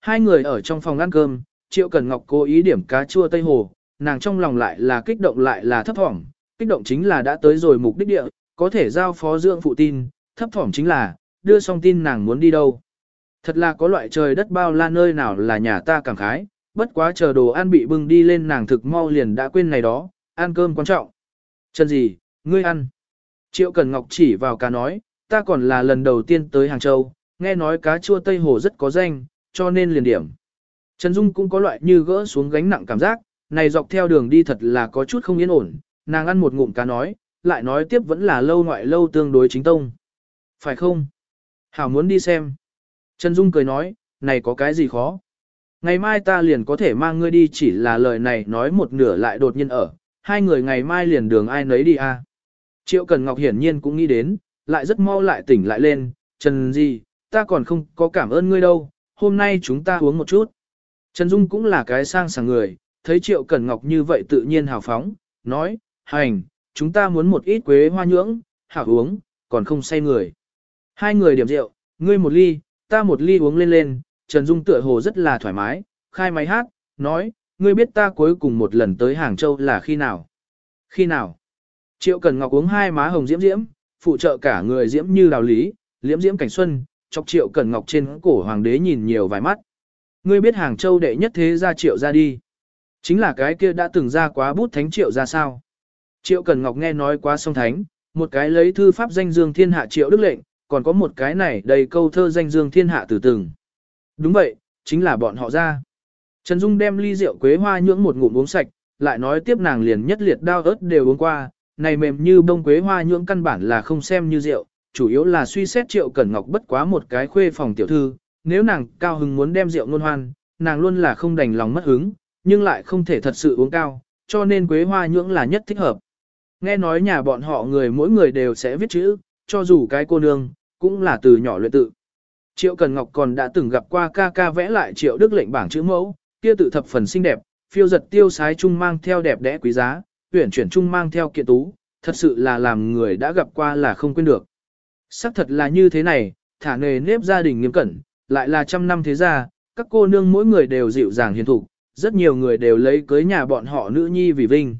Hai người ở trong phòng ăn cơm, Triệu Cần Ngọc cố ý điểm cá chua Tây Hồ, nàng trong lòng lại là kích động lại là thấp thỏm, kích động chính là đã tới rồi mục đích địa, có thể giao phó dưỡng phụ tin, thấp thỏm chính là, đưa xong tin nàng muốn đi đâu. Thật là có loại trời đất bao la nơi nào là nhà ta cảm khái, bất quá chờ đồ ăn bị bưng đi lên nàng thực mau liền đã quên này đó, ăn cơm quan trọng. Chân gì, ngươi ăn. Triệu Cần Ngọc chỉ vào cá nói, ta còn là lần đầu tiên tới Hàng Châu, nghe nói cá chua Tây Hồ rất có danh, cho nên liền điểm. Trần Dung cũng có loại như gỡ xuống gánh nặng cảm giác, này dọc theo đường đi thật là có chút không yên ổn, nàng ăn một ngụm cá nói, lại nói tiếp vẫn là lâu ngoại lâu tương đối chính tông. Phải không? Hảo muốn đi xem. Trần Dung cười nói, này có cái gì khó? Ngày mai ta liền có thể mang ngươi đi chỉ là lời này nói một nửa lại đột nhiên ở, hai người ngày mai liền đường ai nấy đi à. Triệu Cần Ngọc hiển nhiên cũng nghĩ đến, lại rất mau lại tỉnh lại lên, Trần gì, ta còn không có cảm ơn ngươi đâu, hôm nay chúng ta uống một chút. Trần Dung cũng là cái sang sảng người, thấy Triệu Cẩn Ngọc như vậy tự nhiên hào phóng, nói, hành, chúng ta muốn một ít quế hoa nhưỡng, hảo uống, còn không say người. Hai người điểm rượu, ngươi một ly, ta một ly uống lên lên, Trần Dung tựa hồ rất là thoải mái, khai máy hát, nói, ngươi biết ta cuối cùng một lần tới Hàng Châu là khi nào? Khi nào? Triệu Cần Ngọc uống hai má hồng diễm diễm, phụ trợ cả người diễm như đào lý, liễm diễm cảnh xuân, chọc Triệu cẩn Ngọc trên cổ hoàng đế nhìn nhiều vài mắt. Ngươi biết Hàng Châu đệ nhất thế gia Triệu ra đi. Chính là cái kia đã từng ra quá bút thánh Triệu ra sao? Triệu cẩn Ngọc nghe nói quá song thánh, một cái lấy thư pháp danh dương thiên hạ Triệu Đức lệnh, còn có một cái này đầy câu thơ danh dương thiên hạ từ từng. Đúng vậy, chính là bọn họ ra. Trần Dung đem ly rượu quế hoa nhưỡng một ngụm uống sạch, lại nói tiếp nàng liền nhất liệt đao ớt đều uống qua, này mềm như bông quế hoa nhưỡng căn bản là không xem như rượu, chủ yếu là suy xét triệu cẩn ngọc bất quá một cái khuê phòng tiểu thư, nếu nàng cao hứng muốn đem rượu ngôn hoan, nàng luôn là không đành lòng mất hứng, nhưng lại không thể thật sự uống cao, cho nên quế hoa nhưỡng là nhất thích hợp. Nghe nói nhà bọn họ người mỗi người đều sẽ viết chữ, cho dù cái cô nương, cũng là từ nhỏ luyện tự. Triệu Cần Ngọc còn đã từng gặp qua ca ca vẽ lại Triệu Đức lệnh bảng chữ mẫu, kia tự thập phần xinh đẹp, phiêu giật tiêu sái trung mang theo đẹp đẽ quý giá, tuyển chuyển trung mang theo kiện tú, thật sự là làm người đã gặp qua là không quên được. Sắc thật là như thế này, thả nề nếp gia đình nghiêm cẩn, lại là trăm năm thế gia, các cô nương mỗi người đều dịu dàng hiền thục, rất nhiều người đều lấy cưới nhà bọn họ nữ nhi vì vinh.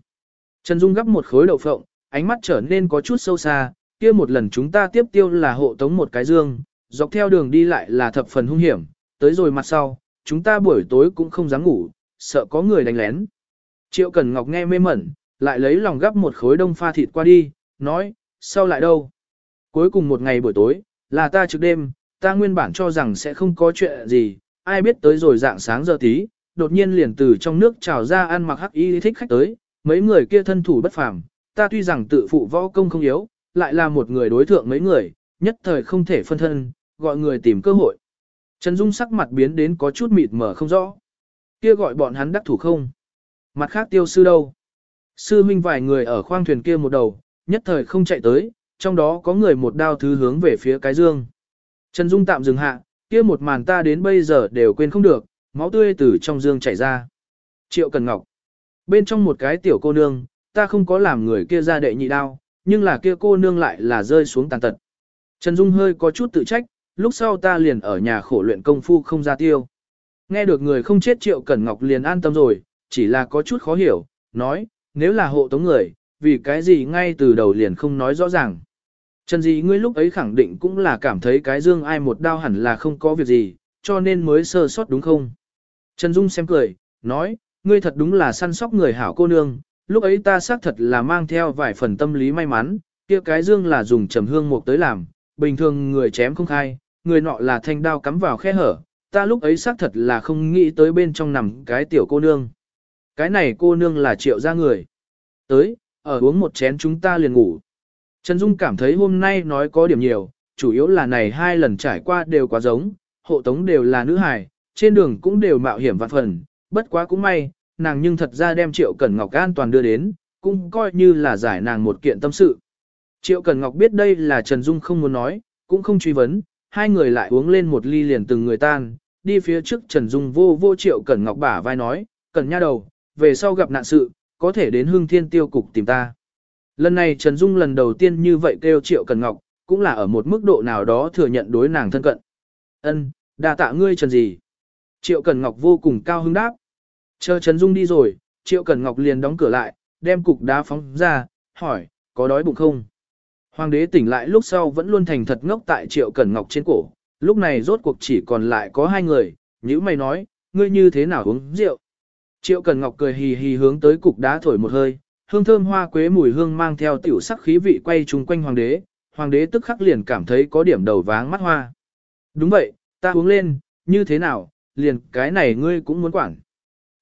Trần Dung gấp một khối đậu phộng, ánh mắt trở nên có chút sâu xa, kia một lần chúng ta tiếp tiêu là hộ tống một cái dương, dọc theo đường đi lại là thập phần hung hiểm, tới rồi mặt sau, chúng ta buổi tối cũng không dám ngủ, sợ có người đánh lén. Triệu Cần Ngọc nghe mê mẩn, lại lấy lòng gấp một khối đông pha thịt qua đi, nói, sao lại đâu? Cuối cùng một ngày buổi tối, là ta trực đêm, ta nguyên bản cho rằng sẽ không có chuyện gì, ai biết tới rồi dạng sáng giờ tí, đột nhiên liền từ trong nước trào ra ăn mặc hắc y thích khách tới, mấy người kia thân thủ bất phàm, ta tuy rằng tự phụ võ công không yếu, lại là một người đối thượng mấy người, nhất thời không thể phân thân, gọi người tìm cơ hội. Trần Dung sắc mặt biến đến có chút mịt mở không rõ. Kia gọi bọn hắn đắc thủ không? Mặt khác tiêu sư đâu? Sư huynh vài người ở khoang thuyền kia một đầu, nhất thời không chạy tới, trong đó có người một đao thứ hướng về phía cái dương. Trần Dung tạm dừng hạ, kia một màn ta đến bây giờ đều quên không được, máu tươi từ trong dương chảy ra. Triệu Cần Ngọc. Bên trong một cái tiểu cô nương, ta không có làm người kia ra đệ nhị đao, nhưng là kia cô nương lại là rơi xuống tàn tật. Trần Dung hơi có chút tự trách, lúc sau ta liền ở nhà khổ luyện công phu không ra tiêu. Nghe được người không chết Triệu Cẩn Ngọc liền an tâm rồi, chỉ là có chút khó hiểu, nói, nếu là hộ tống người, vì cái gì ngay từ đầu liền không nói rõ ràng. Trần gì ngươi lúc ấy khẳng định cũng là cảm thấy cái dương ai một đao hẳn là không có việc gì, cho nên mới sơ sót đúng không? Trần Dung xem cười, nói, ngươi thật đúng là săn sóc người hảo cô nương, lúc ấy ta xác thật là mang theo vài phần tâm lý may mắn, kia cái dương là dùng trầm hương mục tới làm, bình thường người chém không khai, người nọ là thanh đao cắm vào khe hở, ta lúc ấy xác thật là không nghĩ tới bên trong nằm cái tiểu cô nương. Cái này cô nương là triệu ra người. Tới, ở uống một chén chúng ta liền ngủ. Trần Dung cảm thấy hôm nay nói có điểm nhiều, chủ yếu là này hai lần trải qua đều quá giống, hộ tống đều là nữ hài, trên đường cũng đều mạo hiểm vạn phần, bất quá cũng may, nàng nhưng thật ra đem Triệu Cẩn Ngọc an toàn đưa đến, cũng coi như là giải nàng một kiện tâm sự. Triệu Cẩn Ngọc biết đây là Trần Dung không muốn nói, cũng không truy vấn, hai người lại uống lên một ly liền từng người tan, đi phía trước Trần Dung vô vô Triệu Cẩn Ngọc bả vai nói, Cẩn nha đầu, về sau gặp nạn sự, có thể đến hương thiên tiêu cục tìm ta. Lần này Trần Dung lần đầu tiên như vậy kêu Triệu Cần Ngọc, cũng là ở một mức độ nào đó thừa nhận đối nàng thân cận. Ân, đa tạ ngươi Trần gì? Triệu Cần Ngọc vô cùng cao hứng đáp. Chờ Trần Dung đi rồi, Triệu Cần Ngọc liền đóng cửa lại, đem cục đá phóng ra, hỏi, có đói bụng không? Hoàng đế tỉnh lại lúc sau vẫn luôn thành thật ngốc tại Triệu Cần Ngọc trên cổ, lúc này rốt cuộc chỉ còn lại có hai người, như mày nói, ngươi như thế nào uống rượu? Triệu Cần Ngọc cười hì hì hướng tới cục đá thổi một hơi, hương thơm hoa quế mùi hương mang theo tiểu sắc khí vị quay chung quanh hoàng đế, hoàng đế tức khắc liền cảm thấy có điểm đầu váng mắt hoa. Đúng vậy, ta uống lên, như thế nào, liền cái này ngươi cũng muốn quản.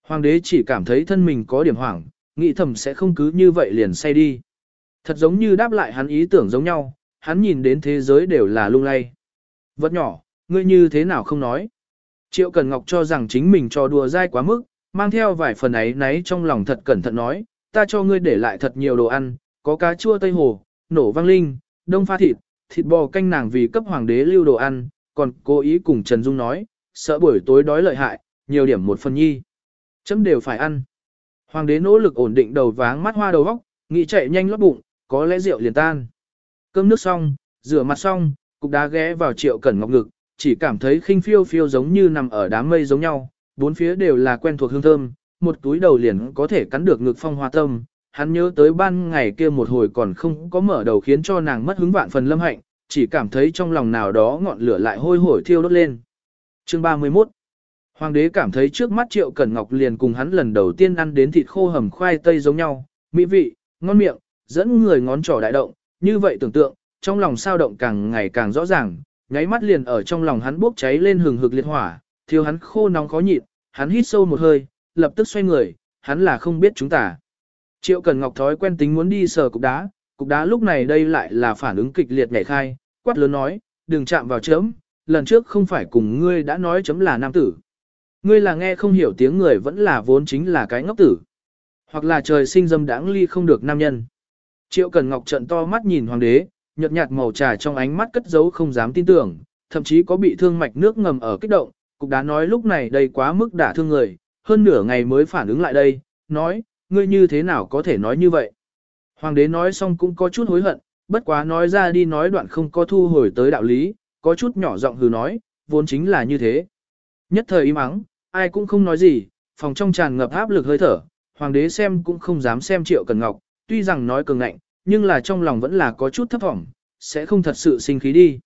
Hoàng đế chỉ cảm thấy thân mình có điểm hoảng, nghĩ thầm sẽ không cứ như vậy liền say đi. Thật giống như đáp lại hắn ý tưởng giống nhau, hắn nhìn đến thế giới đều là lung lay. Vật nhỏ, ngươi như thế nào không nói. Triệu Cần Ngọc cho rằng chính mình cho đùa dai quá mức, mang theo vài phần ấy náy trong lòng thật cẩn thận nói, ta cho ngươi để lại thật nhiều đồ ăn, có cá chua tây hồ, nổ vang linh, đông pha thịt, thịt bò canh nàng vì cấp hoàng đế lưu đồ ăn, còn cố ý cùng Trần Dung nói, sợ buổi tối đói lợi hại, nhiều điểm một phần nhi. Chấm đều phải ăn. Hoàng đế nỗ lực ổn định đầu váng mắt hoa đầu góc, nghĩ chạy nhanh lót bụng, có lẽ rượu liền tan. Cơm nước xong, rửa mặt xong, cục đá ghé vào triệu cẩn ngọc ngực, chỉ cảm thấy khinh phiêu phiêu giống như nằm ở đám mây giống nhau, bốn phía đều là quen thuộc hương thơm, một túi đầu liền có thể cắn được ngực phong hoa tâm. Hắn nhớ tới ban ngày kia một hồi còn không có mở đầu khiến cho nàng mất hứng vạn phần lâm hạnh, chỉ cảm thấy trong lòng nào đó ngọn lửa lại hôi hổi thiêu đốt lên. Chương 31 Hoàng đế cảm thấy trước mắt Triệu Cẩn Ngọc liền cùng hắn lần đầu tiên ăn đến thịt khô hầm khoai tây giống nhau, mỹ vị, ngon miệng, dẫn người ngón trỏ đại động, như vậy tưởng tượng, trong lòng sao động càng ngày càng rõ ràng, nháy mắt liền ở trong lòng hắn bốc cháy lên hừng hực liệt hỏa, thiếu hắn khô nóng khó nhịn, hắn hít sâu một hơi, lập tức xoay người, hắn là không biết chúng ta. Triệu Cần Ngọc thói quen tính muốn đi sờ cục đá, cục đá lúc này đây lại là phản ứng kịch liệt nhảy khai, quát lớn nói, đừng chạm vào chấm, lần trước không phải cùng ngươi đã nói chấm là nam tử. Ngươi là nghe không hiểu tiếng người vẫn là vốn chính là cái ngốc tử. Hoặc là trời sinh dâm đãng ly không được nam nhân. Triệu Cần Ngọc trận to mắt nhìn hoàng đế, nhợt nhạt màu trà trong ánh mắt cất giấu không dám tin tưởng, thậm chí có bị thương mạch nước ngầm ở kích động, cục đá nói lúc này đây quá mức đả thương người, hơn nửa ngày mới phản ứng lại đây, nói, ngươi như thế nào có thể nói như vậy. Hoàng đế nói xong cũng có chút hối hận, bất quá nói ra đi nói đoạn không có thu hồi tới đạo lý, có chút nhỏ giọng hừ nói, vốn chính là như thế. Nhất thời im ắng, ai cũng không nói gì, phòng trong tràn ngập áp lực hơi thở, hoàng đế xem cũng không dám xem triệu cần ngọc, tuy rằng nói cường ngạnh, nhưng là trong lòng vẫn là có chút thấp vọng, sẽ không thật sự sinh khí đi.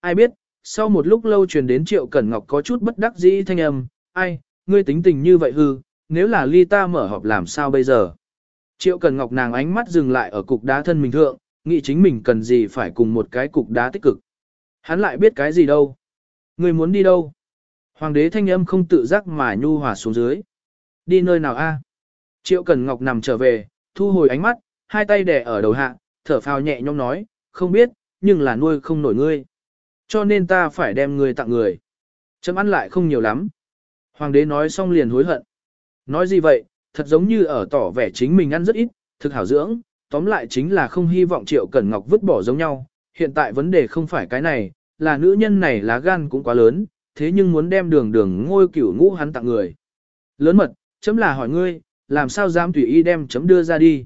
Ai biết, sau một lúc lâu truyền đến triệu cẩn ngọc có chút bất đắc dĩ thanh âm, ai, ngươi tính tình như vậy hư, nếu là ly ta mở họp làm sao bây giờ. Triệu Cần ngọc nàng ánh mắt dừng lại ở cục đá thân mình thượng, nghĩ chính mình cần gì phải cùng một cái cục đá tích cực. Hắn lại biết cái gì đâu. Ngươi muốn đi đâu? Hoàng đế thanh âm không tự giác mà nhu hòa xuống dưới. Đi nơi nào a? Triệu Cần Ngọc nằm trở về, thu hồi ánh mắt, hai tay đè ở đầu hạ, thở phào nhẹ nhõm nói, không biết, nhưng là nuôi không nổi ngươi. Cho nên ta phải đem ngươi tặng người. Chấm ăn lại không nhiều lắm. Hoàng đế nói xong liền hối hận. Nói gì vậy, thật giống như ở tỏ vẻ chính mình ăn rất ít, thực hảo dưỡng, tóm lại chính là không hy vọng Triệu Cẩn Ngọc vứt bỏ giống nhau. Hiện tại vấn đề không phải cái này, là nữ nhân này lá gan cũng quá lớn, thế nhưng muốn đem đường đường ngôi cửu ngũ hắn tặng người. Lớn mật, chấm là hỏi ngươi, làm sao dám tùy ý đem chấm đưa ra đi.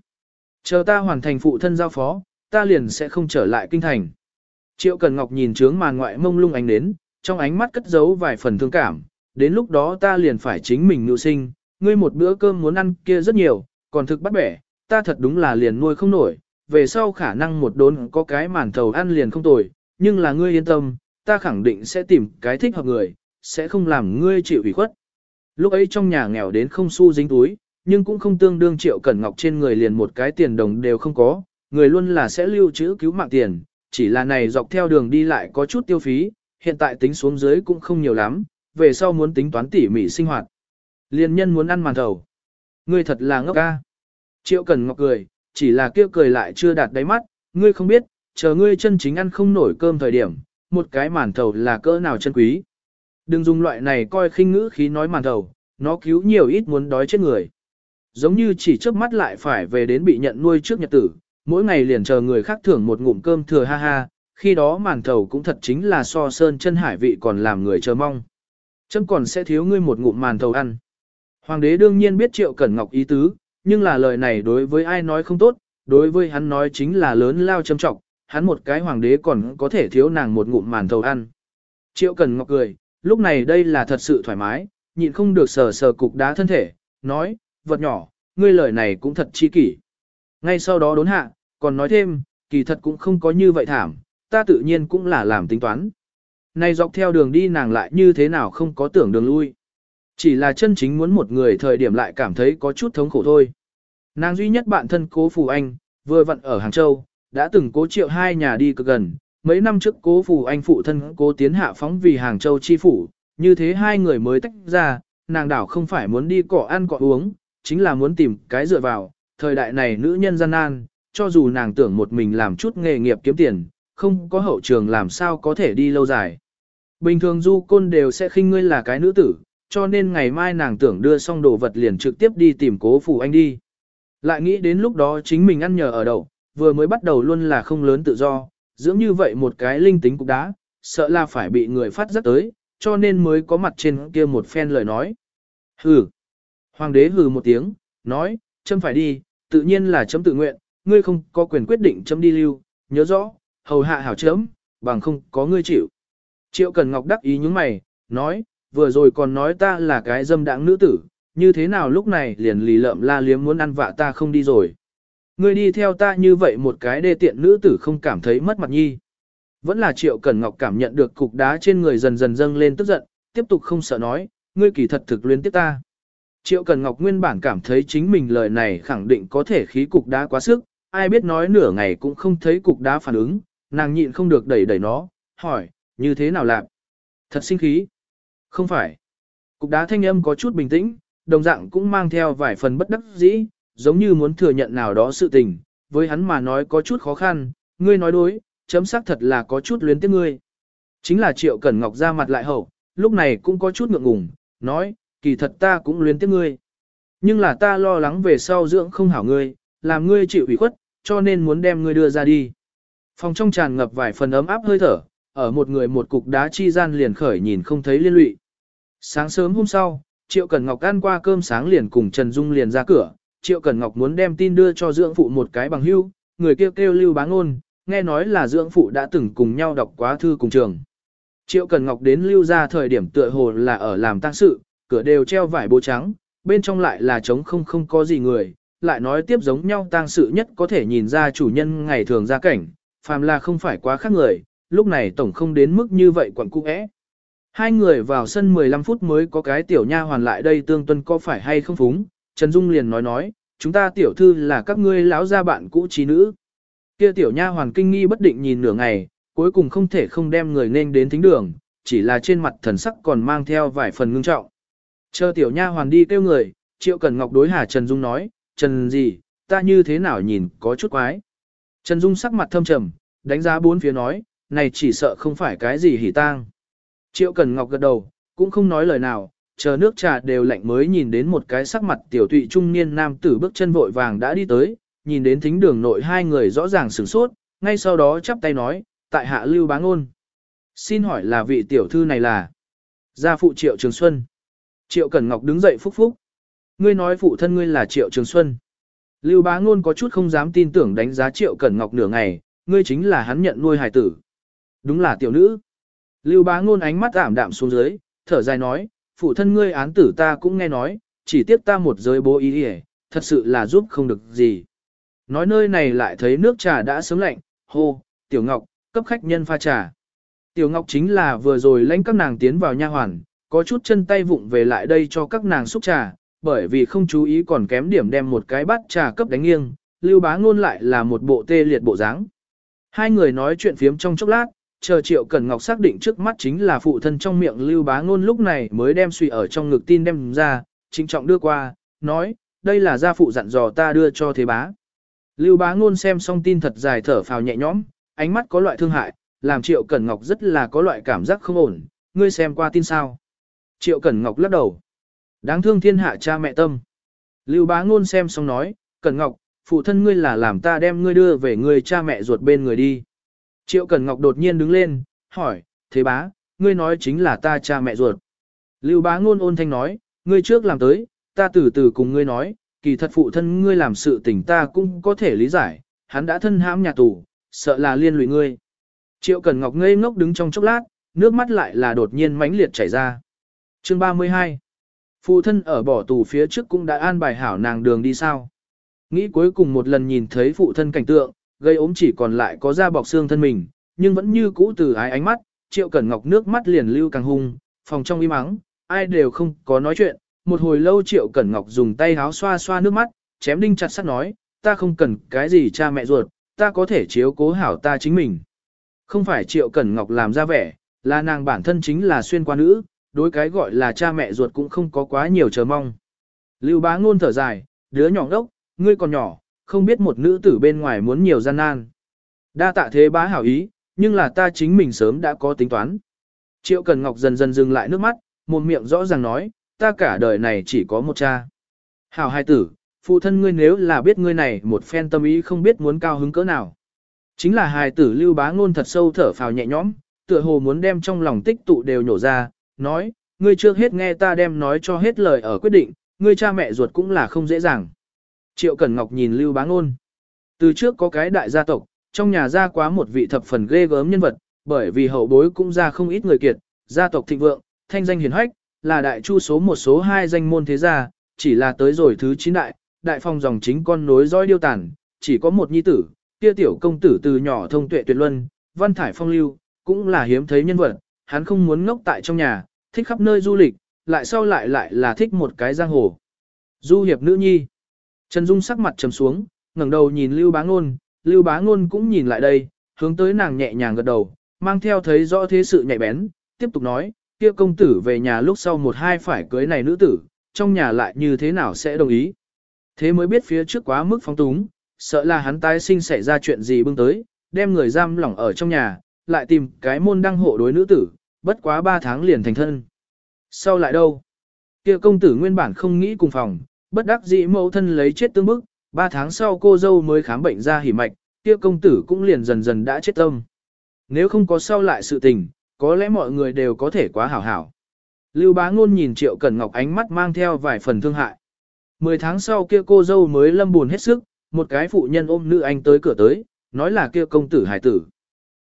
Chờ ta hoàn thành phụ thân giao phó, ta liền sẽ không trở lại kinh thành. Triệu Cần Ngọc nhìn trướng màn ngoại mông lung ánh đến, trong ánh mắt cất giấu vài phần thương cảm, đến lúc đó ta liền phải chính mình nụ sinh, ngươi một bữa cơm muốn ăn kia rất nhiều, còn thực bắt bẻ, ta thật đúng là liền nuôi không nổi, về sau khả năng một đốn có cái màn thầu ăn liền không tồi, nhưng là ngươi yên tâm, ta khẳng định sẽ tìm cái thích hợp người, sẽ không làm ngươi chịu ủy khuất. Lúc ấy trong nhà nghèo đến không xu dính túi, nhưng cũng không tương đương triệu cẩn ngọc trên người liền một cái tiền đồng đều không có, người luôn là sẽ lưu trữ cứu mạng tiền, chỉ là này dọc theo đường đi lại có chút tiêu phí, hiện tại tính xuống dưới cũng không nhiều lắm, về sau muốn tính toán tỉ mỉ sinh hoạt. Liên nhân muốn ăn màn thầu. Ngươi thật là ngốc ca. Triệu Cần Ngọc cười, chỉ là kêu cười lại chưa đạt đáy mắt, ngươi không biết, chờ ngươi chân chính ăn không nổi cơm thời điểm, một cái màn thầu là cỡ nào chân quý. Đừng dùng loại này coi khinh ngữ khí nói màn thầu, nó cứu nhiều ít muốn đói chết người. Giống như chỉ trước mắt lại phải về đến bị nhận nuôi trước nhật tử, mỗi ngày liền chờ người khác thưởng một ngụm cơm thừa ha ha, khi đó màn thầu cũng thật chính là so sơn chân hải vị còn làm người chờ mong. Chấm còn sẽ thiếu ngươi một ngụm màn thầu ăn. Hoàng đế đương nhiên biết triệu cẩn ngọc ý tứ, nhưng là lời này đối với ai nói không tốt, đối với hắn nói chính là lớn lao châm trọng, hắn một cái hoàng đế còn có thể thiếu nàng một ngụm màn thầu ăn. Triệu cẩn ngọc cười, lúc này đây là thật sự thoải mái, nhịn không được sờ sờ cục đá thân thể, nói, vật nhỏ, ngươi lời này cũng thật chi kỷ. Ngay sau đó đốn hạ, còn nói thêm, kỳ thật cũng không có như vậy thảm, ta tự nhiên cũng là làm tính toán nay dọc theo đường đi nàng lại như thế nào không có tưởng đường lui. Chỉ là chân chính muốn một người thời điểm lại cảm thấy có chút thống khổ thôi. Nàng duy nhất bạn thân cố Phù Anh, vừa vặn ở Hàng Châu, đã từng cố triệu hai nhà đi cực gần. Mấy năm trước cố Phù Anh phụ thân cố tiến hạ phóng vì Hàng Châu chi phủ, như thế hai người mới tách ra, nàng đảo không phải muốn đi cỏ ăn cỏ uống, chính là muốn tìm cái dựa vào, thời đại này nữ nhân gian nan, cho dù nàng tưởng một mình làm chút nghề nghiệp kiếm tiền, không có hậu trường làm sao có thể đi lâu dài. Bình thường du côn đều sẽ khinh ngươi là cái nữ tử, cho nên ngày mai nàng tưởng đưa xong đồ vật liền trực tiếp đi tìm cố phủ anh đi. Lại nghĩ đến lúc đó chính mình ăn nhờ ở đậu, vừa mới bắt đầu luôn là không lớn tự do, dưỡng như vậy một cái linh tính cục đá, sợ là phải bị người phát rất tới, cho nên mới có mặt trên kia một phen lời nói. Hừ. Hoàng đế hừ một tiếng, nói, chấm phải đi, tự nhiên là chấm tự nguyện, ngươi không có quyền quyết định chấm đi lưu, nhớ rõ, hầu hạ hảo chấm, bằng không có ngươi chịu. Triệu Cần Ngọc đắc ý những mày, nói, vừa rồi còn nói ta là cái dâm đãng nữ tử, như thế nào lúc này liền lì lợm la liếm muốn ăn vạ ta không đi rồi. Ngươi đi theo ta như vậy một cái đê tiện nữ tử không cảm thấy mất mặt nhi. Vẫn là Triệu Cẩn Ngọc cảm nhận được cục đá trên người dần dần dâng lên tức giận, tiếp tục không sợ nói, ngươi kỳ thật thực luyến tiếp ta. Triệu Cần Ngọc nguyên bản cảm thấy chính mình lời này khẳng định có thể khí cục đá quá sức, ai biết nói nửa ngày cũng không thấy cục đá phản ứng, nàng nhịn không được đẩy đẩy nó, hỏi, như thế nào làm? Thật sinh khí. Không phải. Cục đá thanh âm có chút bình tĩnh, đồng dạng cũng mang theo vài phần bất đắc dĩ, giống như muốn thừa nhận nào đó sự tình, với hắn mà nói có chút khó khăn, ngươi nói đối, chấm xác thật là có chút luyến tiếc ngươi. Chính là Triệu Cẩn Ngọc ra mặt lại hậu, lúc này cũng có chút ngượng ngùng, nói, kỳ thật ta cũng luyến tiếc ngươi. Nhưng là ta lo lắng về sau dưỡng không hảo ngươi, làm ngươi chịu ủy khuất, cho nên muốn đem ngươi đưa ra đi. Phòng trong tràn ngập vài phần ấm áp hơi thở, ở một người một cục đá chi gian liền khởi nhìn không thấy liên lụy. Sáng sớm hôm sau, Triệu Cẩn Ngọc ăn qua cơm sáng liền cùng Trần Dung liền ra cửa, Triệu Cẩn Ngọc muốn đem tin đưa cho dưỡng phụ một cái bằng hưu, người kêu kêu lưu bá ngôn, nghe nói là dưỡng phụ đã từng cùng nhau đọc quá thư cùng trường. Triệu Cẩn Ngọc đến lưu ra thời điểm tựa hồ là ở làm tang sự, cửa đều treo vải bố trắng, bên trong lại là trống không không có gì người, lại nói tiếp giống nhau tang sự nhất có thể nhìn ra chủ nhân ngày thường ra cảnh, phàm là không phải quá khác người, lúc này tổng không đến mức như vậy quặng cung ẽ. Hai người vào sân 15 phút mới có cái tiểu nha hoàn lại đây tương tuân có phải hay không phúng, Trần Dung liền nói nói, chúng ta tiểu thư là các ngươi lão gia bạn cũ trí nữ. Kia tiểu nha hoàn kinh nghi bất định nhìn nửa ngày, cuối cùng không thể không đem người nên đến thính đường, chỉ là trên mặt thần sắc còn mang theo vài phần ngưng trọng. Chờ tiểu nha hoàn đi kêu người, Triệu Cần Ngọc đối Hà Trần Dung nói, Trần gì, ta như thế nào nhìn có chút quái. Trần Dung sắc mặt thâm trầm, đánh giá bốn phía nói, này chỉ sợ không phải cái gì hỉ tang. Triệu Cần Ngọc gật đầu, cũng không nói lời nào, chờ nước trà đều lạnh mới nhìn đến một cái sắc mặt tiểu tụy trung niên nam tử bước chân vội vàng đã đi tới, nhìn đến thính đường nội hai người rõ ràng sửng sốt, ngay sau đó chắp tay nói, tại hạ lưu bá ngôn. Xin hỏi là vị tiểu thư này là gia phụ Triệu Trường Xuân. Triệu Cẩn Ngọc đứng dậy phúc phúc. Ngươi nói phụ thân ngươi là Triệu Trường Xuân. Lưu bá ngôn có chút không dám tin tưởng đánh giá Triệu Cẩn Ngọc nửa ngày, ngươi chính là hắn nhận nuôi hài tử. Đúng là tiểu nữ. Lưu bá ngôn ánh mắt ảm đạm xuống dưới, thở dài nói, phụ thân ngươi án tử ta cũng nghe nói, chỉ tiếc ta một giới bố ý hề, thật sự là giúp không được gì. Nói nơi này lại thấy nước trà đã sớm lạnh, hô, tiểu ngọc, cấp khách nhân pha trà. Tiểu ngọc chính là vừa rồi lãnh các nàng tiến vào nha hoàn, có chút chân tay vụng về lại đây cho các nàng xúc trà, bởi vì không chú ý còn kém điểm đem một cái bát trà cấp đánh nghiêng, lưu bá ngôn lại là một bộ tê liệt bộ dáng. Hai người nói chuyện phiếm trong chốc lát, chờ Triệu Cẩn Ngọc xác định trước mắt chính là phụ thân trong miệng Lưu Bá Ngôn lúc này mới đem suy ở trong ngực tin đem ra, trịnh trọng đưa qua, nói, đây là gia phụ dặn dò ta đưa cho thế bá. Lưu Bá Ngôn xem xong tin thật dài thở phào nhẹ nhõm, ánh mắt có loại thương hại, làm Triệu Cẩn Ngọc rất là có loại cảm giác không ổn, ngươi xem qua tin sao. Triệu Cẩn Ngọc lắc đầu. Đáng thương thiên hạ cha mẹ tâm. Lưu Bá Ngôn xem xong nói, Cẩn Ngọc, phụ thân ngươi là làm ta đem ngươi đưa về người cha mẹ ruột bên người đi. Triệu Cẩn Ngọc đột nhiên đứng lên, hỏi, thế bá, ngươi nói chính là ta cha mẹ ruột. Lưu bá ngôn ôn thanh nói, ngươi trước làm tới, ta từ từ cùng ngươi nói, kỳ thật phụ thân ngươi làm sự tình ta cũng có thể lý giải, hắn đã thân hãm nhà tù, sợ là liên lụy ngươi. Triệu Cẩn Ngọc ngây ngốc đứng trong chốc lát, nước mắt lại là đột nhiên mãnh liệt chảy ra. Chương 32 Phụ thân ở bỏ tù phía trước cũng đã an bài hảo nàng đường đi sao. Nghĩ cuối cùng một lần nhìn thấy phụ thân cảnh tượng, gây ốm chỉ còn lại có da bọc xương thân mình, nhưng vẫn như cũ từ ái ánh mắt, triệu cẩn ngọc nước mắt liền lưu càng hung, phòng trong im mắng, ai đều không có nói chuyện, một hồi lâu triệu cẩn ngọc dùng tay háo xoa xoa nước mắt, chém đinh chặt sắt nói, ta không cần cái gì cha mẹ ruột, ta có thể chiếu cố hảo ta chính mình. Không phải triệu cẩn ngọc làm ra vẻ, là nàng bản thân chính là xuyên qua nữ, đối cái gọi là cha mẹ ruột cũng không có quá nhiều chờ mong. Lưu bá ngôn thở dài, đứa nhỏ đốc, ngươi còn nhỏ, không biết một nữ tử bên ngoài muốn nhiều gian nan. Đa tạ thế bá hảo ý, nhưng là ta chính mình sớm đã có tính toán. Triệu Cần Ngọc dần dần dừng lại nước mắt, một miệng rõ ràng nói, ta cả đời này chỉ có một cha. Hảo hai tử, phụ thân ngươi nếu là biết ngươi này một phen tâm ý không biết muốn cao hứng cỡ nào. Chính là hài tử lưu bá ngôn thật sâu thở phào nhẹ nhõm, tựa hồ muốn đem trong lòng tích tụ đều nhổ ra, nói, ngươi trước hết nghe ta đem nói cho hết lời ở quyết định, ngươi cha mẹ ruột cũng là không dễ dàng. Triệu Cẩn Ngọc nhìn lưu bá ngôn. Từ trước có cái đại gia tộc, trong nhà ra quá một vị thập phần ghê gớm nhân vật, bởi vì hậu bối cũng ra không ít người kiệt, gia tộc thịnh vượng, thanh danh hiển hách, là đại chu số một số hai danh môn thế gia, chỉ là tới rồi thứ chín đại, đại phong dòng chính con nối dõi điêu tàn, chỉ có một nhi tử, kia tiểu công tử từ nhỏ thông tuệ tuyệt luân, văn thải phong lưu, cũng là hiếm thấy nhân vật, hắn không muốn ngốc tại trong nhà, thích khắp nơi du lịch, lại sau lại lại là thích một cái giang hồ. Du hiệp nữ nhi. Trần Dung sắc mặt trầm xuống, ngẩng đầu nhìn Lưu Bá Ngôn, Lưu Bá Ngôn cũng nhìn lại đây, hướng tới nàng nhẹ nhàng gật đầu, mang theo thấy rõ thế sự nhạy bén, tiếp tục nói, kia công tử về nhà lúc sau một hai phải cưới này nữ tử, trong nhà lại như thế nào sẽ đồng ý. Thế mới biết phía trước quá mức phóng túng, sợ là hắn tái sinh xảy ra chuyện gì bưng tới, đem người giam lỏng ở trong nhà, lại tìm cái môn đăng hộ đối nữ tử, bất quá ba tháng liền thành thân. Sau lại đâu? Kia công tử nguyên bản không nghĩ cùng phòng, bất đắc dĩ mẫu thân lấy chết tương bức, ba tháng sau cô dâu mới khám bệnh ra hỉ mạch, kia công tử cũng liền dần dần đã chết tâm. Nếu không có sau lại sự tình, có lẽ mọi người đều có thể quá hảo hảo. Lưu bá ngôn nhìn Triệu Cẩn Ngọc ánh mắt mang theo vài phần thương hại. Mười tháng sau kia cô dâu mới lâm buồn hết sức, một cái phụ nhân ôm nữ anh tới cửa tới, nói là kia công tử hải tử.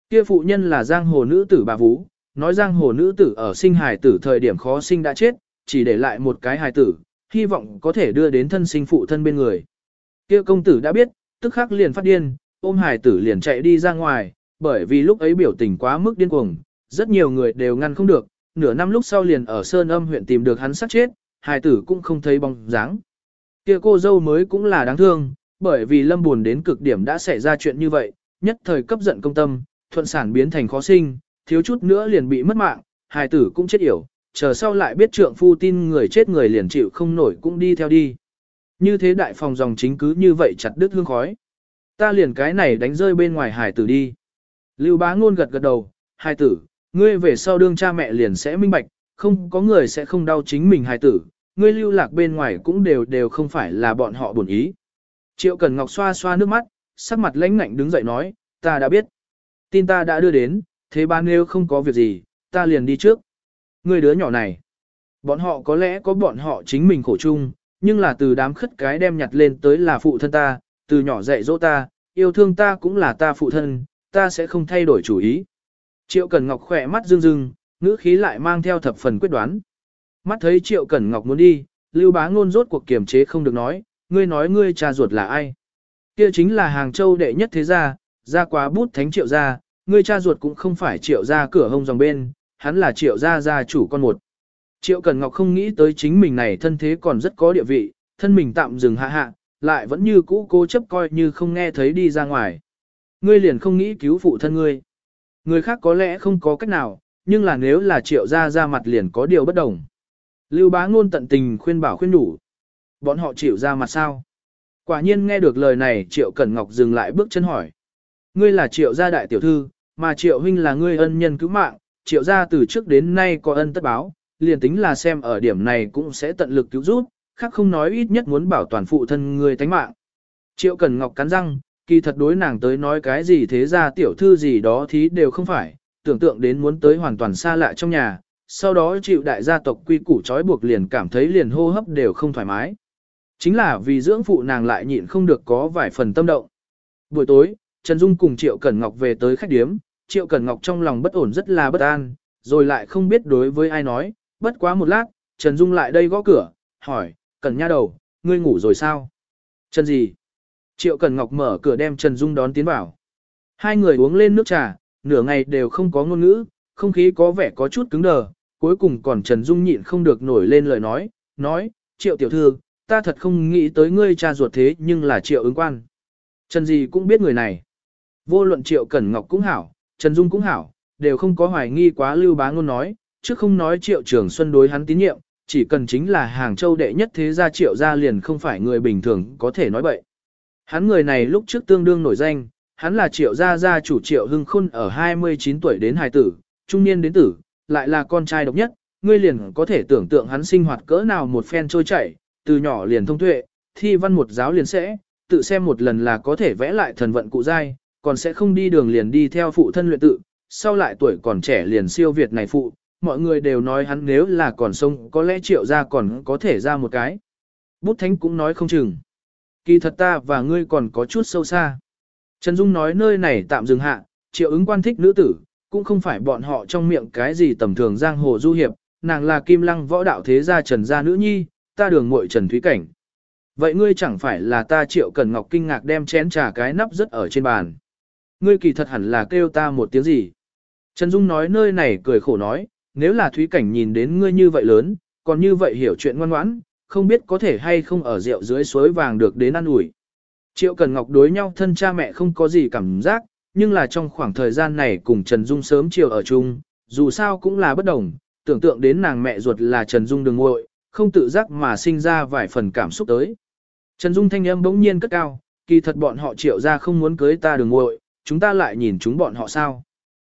Kia phụ nhân là giang hồ nữ tử bà Vũ, nói giang hồ nữ tử ở sinh hải tử thời điểm khó sinh đã chết, chỉ để lại một cái hải tử, hy vọng có thể đưa đến thân sinh phụ thân bên người. Kia công tử đã biết, tức khắc liền phát điên, ôm hải tử liền chạy đi ra ngoài, bởi vì lúc ấy biểu tình quá mức điên cuồng, rất nhiều người đều ngăn không được, nửa năm lúc sau liền ở Sơn Âm huyện tìm được hắn sát chết, hải tử cũng không thấy bóng dáng. Kia cô dâu mới cũng là đáng thương, bởi vì lâm buồn đến cực điểm đã xảy ra chuyện như vậy, nhất thời cấp giận công tâm, thuận sản biến thành khó sinh, thiếu chút nữa liền bị mất mạng, hài tử cũng chết yểu, chờ sau lại biết trượng phu tin người chết người liền chịu không nổi cũng đi theo đi. Như thế đại phòng dòng chính cứ như vậy chặt đứt hương khói. Ta liền cái này đánh rơi bên ngoài hải tử đi. Lưu bá ngôn gật gật đầu, hải tử, ngươi về sau đương cha mẹ liền sẽ minh bạch, không có người sẽ không đau chính mình hải tử, ngươi lưu lạc bên ngoài cũng đều đều không phải là bọn họ buồn ý. Triệu Cần Ngọc xoa xoa nước mắt, sắc mặt lãnh ngạnh đứng dậy nói, ta đã biết. Tin ta đã đưa đến, thế ba nếu không có việc gì, ta liền đi trước. Người đứa nhỏ này, bọn họ có lẽ có bọn họ chính mình khổ chung, nhưng là từ đám khất cái đem nhặt lên tới là phụ thân ta, từ nhỏ dạy dỗ ta, yêu thương ta cũng là ta phụ thân, ta sẽ không thay đổi chủ ý. Triệu Cẩn Ngọc khỏe mắt rưng rưng, ngữ khí lại mang theo thập phần quyết đoán. Mắt thấy Triệu Cẩn Ngọc muốn đi, Lưu Bá Ngôn rốt cuộc kiềm chế không được nói, ngươi nói ngươi cha ruột là ai? Kia chính là Hàng Châu đệ nhất thế gia, ra quá bút thánh Triệu gia, ngươi cha ruột cũng không phải Triệu gia cửa hông dòng bên, hắn là Triệu gia gia chủ con một. Triệu Cẩn Ngọc không nghĩ tới chính mình này thân thế còn rất có địa vị, thân mình tạm dừng hạ hạ, lại vẫn như cũ cố chấp coi như không nghe thấy đi ra ngoài. Ngươi liền không nghĩ cứu phụ thân ngươi. Người khác có lẽ không có cách nào, nhưng là nếu là triệu gia ra mặt liền có điều bất đồng. Lưu bá ngôn tận tình khuyên bảo khuyên đủ. Bọn họ chịu ra mặt sao? Quả nhiên nghe được lời này triệu cẩn ngọc dừng lại bước chân hỏi. Ngươi là triệu gia đại tiểu thư, mà triệu huynh là ngươi ân nhân cứu mạng, triệu gia từ trước đến nay có ân tất báo, liền tính là xem ở điểm này cũng sẽ tận lực cứu giúp, khác không nói ít nhất muốn bảo toàn phụ thân người tánh mạng. Triệu Cẩn Ngọc cắn răng, kỳ thật đối nàng tới nói cái gì thế ra tiểu thư gì đó thì đều không phải, tưởng tượng đến muốn tới hoàn toàn xa lạ trong nhà, sau đó chịu đại gia tộc quy củ trói buộc liền cảm thấy liền hô hấp đều không thoải mái. Chính là vì dưỡng phụ nàng lại nhịn không được có vài phần tâm động. Buổi tối, Trần Dung cùng Triệu Cẩn Ngọc về tới khách điếm, Triệu Cẩn Ngọc trong lòng bất ổn rất là bất an, rồi lại không biết đối với ai nói, bất quá một lát, Trần Dung lại đây gõ cửa, hỏi, Cẩn nha đầu, ngươi ngủ rồi sao? Trần gì? Triệu Cẩn Ngọc mở cửa đem Trần Dung đón tiến vào. Hai người uống lên nước trà, nửa ngày đều không có ngôn ngữ, không khí có vẻ có chút cứng đờ, cuối cùng còn Trần Dung nhịn không được nổi lên lời nói, nói, Triệu tiểu thư, ta thật không nghĩ tới ngươi cha ruột thế nhưng là Triệu ứng quan. Trần gì cũng biết người này. Vô luận Triệu Cẩn Ngọc cũng hảo, Trần Dung cũng hảo, đều không có hoài nghi quá lưu bá ngôn nói, chứ không nói Triệu Trường Xuân đối hắn tín nhiệm, chỉ cần chính là hàng châu đệ nhất thế gia Triệu gia liền không phải người bình thường có thể nói bậy. Hắn người này lúc trước tương đương nổi danh, hắn là Triệu gia gia chủ Triệu Hưng Khôn ở 29 tuổi đến hài tử, trung niên đến tử, lại là con trai độc nhất, ngươi liền có thể tưởng tượng hắn sinh hoạt cỡ nào một phen trôi chảy, từ nhỏ liền thông tuệ, thi văn một giáo liền sẽ, tự xem một lần là có thể vẽ lại thần vận cụ giai, còn sẽ không đi đường liền đi theo phụ thân luyện tự, sau lại tuổi còn trẻ liền siêu việt này phụ, mọi người đều nói hắn nếu là còn sống có lẽ triệu ra còn có thể ra một cái. Bút thánh cũng nói không chừng. Kỳ thật ta và ngươi còn có chút sâu xa. Trần Dung nói nơi này tạm dừng hạ, triệu ứng quan thích nữ tử, cũng không phải bọn họ trong miệng cái gì tầm thường giang hồ du hiệp, nàng là kim lăng võ đạo thế gia trần gia nữ nhi, ta đường muội trần thúy cảnh. Vậy ngươi chẳng phải là ta triệu cần ngọc kinh ngạc đem chén trà cái nắp rất ở trên bàn. Ngươi kỳ thật hẳn là kêu ta một tiếng gì. Trần Dung nói nơi này cười khổ nói, nếu là thúy cảnh nhìn đến ngươi như vậy lớn, còn như vậy hiểu chuyện ngoan ngoãn, không biết có thể hay không ở rượu dưới suối vàng được đến ăn ủi. Triệu Cần Ngọc đối nhau thân cha mẹ không có gì cảm giác, nhưng là trong khoảng thời gian này cùng Trần Dung sớm chiều ở chung, dù sao cũng là bất đồng, tưởng tượng đến nàng mẹ ruột là Trần Dung đường ngội, không tự giác mà sinh ra vài phần cảm xúc tới. Trần Dung thanh âm bỗng nhiên cất cao, kỳ thật bọn họ triệu ra không muốn cưới ta đường ngội, chúng ta lại nhìn chúng bọn họ sao.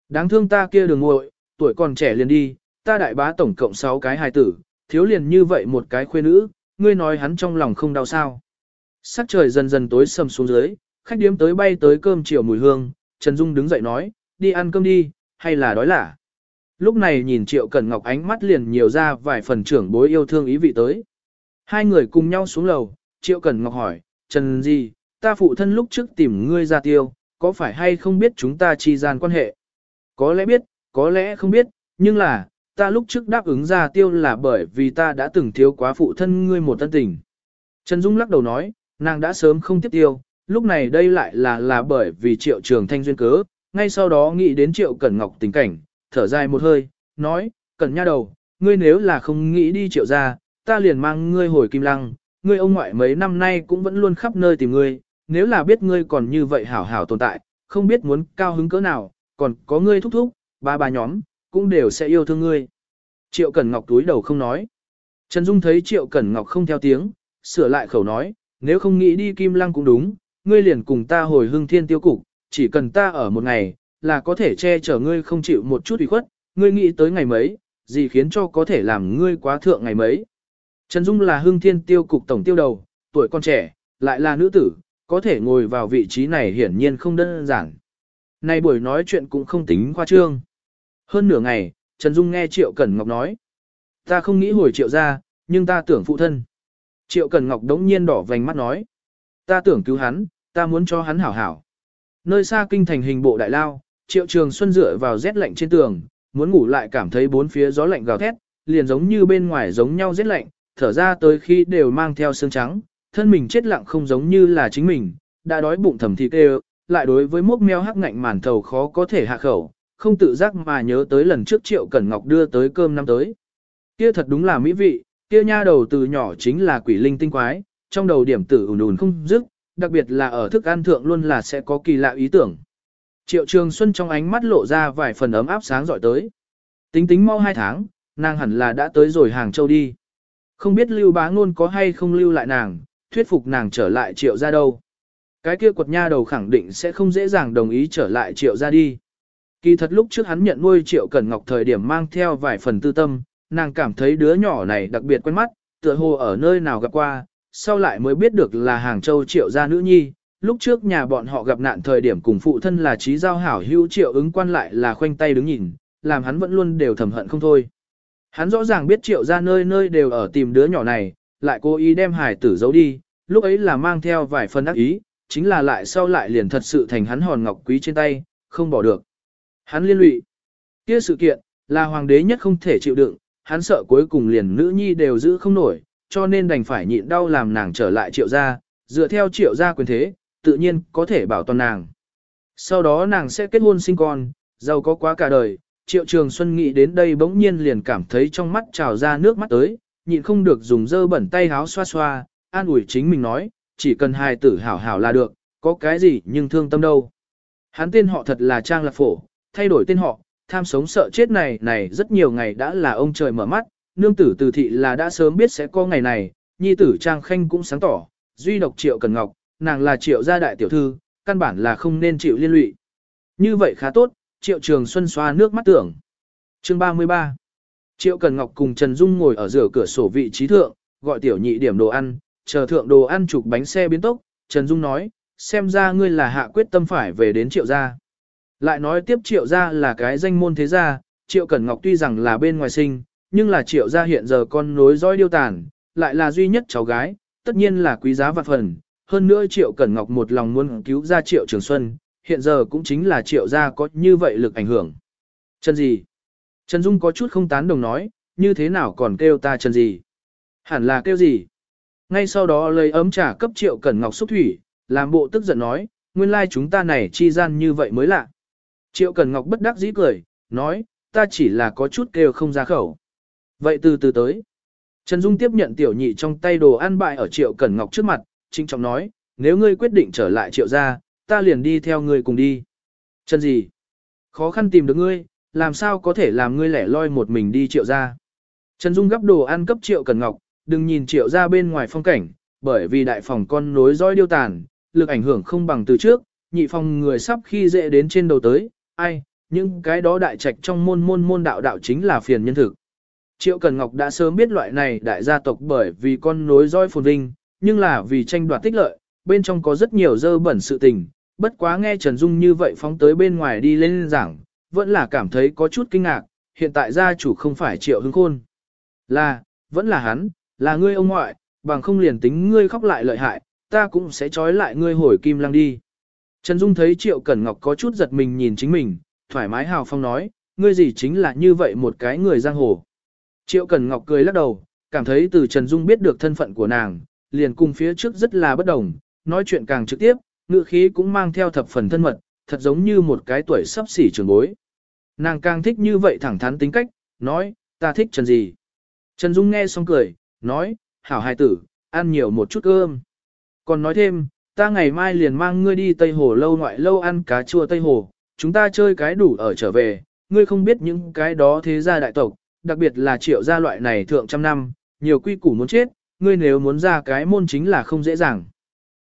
Đáng thương ta kia đường ngội, tuổi còn trẻ liền đi, ta đại bá tổng cộng 6 cái hài tử, thiếu liền như vậy một cái khuê nữ, ngươi nói hắn trong lòng không đau sao. Sắc trời dần dần tối sầm xuống dưới, khách điếm tới bay tới cơm chiều mùi hương, Trần Dung đứng dậy nói, đi ăn cơm đi, hay là đói lả. Lúc này nhìn Triệu Cẩn Ngọc ánh mắt liền nhiều ra vài phần trưởng bối yêu thương ý vị tới. Hai người cùng nhau xuống lầu, Triệu Cẩn Ngọc hỏi, Trần gì, ta phụ thân lúc trước tìm ngươi ra tiêu, có phải hay không biết chúng ta chi gian quan hệ? Có lẽ biết, có lẽ không biết, nhưng là, ta lúc trước đáp ứng ra tiêu là bởi vì ta đã từng thiếu quá phụ thân ngươi một thân tình. Trần Dung lắc đầu nói, nàng đã sớm không tiếp tiêu, lúc này đây lại là là bởi vì triệu trường thanh duyên cớ, ngay sau đó nghĩ đến triệu cẩn ngọc tình cảnh, thở dài một hơi, nói, cẩn nha đầu, ngươi nếu là không nghĩ đi triệu ra, ta liền mang ngươi hồi kim lăng, ngươi ông ngoại mấy năm nay cũng vẫn luôn khắp nơi tìm ngươi, nếu là biết ngươi còn như vậy hảo hảo tồn tại, không biết muốn cao hứng cỡ nào, còn có ngươi thúc thúc, ba ba nhóm, cũng đều sẽ yêu thương ngươi. Triệu Cẩn Ngọc túi đầu không nói. Trần Dung thấy Triệu Cẩn Ngọc không theo tiếng, sửa lại khẩu nói, nếu không nghĩ đi Kim Lăng cũng đúng, ngươi liền cùng ta hồi hưng thiên tiêu cục, chỉ cần ta ở một ngày, là có thể che chở ngươi không chịu một chút ủy khuất, ngươi nghĩ tới ngày mấy, gì khiến cho có thể làm ngươi quá thượng ngày mấy. Trần Dung là hưng thiên tiêu cục tổng tiêu đầu, tuổi con trẻ, lại là nữ tử, có thể ngồi vào vị trí này hiển nhiên không đơn giản. Nay buổi nói chuyện cũng không tính khoa trương. Hơn nửa ngày, Trần Dung nghe Triệu Cẩn Ngọc nói. Ta không nghĩ hồi Triệu ra, nhưng ta tưởng phụ thân. Triệu Cẩn Ngọc đống nhiên đỏ vành mắt nói. Ta tưởng cứu hắn, ta muốn cho hắn hảo hảo. Nơi xa kinh thành hình bộ đại lao, Triệu Trường Xuân dựa vào rét lạnh trên tường, muốn ngủ lại cảm thấy bốn phía gió lạnh gào thét, liền giống như bên ngoài giống nhau rét lạnh, thở ra tới khi đều mang theo xương trắng, thân mình chết lặng không giống như là chính mình, đã đói bụng thầm thịt đều, lại đối với mốc meo hắc ngạnh màn thầu khó có thể hạ khẩu, không tự giác mà nhớ tới lần trước Triệu Cẩn Ngọc đưa tới cơm năm tới. Kia thật đúng là mỹ vị, kia nha đầu từ nhỏ chính là quỷ linh tinh quái, trong đầu điểm tử ùn ùn không dứt, đặc biệt là ở thức ăn thượng luôn là sẽ có kỳ lạ ý tưởng. Triệu Trường Xuân trong ánh mắt lộ ra vài phần ấm áp sáng giỏi tới. Tính tính mau hai tháng, nàng hẳn là đã tới rồi Hàng Châu đi. Không biết lưu bá ngôn có hay không lưu lại nàng, thuyết phục nàng trở lại triệu ra đâu. Cái kia quật nha đầu khẳng định sẽ không dễ dàng đồng ý trở lại triệu ra đi. Kỳ thật lúc trước hắn nhận nuôi triệu cẩn ngọc thời điểm mang theo vài phần tư tâm, nàng cảm thấy đứa nhỏ này đặc biệt quen mắt, tựa hồ ở nơi nào gặp qua, sau lại mới biết được là hàng châu triệu gia nữ nhi. Lúc trước nhà bọn họ gặp nạn thời điểm cùng phụ thân là trí giao hảo hữu triệu ứng quan lại là khoanh tay đứng nhìn, làm hắn vẫn luôn đều thầm hận không thôi. Hắn rõ ràng biết triệu gia nơi nơi đều ở tìm đứa nhỏ này, lại cố ý đem hải tử giấu đi, lúc ấy là mang theo vài phần ác ý, chính là lại sau lại liền thật sự thành hắn hòn ngọc quý trên tay, không bỏ được. Hắn liên lụy. Kia sự kiện, là hoàng đế nhất không thể chịu đựng, hắn sợ cuối cùng liền nữ nhi đều giữ không nổi, cho nên đành phải nhịn đau làm nàng trở lại triệu gia, dựa theo triệu gia quyền thế, tự nhiên có thể bảo toàn nàng. Sau đó nàng sẽ kết hôn sinh con, giàu có quá cả đời, triệu trường xuân nghĩ đến đây bỗng nhiên liền cảm thấy trong mắt trào ra nước mắt tới, nhịn không được dùng dơ bẩn tay háo xoa xoa, an ủi chính mình nói, chỉ cần hài tử hảo hảo là được, có cái gì nhưng thương tâm đâu. Hắn tên họ thật là Trang Lạc Phổ, thay đổi tên họ, tham sống sợ chết này này rất nhiều ngày đã là ông trời mở mắt, nương tử từ thị là đã sớm biết sẽ có ngày này, nhi tử Trang Khanh cũng sáng tỏ, duy độc Triệu Cần Ngọc, nàng là Triệu gia đại tiểu thư, căn bản là không nên chịu liên lụy. Như vậy khá tốt, Triệu Trường Xuân xoa nước mắt tưởng. Chương 33 Triệu Cần Ngọc cùng Trần Dung ngồi ở giữa cửa sổ vị trí thượng, gọi tiểu nhị điểm đồ ăn, chờ thượng đồ ăn chụp bánh xe biến tốc, Trần Dung nói, xem ra ngươi là hạ quyết tâm phải về đến Triệu gia. Lại nói tiếp Triệu gia là cái danh môn thế gia, Triệu Cẩn Ngọc tuy rằng là bên ngoài sinh, nhưng là Triệu gia hiện giờ con nối dõi điêu tàn, lại là duy nhất cháu gái, tất nhiên là quý giá vạn phần. Hơn nữa Triệu Cẩn Ngọc một lòng muốn cứu ra Triệu Trường Xuân, hiện giờ cũng chính là Triệu gia có như vậy lực ảnh hưởng. Trần gì? Trần Dung có chút không tán đồng nói, như thế nào còn kêu ta Trần gì? Hẳn là kêu gì? Ngay sau đó lấy ấm trà cấp Triệu Cẩn Ngọc xúc thủy, làm bộ tức giận nói, nguyên lai chúng ta này chi gian như vậy mới lạ. Triệu Cẩn Ngọc bất đắc dĩ cười, nói, ta chỉ là có chút kêu không ra khẩu. Vậy từ từ tới. Trần Dung tiếp nhận tiểu nhị trong tay đồ ăn bại ở Triệu Cẩn Ngọc trước mặt, trinh trọng nói, nếu ngươi quyết định trở lại Triệu gia, ta liền đi theo ngươi cùng đi. Trần gì? Khó khăn tìm được ngươi, làm sao có thể làm ngươi lẻ loi một mình đi Triệu gia? Trần Dung gấp đồ ăn cấp Triệu Cẩn Ngọc, đừng nhìn Triệu ra bên ngoài phong cảnh, bởi vì đại phòng con nối dõi điêu tàn, lực ảnh hưởng không bằng từ trước, nhị phòng người sắp khi dễ đến trên đầu tới, ai, những cái đó đại trạch trong môn môn môn đạo đạo chính là phiền nhân thực. Triệu Cần Ngọc đã sớm biết loại này đại gia tộc bởi vì con nối dõi phồn vinh, nhưng là vì tranh đoạt tích lợi, bên trong có rất nhiều dơ bẩn sự tình, bất quá nghe Trần Dung như vậy phóng tới bên ngoài đi lên giảng, vẫn là cảm thấy có chút kinh ngạc, hiện tại gia chủ không phải Triệu Hưng Khôn. Là, vẫn là hắn, là ngươi ông ngoại, bằng không liền tính ngươi khóc lại lợi hại, ta cũng sẽ trói lại ngươi hồi kim lăng đi. Trần Dung thấy Triệu Cẩn Ngọc có chút giật mình nhìn chính mình, thoải mái hào phong nói, ngươi gì chính là như vậy một cái người giang hồ. Triệu Cẩn Ngọc cười lắc đầu, cảm thấy từ Trần Dung biết được thân phận của nàng, liền cùng phía trước rất là bất đồng, nói chuyện càng trực tiếp, ngữ khí cũng mang theo thập phần thân mật, thật giống như một cái tuổi sắp xỉ trường bối. Nàng càng thích như vậy thẳng thắn tính cách, nói, ta thích Trần gì. Trần Dung nghe xong cười, nói, hảo hài tử, ăn nhiều một chút cơm. Còn nói thêm, ta ngày mai liền mang ngươi đi Tây Hồ lâu ngoại lâu ăn cá chua Tây Hồ, chúng ta chơi cái đủ ở trở về, ngươi không biết những cái đó thế gia đại tộc, đặc biệt là triệu gia loại này thượng trăm năm, nhiều quy củ muốn chết, ngươi nếu muốn ra cái môn chính là không dễ dàng.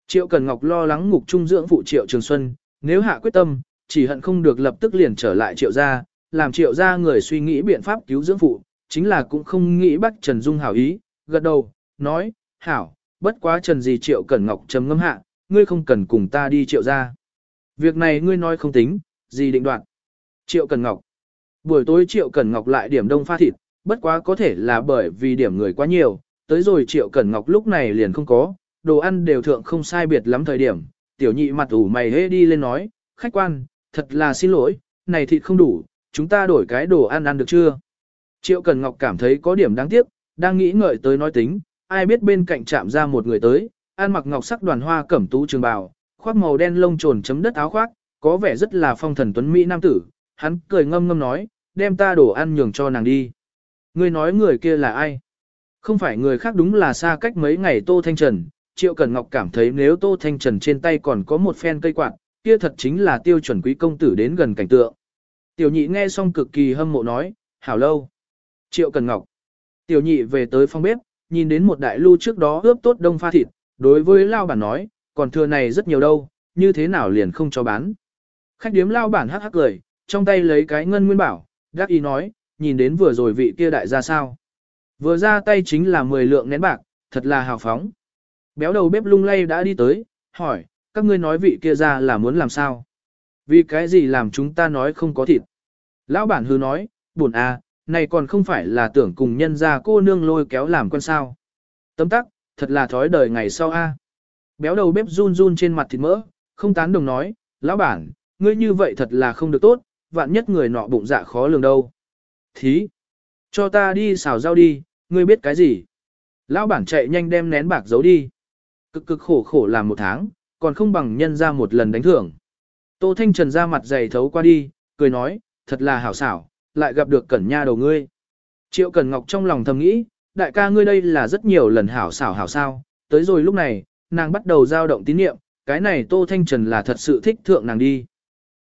Triệu Cần Ngọc lo lắng ngục trung dưỡng phụ Triệu Trường Xuân, nếu hạ quyết tâm, chỉ hận không được lập tức liền trở lại Triệu gia, làm Triệu gia người suy nghĩ biện pháp cứu dưỡng phụ, chính là cũng không nghĩ bắt Trần Dung hảo ý, gật đầu, nói, hảo, bất quá Trần gì Triệu Cẩn Ngọc trầm ngâm hạ, ngươi không cần cùng ta đi triệu ra. Việc này ngươi nói không tính, gì định đoạn. Triệu Cần Ngọc. Buổi tối Triệu Cần Ngọc lại điểm đông pha thịt, bất quá có thể là bởi vì điểm người quá nhiều, tới rồi Triệu Cần Ngọc lúc này liền không có, đồ ăn đều thượng không sai biệt lắm thời điểm. Tiểu nhị mặt ủ mày hê đi lên nói, khách quan, thật là xin lỗi, này thịt không đủ, chúng ta đổi cái đồ ăn ăn được chưa? Triệu Cần Ngọc cảm thấy có điểm đáng tiếc, đang nghĩ ngợi tới nói tính, ai biết bên cạnh chạm ra một người tới, an mặc ngọc sắc đoàn hoa cẩm tú trường bào, khoác màu đen lông trồn chấm đất áo khoác, có vẻ rất là phong thần tuấn mỹ nam tử, hắn cười ngâm ngâm nói, đem ta đồ ăn nhường cho nàng đi. Ngươi nói người kia là ai? Không phải người khác đúng là xa cách mấy ngày Tô Thanh Trần, Triệu Cẩn Ngọc cảm thấy nếu Tô Thanh Trần trên tay còn có một phen cây quạt, kia thật chính là tiêu chuẩn quý công tử đến gần cảnh tượng. Tiểu nhị nghe xong cực kỳ hâm mộ nói, hảo lâu. Triệu Cẩn Ngọc. Tiểu nhị về tới phòng bếp, nhìn đến một đại lưu trước đó ướp tốt đông pha thịt, đối với lao bản nói, còn thừa này rất nhiều đâu, như thế nào liền không cho bán. Khách điếm lao bản hắc hắc cười, trong tay lấy cái ngân nguyên bảo, đắc ý nói, nhìn đến vừa rồi vị kia đại ra sao. Vừa ra tay chính là 10 lượng nén bạc, thật là hào phóng. Béo đầu bếp lung lay đã đi tới, hỏi, các ngươi nói vị kia ra là muốn làm sao? Vì cái gì làm chúng ta nói không có thịt? Lão bản hư nói, buồn à, này còn không phải là tưởng cùng nhân ra cô nương lôi kéo làm con sao. Tấm tắc, thật là thói đời ngày sau a. Béo đầu bếp run run trên mặt thịt mỡ, không tán đồng nói, lão bản, ngươi như vậy thật là không được tốt, vạn nhất người nọ bụng dạ khó lường đâu. Thí, Cho ta đi xào rau đi, ngươi biết cái gì? Lão bản chạy nhanh đem nén bạc giấu đi. Cực cực khổ khổ làm một tháng, còn không bằng nhân ra một lần đánh thưởng. Tô Thanh Trần ra mặt dày thấu qua đi, cười nói, thật là hảo xảo, lại gặp được cẩn nha đầu ngươi. Triệu Cẩn Ngọc trong lòng thầm nghĩ, đại ca ngươi đây là rất nhiều lần hảo xảo hảo sao, tới rồi lúc này, nàng bắt đầu dao động tín niệm, cái này Tô Thanh Trần là thật sự thích thượng nàng đi.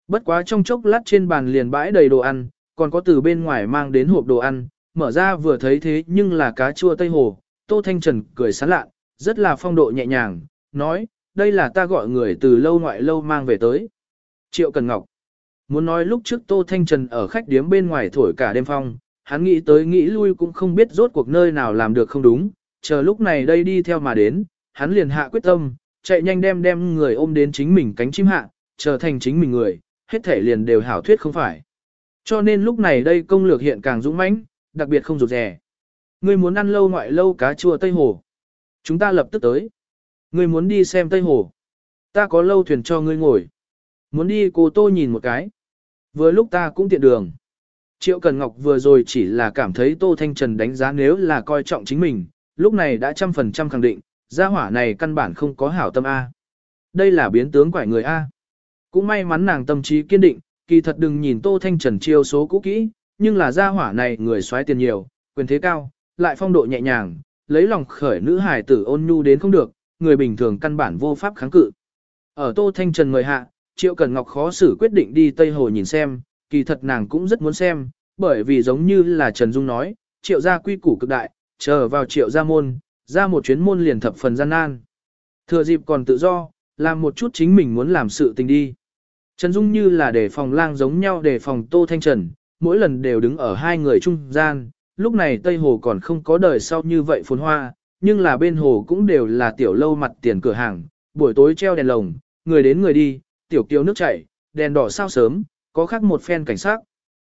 Bất quá trong chốc lát trên bàn liền bãi đầy đồ ăn, còn có từ bên ngoài mang đến hộp đồ ăn, mở ra vừa thấy thế nhưng là cá chua Tây Hồ, Tô Thanh Trần cười sán lạ, rất là phong độ nhẹ nhàng, nói, đây là ta gọi người từ lâu ngoại lâu mang về tới. Triệu Cần Ngọc Muốn nói lúc trước Tô Thanh Trần ở khách điếm bên ngoài thổi cả đêm phong, hắn nghĩ tới nghĩ lui cũng không biết rốt cuộc nơi nào làm được không đúng, chờ lúc này đây đi theo mà đến, hắn liền hạ quyết tâm, chạy nhanh đem đem người ôm đến chính mình cánh chim hạ, trở thành chính mình người, hết thể liền đều hảo thuyết không phải. Cho nên lúc này đây công lược hiện càng dũng mãnh, đặc biệt không rụt rè. Ngươi muốn ăn lâu ngoại lâu cá chua Tây Hồ. Chúng ta lập tức tới. Ngươi muốn đi xem Tây Hồ. Ta có lâu thuyền cho ngươi ngồi. Muốn đi cô tô nhìn một cái. Vừa lúc ta cũng tiện đường. Triệu Cần Ngọc vừa rồi chỉ là cảm thấy Tô Thanh Trần đánh giá nếu là coi trọng chính mình, lúc này đã trăm phần trăm khẳng định, gia hỏa này căn bản không có hảo tâm A. Đây là biến tướng quải người A. Cũng may mắn nàng tâm trí kiên định, kỳ thật đừng nhìn Tô Thanh Trần chiêu số cũ kỹ, nhưng là gia hỏa này người xoáy tiền nhiều, quyền thế cao, lại phong độ nhẹ nhàng, lấy lòng khởi nữ hài tử ôn nhu đến không được, người bình thường căn bản vô pháp kháng cự. Ở Tô Thanh Trần người hạ, Triệu Cần Ngọc khó xử quyết định đi Tây Hồ nhìn xem, kỳ thật nàng cũng rất muốn xem, bởi vì giống như là Trần Dung nói, Triệu gia quy củ cực đại, chờ vào Triệu gia môn, ra một chuyến môn liền thập phần gian nan. Thừa dịp còn tự do, làm một chút chính mình muốn làm sự tình đi. Trần Dung như là để phòng lang giống nhau để phòng Tô Thanh Trần, mỗi lần đều đứng ở hai người trung gian, lúc này Tây Hồ còn không có đời sau như vậy phồn hoa, nhưng là bên hồ cũng đều là tiểu lâu mặt tiền cửa hàng, buổi tối treo đèn lồng, người đến người đi, tiểu kiều nước chảy, đèn đỏ sao sớm, có khác một phen cảnh sát.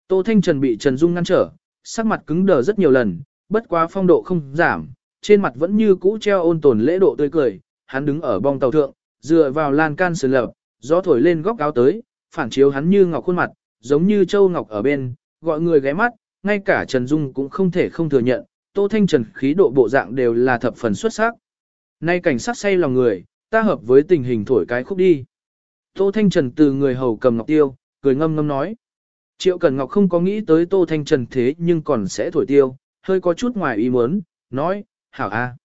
Tô Thanh Trần bị Trần Dung ngăn trở, sắc mặt cứng đờ rất nhiều lần, bất quá phong độ không giảm, trên mặt vẫn như cũ treo ôn tồn lễ độ tươi cười, hắn đứng ở bong tàu thượng, dựa vào lan can sườn lập, gió thổi lên góc áo tới, phản chiếu hắn như ngọc khuôn mặt, giống như châu ngọc ở bên, gọi người ghé mắt, ngay cả Trần Dung cũng không thể không thừa nhận, Tô Thanh Trần khí độ bộ dạng đều là thập phần xuất sắc. Nay cảnh sát say lòng người, ta hợp với tình hình thổi cái khúc đi. Tô Thanh Trần từ người hầu cầm ngọc tiêu, cười ngâm ngâm nói. Triệu Cẩn Ngọc không có nghĩ tới Tô Thanh Trần thế nhưng còn sẽ thổi tiêu, hơi có chút ngoài ý muốn, nói, hảo a.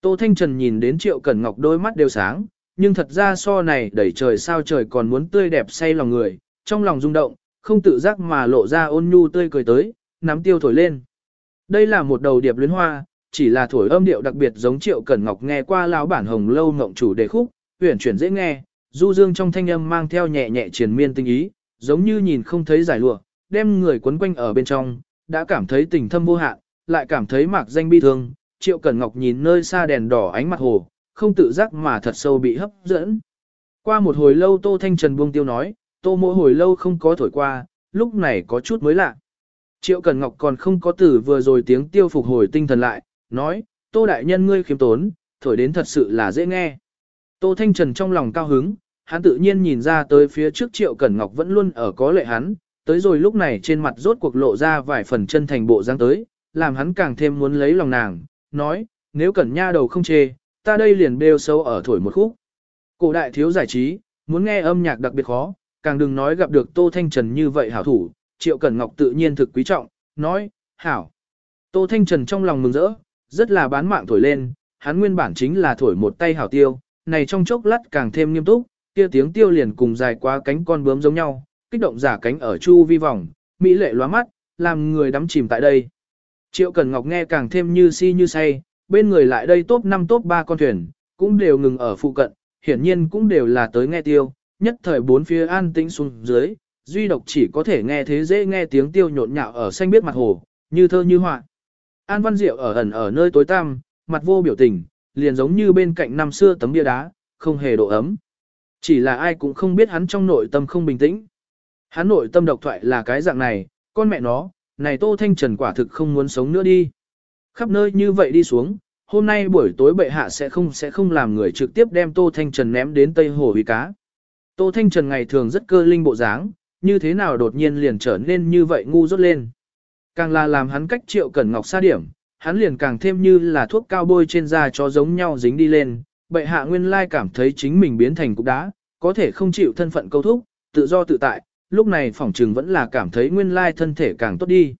Tô Thanh Trần nhìn đến Triệu Cẩn Ngọc đôi mắt đều sáng, nhưng thật ra so này đẩy trời sao trời còn muốn tươi đẹp say lòng người, trong lòng rung động, không tự giác mà lộ ra ôn nhu tươi cười tới, nắm tiêu thổi lên. Đây là một đầu điệp luyến hoa, chỉ là thổi âm điệu đặc biệt giống Triệu Cẩn Ngọc nghe qua lão bản hồng lâu ngộng chủ đề khúc, huyền chuyển dễ nghe, du dương trong thanh âm mang theo nhẹ nhẹ triền miên tinh ý, giống như nhìn không thấy giải lụa, đem người quấn quanh ở bên trong, đã cảm thấy tình thâm vô hạn, lại cảm thấy mạc danh bi thương. Triệu Cẩn Ngọc nhìn nơi xa đèn đỏ ánh mặt hồ, không tự giác mà thật sâu bị hấp dẫn. Qua một hồi lâu Tô Thanh Trần buông tiêu nói, Tô mỗi hồi lâu không có thổi qua, lúc này có chút mới lạ. Triệu Cẩn Ngọc còn không có tử vừa rồi tiếng tiêu phục hồi tinh thần lại, nói, Tô Đại Nhân ngươi khiêm tốn, thổi đến thật sự là dễ nghe. Tô Thanh Trần trong lòng cao hứng, hắn tự nhiên nhìn ra tới phía trước Triệu Cẩn Ngọc vẫn luôn ở có lệ hắn, tới rồi lúc này trên mặt rốt cuộc lộ ra vài phần chân thành bộ dáng tới, làm hắn càng thêm muốn lấy lòng nàng, nói, nếu Cẩn Nha đầu không chê, ta đây liền bêu sâu ở thổi một khúc. Cổ đại thiếu giải trí, muốn nghe âm nhạc đặc biệt khó, càng đừng nói gặp được Tô Thanh Trần như vậy hảo thủ, Triệu Cẩn Ngọc tự nhiên thực quý trọng, nói, hảo. Tô Thanh Trần trong lòng mừng rỡ, rất là bán mạng thổi lên, hắn nguyên bản chính là thổi một tay hảo tiêu, này trong chốc lát càng thêm nghiêm túc, kia tiếng tiêu liền cùng dài quá cánh con bướm giống nhau, kích động giả cánh ở chu vi vòng, mỹ lệ lóa mắt, làm người đắm chìm tại đây. Triệu Cẩn Ngọc nghe càng thêm như si như say, bên người lại đây top 5 top 3 con thuyền, cũng đều ngừng ở phụ cận, hiển nhiên cũng đều là tới nghe tiêu, nhất thời bốn phía an tĩnh xuống dưới, duy độc chỉ có thể nghe thế dễ nghe tiếng tiêu nhộn nhạo ở xanh biết mặt hồ, như thơ như họa. An Văn Diệu ở ẩn ở nơi tối tăm, mặt vô biểu tình, liền giống như bên cạnh năm xưa tấm bia đá, không hề độ ấm. Chỉ là ai cũng không biết hắn trong nội tâm không bình tĩnh. Hắn nội tâm độc thoại là cái dạng này, con mẹ nó, này Tô Thanh Trần quả thực không muốn sống nữa đi. Khắp nơi như vậy đi xuống, hôm nay buổi tối bệ hạ sẽ không sẽ không làm người trực tiếp đem Tô Thanh Trần ném đến Tây Hồ Huy cá. Tô Thanh Trần ngày thường rất cơ linh bộ dáng, như thế nào đột nhiên liền trở nên như vậy ngu rốt lên. Càng là làm hắn cách triệu cẩn ngọc xa điểm, hắn liền càng thêm như là thuốc cao bôi trên da cho giống nhau dính đi lên, bệ hạ nguyên lai cảm thấy chính mình biến thành cục đá, có thể không chịu thân phận câu thúc, tự do tự tại, lúc này phỏng trừng vẫn là cảm thấy nguyên lai thân thể càng tốt đi.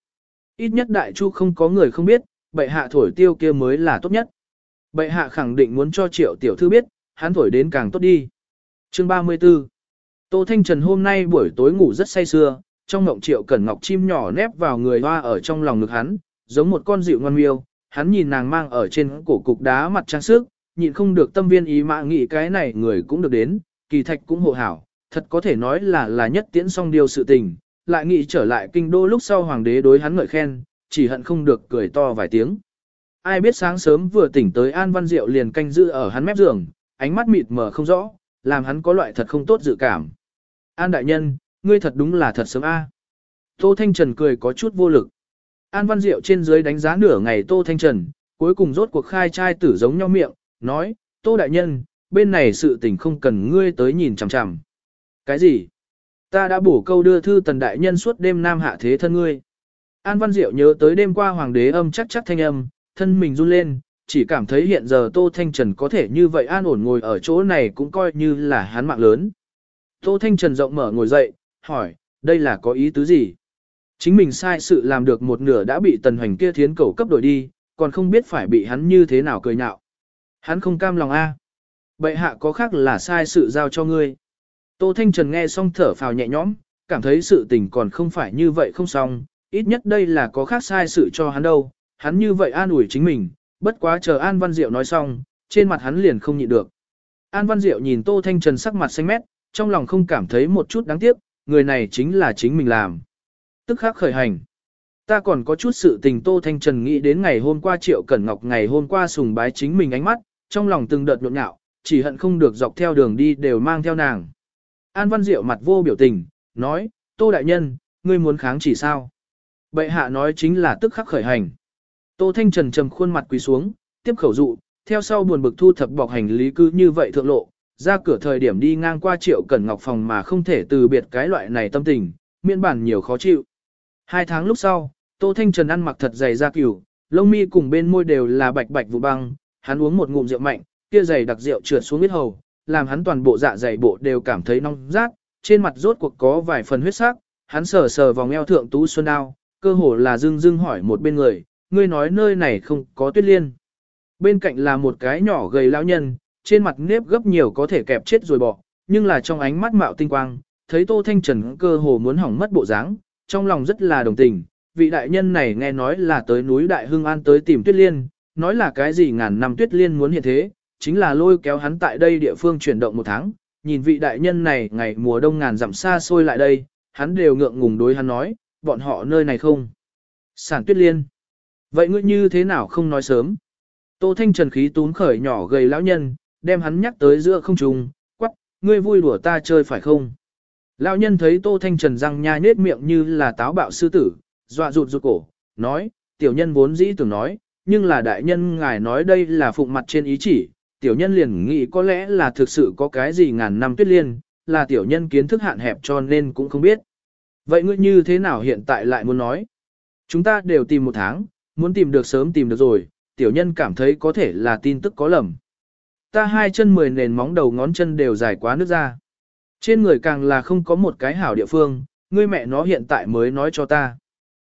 Ít nhất đại chu không có người không biết, bệ hạ thổi tiêu kia mới là tốt nhất. Bệ hạ khẳng định muốn cho triệu tiểu thư biết, hắn thổi đến càng tốt đi. Chương 34 Tô Thanh Trần hôm nay buổi tối ngủ rất say sưa, trong mộng triệu cẩn ngọc chim nhỏ nép vào người hoa ở trong lòng ngực hắn, giống một con dịu ngoan miêu, hắn nhìn nàng mang ở trên cổ cục đá mặt trang sức, nhịn không được tâm viên ý mạ nghĩ cái này người cũng được đến, kỳ thạch cũng hộ hảo, thật có thể nói là là nhất tiễn song điều sự tình, lại nghĩ trở lại kinh đô lúc sau hoàng đế đối hắn ngợi khen, chỉ hận không được cười to vài tiếng. Ai biết sáng sớm vừa tỉnh tới An Văn Diệu liền canh giữ ở hắn mép giường, ánh mắt mịt mờ không rõ, làm hắn có loại thật không tốt dự cảm. An đại nhân, ngươi thật đúng là thật sớm a. Tô Thanh Trần cười có chút vô lực. An Văn Diệu trên dưới đánh giá nửa ngày Tô Thanh Trần, cuối cùng rốt cuộc khai trai tử giống nhau miệng, nói, Tô Đại Nhân, bên này sự tình không cần ngươi tới nhìn chằm chằm. Cái gì? Ta đã bổ câu đưa thư tần đại nhân suốt đêm nam hạ thế thân ngươi. An Văn Diệu nhớ tới đêm qua hoàng đế âm chắc chắc thanh âm, thân mình run lên, chỉ cảm thấy hiện giờ Tô Thanh Trần có thể như vậy an ổn ngồi ở chỗ này cũng coi như là hắn mạng lớn. Tô Thanh Trần rộng mở ngồi dậy, hỏi, đây là có ý tứ gì? Chính mình sai sự làm được một nửa đã bị tần hoành kia thiến cầu cấp đổi đi, còn không biết phải bị hắn như thế nào cười nhạo. Hắn không cam lòng a. Bệ hạ có khác là sai sự giao cho ngươi. Tô Thanh Trần nghe xong thở phào nhẹ nhõm, cảm thấy sự tình còn không phải như vậy không xong, ít nhất đây là có khác sai sự cho hắn đâu, hắn như vậy an ủi chính mình, bất quá chờ An Văn Diệu nói xong, trên mặt hắn liền không nhịn được. An Văn Diệu nhìn Tô Thanh Trần sắc mặt xanh mét, trong lòng không cảm thấy một chút đáng tiếc, người này chính là chính mình làm. Tức khắc khởi hành. Ta còn có chút sự tình Tô Thanh Trần nghĩ đến ngày hôm qua Triệu Cẩn Ngọc ngày hôm qua sùng bái chính mình ánh mắt, trong lòng từng đợt nhộn nhạo, chỉ hận không được dọc theo đường đi đều mang theo nàng. An Văn Diệu mặt vô biểu tình, nói, Tô Đại Nhân, ngươi muốn kháng chỉ sao? Bệ hạ nói chính là tức khắc khởi hành. Tô Thanh Trần trầm khuôn mặt quỳ xuống, tiếp khẩu dụ, theo sau buồn bực thu thập bọc hành lý cứ như vậy thượng lộ, ra cửa thời điểm đi ngang qua Triệu Cẩn Ngọc phòng mà không thể từ biệt cái loại này tâm tình, miễn bản nhiều khó chịu. Hai tháng lúc sau, Tô Thanh Trần ăn mặc thật dày da cửu, lông mi cùng bên môi đều là bạch bạch vụ băng, hắn uống một ngụm rượu mạnh, kia dày đặc rượu trượt xuống huyết hầu, làm hắn toàn bộ dạ dày bộ đều cảm thấy nóng rát, trên mặt rốt cuộc có vài phần huyết sắc, hắn sờ sờ vòng eo thượng tú xuân đao, cơ hồ là dưng dưng hỏi một bên người, ngươi nói nơi này không có tuyết liên. Bên cạnh là một cái nhỏ gầy lão nhân, trên mặt nếp gấp nhiều có thể kẹp chết rồi bỏ, nhưng là trong ánh mắt mạo tinh quang, thấy Tô Thanh Trần cơ hồ muốn hỏng mất bộ dáng, trong lòng rất là đồng tình. Vị đại nhân này nghe nói là tới núi Đại Hưng An tới tìm Tuyết Liên, nói là cái gì ngàn năm Tuyết Liên muốn hiện thế, chính là lôi kéo hắn tại đây địa phương chuyển động một tháng. Nhìn vị đại nhân này ngày mùa đông ngàn dặm xa xôi lại đây, hắn đều ngượng ngùng đối hắn nói, bọn họ nơi này không. Sản Tuyết Liên. Vậy ngươi như thế nào không nói sớm? Tô Thanh Trần khí tún khởi nhỏ gầy lão nhân, đem hắn nhắc tới giữa không trung, quắc, ngươi vui đùa ta chơi phải không? Lão nhân thấy Tô Thanh Trần răng nha nết miệng như là táo bạo sư tử, dọa rụt rụt cổ, nói, tiểu nhân vốn dĩ tưởng nói, nhưng là đại nhân ngài nói đây là phụng mặt trên ý chỉ, tiểu nhân liền nghĩ có lẽ là thực sự có cái gì ngàn năm tuyết liên, là tiểu nhân kiến thức hạn hẹp cho nên cũng không biết. Vậy ngươi như thế nào hiện tại lại muốn nói? Chúng ta đều tìm một tháng, muốn tìm được sớm tìm được rồi, tiểu nhân cảm thấy có thể là tin tức có lầm. Ta hai chân mười nền móng đầu ngón chân đều dài quá nước ra. Trên người càng là không có một cái hảo địa phương, ngươi mẹ nó hiện tại mới nói cho ta.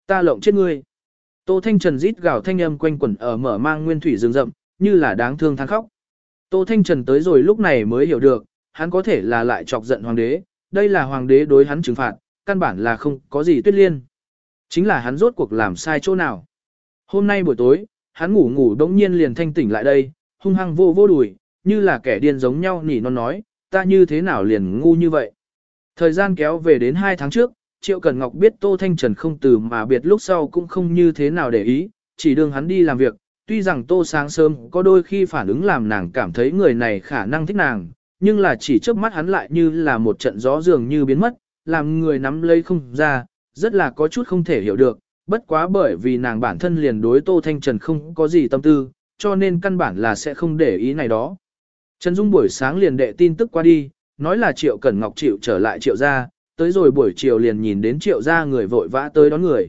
Ta lộng chết ngươi. Tô Thanh Trần rít gào thanh âm quanh quẩn ở mở mang nguyên thủy rừng rậm, như là đáng thương than khóc. Tô Thanh Trần tới rồi lúc này mới hiểu được, hắn có thể là lại chọc giận hoàng đế, đây là hoàng đế đối hắn trừng phạt, căn bản là không có gì tuyết liên. Chính là hắn rốt cuộc làm sai chỗ nào. Hôm nay buổi tối, hắn ngủ ngủ đống nhiên liền thanh tỉnh lại đây, hung hăng vô vô đùi, như là kẻ điên giống nhau nỉ non nói, ta như thế nào liền ngu như vậy. Thời gian kéo về đến hai tháng trước, Triệu Cẩn Ngọc biết Tô Thanh Trần không từ mà biệt lúc sau cũng không như thế nào để ý, chỉ đương hắn đi làm việc, tuy rằng Tô sáng sớm có đôi khi phản ứng làm nàng cảm thấy người này khả năng thích nàng, nhưng là chỉ trước mắt hắn lại như là một trận gió dường như biến mất, làm người nắm lấy không ra, rất là có chút không thể hiểu được, bất quá bởi vì nàng bản thân liền đối Tô Thanh Trần không có gì tâm tư, cho nên căn bản là sẽ không để ý này đó. Trần Dung buổi sáng liền đệ tin tức qua đi, nói là Triệu Cẩn Ngọc Triệu trở lại Triệu gia, tới rồi buổi chiều liền nhìn đến Triệu gia người vội vã tới đón người.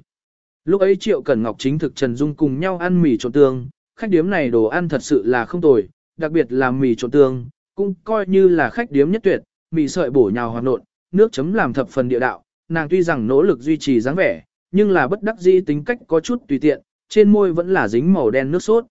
Lúc ấy Triệu Cẩn Ngọc chính thực Trần Dung cùng nhau ăn mì trộn tương, khách điếm này đồ ăn thật sự là không tồi, đặc biệt là mì trộn tương, cũng coi như là khách điếm nhất tuyệt, mì sợi bổ nhào hoạt nộn, nước chấm làm thập phần địa đạo, nàng tuy rằng nỗ lực duy trì dáng vẻ, nhưng là bất đắc dĩ tính cách có chút tùy tiện, trên môi vẫn là dính màu đen nước sốt.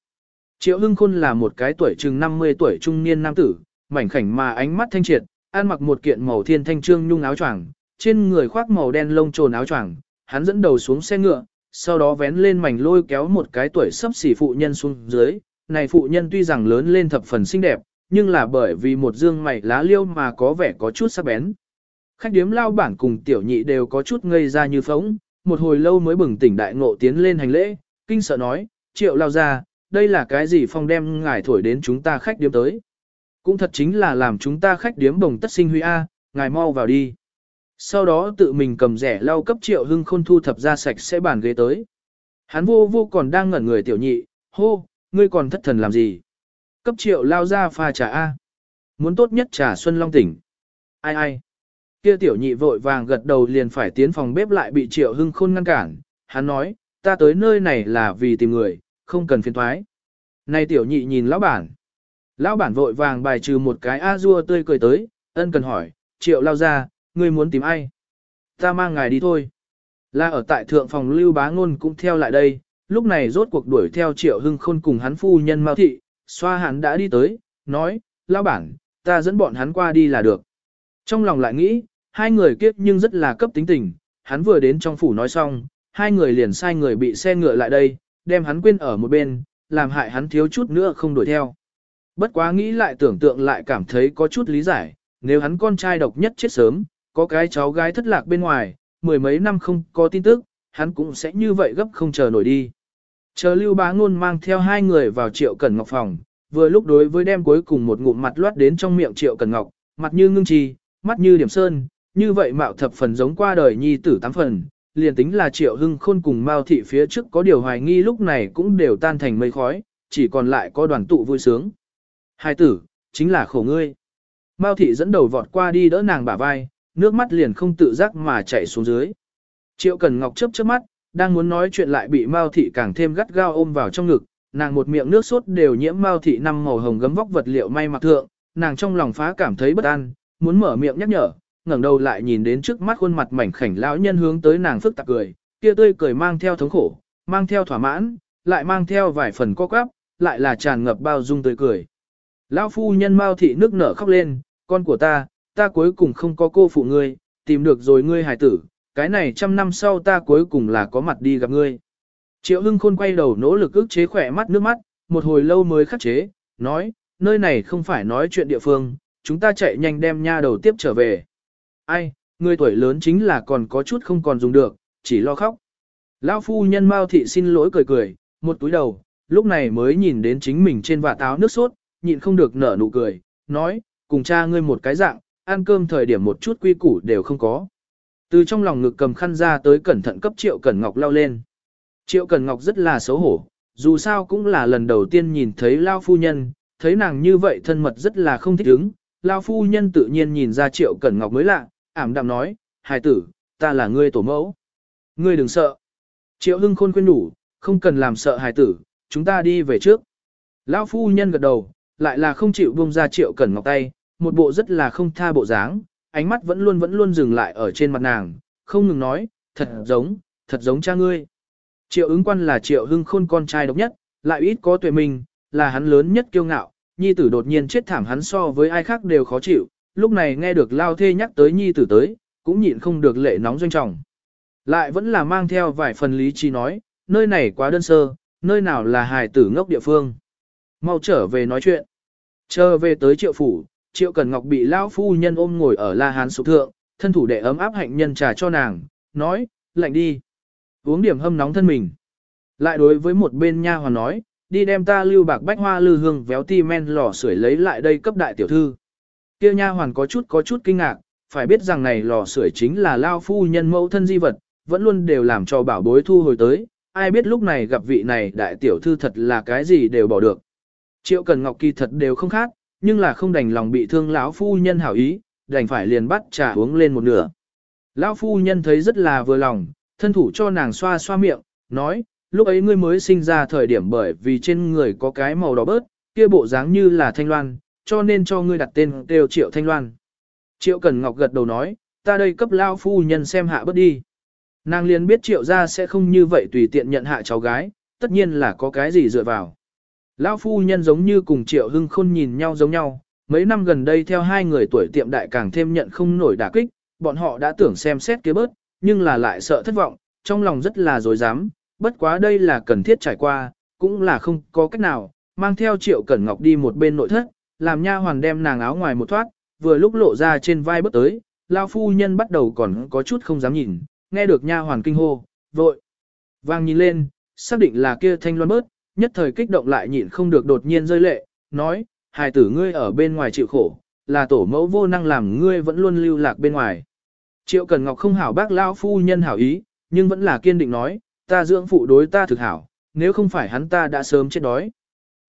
Triệu Hưng Khôn là một cái tuổi chừng 50 tuổi trung niên nam tử, mảnh khảnh mà ánh mắt thanh triệt, ăn mặc một kiện màu thiên thanh trương nhung áo choàng, trên người khoác màu đen lông trồn áo choàng, hắn dẫn đầu xuống xe ngựa, sau đó vén lên mảnh lôi kéo một cái tuổi sắp xỉ phụ nhân xuống dưới. Này phụ nhân tuy rằng lớn lên thập phần xinh đẹp, nhưng là bởi vì một dương mày lá liêu mà có vẻ có chút sắc bén. Khách điếm lao bản cùng tiểu nhị đều có chút ngây ra như phóng, một hồi lâu mới bừng tỉnh đại ngộ tiến lên hành lễ, kinh sợ nói, triệu lao ra, đây là cái gì phong đem ngài thổi đến chúng ta khách điếm tới. Cũng thật chính là làm chúng ta khách điếm bồng tất sinh huy A, ngài mau vào đi. Sau đó tự mình cầm rẻ lau cấp triệu hưng khôn thu thập ra sạch sẽ bàn ghế tới. Hắn vô vô còn đang ngẩn người tiểu nhị, hô, ngươi còn thất thần làm gì? Cấp triệu lao ra pha trà A. Muốn tốt nhất trà xuân long tỉnh. Ai ai? Kia tiểu nhị vội vàng gật đầu liền phải tiến phòng bếp lại bị triệu hưng khôn ngăn cản. Hắn nói, ta tới nơi này là vì tìm người, không cần phiền thoái. Này tiểu nhị nhìn lão bản. Lão bản vội vàng bài trừ một cái a-dua tươi cười tới, ân cần hỏi, triệu lao ra, ngươi muốn tìm ai? Ta mang ngài đi thôi. Là ở tại thượng phòng lưu bá ngôn cũng theo lại đây, lúc này rốt cuộc đuổi theo triệu hưng khôn cùng hắn phu nhân Mao Thị, xoa hắn đã đi tới, nói, lão bản, ta dẫn bọn hắn qua đi là được. Trong lòng lại nghĩ, hai người kiếp nhưng rất là cấp tính tình, hắn vừa đến trong phủ nói xong, hai người liền sai người bị xe ngựa lại đây, đem hắn quên ở một bên, làm hại hắn thiếu chút nữa không đuổi theo. Bất quá nghĩ lại tưởng tượng lại cảm thấy có chút lý giải, nếu hắn con trai độc nhất chết sớm, có cái cháu gái thất lạc bên ngoài, mười mấy năm không có tin tức, hắn cũng sẽ như vậy gấp không chờ nổi đi. Chờ Lưu Bá Ngôn mang theo hai người vào Triệu Cẩn Ngọc phòng, vừa lúc đối với đem cuối cùng một ngụm mặt loát đến trong miệng Triệu Cẩn Ngọc, mặt như ngưng trì, mắt như điểm sơn, như vậy mạo thập phần giống qua đời nhi tử tám phần, liền tính là Triệu Hưng Khôn cùng Mao thị phía trước có điều hoài nghi lúc này cũng đều tan thành mây khói, chỉ còn lại có đoàn tụ vui sướng. Hai tử, chính là khổ ngươi. Mao thị dẫn đầu vọt qua đi đỡ nàng bả vai, nước mắt liền không tự giác mà chảy xuống dưới. Triệu Cần Ngọc chớp chớp mắt, đang muốn nói chuyện lại bị Mao thị càng thêm gắt gao ôm vào trong ngực, nàng một miệng nước sốt đều nhiễm Mao thị năm màu hồng gấm vóc vật liệu may mặc thượng, nàng trong lòng phá cảm thấy bất an, muốn mở miệng nhắc nhở, ngẩng đầu lại nhìn đến trước mắt khuôn mặt mảnh khảnh lão nhân hướng tới nàng phức tạp cười, kia tươi cười mang theo thống khổ, mang theo thỏa mãn, lại mang theo vài phần co quắp, lại là tràn ngập bao dung tươi cười. Lão phu nhân Mao thị nước nở khóc lên, con của ta, ta cuối cùng không có cô phụ ngươi, tìm được rồi ngươi hài tử, cái này trăm năm sau ta cuối cùng là có mặt đi gặp ngươi. Triệu Hưng Khôn quay đầu nỗ lực ức chế khỏe mắt nước mắt, một hồi lâu mới khắc chế, nói, nơi này không phải nói chuyện địa phương, chúng ta chạy nhanh đem nha đầu tiếp trở về. Ai, người tuổi lớn chính là còn có chút không còn dùng được, chỉ lo khóc. Lão phu nhân Mao thị xin lỗi cười cười, một túi đầu, lúc này mới nhìn đến chính mình trên vạt áo nước sốt, nhịn không được nở nụ cười, nói, cùng cha ngươi một cái dạng, ăn cơm thời điểm một chút quy củ đều không có. Từ trong lòng ngực cầm khăn ra tới cẩn thận cấp Triệu Cẩn Ngọc lao lên. Triệu Cẩn Ngọc rất là xấu hổ, dù sao cũng là lần đầu tiên nhìn thấy Lao Phu Nhân, thấy nàng như vậy thân mật rất là không thích ứng. Lao Phu Nhân tự nhiên nhìn ra Triệu Cẩn Ngọc mới lạ, ảm đạm nói, hài tử, ta là ngươi tổ mẫu. Ngươi đừng sợ. Triệu Hưng Khôn khuyên đủ, không cần làm sợ hài tử, chúng ta đi về trước. Lão Phu Nhân gật đầu, lại là không chịu buông ra Triệu Cẩn Ngọc tay, một bộ rất là không tha bộ dáng, ánh mắt vẫn luôn vẫn luôn dừng lại ở trên mặt nàng, không ngừng nói, thật giống, thật giống cha ngươi. Triệu ứng quan là triệu hưng khôn con trai độc nhất, lại ít có tuệ mình, là hắn lớn nhất kiêu ngạo, nhi tử đột nhiên chết thảm hắn so với ai khác đều khó chịu, lúc này nghe được lao thê nhắc tới nhi tử tới, cũng nhịn không được lệ nóng doanh trọng. Lại vẫn là mang theo vài phần lý trí nói, nơi này quá đơn sơ, nơi nào là hài tử ngốc địa phương. Mau trở về nói chuyện. Chờ về tới triệu phủ, Triệu Cần Ngọc bị lão phu nhân ôm ngồi ở La Hán sụp thượng, thân thủ đệ ấm áp hạnh nhân trà cho nàng, nói, lạnh đi. Uống điểm hâm nóng thân mình. Lại đối với một bên nha hoàn nói, đi đem ta lưu bạc bách hoa lư hương véo ti men lò sưởi lấy lại đây cấp đại tiểu thư. Kia nha hoàn có chút có chút kinh ngạc, phải biết rằng này lò sưởi chính là lao phu nhân mẫu thân di vật, vẫn luôn đều làm cho bảo bối thu hồi tới, ai biết lúc này gặp vị này đại tiểu thư thật là cái gì đều bỏ được. Triệu Cần Ngọc kỳ thật đều không khác, nhưng là không đành lòng bị thương lão phu nhân hảo ý, đành phải liền bắt trà uống lên một nửa. Lão phu nhân thấy rất là vừa lòng, thân thủ cho nàng xoa xoa miệng, nói, lúc ấy ngươi mới sinh ra thời điểm bởi vì trên người có cái màu đỏ bớt, kia bộ dáng như là thanh loan, cho nên cho ngươi đặt tên đều triệu thanh loan. Triệu cần Ngọc gật đầu nói, ta đây cấp lão phu nhân xem hạ bớt đi. Nàng liền biết triệu gia sẽ không như vậy tùy tiện nhận hạ cháu gái, tất nhiên là có cái gì dựa vào. Lão phu nhân giống như cùng triệu hưng khôn nhìn nhau giống nhau, mấy năm gần đây theo hai người tuổi tiệm đại càng thêm nhận không nổi đả kích, bọn họ đã tưởng xem xét kế bớt, nhưng là lại sợ thất vọng, trong lòng rất là dối dám, bất quá đây là cần thiết trải qua, cũng là không có cách nào, mang theo triệu cẩn ngọc đi một bên nội thất, làm nha hoàn đem nàng áo ngoài một thoát, vừa lúc lộ ra trên vai bước tới, lão phu nhân bắt đầu còn có chút không dám nhìn, nghe được nha hoàn kinh hô, vội. Vang nhìn lên, xác định là kia thanh loan bớt, nhất thời kích động lại nhịn không được đột nhiên rơi lệ, nói, hài tử ngươi ở bên ngoài chịu khổ, là tổ mẫu vô năng làm ngươi vẫn luôn lưu lạc bên ngoài. Triệu Cần Ngọc không hảo bác lao phu nhân hảo ý, nhưng vẫn là kiên định nói, ta dưỡng phụ đối ta thực hảo, nếu không phải hắn ta đã sớm chết đói.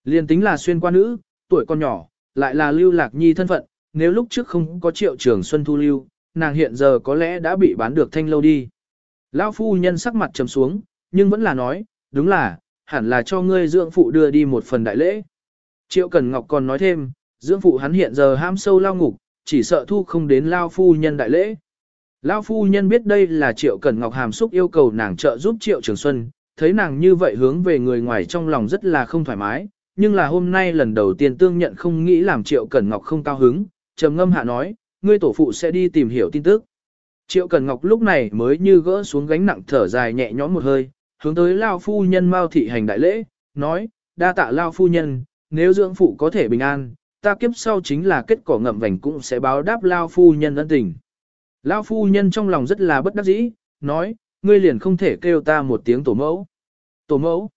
Liên tính là xuyên qua nữ, tuổi còn nhỏ, lại là lưu lạc nhi thân phận, nếu lúc trước không có triệu trường xuân thu lưu, nàng hiện giờ có lẽ đã bị bán được thanh lâu đi. Lão phu nhân sắc mặt trầm xuống, nhưng vẫn là nói, đúng là, hẳn là cho ngươi dưỡng phụ đưa đi một phần đại lễ. Triệu Cần Ngọc còn nói thêm, dưỡng phụ hắn hiện giờ ham sâu lao ngục, chỉ sợ thu không đến lao phu nhân đại lễ. Lao phu nhân biết đây là Triệu Cần Ngọc hàm xúc yêu cầu nàng trợ giúp Triệu Trường Xuân, thấy nàng như vậy hướng về người ngoài trong lòng rất là không thoải mái, nhưng là hôm nay lần đầu tiên tương nhận không nghĩ làm Triệu Cẩn Ngọc không cao hứng, trầm ngâm hạ nói, ngươi tổ phụ sẽ đi tìm hiểu tin tức. Triệu Cẩn Ngọc lúc này mới như gỡ xuống gánh nặng thở dài nhẹ nhõm một hơi, hướng tới Lao phu nhân Mao thị hành đại lễ, nói, đa tạ Lao phu nhân, nếu dưỡng phụ có thể bình an, ta kiếp sau chính là kết quả ngậm vành cũng sẽ báo đáp Lao phu nhân ân tình. Lao phu nhân trong lòng rất là bất đắc dĩ, nói, ngươi liền không thể kêu ta một tiếng tổ mẫu. Tổ mẫu.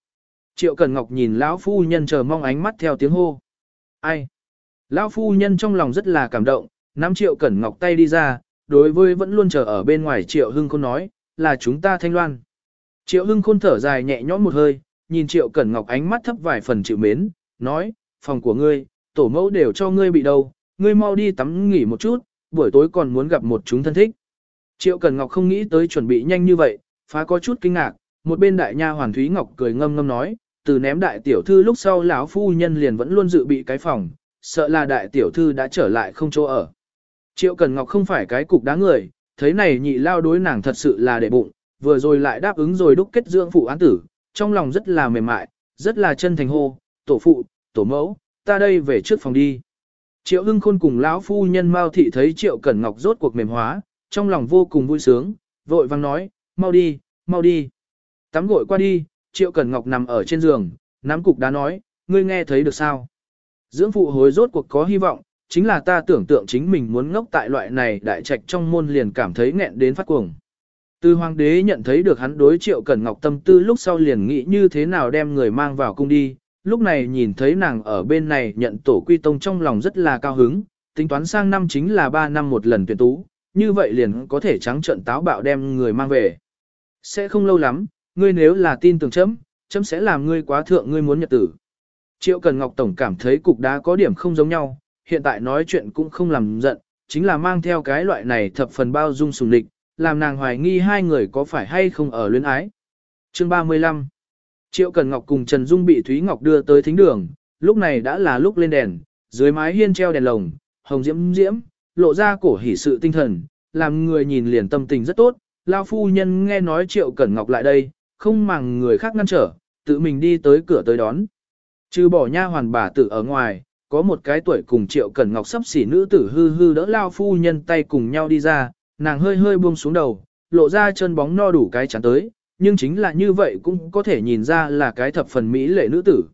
Triệu Cần Ngọc nhìn lão phu nhân chờ mong ánh mắt theo tiếng hô. Ai? Lão phu nhân trong lòng rất là cảm động, nắm Triệu Cẩn Ngọc tay đi ra, đối với vẫn luôn chờ ở bên ngoài Triệu Hưng Khôn nói, là chúng ta thanh loan. Triệu Hưng Khôn thở dài nhẹ nhõm một hơi, nhìn Triệu Cẩn Ngọc ánh mắt thấp vài phần chịu mến, nói, phòng của ngươi, tổ mẫu đều cho ngươi bị đâu, ngươi mau đi tắm nghỉ một chút, buổi tối còn muốn gặp một chúng thân thích. Triệu Cẩn Ngọc không nghĩ tới chuẩn bị nhanh như vậy, phá có chút kinh ngạc, một bên đại nha hoàn Thúy Ngọc cười ngâm ngâm nói, từ ném đại tiểu thư lúc sau lão phu nhân liền vẫn luôn dự bị cái phòng, sợ là đại tiểu thư đã trở lại không chỗ ở. Triệu Cẩn Ngọc không phải cái cục đá người, thấy này nhị lao đối nàng thật sự là để bụng, vừa rồi lại đáp ứng rồi đúc kết dưỡng phụ án tử, trong lòng rất là mềm mại, rất là chân thành hô, tổ phụ, tổ mẫu, ta đây về trước phòng đi. Triệu Hưng Khôn cùng lão phu nhân Mao thị thấy Triệu Cẩn Ngọc rốt cuộc mềm hóa, trong lòng vô cùng vui sướng, vội vang nói, mau đi, mau đi. Tắm gội qua đi, Triệu Cẩn Ngọc nằm ở trên giường, nắm cục đá nói, ngươi nghe thấy được sao? Dưỡng phụ hối rốt cuộc có hy vọng, chính là ta tưởng tượng chính mình muốn ngốc tại loại này đại trạch trong môn liền cảm thấy nghẹn đến phát cuồng. Từ hoàng đế nhận thấy được hắn đối Triệu Cẩn Ngọc tâm tư lúc sau liền nghĩ như thế nào đem người mang vào cung đi, lúc này nhìn thấy nàng ở bên này nhận tổ quy tông trong lòng rất là cao hứng, tính toán sang năm chính là 3 năm một lần tuyển tú, như vậy liền có thể trắng trận táo bạo đem người mang về. Sẽ không lâu lắm, ngươi nếu là tin tưởng chấm, chấm sẽ làm ngươi quá thượng ngươi muốn nhật tử. Triệu Cần Ngọc Tổng cảm thấy cục đá có điểm không giống nhau, hiện tại nói chuyện cũng không làm giận, chính là mang theo cái loại này thập phần bao dung sùng địch, làm nàng hoài nghi hai người có phải hay không ở luyến ái. Chương 35 Triệu Cần Ngọc cùng Trần Dung bị Thúy Ngọc đưa tới thính đường, lúc này đã là lúc lên đèn, dưới mái hiên treo đèn lồng, hồng diễm diễm, lộ ra cổ hỉ sự tinh thần, làm người nhìn liền tâm tình rất tốt. Lao phu nhân nghe nói Triệu Cẩn Ngọc lại đây, không màng người khác ngăn trở, tự mình đi tới cửa tới đón. Trừ bỏ nha hoàn bà tử ở ngoài, có một cái tuổi cùng Triệu Cẩn Ngọc sắp xỉ nữ tử hư hư đỡ Lao phu nhân tay cùng nhau đi ra, nàng hơi hơi buông xuống đầu, lộ ra chân bóng no đủ cái chán tới, nhưng chính là như vậy cũng có thể nhìn ra là cái thập phần mỹ lệ nữ tử.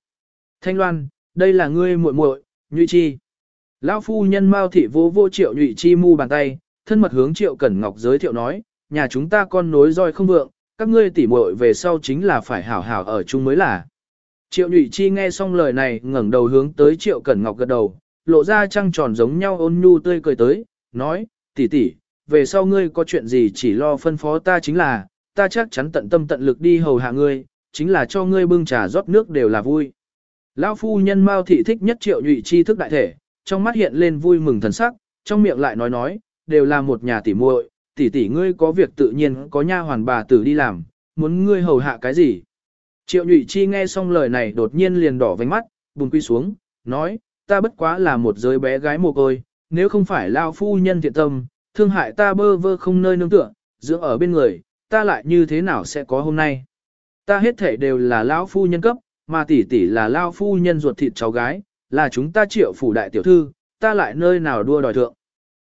Thanh Loan, đây là ngươi muội muội, Nhụy Chi. Lão phu nhân Mao thị vô vô Triệu Nhụy Chi mu bàn tay, thân mật hướng Triệu Cẩn Ngọc giới thiệu nói, nhà chúng ta con nối roi không vượng, các ngươi tỉ muội về sau chính là phải hảo hảo ở chung mới là. Triệu Nhụy Chi nghe xong lời này ngẩng đầu hướng tới Triệu Cẩn Ngọc gật đầu, lộ ra trăng tròn giống nhau ôn nhu tươi cười tới, nói, tỷ tỷ, về sau ngươi có chuyện gì chỉ lo phân phó ta chính là, ta chắc chắn tận tâm tận lực đi hầu hạ ngươi, chính là cho ngươi bưng trà rót nước đều là vui. Lão phu nhân Mao thị thích nhất Triệu Nhụy Chi thức đại thể, trong mắt hiện lên vui mừng thần sắc, trong miệng lại nói nói, đều là một nhà tỷ muội, tỷ tỷ ngươi có việc tự nhiên có nha hoàn bà tử đi làm, muốn ngươi hầu hạ cái gì? Triệu nhụy chi nghe xong lời này đột nhiên liền đỏ vánh mắt, bùng quy xuống, nói, ta bất quá là một giới bé gái mồ côi, nếu không phải lao phu nhân thiện tâm, thương hại ta bơ vơ không nơi nương tựa, dưỡng ở bên người, ta lại như thế nào sẽ có hôm nay? Ta hết thể đều là lão phu nhân cấp, mà tỷ tỷ là lao phu nhân ruột thịt cháu gái, là chúng ta triệu phủ đại tiểu thư, ta lại nơi nào đua đòi thượng.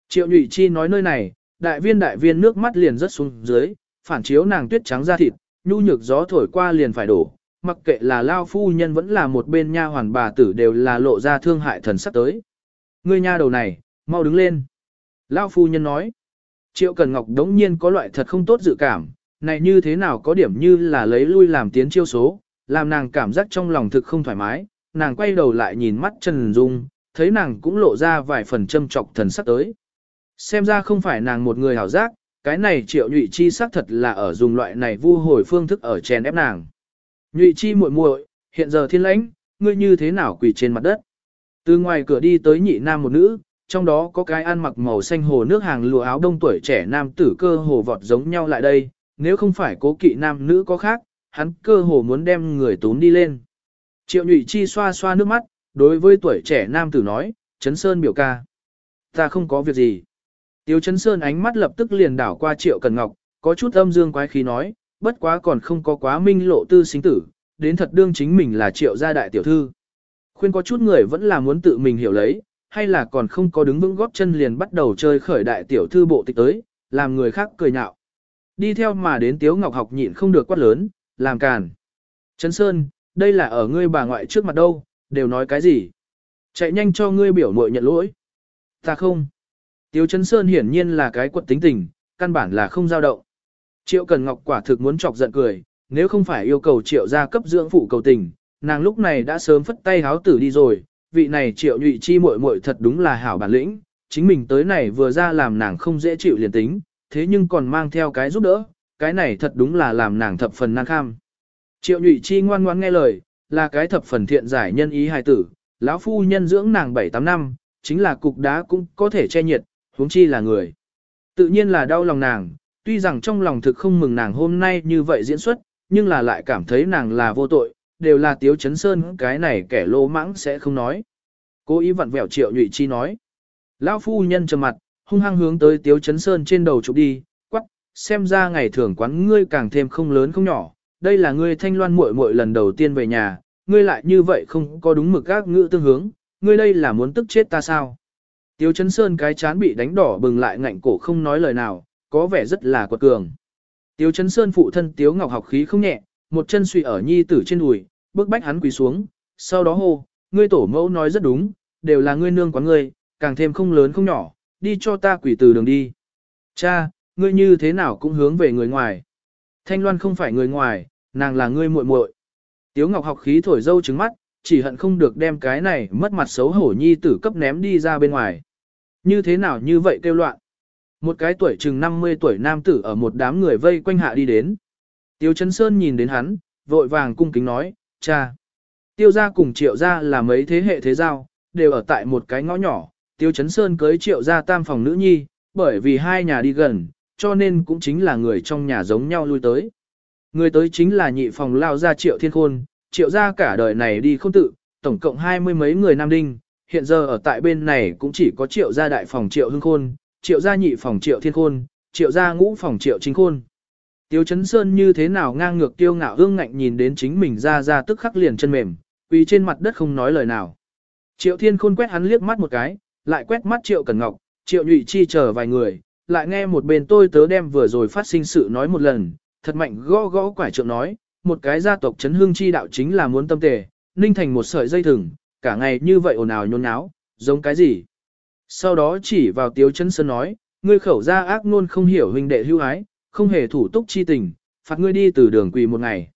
Triệu nhụy chi nói nơi này, đại viên đại viên nước mắt liền rớt xuống dưới, phản chiếu nàng tuyết trắng da thịt, nhu nhược gió thổi qua liền phải đổ, mặc kệ là lao phu nhân vẫn là một bên nha hoàn bà tử đều là lộ ra thương hại thần sắc tới. Ngươi nha đầu này, mau đứng lên. Lao phu nhân nói, triệu cần ngọc đống nhiên có loại thật không tốt dự cảm, này như thế nào có điểm như là lấy lui làm tiến chiêu số, làm nàng cảm giác trong lòng thực không thoải mái, nàng quay đầu lại nhìn mắt Trần Dung, thấy nàng cũng lộ ra vài phần châm trọc thần sắc tới. Xem ra không phải nàng một người hảo giác, cái này triệu nhụy chi xác thật là ở dùng loại này vu hồi phương thức ở chèn ép nàng. Nhụy chi muội muội, hiện giờ thiên lãnh, ngươi như thế nào quỳ trên mặt đất. Từ ngoài cửa đi tới nhị nam một nữ, trong đó có cái ăn mặc màu xanh hồ nước hàng lụa áo đông tuổi trẻ nam tử cơ hồ vọt giống nhau lại đây, nếu không phải cố kỵ nam nữ có khác, hắn cơ hồ muốn đem người tốn đi lên. Triệu nhụy chi xoa xoa nước mắt, đối với tuổi trẻ nam tử nói, Trấn Sơn biểu ca. Ta không có việc gì. Tiêu Trấn Sơn ánh mắt lập tức liền đảo qua Triệu Cần Ngọc, có chút âm dương quái khí nói, bất quá còn không có quá minh lộ tư sinh tử, đến thật đương chính mình là Triệu gia đại tiểu thư. Khuyên có chút người vẫn là muốn tự mình hiểu lấy, hay là còn không có đứng vững góp chân liền bắt đầu chơi khởi đại tiểu thư bộ tịch tới, làm người khác cười nhạo. Đi theo mà đến Tiếu Ngọc học nhịn không được quát lớn, làm càn. Trấn Sơn, đây là ở ngươi bà ngoại trước mặt đâu, đều nói cái gì? Chạy nhanh cho ngươi biểu muội nhận lỗi. Ta không. Tiếu Trấn Sơn hiển nhiên là cái quật tính tình, căn bản là không dao động. Triệu Cần Ngọc quả thực muốn chọc giận cười, nếu không phải yêu cầu Triệu gia cấp dưỡng phụ cầu tình, nàng lúc này đã sớm phất tay háo tử đi rồi, vị này Triệu Nhụy Chi muội muội thật đúng là hảo bản lĩnh, chính mình tới này vừa ra làm nàng không dễ chịu liền tính, thế nhưng còn mang theo cái giúp đỡ, cái này thật đúng là làm nàng thập phần năng kham. Triệu Nhụy Chi ngoan ngoãn nghe lời, là cái thập phần thiện giải nhân ý hài tử, lão phu nhân dưỡng nàng 7-8 năm, chính là cục đá cũng có thể che nhiệt, huống chi là người. Tự nhiên là đau lòng nàng, tuy rằng trong lòng thực không mừng nàng hôm nay như vậy diễn xuất, nhưng là lại cảm thấy nàng là vô tội, đều là Tiếu Chấn Sơn cái này kẻ lô mãng sẽ không nói. Cố ý vặn vẹo Triệu Nhụy Chi nói. Lão phu nhân trầm mặt, hung hăng hướng tới Tiếu Chấn Sơn trên đầu chụp đi, quắc, xem ra ngày thường quán ngươi càng thêm không lớn không nhỏ, đây là ngươi thanh loan muội muội lần đầu tiên về nhà, ngươi lại như vậy không có đúng mực các ngữ tương hướng, ngươi đây là muốn tức chết ta sao? Tiếu Chấn Sơn cái chán bị đánh đỏ bừng lại ngạnh cổ không nói lời nào, có vẻ rất là quật cường. Tiếu Chấn Sơn phụ thân Tiếu Ngọc học khí không nhẹ, một chân suy ở nhi tử trên đùi, bước bách hắn quỳ xuống, sau đó hô, ngươi tổ mẫu nói rất đúng, đều là ngươi nương quán ngươi, càng thêm không lớn không nhỏ, đi cho ta quỳ từ đường đi. Cha, ngươi như thế nào cũng hướng về người ngoài. Thanh Loan không phải người ngoài, nàng là ngươi muội muội. Tiếu Ngọc học khí thổi dâu trứng mắt, chỉ hận không được đem cái này mất mặt xấu hổ nhi tử cấp ném đi ra bên ngoài. Như thế nào như vậy kêu loạn. Một cái tuổi chừng 50 tuổi nam tử ở một đám người vây quanh hạ đi đến. Tiếu Trấn Sơn nhìn đến hắn, vội vàng cung kính nói, cha. Tiêu gia cùng triệu gia là mấy thế hệ thế giao, đều ở tại một cái ngõ nhỏ. Tiêu Trấn Sơn cưới triệu gia tam phòng nữ nhi, bởi vì hai nhà đi gần, cho nên cũng chính là người trong nhà giống nhau lui tới. Người tới chính là nhị phòng lao gia triệu thiên khôn, triệu gia cả đời này đi không tự, tổng cộng hai mươi mấy người nam đinh, hiện giờ ở tại bên này cũng chỉ có triệu gia đại phòng triệu hưng khôn, triệu gia nhị phòng triệu thiên khôn, triệu gia ngũ phòng triệu chính khôn. Tiêu chấn sơn như thế nào ngang ngược tiêu ngạo hương ngạnh nhìn đến chính mình ra ra tức khắc liền chân mềm, quỳ trên mặt đất không nói lời nào. Triệu thiên khôn quét hắn liếc mắt một cái, lại quét mắt triệu cẩn ngọc, triệu nhụy chi chờ vài người, lại nghe một bên tôi tớ đem vừa rồi phát sinh sự nói một lần, thật mạnh gõ gõ quải trượng nói, một cái gia tộc chấn hương chi đạo chính là muốn tâm tề, ninh thành một sợi dây thừng, cả ngày như vậy ồn ào nhôn nháo, giống cái gì. Sau đó chỉ vào tiếu Chấn sơn nói, ngươi khẩu ra ác luôn không hiểu huynh đệ hưu ái, không hề thủ túc chi tình, phạt ngươi đi từ đường quỳ một ngày.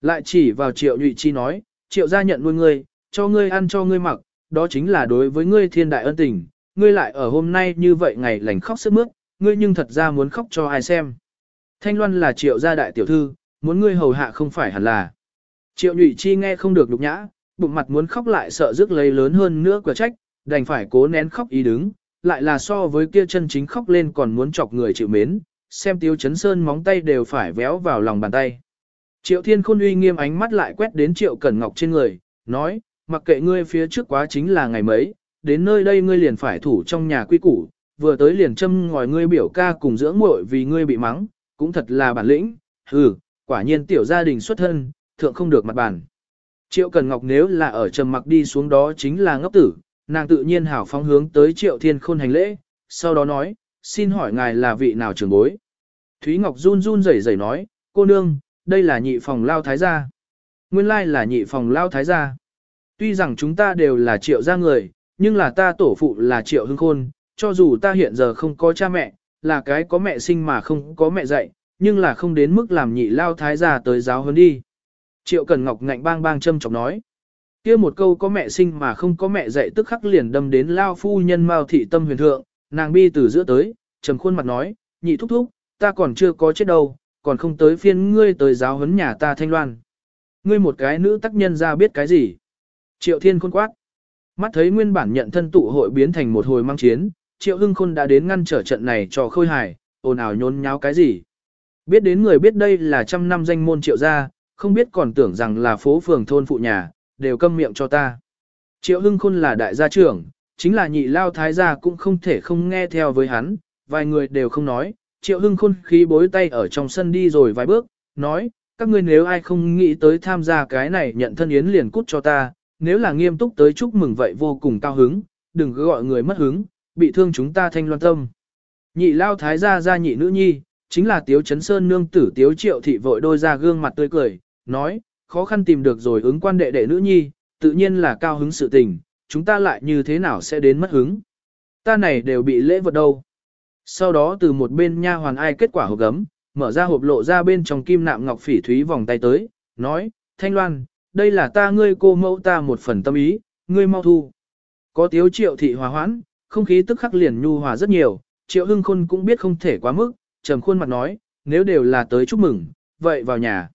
Lại chỉ vào triệu nhụy chi nói, triệu gia nhận nuôi ngươi, cho ngươi ăn cho ngươi mặc, đó chính là đối với ngươi thiên đại ân tình, ngươi lại ở hôm nay như vậy ngày lành khóc sức mướt, ngươi nhưng thật ra muốn khóc cho ai xem. Thanh Loan là triệu gia đại tiểu thư, muốn ngươi hầu hạ không phải hẳn là. Triệu nhụy chi nghe không được lục nhã, bụng mặt muốn khóc lại sợ rước lấy lớn hơn nữa quả trách, đành phải cố nén khóc ý đứng, lại là so với kia chân chính khóc lên còn muốn chọc người chịu mến, xem Tiếu Chấn Sơn móng tay đều phải véo vào lòng bàn tay. Triệu Thiên Khôn uy nghiêm ánh mắt lại quét đến Triệu Cẩn Ngọc trên người, nói, mặc kệ ngươi phía trước quá chính là ngày mấy, đến nơi đây ngươi liền phải thủ trong nhà quy củ, vừa tới liền châm ngòi ngươi biểu ca cùng dưỡng muội vì ngươi bị mắng, cũng thật là bản lĩnh, hừ, quả nhiên tiểu gia đình xuất thân, thượng không được mặt bản. Triệu Cần Ngọc nếu là ở trầm mặc đi xuống đó chính là ngốc tử, nàng tự nhiên hảo phóng hướng tới Triệu Thiên Khôn hành lễ, sau đó nói, xin hỏi ngài là vị nào trưởng bối. Thúy Ngọc run run rẩy rẩy nói, cô nương, đây là nhị phòng lao thái gia. Nguyên lai là nhị phòng lao thái gia. Tuy rằng chúng ta đều là triệu gia người, nhưng là ta tổ phụ là triệu hưng khôn, cho dù ta hiện giờ không có cha mẹ, là cái có mẹ sinh mà không có mẹ dạy, nhưng là không đến mức làm nhị lao thái gia tới giáo hơn đi. Triệu Cần Ngọc ngạnh bang bang châm chọc nói. kia một câu có mẹ sinh mà không có mẹ dạy tức khắc liền đâm đến lao phu nhân mao thị tâm huyền thượng, nàng bi từ giữa tới, trầm khuôn mặt nói, nhị thúc thúc, ta còn chưa có chết đâu, còn không tới phiên ngươi tới giáo huấn nhà ta thanh loan. Ngươi một cái nữ tác nhân ra biết cái gì? Triệu thiên khôn quát. Mắt thấy nguyên bản nhận thân tụ hội biến thành một hồi mang chiến, triệu hưng khôn đã đến ngăn trở trận này cho khôi hài, ồn ào nhốn nháo cái gì. Biết đến người biết đây là trăm năm danh môn triệu gia, không biết còn tưởng rằng là phố phường thôn phụ nhà, đều câm miệng cho ta. Triệu hưng khôn là đại gia trưởng, chính là nhị lao thái gia cũng không thể không nghe theo với hắn, vài người đều không nói, triệu hưng khôn khí bối tay ở trong sân đi rồi vài bước, nói, các ngươi nếu ai không nghĩ tới tham gia cái này nhận thân yến liền cút cho ta, nếu là nghiêm túc tới chúc mừng vậy vô cùng cao hứng, đừng cứ gọi người mất hứng, bị thương chúng ta thanh loan tâm. Nhị lao thái gia gia nhị nữ nhi, chính là tiếu chấn sơn nương tử tiếu triệu thị vội đôi ra gương mặt tươi cười, nói, khó khăn tìm được rồi ứng quan đệ đệ nữ nhi, tự nhiên là cao hứng sự tình, chúng ta lại như thế nào sẽ đến mất hứng. Ta này đều bị lễ vật đâu. Sau đó từ một bên nha hoàn ai kết quả hộp gấm, mở ra hộp lộ ra bên trong kim nạm ngọc phỉ thúy vòng tay tới, nói, Thanh Loan, đây là ta ngươi cô mẫu ta một phần tâm ý, ngươi mau thu. Có tiếu triệu thị hòa hoãn, không khí tức khắc liền nhu hòa rất nhiều, triệu hưng khôn cũng biết không thể quá mức, trầm khuôn mặt nói, nếu đều là tới chúc mừng, vậy vào nhà.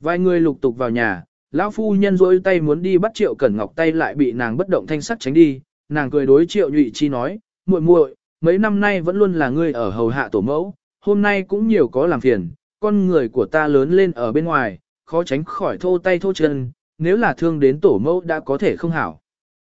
Vài người lục tục vào nhà, lão phu nhân rỗi tay muốn đi bắt triệu cẩn ngọc tay lại bị nàng bất động thanh sắc tránh đi, nàng cười đối triệu nhụy chi nói, muội muội, mấy năm nay vẫn luôn là ngươi ở hầu hạ tổ mẫu, hôm nay cũng nhiều có làm phiền, con người của ta lớn lên ở bên ngoài, khó tránh khỏi thô tay thô chân, nếu là thương đến tổ mẫu đã có thể không hảo.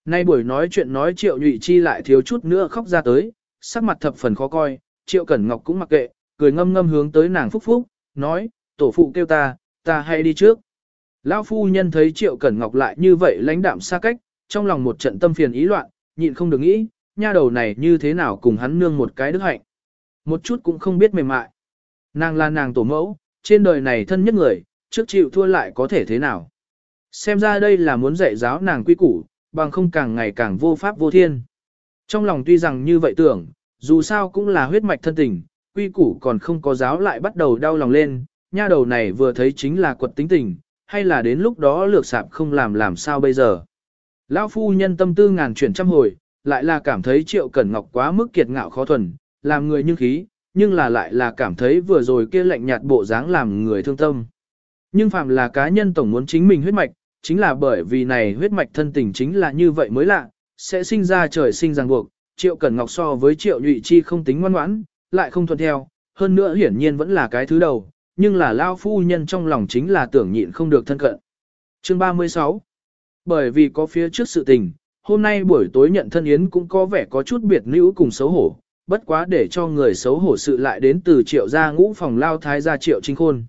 Nay buổi nói chuyện nói triệu nhụy chi lại thiếu chút nữa khóc ra tới, sắc mặt thập phần khó coi, triệu cẩn ngọc cũng mặc kệ, cười ngâm ngâm hướng tới nàng phúc phúc, nói, tổ phụ kêu ta, ta hay đi trước. Lão phu nhân thấy triệu cẩn ngọc lại như vậy lãnh đạm xa cách, trong lòng một trận tâm phiền ý loạn, nhịn không được nghĩ, nha đầu này như thế nào cùng hắn nương một cái đức hạnh. Một chút cũng không biết mềm mại. Nàng là nàng tổ mẫu, trên đời này thân nhất người, trước chịu thua lại có thể thế nào. Xem ra đây là muốn dạy giáo nàng quy củ, bằng không càng ngày càng vô pháp vô thiên. Trong lòng tuy rằng như vậy tưởng, dù sao cũng là huyết mạch thân tình, quy củ còn không có giáo lại bắt đầu đau lòng lên, nha đầu này vừa thấy chính là quật tính tình, hay là đến lúc đó lược sạp không làm làm sao bây giờ. Lão phu nhân tâm tư ngàn chuyển trăm hồi, lại là cảm thấy triệu cẩn ngọc quá mức kiệt ngạo khó thuần, làm người như khí, nhưng là lại là cảm thấy vừa rồi kia lạnh nhạt bộ dáng làm người thương tâm. Nhưng phạm là cá nhân tổng muốn chính mình huyết mạch, chính là bởi vì này huyết mạch thân tình chính là như vậy mới lạ, sẽ sinh ra trời sinh ràng buộc, triệu cẩn ngọc so với triệu nhụy chi không tính ngoan ngoãn, lại không thuận theo, hơn nữa hiển nhiên vẫn là cái thứ đầu, nhưng là lao phu nhân trong lòng chính là tưởng nhịn không được thân cận. Chương 36 Bởi vì có phía trước sự tình, hôm nay buổi tối nhận thân yến cũng có vẻ có chút biệt nữ cùng xấu hổ, bất quá để cho người xấu hổ sự lại đến từ triệu gia ngũ phòng lao thái gia triệu trinh khôn.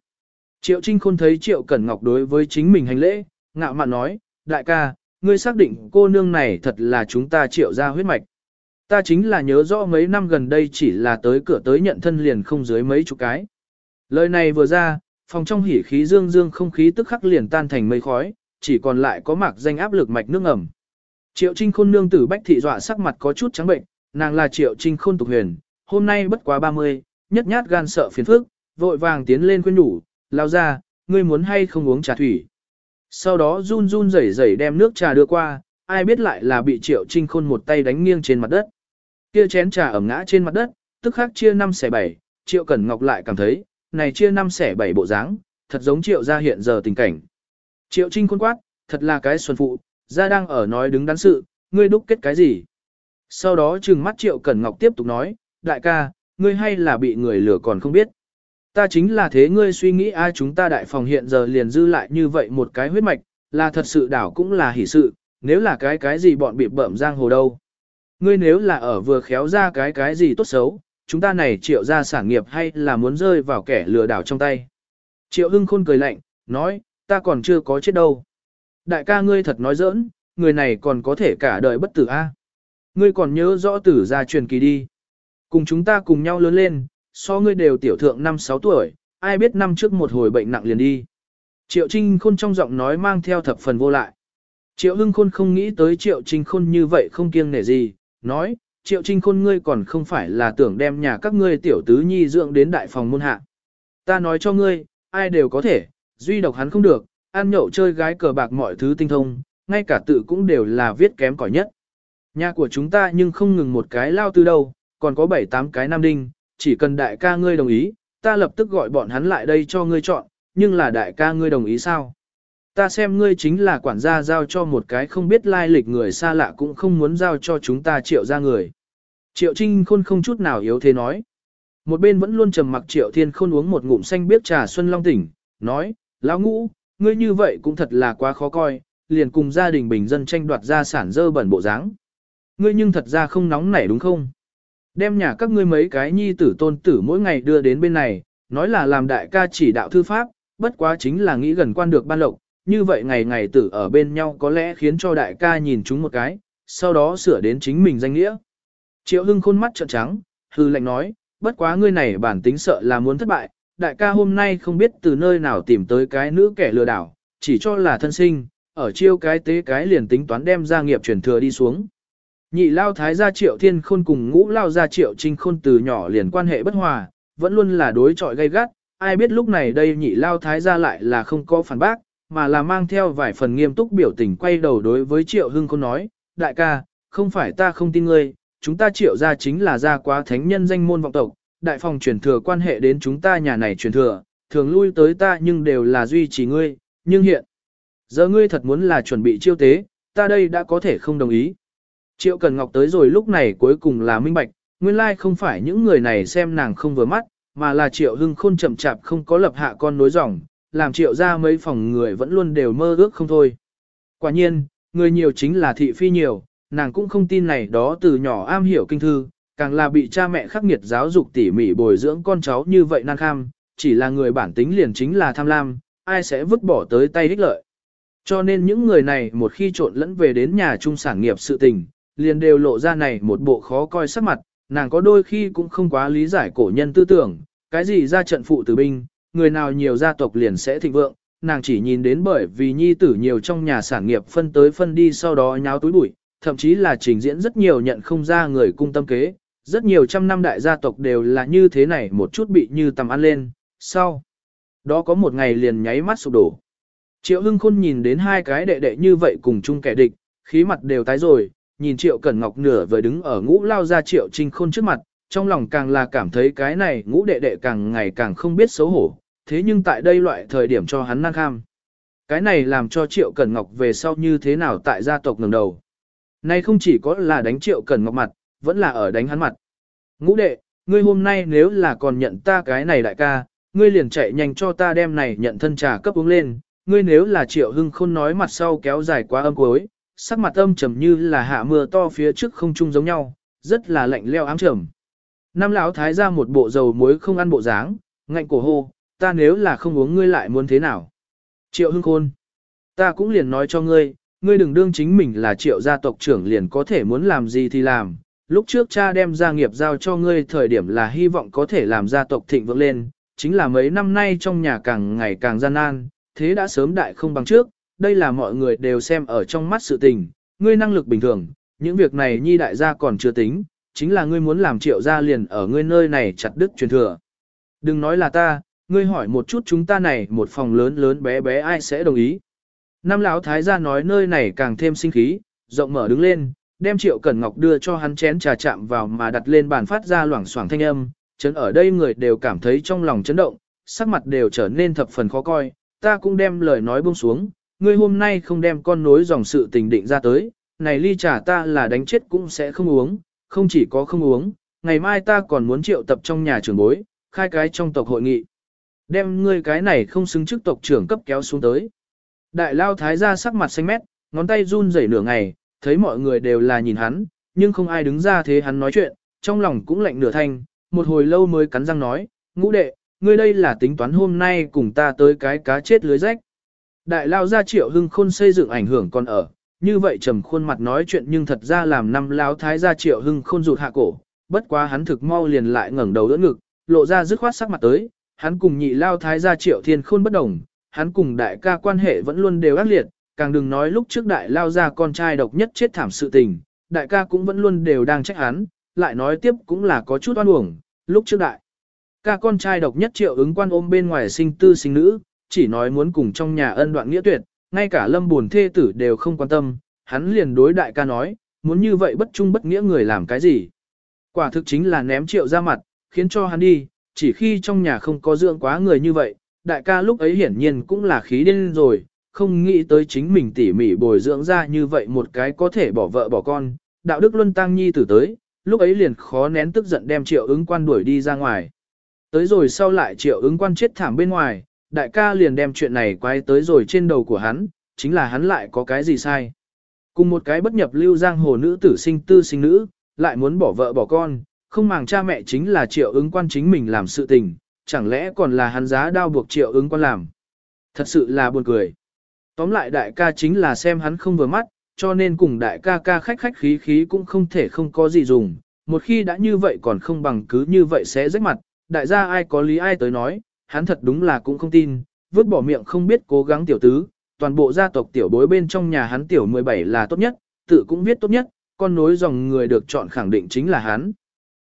Triệu trinh khôn thấy triệu cẩn ngọc đối với chính mình hành lễ, ngạo mạn nói, đại ca, ngươi xác định cô nương này thật là chúng ta triệu gia huyết mạch. Ta chính là nhớ rõ mấy năm gần đây chỉ là tới cửa tới nhận thân liền không dưới mấy chục cái. Lời này vừa ra, phòng trong hỉ khí dương dương không khí tức khắc liền tan thành mây khói, chỉ còn lại có mạc danh áp lực mạch nước ngầm. Triệu Trinh Khôn nương tử Bách thị dọa sắc mặt có chút trắng bệnh, nàng là Triệu Trinh Khôn tục huyền, hôm nay bất quá 30, nhất nhát gan sợ phiền phức, vội vàng tiến lên khuyên nhủ, lao ra, ngươi muốn hay không uống trà thủy. Sau đó run run rẩy rẩy đem nước trà đưa qua, ai biết lại là bị Triệu Trinh Khôn một tay đánh nghiêng trên mặt đất. Kia chén trà ẩm ngã trên mặt đất, tức khắc chia 5 xẻ 7, Triệu Cẩn Ngọc lại cảm thấy, này chia năm xẻ bảy bộ dáng, thật giống Triệu gia hiện giờ tình cảnh. Triệu Trinh Khôn quát, thật là cái xuân phụ, gia đang ở nói đứng đắn sự, ngươi đúc kết cái gì? Sau đó trừng mắt Triệu Cẩn Ngọc tiếp tục nói, đại ca, ngươi hay là bị người lừa còn không biết. Ta chính là thế ngươi suy nghĩ ai chúng ta đại phòng hiện giờ liền dư lại như vậy một cái huyết mạch, là thật sự đảo cũng là hỷ sự, nếu là cái cái gì bọn bị bẩm giang hồ đâu. Ngươi nếu là ở vừa khéo ra cái cái gì tốt xấu, chúng ta này triệu ra sản nghiệp hay là muốn rơi vào kẻ lừa đảo trong tay. Triệu hưng khôn cười lạnh, nói, ta còn chưa có chết đâu. Đại ca ngươi thật nói giỡn, người này còn có thể cả đời bất tử a. Ngươi còn nhớ rõ tử gia truyền kỳ đi. Cùng chúng ta cùng nhau lớn lên, so ngươi đều tiểu thượng 5-6 tuổi, ai biết năm trước một hồi bệnh nặng liền đi. Triệu Trinh Khôn trong giọng nói mang theo thập phần vô lại. Triệu Hưng Khôn không nghĩ tới Triệu Trinh Khôn như vậy không kiêng nể gì, nói, Triệu Trinh Khôn ngươi còn không phải là tưởng đem nhà các ngươi tiểu tứ nhi dưỡng đến đại phòng môn hạ. Ta nói cho ngươi, ai đều có thể, duy độc hắn không được, ăn nhậu chơi gái cờ bạc mọi thứ tinh thông, ngay cả tự cũng đều là viết kém cỏi nhất. Nhà của chúng ta nhưng không ngừng một cái lao tư đâu, còn có 7-8 cái nam đinh, chỉ cần đại ca ngươi đồng ý, ta lập tức gọi bọn hắn lại đây cho ngươi chọn, nhưng là đại ca ngươi đồng ý sao? Ta xem ngươi chính là quản gia giao cho một cái không biết lai lịch người xa lạ cũng không muốn giao cho chúng ta triệu ra người. Triệu Trinh Khôn không chút nào yếu thế nói. Một bên vẫn luôn trầm mặc Triệu Thiên Khôn uống một ngụm xanh biết trà xuân long tỉnh, nói, lão ngũ, ngươi như vậy cũng thật là quá khó coi, liền cùng gia đình bình dân tranh đoạt gia sản dơ bẩn bộ dáng. Ngươi nhưng thật ra không nóng nảy đúng không? Đem nhà các ngươi mấy cái nhi tử tôn tử mỗi ngày đưa đến bên này, nói là làm đại ca chỉ đạo thư pháp, bất quá chính là nghĩ gần quan được ban lộc, như vậy ngày ngày tử ở bên nhau có lẽ khiến cho đại ca nhìn chúng một cái, sau đó sửa đến chính mình danh nghĩa. Triệu Hưng khôn mắt trợn trắng, hư lệnh nói, bất quá ngươi này bản tính sợ là muốn thất bại, đại ca hôm nay không biết từ nơi nào tìm tới cái nữ kẻ lừa đảo, chỉ cho là thân sinh, ở chiêu cái tế cái liền tính toán đem gia nghiệp truyền thừa đi xuống. Nhị lao thái gia triệu thiên khôn cùng ngũ lao gia triệu trinh khôn từ nhỏ liền quan hệ bất hòa, vẫn luôn là đối trọi gay gắt, ai biết lúc này đây nhị lao thái gia lại là không có phản bác, mà là mang theo vài phần nghiêm túc biểu tình quay đầu đối với triệu hưng khôn nói, đại ca, không phải ta không tin ngươi, chúng ta triệu gia chính là gia quá thánh nhân danh môn vọng tộc, đại phòng truyền thừa quan hệ đến chúng ta nhà này truyền thừa, thường lui tới ta nhưng đều là duy trì ngươi, nhưng hiện, giờ ngươi thật muốn là chuẩn bị chiêu tế, ta đây đã có thể không đồng ý. Triệu Cần Ngọc tới rồi lúc này cuối cùng là minh bạch, nguyên lai không phải những người này xem nàng không vừa mắt, mà là Triệu Hưng Khôn chậm chạp không có lập hạ con nối dòng, làm Triệu ra mấy phòng người vẫn luôn đều mơ ước không thôi. Quả nhiên, người nhiều chính là thị phi nhiều, nàng cũng không tin này đó từ nhỏ am hiểu kinh thư, càng là bị cha mẹ khắc nghiệt giáo dục tỉ mỉ bồi dưỡng con cháu như vậy nan kham, chỉ là người bản tính liền chính là tham lam, ai sẽ vứt bỏ tới tay ích lợi. Cho nên những người này một khi trộn lẫn về đến nhà trung sản nghiệp sự tình, liền đều lộ ra này một bộ khó coi sắc mặt, nàng có đôi khi cũng không quá lý giải cổ nhân tư tưởng, cái gì ra trận phụ tử binh, người nào nhiều gia tộc liền sẽ thịnh vượng, nàng chỉ nhìn đến bởi vì nhi tử nhiều trong nhà sản nghiệp phân tới phân đi sau đó nháo túi bụi, thậm chí là trình diễn rất nhiều nhận không ra người cung tâm kế, rất nhiều trăm năm đại gia tộc đều là như thế này một chút bị như tầm ăn lên, sau. Đó có một ngày liền nháy mắt sụp đổ. Triệu Hưng Khôn nhìn đến hai cái đệ đệ như vậy cùng chung kẻ địch, khí mặt đều tái rồi, nhìn Triệu Cẩn Ngọc nửa vời đứng ở ngũ lao ra Triệu Trinh Khôn trước mặt, trong lòng càng là cảm thấy cái này ngũ đệ đệ càng ngày càng không biết xấu hổ, thế nhưng tại đây loại thời điểm cho hắn năng kham. Cái này làm cho Triệu Cẩn Ngọc về sau như thế nào tại gia tộc ngừng đầu. Nay không chỉ có là đánh Triệu Cẩn Ngọc mặt, vẫn là ở đánh hắn mặt. Ngũ đệ, ngươi hôm nay nếu là còn nhận ta cái này đại ca, ngươi liền chạy nhanh cho ta đem này nhận thân trà cấp uống lên, ngươi nếu là Triệu Hưng Khôn nói mặt sau kéo dài quá âm cuối, sắc mặt âm trầm như là hạ mưa to phía trước không trung giống nhau, rất là lạnh leo ám trầm. Nam lão thái ra một bộ dầu muối không ăn bộ dáng, ngạnh cổ hô, ta nếu là không uống ngươi lại muốn thế nào? Triệu hưng khôn, ta cũng liền nói cho ngươi, ngươi đừng đương chính mình là triệu gia tộc trưởng liền có thể muốn làm gì thì làm. Lúc trước cha đem gia nghiệp giao cho ngươi thời điểm là hy vọng có thể làm gia tộc thịnh vượng lên, chính là mấy năm nay trong nhà càng ngày càng gian nan, thế đã sớm đại không bằng trước, đây là mọi người đều xem ở trong mắt sự tình, ngươi năng lực bình thường, những việc này nhi đại gia còn chưa tính, chính là ngươi muốn làm triệu gia liền ở ngươi nơi này chặt đứt truyền thừa. Đừng nói là ta, ngươi hỏi một chút chúng ta này một phòng lớn lớn bé bé ai sẽ đồng ý. Năm lão thái gia nói nơi này càng thêm sinh khí, rộng mở đứng lên, đem triệu cẩn ngọc đưa cho hắn chén trà chạm vào mà đặt lên bàn phát ra loảng xoảng thanh âm, chấn ở đây người đều cảm thấy trong lòng chấn động, sắc mặt đều trở nên thập phần khó coi, ta cũng đem lời nói buông xuống, ngươi hôm nay không đem con nối dòng sự tình định ra tới, này ly trà ta là đánh chết cũng sẽ không uống, không chỉ có không uống, ngày mai ta còn muốn triệu tập trong nhà trưởng bối, khai cái trong tộc hội nghị. Đem ngươi cái này không xứng chức tộc trưởng cấp kéo xuống tới. Đại lao thái gia sắc mặt xanh mét, ngón tay run rẩy nửa ngày, thấy mọi người đều là nhìn hắn, nhưng không ai đứng ra thế hắn nói chuyện, trong lòng cũng lạnh nửa thanh, một hồi lâu mới cắn răng nói, ngũ đệ, ngươi đây là tính toán hôm nay cùng ta tới cái cá chết lưới rách. Đại lao gia triệu hưng khôn xây dựng ảnh hưởng còn ở, như vậy trầm khuôn mặt nói chuyện nhưng thật ra làm năm lao thái gia triệu hưng khôn rụt hạ cổ, bất quá hắn thực mau liền lại ngẩng đầu đỡ ngực, lộ ra dứt khoát sắc mặt tới, hắn cùng nhị lao thái gia triệu thiên khôn bất đồng, hắn cùng đại ca quan hệ vẫn luôn đều ác liệt, càng đừng nói lúc trước đại lao ra con trai độc nhất chết thảm sự tình, đại ca cũng vẫn luôn đều đang trách hắn, lại nói tiếp cũng là có chút oan uổng, lúc trước đại. Ca con trai độc nhất triệu ứng quan ôm bên ngoài sinh tư sinh nữ, chỉ nói muốn cùng trong nhà ân đoạn nghĩa tuyệt, ngay cả lâm buồn thê tử đều không quan tâm, hắn liền đối đại ca nói, muốn như vậy bất trung bất nghĩa người làm cái gì. Quả thực chính là ném triệu ra mặt, khiến cho hắn đi, chỉ khi trong nhà không có dưỡng quá người như vậy, đại ca lúc ấy hiển nhiên cũng là khí điên rồi, không nghĩ tới chính mình tỉ mỉ bồi dưỡng ra như vậy một cái có thể bỏ vợ bỏ con, đạo đức luân tăng nhi tử tới, lúc ấy liền khó nén tức giận đem triệu ứng quan đuổi đi ra ngoài. Tới rồi sau lại triệu ứng quan chết thảm bên ngoài, đại ca liền đem chuyện này quay tới rồi trên đầu của hắn, chính là hắn lại có cái gì sai. Cùng một cái bất nhập lưu giang hồ nữ tử sinh tư sinh nữ, lại muốn bỏ vợ bỏ con, không màng cha mẹ chính là triệu ứng quan chính mình làm sự tình, chẳng lẽ còn là hắn giá đao buộc triệu ứng quan làm. Thật sự là buồn cười. Tóm lại đại ca chính là xem hắn không vừa mắt, cho nên cùng đại ca ca khách khách khí khí cũng không thể không có gì dùng. Một khi đã như vậy còn không bằng cứ như vậy sẽ rách mặt, đại gia ai có lý ai tới nói, hắn thật đúng là cũng không tin, vứt bỏ miệng không biết cố gắng tiểu tứ, toàn bộ gia tộc tiểu bối bên trong nhà hắn tiểu 17 là tốt nhất, tự cũng viết tốt nhất, con nối dòng người được chọn khẳng định chính là hắn.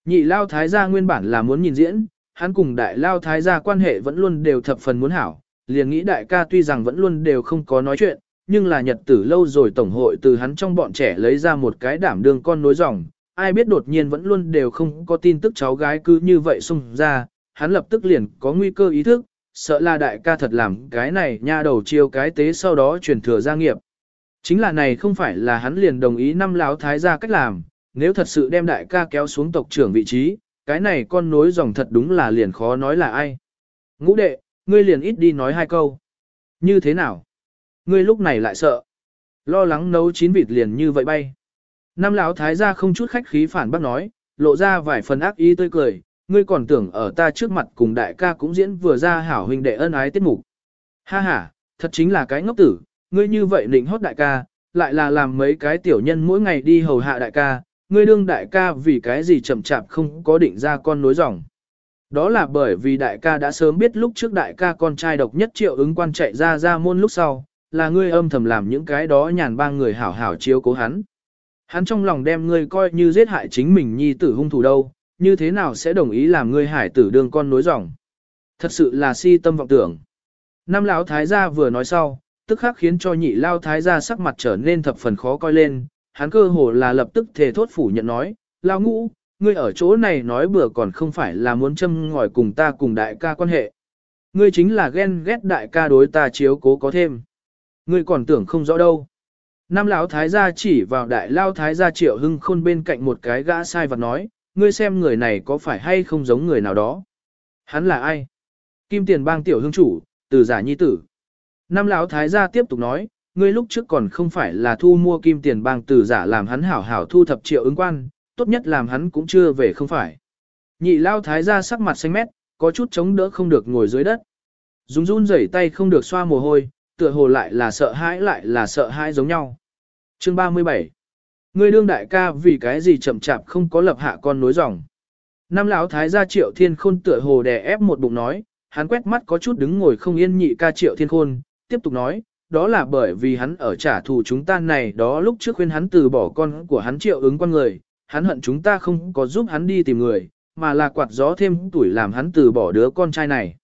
Nhị lao thái gia nguyên bản là muốn nhìn diễn, hắn cùng đại lao thái gia quan hệ vẫn luôn đều thập phần muốn hảo, liền nghĩ đại ca tuy rằng vẫn luôn đều không có nói chuyện, nhưng là nhật tử lâu rồi tổng hội từ hắn trong bọn trẻ lấy ra một cái đảm đương con nối dòng, ai biết đột nhiên vẫn luôn đều không có tin tức cháu gái cứ như vậy xung ra, hắn lập tức liền có nguy cơ ý thức, sợ là đại ca thật làm cái này nha đầu chiêu cái tế sau đó truyền thừa gia nghiệp. Chính là này không phải là hắn liền đồng ý năm láo thái gia cách làm, nếu thật sự đem đại ca kéo xuống tộc trưởng vị trí, cái này con nối dòng thật đúng là liền khó nói là ai. Ngũ đệ, ngươi liền ít đi nói hai câu. Như thế nào? Ngươi lúc này lại sợ. Lo lắng nấu chín vịt liền như vậy bay. Năm lão thái gia không chút khách khí phản bác nói, lộ ra vài phần ác ý tươi cười, ngươi còn tưởng ở ta trước mặt cùng đại ca cũng diễn vừa ra hảo huynh đệ ân ái tiết mục. Ha ha, thật chính là cái ngốc tử, ngươi như vậy định hót đại ca, lại là làm mấy cái tiểu nhân mỗi ngày đi hầu hạ đại ca, ngươi đương đại ca vì cái gì chậm chạp không có định ra con nối dòng. Đó là bởi vì đại ca đã sớm biết lúc trước đại ca con trai độc nhất triệu ứng quan chạy ra ra môn lúc sau, là ngươi âm thầm làm những cái đó nhàn ba người hảo hảo chiếu cố hắn. Hắn trong lòng đem ngươi coi như giết hại chính mình nhi tử hung thủ đâu, như thế nào sẽ đồng ý làm ngươi hải tử đương con nối dòng. Thật sự là si tâm vọng tưởng. Năm lão thái gia vừa nói sau, tức khắc khiến cho nhị lao thái gia sắc mặt trở nên thập phần khó coi lên, hắn cơ hồ là lập tức thề thốt phủ nhận nói, lao ngũ, ngươi ở chỗ này nói bừa còn không phải là muốn châm ngòi cùng ta cùng đại ca quan hệ. Ngươi chính là ghen ghét đại ca đối ta chiếu cố có thêm. Ngươi còn tưởng không rõ đâu. Nam lão thái gia chỉ vào đại lao thái gia triệu hưng khôn bên cạnh một cái gã sai vật nói, ngươi xem người này có phải hay không giống người nào đó. Hắn là ai? Kim tiền bang tiểu hương chủ, từ giả nhi tử. Nam lão thái gia tiếp tục nói, ngươi lúc trước còn không phải là thu mua kim tiền bang từ giả làm hắn hảo hảo thu thập triệu ứng quan, tốt nhất làm hắn cũng chưa về không phải. Nhị lao thái gia sắc mặt xanh mét, có chút chống đỡ không được ngồi dưới đất. Dùng run rẩy tay không được xoa mồ hôi, tựa hồ lại là sợ hãi lại là sợ hãi giống nhau. Chương 37 Ngươi đương đại ca vì cái gì chậm chạp không có lập hạ con nối dòng. Năm lão thái gia triệu thiên khôn tựa hồ đè ép một bụng nói, hắn quét mắt có chút đứng ngồi không yên nhị ca triệu thiên khôn, tiếp tục nói, đó là bởi vì hắn ở trả thù chúng ta này đó lúc trước khuyên hắn từ bỏ con của hắn triệu ứng con người, hắn hận chúng ta không có giúp hắn đi tìm người, mà là quạt gió thêm tuổi làm hắn từ bỏ đứa con trai này.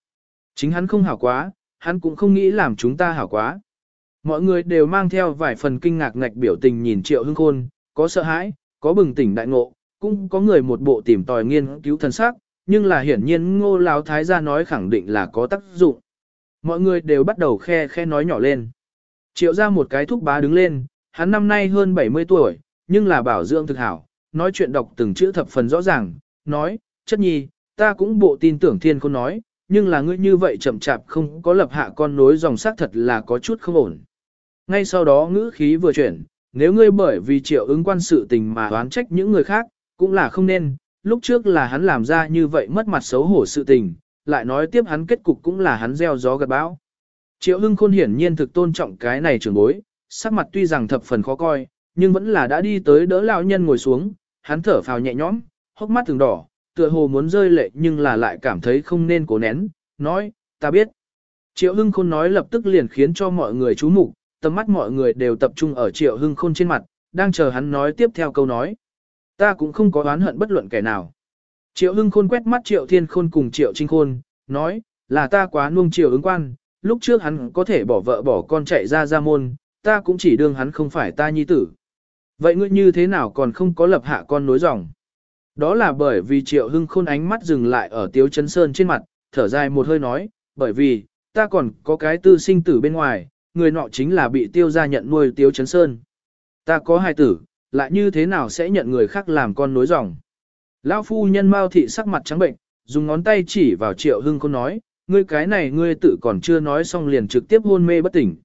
Chính hắn không hảo quá, hắn cũng không nghĩ làm chúng ta hảo quá. Mọi người đều mang theo vài phần kinh ngạc ngạch biểu tình nhìn triệu hưng khôn, có sợ hãi, có bừng tỉnh đại ngộ, cũng có người một bộ tìm tòi nghiên cứu thân xác, nhưng là hiển nhiên ngô lão thái gia nói khẳng định là có tác dụng. Mọi người đều bắt đầu khe khe nói nhỏ lên. Triệu ra một cái thúc bá đứng lên, hắn năm nay hơn 70 tuổi, nhưng là bảo dưỡng thực hảo, nói chuyện đọc từng chữ thập phần rõ ràng, nói, chất nhi, ta cũng bộ tin tưởng thiên cô nói, nhưng là ngươi như vậy chậm chạp không có lập hạ con nối dòng xác thật là có chút không ổn. Ngay sau đó ngữ khí vừa chuyển, nếu ngươi bởi vì triệu ứng quan sự tình mà đoán trách những người khác, cũng là không nên, lúc trước là hắn làm ra như vậy mất mặt xấu hổ sự tình, lại nói tiếp hắn kết cục cũng là hắn gieo gió gặt bão. Triệu Hưng Khôn hiển nhiên thực tôn trọng cái này trưởng bối, sắc mặt tuy rằng thập phần khó coi, nhưng vẫn là đã đi tới đỡ lão nhân ngồi xuống, hắn thở phào nhẹ nhõm, hốc mắt từng đỏ, tựa hồ muốn rơi lệ nhưng là lại cảm thấy không nên cố nén, nói, ta biết. Triệu Hưng Khôn nói lập tức liền khiến cho mọi người chú mục, tầm mắt mọi người đều tập trung ở Triệu Hưng Khôn trên mặt, đang chờ hắn nói tiếp theo câu nói. Ta cũng không có oán hận bất luận kẻ nào. Triệu Hưng Khôn quét mắt Triệu Thiên Khôn cùng Triệu Trinh Khôn, nói, là ta quá nuông Triệu ứng quan, lúc trước hắn có thể bỏ vợ bỏ con chạy ra ra môn, ta cũng chỉ đương hắn không phải ta nhi tử. Vậy ngươi như thế nào còn không có lập hạ con nối dòng? Đó là bởi vì Triệu Hưng Khôn ánh mắt dừng lại ở Tiếu Chấn Sơn trên mặt, thở dài một hơi nói, bởi vì, ta còn có cái tư sinh tử bên ngoài, người nọ chính là bị tiêu gia nhận nuôi tiêu Chấn Sơn. Ta có hai tử, lại như thế nào sẽ nhận người khác làm con nối dòng? Lão phu nhân Mao thị sắc mặt trắng bệnh, dùng ngón tay chỉ vào Triệu Hưng Khôn nói, ngươi cái này ngươi tự còn chưa nói xong liền trực tiếp hôn mê bất tỉnh.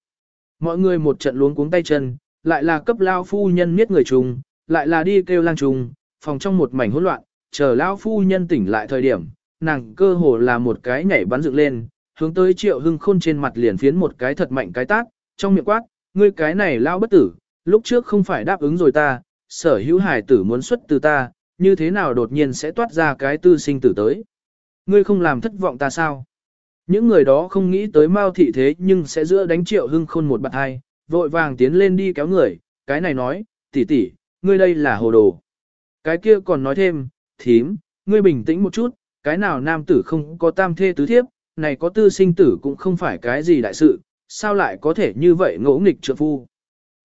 Mọi người một trận luống cuống tay chân, lại là cấp lão phu nhân miết người trùng, lại là đi kêu lang trùng, phòng trong một mảnh hỗn loạn, chờ lão phu nhân tỉnh lại thời điểm, nàng cơ hồ là một cái nhảy bắn dựng lên, hướng tới triệu hưng khôn trên mặt liền phiến một cái thật mạnh cái tác, trong miệng quát, ngươi cái này lao bất tử, lúc trước không phải đáp ứng rồi ta, sở hữu hải tử muốn xuất từ ta, như thế nào đột nhiên sẽ toát ra cái tư sinh tử tới. Ngươi không làm thất vọng ta sao? Những người đó không nghĩ tới Mao thị thế nhưng sẽ giữa đánh triệu hưng khôn một bạn hai, vội vàng tiến lên đi kéo người, cái này nói, tỷ tỷ, ngươi đây là hồ đồ. Cái kia còn nói thêm, thím, ngươi bình tĩnh một chút, cái nào nam tử không có tam thê tứ thiếp, này có tư sinh tử cũng không phải cái gì đại sự, sao lại có thể như vậy ngỗ nghịch trượng phu.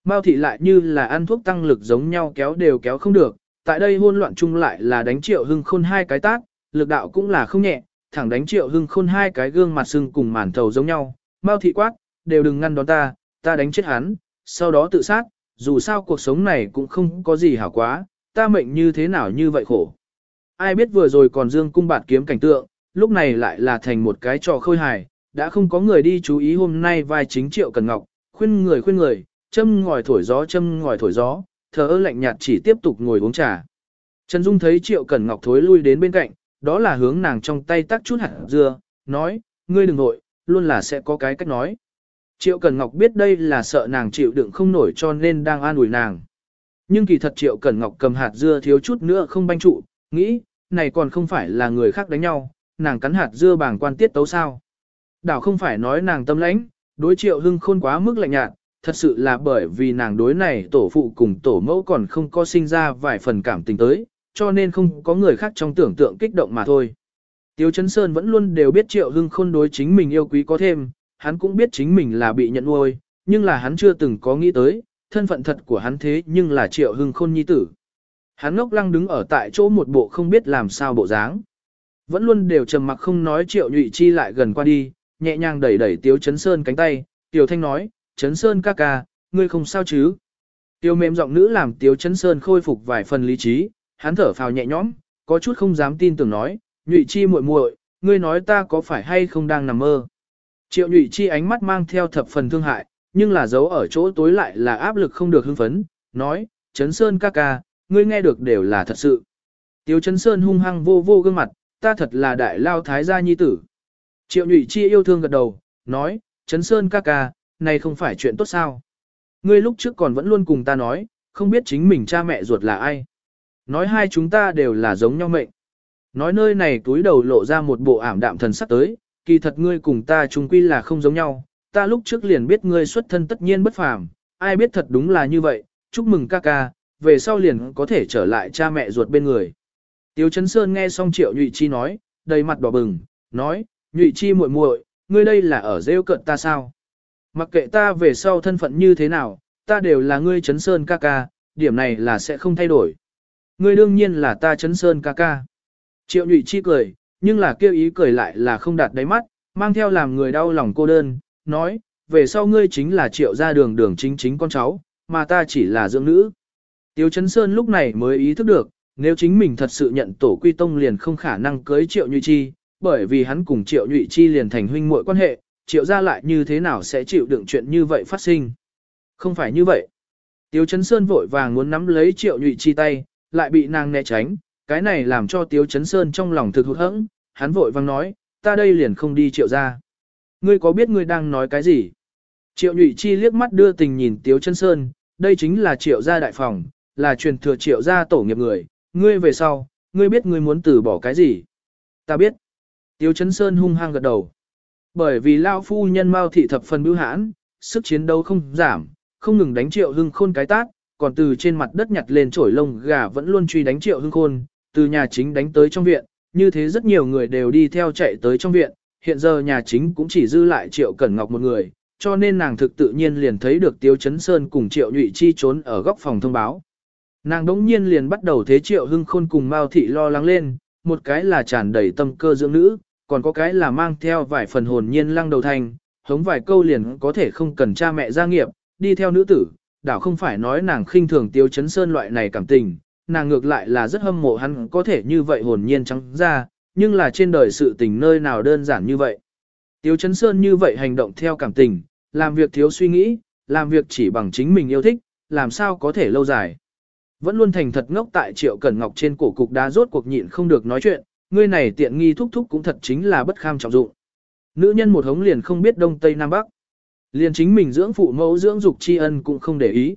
Mao thị lại như là ăn thuốc tăng lực giống nhau kéo đều kéo không được, tại đây hôn loạn chung lại là đánh triệu hưng khôn hai cái tác, lực đạo cũng là không nhẹ, thẳng đánh triệu hưng khôn hai cái gương mặt sưng cùng màn thầu giống nhau. Mao thị quát, đều đừng ngăn đón ta, ta đánh chết hắn, sau đó tự sát, dù sao cuộc sống này cũng không có gì hảo quá, ta mệnh như thế nào như vậy khổ. Ai biết vừa rồi còn dương cung bạt kiếm cảnh tượng, lúc này lại là thành một cái trò khôi hài, đã không có người đi chú ý hôm nay vai chính triệu cần ngọc, khuyên người khuyên người, châm ngòi thổi gió châm ngòi thổi gió, thở lạnh nhạt chỉ tiếp tục ngồi uống trà. Trần Dung thấy triệu cần ngọc thối lui đến bên cạnh, đó là hướng nàng trong tay tắt chút hạt dưa, nói, ngươi đừng nội, luôn là sẽ có cái cách nói. Triệu Cẩn Ngọc biết đây là sợ nàng chịu đựng không nổi cho nên đang an ủi nàng. Nhưng kỳ thật Triệu Cẩn Ngọc cầm hạt dưa thiếu chút nữa không banh trụ, nghĩ, này còn không phải là người khác đánh nhau, nàng cắn hạt dưa bảng quan tiết tấu sao. Đảo không phải nói nàng tâm lãnh, đối Triệu Hưng khôn quá mức lạnh nhạt, thật sự là bởi vì nàng đối này tổ phụ cùng tổ mẫu còn không có sinh ra vài phần cảm tình tới, cho nên không có người khác trong tưởng tượng kích động mà thôi. Tiêu Chấn Sơn vẫn luôn đều biết Triệu Hưng Khôn đối chính mình yêu quý có thêm, hắn cũng biết chính mình là bị nhận nuôi, nhưng là hắn chưa từng có nghĩ tới, thân phận thật của hắn thế nhưng là Triệu Hưng Khôn nhi tử. Hắn ngốc lăng đứng ở tại chỗ một bộ không biết làm sao bộ dáng. Vẫn luôn đều trầm mặc không nói Triệu Nhụy Chi lại gần qua đi, nhẹ nhàng đẩy đẩy Tiếu Chấn Sơn cánh tay, tiểu Thanh nói, Chấn Sơn ca ca, ngươi không sao chứ? Tiêu mềm giọng nữ làm Tiếu Chấn Sơn khôi phục vài phần lý trí, hắn thở phào nhẹ nhõm, có chút không dám tin tưởng nói, nhụy chi muội muội, ngươi nói ta có phải hay không đang nằm mơ. Triệu nhụy chi ánh mắt mang theo thập phần thương hại, nhưng là giấu ở chỗ tối lại là áp lực không được hưng phấn, nói, Trấn Sơn ca ca, ngươi nghe được đều là thật sự. Tiêu Trấn Sơn hung hăng vô vô gương mặt, ta thật là đại lao thái gia nhi tử. Triệu nhụy chi yêu thương gật đầu, nói, Trấn Sơn ca ca, này không phải chuyện tốt sao. Ngươi lúc trước còn vẫn luôn cùng ta nói, không biết chính mình cha mẹ ruột là ai. Nói hai chúng ta đều là giống nhau mệnh. Nói nơi này túi đầu lộ ra một bộ ảm đạm thần sắc tới, kỳ thật ngươi cùng ta chung quy là không giống nhau, ta lúc trước liền biết ngươi xuất thân tất nhiên bất phàm, ai biết thật đúng là như vậy, chúc mừng ca ca, về sau liền có thể trở lại cha mẹ ruột bên người. Tiêu Chấn Sơn nghe xong Triệu Nhụy Chi nói, đầy mặt đỏ bừng, nói, Nhụy Chi muội muội, ngươi đây là ở rêu cận ta sao? Mặc kệ ta về sau thân phận như thế nào, ta đều là ngươi Chấn Sơn ca ca, điểm này là sẽ không thay đổi. Ngươi đương nhiên là ta chấn sơn ca ca. Triệu nhụy chi cười, nhưng là kêu ý cười lại là không đạt đáy mắt, mang theo làm người đau lòng cô đơn, nói, về sau ngươi chính là triệu gia đường đường chính chính con cháu, mà ta chỉ là dưỡng nữ. Tiêu chấn sơn lúc này mới ý thức được, nếu chính mình thật sự nhận tổ quy tông liền không khả năng cưới triệu nhụy chi, bởi vì hắn cùng triệu nhụy chi liền thành huynh muội quan hệ, triệu ra lại như thế nào sẽ chịu đựng chuyện như vậy phát sinh. Không phải như vậy. Tiếu Chấn Sơn vội vàng muốn nắm lấy triệu nhụy chi tay, lại bị nàng né tránh, cái này làm cho Tiếu Chấn Sơn trong lòng thực hụt hẫng, hắn vội vàng nói, ta đây liền không đi triệu ra. Ngươi có biết ngươi đang nói cái gì? Triệu nhụy chi liếc mắt đưa tình nhìn Tiếu Chấn Sơn, đây chính là triệu gia đại phòng, là truyền thừa triệu gia tổ nghiệp người, ngươi về sau, ngươi biết ngươi muốn từ bỏ cái gì? Ta biết. Tiêu Chấn Sơn hung hăng gật đầu. Bởi vì Lao phu nhân Mao thị thập phần bưu hãn, sức chiến đấu không giảm, không ngừng đánh triệu hưng khôn cái tát, còn từ trên mặt đất nhặt lên chổi lông gà vẫn luôn truy đánh triệu hưng khôn, từ nhà chính đánh tới trong viện, như thế rất nhiều người đều đi theo chạy tới trong viện, hiện giờ nhà chính cũng chỉ dư lại triệu cẩn ngọc một người, cho nên nàng thực tự nhiên liền thấy được Tiêu Chấn Sơn cùng triệu nhụy chi trốn ở góc phòng thông báo. Nàng đống nhiên liền bắt đầu thế triệu hưng khôn cùng Mao thị lo lắng lên, một cái là tràn đầy tâm cơ dưỡng nữ, còn có cái là mang theo vài phần hồn nhiên lăng đầu thành, hống vài câu liền có thể không cần cha mẹ gia nghiệp, đi theo nữ tử, đảo không phải nói nàng khinh thường tiêu chấn sơn loại này cảm tình, nàng ngược lại là rất hâm mộ hắn có thể như vậy hồn nhiên trắng ra, nhưng là trên đời sự tình nơi nào đơn giản như vậy. Tiêu chấn sơn như vậy hành động theo cảm tình, làm việc thiếu suy nghĩ, làm việc chỉ bằng chính mình yêu thích, làm sao có thể lâu dài. Vẫn luôn thành thật ngốc tại triệu cẩn ngọc trên cổ cục đá rốt cuộc nhịn không được nói chuyện, ngươi này tiện nghi thúc thúc cũng thật chính là bất kham trọng dụng. Nữ nhân một hống liền không biết đông tây nam bắc. Liền chính mình dưỡng phụ mẫu dưỡng dục tri ân cũng không để ý.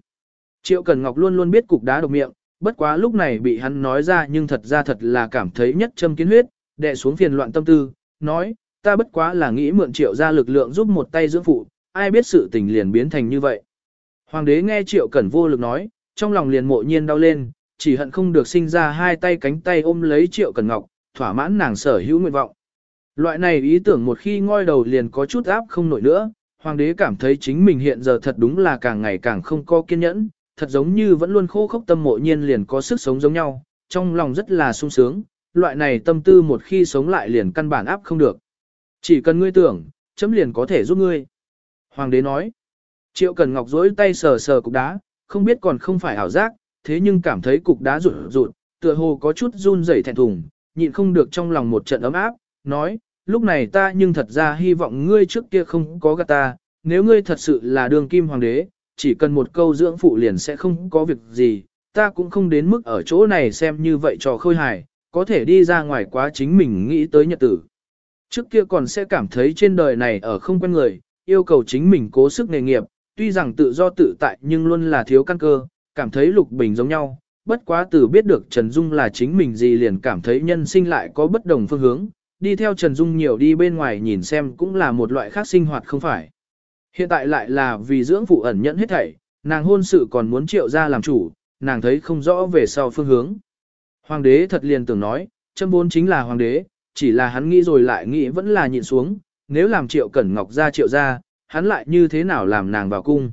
Triệu cẩn Ngọc luôn luôn biết cục đá độc miệng, bất quá lúc này bị hắn nói ra nhưng thật ra thật là cảm thấy nhất châm kiến huyết, đè xuống phiền loạn tâm tư, nói, ta bất quá là nghĩ mượn triệu ra lực lượng giúp một tay dưỡng phụ, ai biết sự tình liền biến thành như vậy. Hoàng đế nghe triệu cẩn vô lực nói, trong lòng liền mộ nhiên đau lên, chỉ hận không được sinh ra hai tay cánh tay ôm lấy triệu cẩn ngọc, thỏa mãn nàng sở hữu nguyện vọng. Loại này ý tưởng một khi ngoi đầu liền có chút áp không nổi nữa, hoàng đế cảm thấy chính mình hiện giờ thật đúng là càng ngày càng không có kiên nhẫn, thật giống như vẫn luôn khô khốc tâm mộ nhiên liền có sức sống giống nhau, trong lòng rất là sung sướng, loại này tâm tư một khi sống lại liền căn bản áp không được. Chỉ cần ngươi tưởng, chấm liền có thể giúp ngươi. Hoàng đế nói, triệu cần ngọc dối tay sờ sờ cục đá, không biết còn không phải ảo giác, thế nhưng cảm thấy cục đá rụt rụt, tựa hồ có chút run rẩy thẹn thùng, nhịn không được trong lòng một trận ấm áp, nói, lúc này ta nhưng thật ra hy vọng ngươi trước kia không có gạt ta, nếu ngươi thật sự là đường kim hoàng đế, chỉ cần một câu dưỡng phụ liền sẽ không có việc gì, ta cũng không đến mức ở chỗ này xem như vậy trò khôi hài, có thể đi ra ngoài quá chính mình nghĩ tới nhật tử. Trước kia còn sẽ cảm thấy trên đời này ở không quen người, yêu cầu chính mình cố sức nghề nghiệp, tuy rằng tự do tự tại nhưng luôn là thiếu căn cơ, cảm thấy lục bình giống nhau, bất quá từ biết được Trần Dung là chính mình gì liền cảm thấy nhân sinh lại có bất đồng phương hướng, đi theo Trần Dung nhiều đi bên ngoài nhìn xem cũng là một loại khác sinh hoạt không phải. Hiện tại lại là vì dưỡng phụ ẩn nhẫn hết thảy, nàng hôn sự còn muốn triệu ra làm chủ, nàng thấy không rõ về sau phương hướng. Hoàng đế thật liền tưởng nói, châm Bốn chính là hoàng đế, chỉ là hắn nghĩ rồi lại nghĩ vẫn là nhịn xuống, nếu làm triệu cẩn ngọc ra triệu ra, hắn lại như thế nào làm nàng vào cung.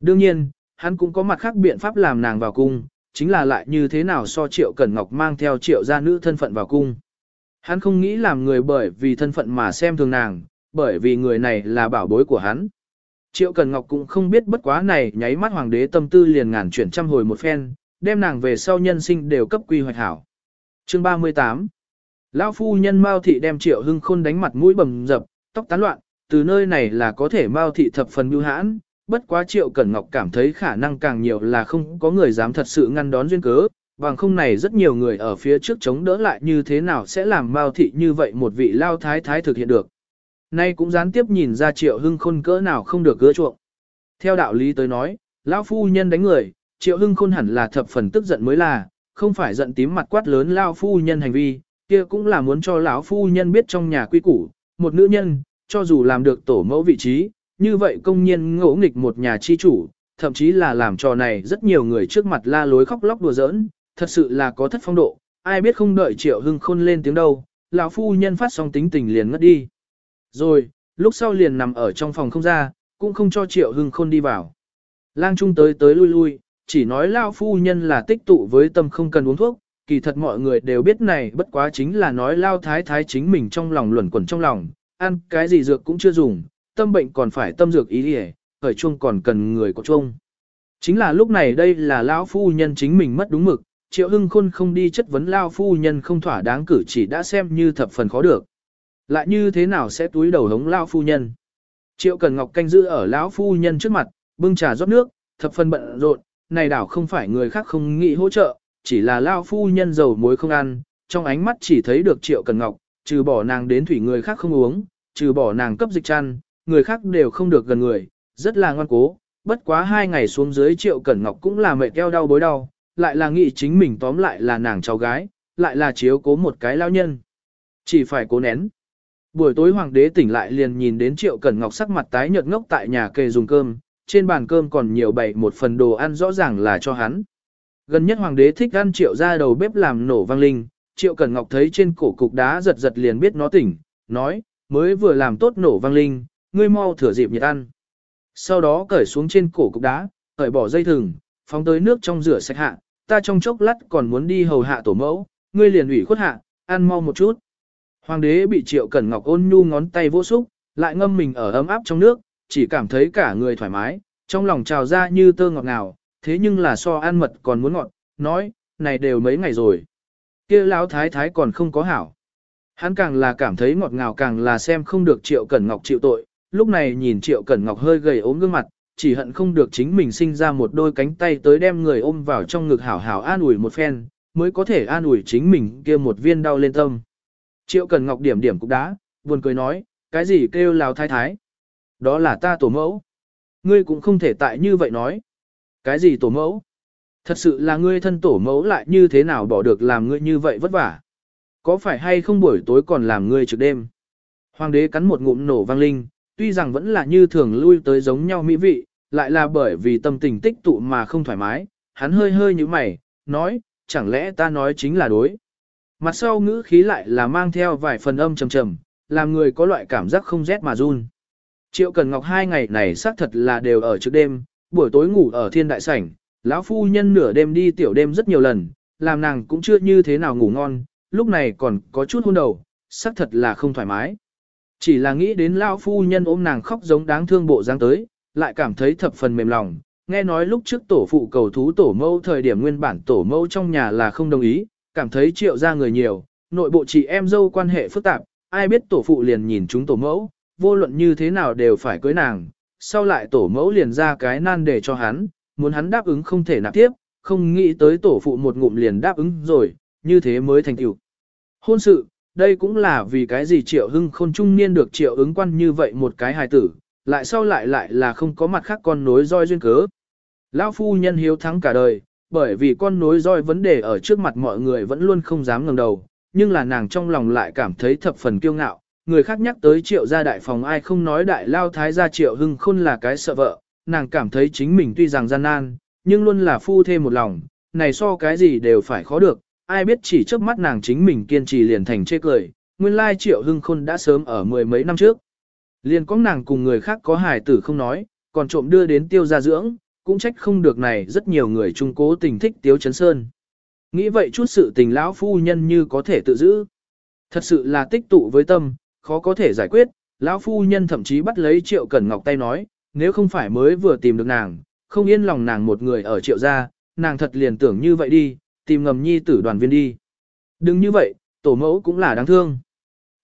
Đương nhiên, hắn cũng có mặt khác biện pháp làm nàng vào cung, chính là lại như thế nào so triệu cẩn ngọc mang theo triệu gia nữ thân phận vào cung. Hắn không nghĩ làm người bởi vì thân phận mà xem thường nàng, bởi vì người này là bảo bối của hắn. Triệu Cần Ngọc cũng không biết bất quá này nháy mắt hoàng đế tâm tư liền ngàn chuyển trăm hồi một phen, đem nàng về sau nhân sinh đều cấp quy hoạch hảo. Chương 38 Lão phu nhân Mao Thị đem Triệu Hưng Khôn đánh mặt mũi bầm dập, tóc tán loạn, từ nơi này là có thể Mao Thị thập phần mưu hãn, bất quá Triệu Cẩn Ngọc cảm thấy khả năng càng nhiều là không có người dám thật sự ngăn đón duyên cớ, bằng không này rất nhiều người ở phía trước chống đỡ lại như thế nào sẽ làm Mao Thị như vậy một vị lao thái thái thực hiện được. Nay cũng gián tiếp nhìn ra Triệu Hưng Khôn cỡ nào không được gỡ chuộng. Theo đạo lý tới nói, lão phu nhân đánh người, Triệu Hưng Khôn hẳn là thập phần tức giận mới là, không phải giận tím mặt quát lớn lão phu nhân hành vi, kia cũng là muốn cho lão phu nhân biết trong nhà quy củ, một nữ nhân, cho dù làm được tổ mẫu vị trí, như vậy công nhiên ngỗ nghịch một nhà chi chủ, thậm chí là làm trò này rất nhiều người trước mặt la lối khóc lóc đùa giỡn, thật sự là có thất phong độ, ai biết không đợi Triệu Hưng Khôn lên tiếng đâu, lão phu nhân phát xong tính tình liền ngất đi. Rồi, lúc sau liền nằm ở trong phòng không ra, cũng không cho Triệu Hưng Khôn đi vào. Lang Trung tới tới lui lui, chỉ nói lão phu nhân là tích tụ với tâm không cần uống thuốc, kỳ thật mọi người đều biết này bất quá chính là nói lao thái thái chính mình trong lòng luẩn quẩn trong lòng, ăn cái gì dược cũng chưa dùng, tâm bệnh còn phải tâm dược ý đi khởi chuông còn cần người có chuông. Chính là lúc này đây là lão phu nhân chính mình mất đúng mực, triệu hưng khôn không đi chất vấn lao phu nhân không thỏa đáng cử chỉ đã xem như thập phần khó được. Lại như thế nào sẽ túi đầu hống lao phu nhân? Triệu Cần Ngọc canh giữ ở lão phu nhân trước mặt, bưng trà rót nước, thập phần bận rộn, này đảo không phải người khác không nghĩ hỗ trợ, chỉ là lao phu nhân dầu muối không ăn, trong ánh mắt chỉ thấy được Triệu Cần Ngọc, trừ bỏ nàng đến thủy người khác không uống, trừ bỏ nàng cấp dịch chăn, người khác đều không được gần người, rất là ngoan cố, bất quá hai ngày xuống dưới Triệu Cẩn Ngọc cũng là mệt keo đau bối đau, lại là nghĩ chính mình tóm lại là nàng cháu gái, lại là chiếu cố một cái lao nhân. Chỉ phải cố nén. Buổi tối hoàng đế tỉnh lại liền nhìn đến Triệu Cẩn Ngọc sắc mặt tái nhợt ngốc tại nhà kề dùng cơm, trên bàn cơm còn nhiều bày một phần đồ ăn rõ ràng là cho hắn. Gần nhất hoàng đế thích ăn Triệu ra đầu bếp làm nổ vang linh, Triệu Cẩn Ngọc thấy trên cổ cục đá giật giật liền biết nó tỉnh, nói, mới vừa làm tốt nổ vang linh, ngươi mau thửa dịp nhiệt ăn. Sau đó cởi xuống trên cổ cục đá, cởi bỏ dây thừng, phóng tới nước trong rửa sạch hạ, ta trong chốc lát còn muốn đi hầu hạ tổ mẫu, ngươi liền ủy khuất hạ, ăn mau một chút. Hoàng đế bị Triệu Cẩn Ngọc ôn nhu ngón tay vô xúc, lại ngâm mình ở ấm áp trong nước, chỉ cảm thấy cả người thoải mái, trong lòng trào ra như tơ ngọt ngào, thế nhưng là so ăn mật còn muốn ngọt, nói, này đều mấy ngày rồi kia lão thái thái còn không có hảo. Hắn càng là cảm thấy ngọt ngào càng là xem không được Triệu Cẩn Ngọc chịu tội, lúc này nhìn Triệu Cẩn Ngọc hơi gầy ốm gương mặt, chỉ hận không được chính mình sinh ra một đôi cánh tay tới đem người ôm vào trong ngực hảo hảo an ủi một phen, mới có thể an ủi chính mình kia một viên đau lên tâm. Triệu Cẩn Ngọc điểm điểm cục đá, buồn cười nói, cái gì kêu lào thái thái? Đó là ta tổ mẫu. Ngươi cũng không thể tại như vậy nói. Cái gì tổ mẫu? Thật sự là ngươi thân tổ mẫu lại như thế nào bỏ được làm ngươi như vậy vất vả? Có phải hay không buổi tối còn làm ngươi trực đêm? Hoàng đế cắn một ngụm nổ vang linh, tuy rằng vẫn là như thường lui tới giống nhau mỹ vị, lại là bởi vì tâm tình tích tụ mà không thoải mái, hắn hơi hơi như mày, nói, chẳng lẽ ta nói chính là đối. Mặt sau ngữ khí lại là mang theo vài phần âm trầm trầm, làm người có loại cảm giác không rét mà run. Triệu Cần Ngọc hai ngày này xác thật là đều ở trước đêm, buổi tối ngủ ở thiên đại sảnh, lão phu nhân nửa đêm đi tiểu đêm rất nhiều lần, làm nàng cũng chưa như thế nào ngủ ngon, lúc này còn có chút hôn đầu, xác thật là không thoải mái. Chỉ là nghĩ đến lão phu nhân ôm nàng khóc giống đáng thương bộ dáng tới, lại cảm thấy thập phần mềm lòng. Nghe nói lúc trước tổ phụ cầu thú tổ mẫu thời điểm nguyên bản tổ mẫu trong nhà là không đồng ý, cảm thấy triệu ra người nhiều, nội bộ chị em dâu quan hệ phức tạp, ai biết tổ phụ liền nhìn chúng tổ mẫu, vô luận như thế nào đều phải cưới nàng. Sau lại tổ mẫu liền ra cái nan để cho hắn, muốn hắn đáp ứng không thể nạp tiếp, không nghĩ tới tổ phụ một ngụm liền đáp ứng rồi, như thế mới thành tựu. Hôn sự, đây cũng là vì cái gì triệu hưng khôn trung niên được triệu ứng quan như vậy một cái hài tử, lại sau lại lại là không có mặt khác con nối roi duyên cớ. Lão phu nhân hiếu thắng cả đời, bởi vì con nối roi vấn đề ở trước mặt mọi người vẫn luôn không dám ngẩng đầu, nhưng là nàng trong lòng lại cảm thấy thập phần kiêu ngạo. Người khác nhắc tới triệu gia đại phòng ai không nói đại lao thái gia triệu hưng khôn là cái sợ vợ, nàng cảm thấy chính mình tuy rằng gian nan, nhưng luôn là phu thêm một lòng, này so cái gì đều phải khó được, ai biết chỉ trước mắt nàng chính mình kiên trì liền thành chê cười, nguyên lai triệu hưng khôn đã sớm ở mười mấy năm trước. Liền có nàng cùng người khác có hài tử không nói, còn trộm đưa đến tiêu gia dưỡng, cũng trách không được này rất nhiều người trung cố tình thích tiêu chấn sơn. Nghĩ vậy chút sự tình lão phu nhân như có thể tự giữ. Thật sự là tích tụ với tâm, khó có thể giải quyết, lão phu nhân thậm chí bắt lấy triệu cẩn ngọc tay nói, nếu không phải mới vừa tìm được nàng, không yên lòng nàng một người ở triệu gia, nàng thật liền tưởng như vậy đi, tìm ngầm nhi tử đoàn viên đi. Đừng như vậy, tổ mẫu cũng là đáng thương.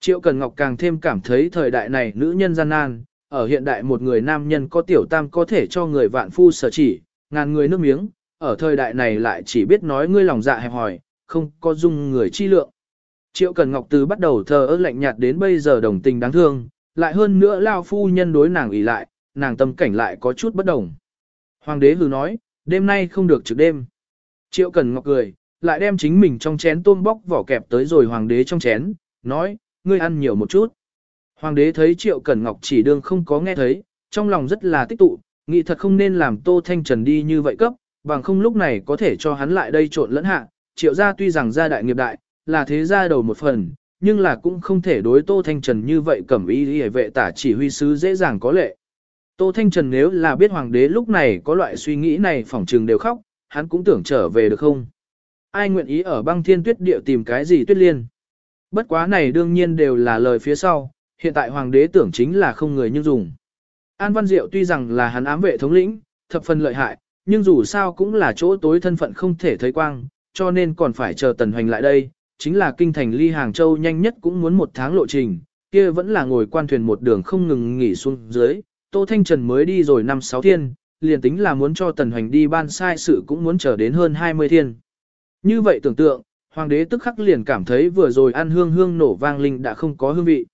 Triệu Cần Ngọc càng thêm cảm thấy thời đại này nữ nhân gian nan, ở hiện đại một người nam nhân có tiểu tam có thể cho người vạn phu sở chỉ, ngàn người nước miếng, ở thời đại này lại chỉ biết nói ngươi lòng dạ hẹp hòi, không có dung người chi lượng. Triệu Cần Ngọc từ bắt đầu thờ ơ lạnh nhạt đến bây giờ đồng tình đáng thương, lại hơn nữa lao phu nhân đối nàng ủy lại, nàng tâm cảnh lại có chút bất đồng. Hoàng đế hừ nói, đêm nay không được trực đêm. Triệu Cần Ngọc cười, lại đem chính mình trong chén tôm bóc vỏ kẹp tới rồi hoàng đế trong chén, nói, ngươi ăn nhiều một chút. Hoàng đế thấy Triệu Cẩn Ngọc chỉ đương không có nghe thấy, trong lòng rất là tích tụ, nghĩ thật không nên làm Tô Thanh Trần đi như vậy cấp, bằng không lúc này có thể cho hắn lại đây trộn lẫn hạ. Triệu gia tuy rằng gia đại nghiệp đại, là thế gia đầu một phần, nhưng là cũng không thể đối Tô Thanh Trần như vậy cẩm ý hề vệ tả chỉ huy sứ dễ dàng có lệ. Tô Thanh Trần nếu là biết hoàng đế lúc này có loại suy nghĩ này phỏng trừng đều khóc, hắn cũng tưởng trở về được không? Ai nguyện ý ở băng thiên tuyết địa tìm cái gì tuyết liên? Bất quá này đương nhiên đều là lời phía sau, hiện tại hoàng đế tưởng chính là không người như dùng. An Văn Diệu tuy rằng là hắn ám vệ thống lĩnh, thập phần lợi hại, nhưng dù sao cũng là chỗ tối thân phận không thể thấy quang, cho nên còn phải chờ Tần Hoành lại đây, chính là kinh thành ly Hàng Châu nhanh nhất cũng muốn một tháng lộ trình, kia vẫn là ngồi quan thuyền một đường không ngừng nghỉ xuống dưới, Tô Thanh Trần mới đi rồi năm sáu thiên, liền tính là muốn cho Tần Hoành đi ban sai sự cũng muốn chờ đến hơn 20 thiên. Như vậy tưởng tượng, hoàng đế tức khắc liền cảm thấy vừa rồi ăn hương hương nổ vang linh đã không có hương vị.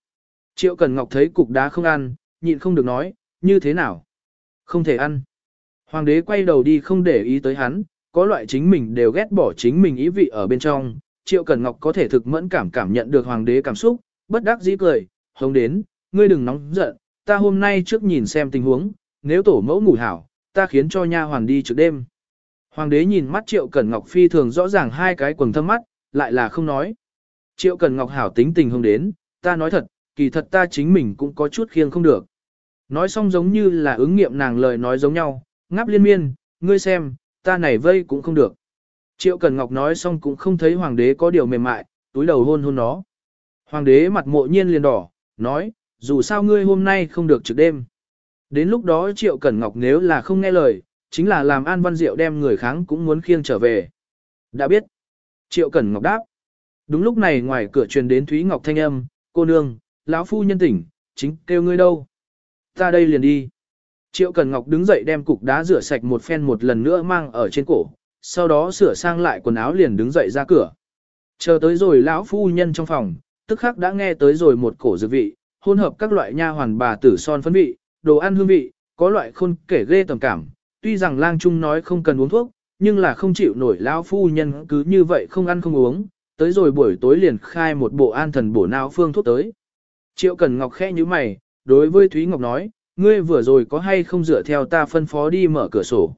Triệu Cần Ngọc thấy cục đá không ăn, nhịn không được nói, như thế nào? Không thể ăn. Hoàng đế quay đầu đi không để ý tới hắn, có loại chính mình đều ghét bỏ chính mình ý vị ở bên trong. Triệu Cần Ngọc có thể thực mẫn cảm cảm nhận được hoàng đế cảm xúc, bất đắc dĩ cười, hống đến, ngươi đừng nóng giận, ta hôm nay trước nhìn xem tình huống, nếu tổ mẫu ngủ hảo, ta khiến cho nha hoàn đi trước đêm. Hoàng đế nhìn mắt Triệu Cẩn Ngọc phi thường rõ ràng hai cái quần thâm mắt, lại là không nói. Triệu Cẩn Ngọc hảo tính tình hướng đến, ta nói thật, kỳ thật ta chính mình cũng có chút khiêng không được. Nói xong giống như là ứng nghiệm nàng lời nói giống nhau, ngáp liên miên, ngươi xem, ta này vây cũng không được. Triệu Cẩn Ngọc nói xong cũng không thấy hoàng đế có điều mềm mại, túi đầu hôn hôn nó. Hoàng đế mặt mộ nhiên liền đỏ, nói, dù sao ngươi hôm nay không được trực đêm. Đến lúc đó Triệu Cẩn Ngọc nếu là không nghe lời, chính là làm An Văn Diệu đem người kháng cũng muốn khiêng trở về. Đã biết. Triệu Cẩn Ngọc đáp. Đúng lúc này ngoài cửa truyền đến Thúy Ngọc thanh âm, cô nương, lão phu nhân tỉnh, chính kêu ngươi đâu. Ta đây liền đi. Triệu Cẩn Ngọc đứng dậy đem cục đá rửa sạch một phen một lần nữa mang ở trên cổ, sau đó sửa sang lại quần áo liền đứng dậy ra cửa. Chờ tới rồi lão phu nhân trong phòng, tức khắc đã nghe tới rồi một cổ dược vị, hỗn hợp các loại nha hoàn bà tử son phấn vị, đồ ăn hương vị, có loại khôn kể ghê tầm cảm. Tuy rằng lang trung nói không cần uống thuốc, nhưng là không chịu nổi lão phu nhân cứ như vậy không ăn không uống, tới rồi buổi tối liền khai một bộ an thần bổ não phương thuốc tới. Triệu Cần Ngọc khẽ như mày, đối với Thúy Ngọc nói, ngươi vừa rồi có hay không dựa theo ta phân phó đi mở cửa sổ.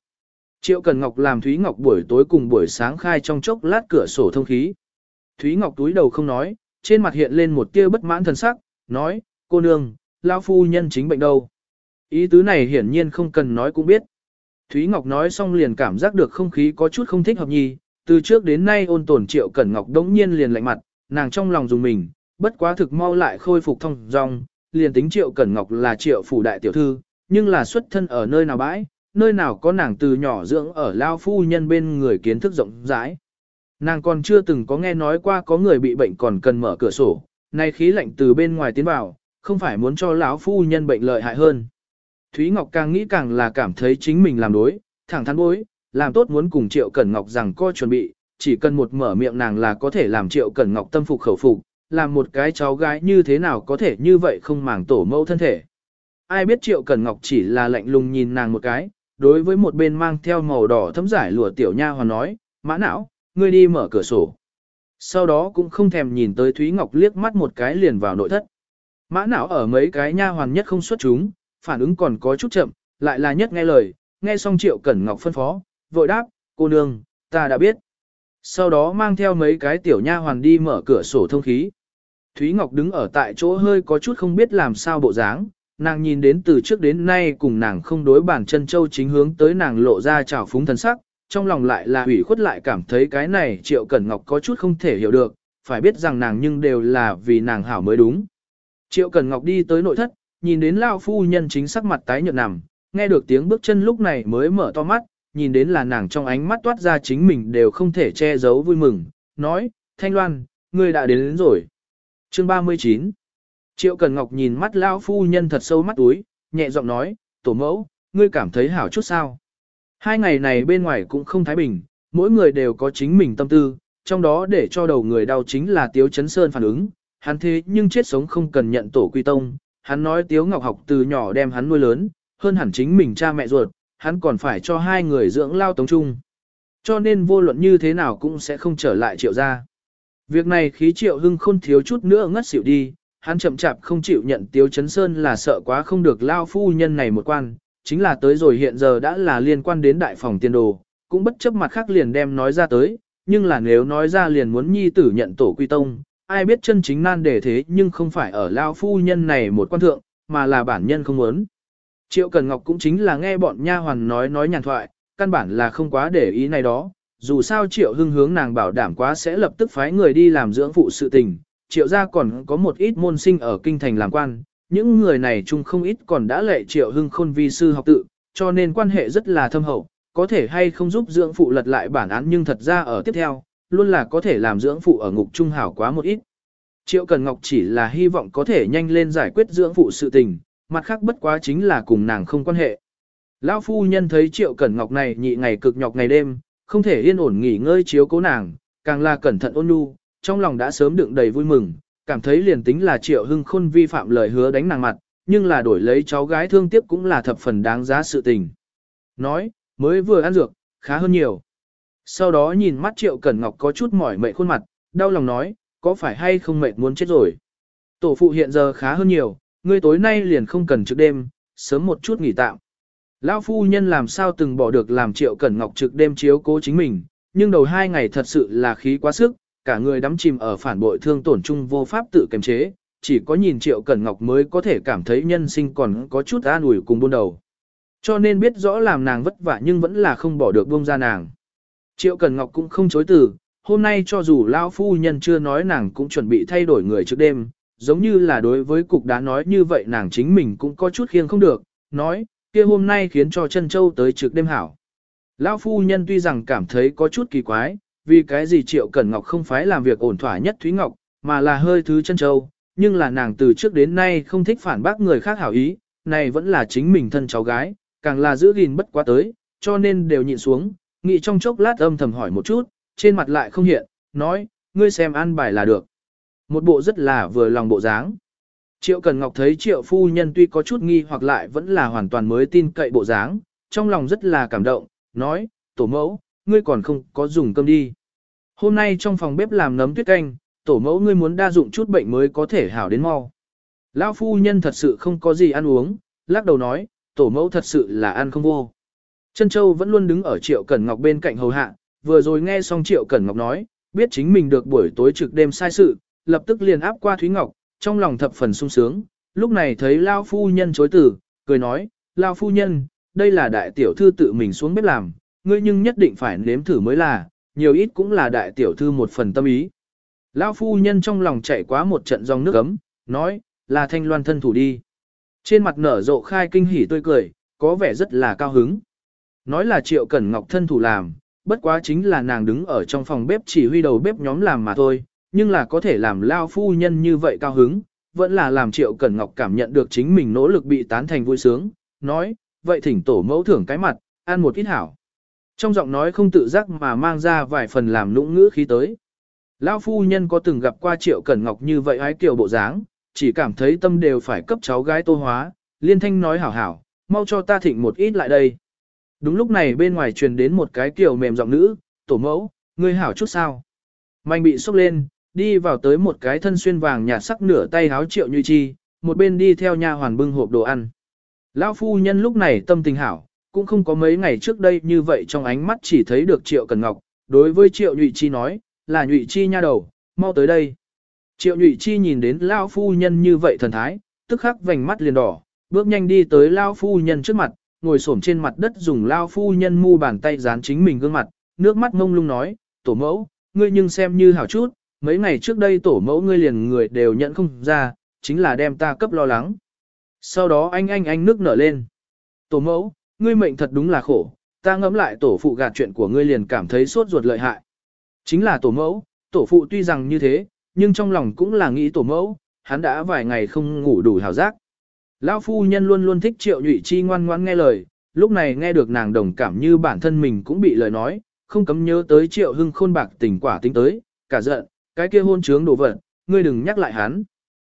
Triệu Cần Ngọc làm Thúy Ngọc buổi tối cùng buổi sáng khai trong chốc lát cửa sổ thông khí. Thúy Ngọc túi đầu không nói, trên mặt hiện lên một tia bất mãn thần sắc, nói, cô nương, lão phu nhân chính bệnh đâu. Ý tứ này hiển nhiên không cần nói cũng biết. Thúy Ngọc nói xong liền cảm giác được không khí có chút không thích hợp nhì, từ trước đến nay ôn tổn triệu cẩn ngọc đống nhiên liền lạnh mặt, nàng trong lòng dùng mình, bất quá thực mau lại khôi phục thông dong, liền tính triệu cẩn ngọc là triệu phủ đại tiểu thư, nhưng là xuất thân ở nơi nào bãi, nơi nào có nàng từ nhỏ dưỡng ở lao phu nhân bên người kiến thức rộng rãi. Nàng còn chưa từng có nghe nói qua có người bị bệnh còn cần mở cửa sổ, nay khí lạnh từ bên ngoài tiến vào, không phải muốn cho lão phu nhân bệnh lợi hại hơn. Thúy Ngọc càng nghĩ càng là cảm thấy chính mình làm đối, thẳng thắn bối, làm tốt muốn cùng Triệu Cẩn Ngọc rằng coi chuẩn bị, chỉ cần một mở miệng nàng là có thể làm Triệu Cẩn Ngọc tâm phục khẩu phục, làm một cái cháu gái như thế nào có thể như vậy không màng tổ mẫu thân thể. Ai biết Triệu Cẩn Ngọc chỉ là lạnh lùng nhìn nàng một cái, đối với một bên mang theo màu đỏ thấm giải lụa tiểu nha hoàn nói, mã não, ngươi đi mở cửa sổ. Sau đó cũng không thèm nhìn tới Thúy Ngọc liếc mắt một cái liền vào nội thất. Mã não ở mấy cái nha hoàn nhất không xuất chúng, phản ứng còn có chút chậm, lại là nhất nghe lời, nghe xong Triệu Cẩn Ngọc phân phó, vội đáp, cô nương, ta đã biết. Sau đó mang theo mấy cái tiểu nha hoàn đi mở cửa sổ thông khí. Thúy Ngọc đứng ở tại chỗ hơi có chút không biết làm sao bộ dáng, nàng nhìn đến từ trước đến nay cùng nàng không đối bản chân châu chính hướng tới nàng lộ ra trào phúng thần sắc, trong lòng lại là ủy khuất lại cảm thấy cái này Triệu Cẩn Ngọc có chút không thể hiểu được, phải biết rằng nàng nhưng đều là vì nàng hảo mới đúng. Triệu Cẩn Ngọc đi tới nội thất, nhìn đến Lao phu nhân chính sắc mặt tái nhợt nằm, nghe được tiếng bước chân lúc này mới mở to mắt, nhìn đến là nàng trong ánh mắt toát ra chính mình đều không thể che giấu vui mừng, nói, Thanh Loan, ngươi đã đến, đến rồi. Chương 39 Triệu Cần Ngọc nhìn mắt Lao phu nhân thật sâu mắt túi, nhẹ giọng nói, tổ mẫu, ngươi cảm thấy hảo chút sao. Hai ngày này bên ngoài cũng không thái bình, mỗi người đều có chính mình tâm tư, trong đó để cho đầu người đau chính là Tiếu Chấn Sơn phản ứng, hắn thế nhưng chết sống không cần nhận tổ quy tông, hắn nói Tiếu Ngọc học từ nhỏ đem hắn nuôi lớn, hơn hẳn chính mình cha mẹ ruột, hắn còn phải cho hai người dưỡng lao tống chung. Cho nên vô luận như thế nào cũng sẽ không trở lại triệu gia. Việc này khí triệu hưng khôn thiếu chút nữa ngất xỉu đi, hắn chậm chạp không chịu nhận Tiếu Chấn Sơn là sợ quá không được lao phu nhân này một quan, chính là tới rồi hiện giờ đã là liên quan đến đại phòng tiên đồ, cũng bất chấp mặt khác liền đem nói ra tới, nhưng là nếu nói ra liền muốn nhi tử nhận tổ quy tông, ai biết chân chính nan đề thế nhưng không phải ở lao phu nhân này một quan thượng, mà là bản nhân không muốn. Triệu Cần Ngọc cũng chính là nghe bọn nha hoàn nói nói nhàn thoại, căn bản là không quá để ý này đó, dù sao Triệu Hưng hướng nàng bảo đảm quá sẽ lập tức phái người đi làm dưỡng phụ sự tình, Triệu gia còn có một ít môn sinh ở kinh thành làm quan, những người này chung không ít còn đã lệ Triệu Hưng khôn vi sư học tự, cho nên quan hệ rất là thâm hậu, có thể hay không giúp dưỡng phụ lật lại bản án nhưng thật ra ở tiếp theo, luôn là có thể làm dưỡng phụ ở ngục trung hảo quá một ít. Triệu Cần Ngọc chỉ là hy vọng có thể nhanh lên giải quyết dưỡng phụ sự tình, mặt khác bất quá chính là cùng nàng không quan hệ. Lão phu nhân thấy Triệu Cẩn Ngọc này nhị ngày cực nhọc ngày đêm, không thể yên ổn nghỉ ngơi chiếu cố nàng, càng là cẩn thận ôn nhu, trong lòng đã sớm đựng đầy vui mừng, cảm thấy liền tính là Triệu Hưng Khôn vi phạm lời hứa đánh nàng mặt, nhưng là đổi lấy cháu gái thương tiếc cũng là thập phần đáng giá sự tình. Nói, mới vừa ăn dược, khá hơn nhiều. Sau đó nhìn mắt Triệu Cẩn Ngọc có chút mỏi mệt khuôn mặt, đau lòng nói, có phải hay không mệt muốn chết rồi. Tổ phụ hiện giờ khá hơn nhiều, ngươi tối nay liền không cần trực đêm, sớm một chút nghỉ tạm. Lão phu nhân làm sao từng bỏ được làm Triệu Cẩn Ngọc trực đêm chiếu cố chính mình, nhưng đầu hai ngày thật sự là khí quá sức, cả người đắm chìm ở phản bội thương tổn chung vô pháp tự kiềm chế, chỉ có nhìn Triệu Cẩn Ngọc mới có thể cảm thấy nhân sinh còn có chút an ủi cùng buôn đầu. Cho nên biết rõ làm nàng vất vả nhưng vẫn là không bỏ được buông ra nàng. Triệu Cẩn Ngọc cũng không chối từ, hôm nay cho dù lão phu nhân chưa nói nàng cũng chuẩn bị thay đổi người trước đêm, giống như là đối với cục đá nói như vậy nàng chính mình cũng có chút khiêng không được, nói, kia hôm nay khiến cho chân châu tới trực đêm hảo. Lão phu nhân tuy rằng cảm thấy có chút kỳ quái, vì cái gì Triệu Cẩn Ngọc không phải làm việc ổn thỏa nhất Thúy Ngọc, mà là hơi thứ chân châu, nhưng là nàng từ trước đến nay không thích phản bác người khác hảo ý, này vẫn là chính mình thân cháu gái, càng là giữ gìn bất quá tới, cho nên đều nhịn xuống, nghĩ trong chốc lát âm thầm hỏi một chút, trên mặt lại không hiện, nói, ngươi xem ăn bài là được. Một bộ rất là vừa lòng bộ dáng. Triệu Cần Ngọc thấy Triệu Phu Nhân tuy có chút nghi hoặc lại vẫn là hoàn toàn mới tin cậy bộ dáng, trong lòng rất là cảm động, nói, tổ mẫu, ngươi còn không có dùng cơm đi. Hôm nay trong phòng bếp làm nấm tuyết canh, tổ mẫu ngươi muốn đa dụng chút bệnh mới có thể hảo đến mau. Lão Phu Nhân thật sự không có gì ăn uống, lắc đầu nói, tổ mẫu thật sự là ăn không vô. Trân Châu vẫn luôn đứng ở Triệu Cẩn Ngọc bên cạnh hầu hạ, vừa rồi nghe xong Triệu Cẩn Ngọc nói, biết chính mình được buổi tối trực đêm sai sự, lập tức liền áp qua Thúy Ngọc, trong lòng thập phần sung sướng, lúc này thấy Lao Phu Nhân chối tử, cười nói, Lao Phu Nhân, đây là đại tiểu thư tự mình xuống bếp làm, ngươi nhưng nhất định phải nếm thử mới là, nhiều ít cũng là đại tiểu thư một phần tâm ý. Lao Phu Nhân trong lòng chạy quá một trận dòng nước ấm, nói, là thanh loan thân thủ đi. Trên mặt nở rộ khai kinh hỉ tươi cười, có vẻ rất là cao hứng. Nói là Triệu Cẩn Ngọc thân thủ làm, bất quá chính là nàng đứng ở trong phòng bếp chỉ huy đầu bếp nhóm làm mà thôi, nhưng là có thể làm lao phu nhân như vậy cao hứng, vẫn là làm Triệu Cẩn Ngọc cảm nhận được chính mình nỗ lực bị tán thành vui sướng, nói, vậy thỉnh tổ mẫu thưởng cái mặt, ăn một ít hảo. Trong giọng nói không tự giác mà mang ra vài phần làm lũng ngữ khí tới. Lão phu nhân có từng gặp qua Triệu Cẩn Ngọc như vậy ái kiều bộ dáng, chỉ cảm thấy tâm đều phải cấp cháu gái tô hóa, liên thanh nói hảo hảo, mau cho ta thịnh một ít lại đây. Đúng lúc này bên ngoài truyền đến một cái kiểu mềm giọng nữ, tổ mẫu, ngươi hảo chút sao. Mạnh bị sốc lên, đi vào tới một cái thân xuyên vàng nhạt sắc nửa tay háo triệu như chi, một bên đi theo nha hoàn bưng hộp đồ ăn. Lão phu nhân lúc này tâm tình hảo, cũng không có mấy ngày trước đây như vậy trong ánh mắt chỉ thấy được triệu cần ngọc, đối với triệu nhụy chi nói, là nhụy chi nha đầu, mau tới đây. Triệu nhụy chi nhìn đến lão phu nhân như vậy thần thái, tức khắc vành mắt liền đỏ, bước nhanh đi tới lão phu nhân trước mặt, ngồi xổm trên mặt đất dùng lao phu nhân mu bàn tay dán chính mình gương mặt, nước mắt ngông lung nói, tổ mẫu, ngươi nhưng xem như hảo chút, mấy ngày trước đây tổ mẫu ngươi liền người đều nhận không ra, chính là đem ta cấp lo lắng. Sau đó anh anh anh nước nở lên. Tổ mẫu, ngươi mệnh thật đúng là khổ, ta ngẫm lại tổ phụ gạt chuyện của ngươi liền cảm thấy sốt ruột lợi hại. Chính là tổ mẫu, tổ phụ tuy rằng như thế, nhưng trong lòng cũng là nghĩ tổ mẫu, hắn đã vài ngày không ngủ đủ hào giác. Lão phu nhân luôn luôn thích triệu nhụy chi ngoan ngoãn nghe lời, lúc này nghe được nàng đồng cảm như bản thân mình cũng bị lời nói, không cấm nhớ tới triệu hưng khôn bạc tình quả tính tới, cả giận, cái kia hôn trướng đồ vật, ngươi đừng nhắc lại hắn.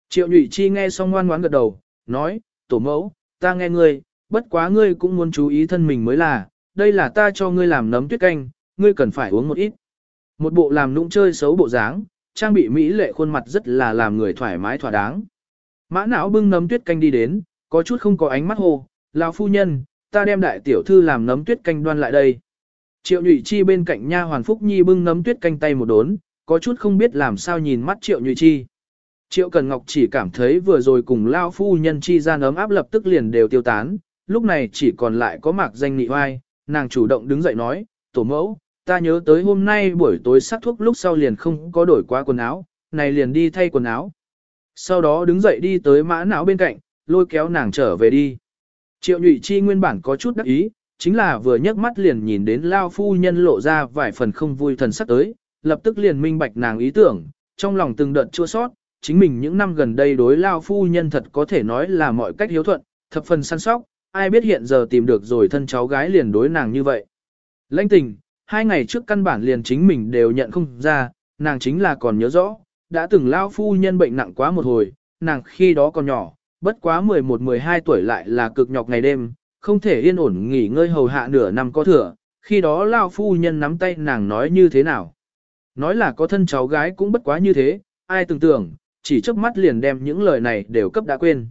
Triệu nhụy chi nghe xong ngoan ngoãn gật đầu, nói, tổ mẫu, ta nghe ngươi, bất quá ngươi cũng muốn chú ý thân mình mới là, đây là ta cho ngươi làm nấm tuyết canh, ngươi cần phải uống một ít. Một bộ làm nũng chơi xấu bộ dáng, trang bị mỹ lệ khuôn mặt rất là làm người thoải mái thỏa đáng. Mã não bưng nấm tuyết canh đi đến, có chút không có ánh mắt hồ, lão phu nhân, ta đem đại tiểu thư làm nấm tuyết canh đoan lại đây. Triệu nhụy chi bên cạnh nha hoàn phúc nhi bưng nấm tuyết canh tay một đốn, có chút không biết làm sao nhìn mắt triệu nhụy chi. Triệu Cần Ngọc chỉ cảm thấy vừa rồi cùng lao phu nhân chi ra nấm áp lập tức liền đều tiêu tán, lúc này chỉ còn lại có mạc danh nị oai, nàng chủ động đứng dậy nói, tổ mẫu, ta nhớ tới hôm nay buổi tối sắc thuốc lúc sau liền không có đổi qua quần áo, này liền đi thay quần áo. Sau đó đứng dậy đi tới mã não bên cạnh, lôi kéo nàng trở về đi. Triệu nhụy chi nguyên bản có chút đắc ý, chính là vừa nhấc mắt liền nhìn đến lao phu nhân lộ ra vài phần không vui thần sắc tới, lập tức liền minh bạch nàng ý tưởng, trong lòng từng đợt chua sót, chính mình những năm gần đây đối lao phu nhân thật có thể nói là mọi cách hiếu thuận, thập phần săn sóc, ai biết hiện giờ tìm được rồi thân cháu gái liền đối nàng như vậy. Lãnh tình, hai ngày trước căn bản liền chính mình đều nhận không ra, nàng chính là còn nhớ rõ, đã từng lao phu nhân bệnh nặng quá một hồi, nàng khi đó còn nhỏ, bất quá 11-12 tuổi lại là cực nhọc ngày đêm, không thể yên ổn nghỉ ngơi hầu hạ nửa năm có thừa, khi đó lao phu nhân nắm tay nàng nói như thế nào. Nói là có thân cháu gái cũng bất quá như thế, ai tưởng tưởng, chỉ chớp mắt liền đem những lời này đều cấp đã quên.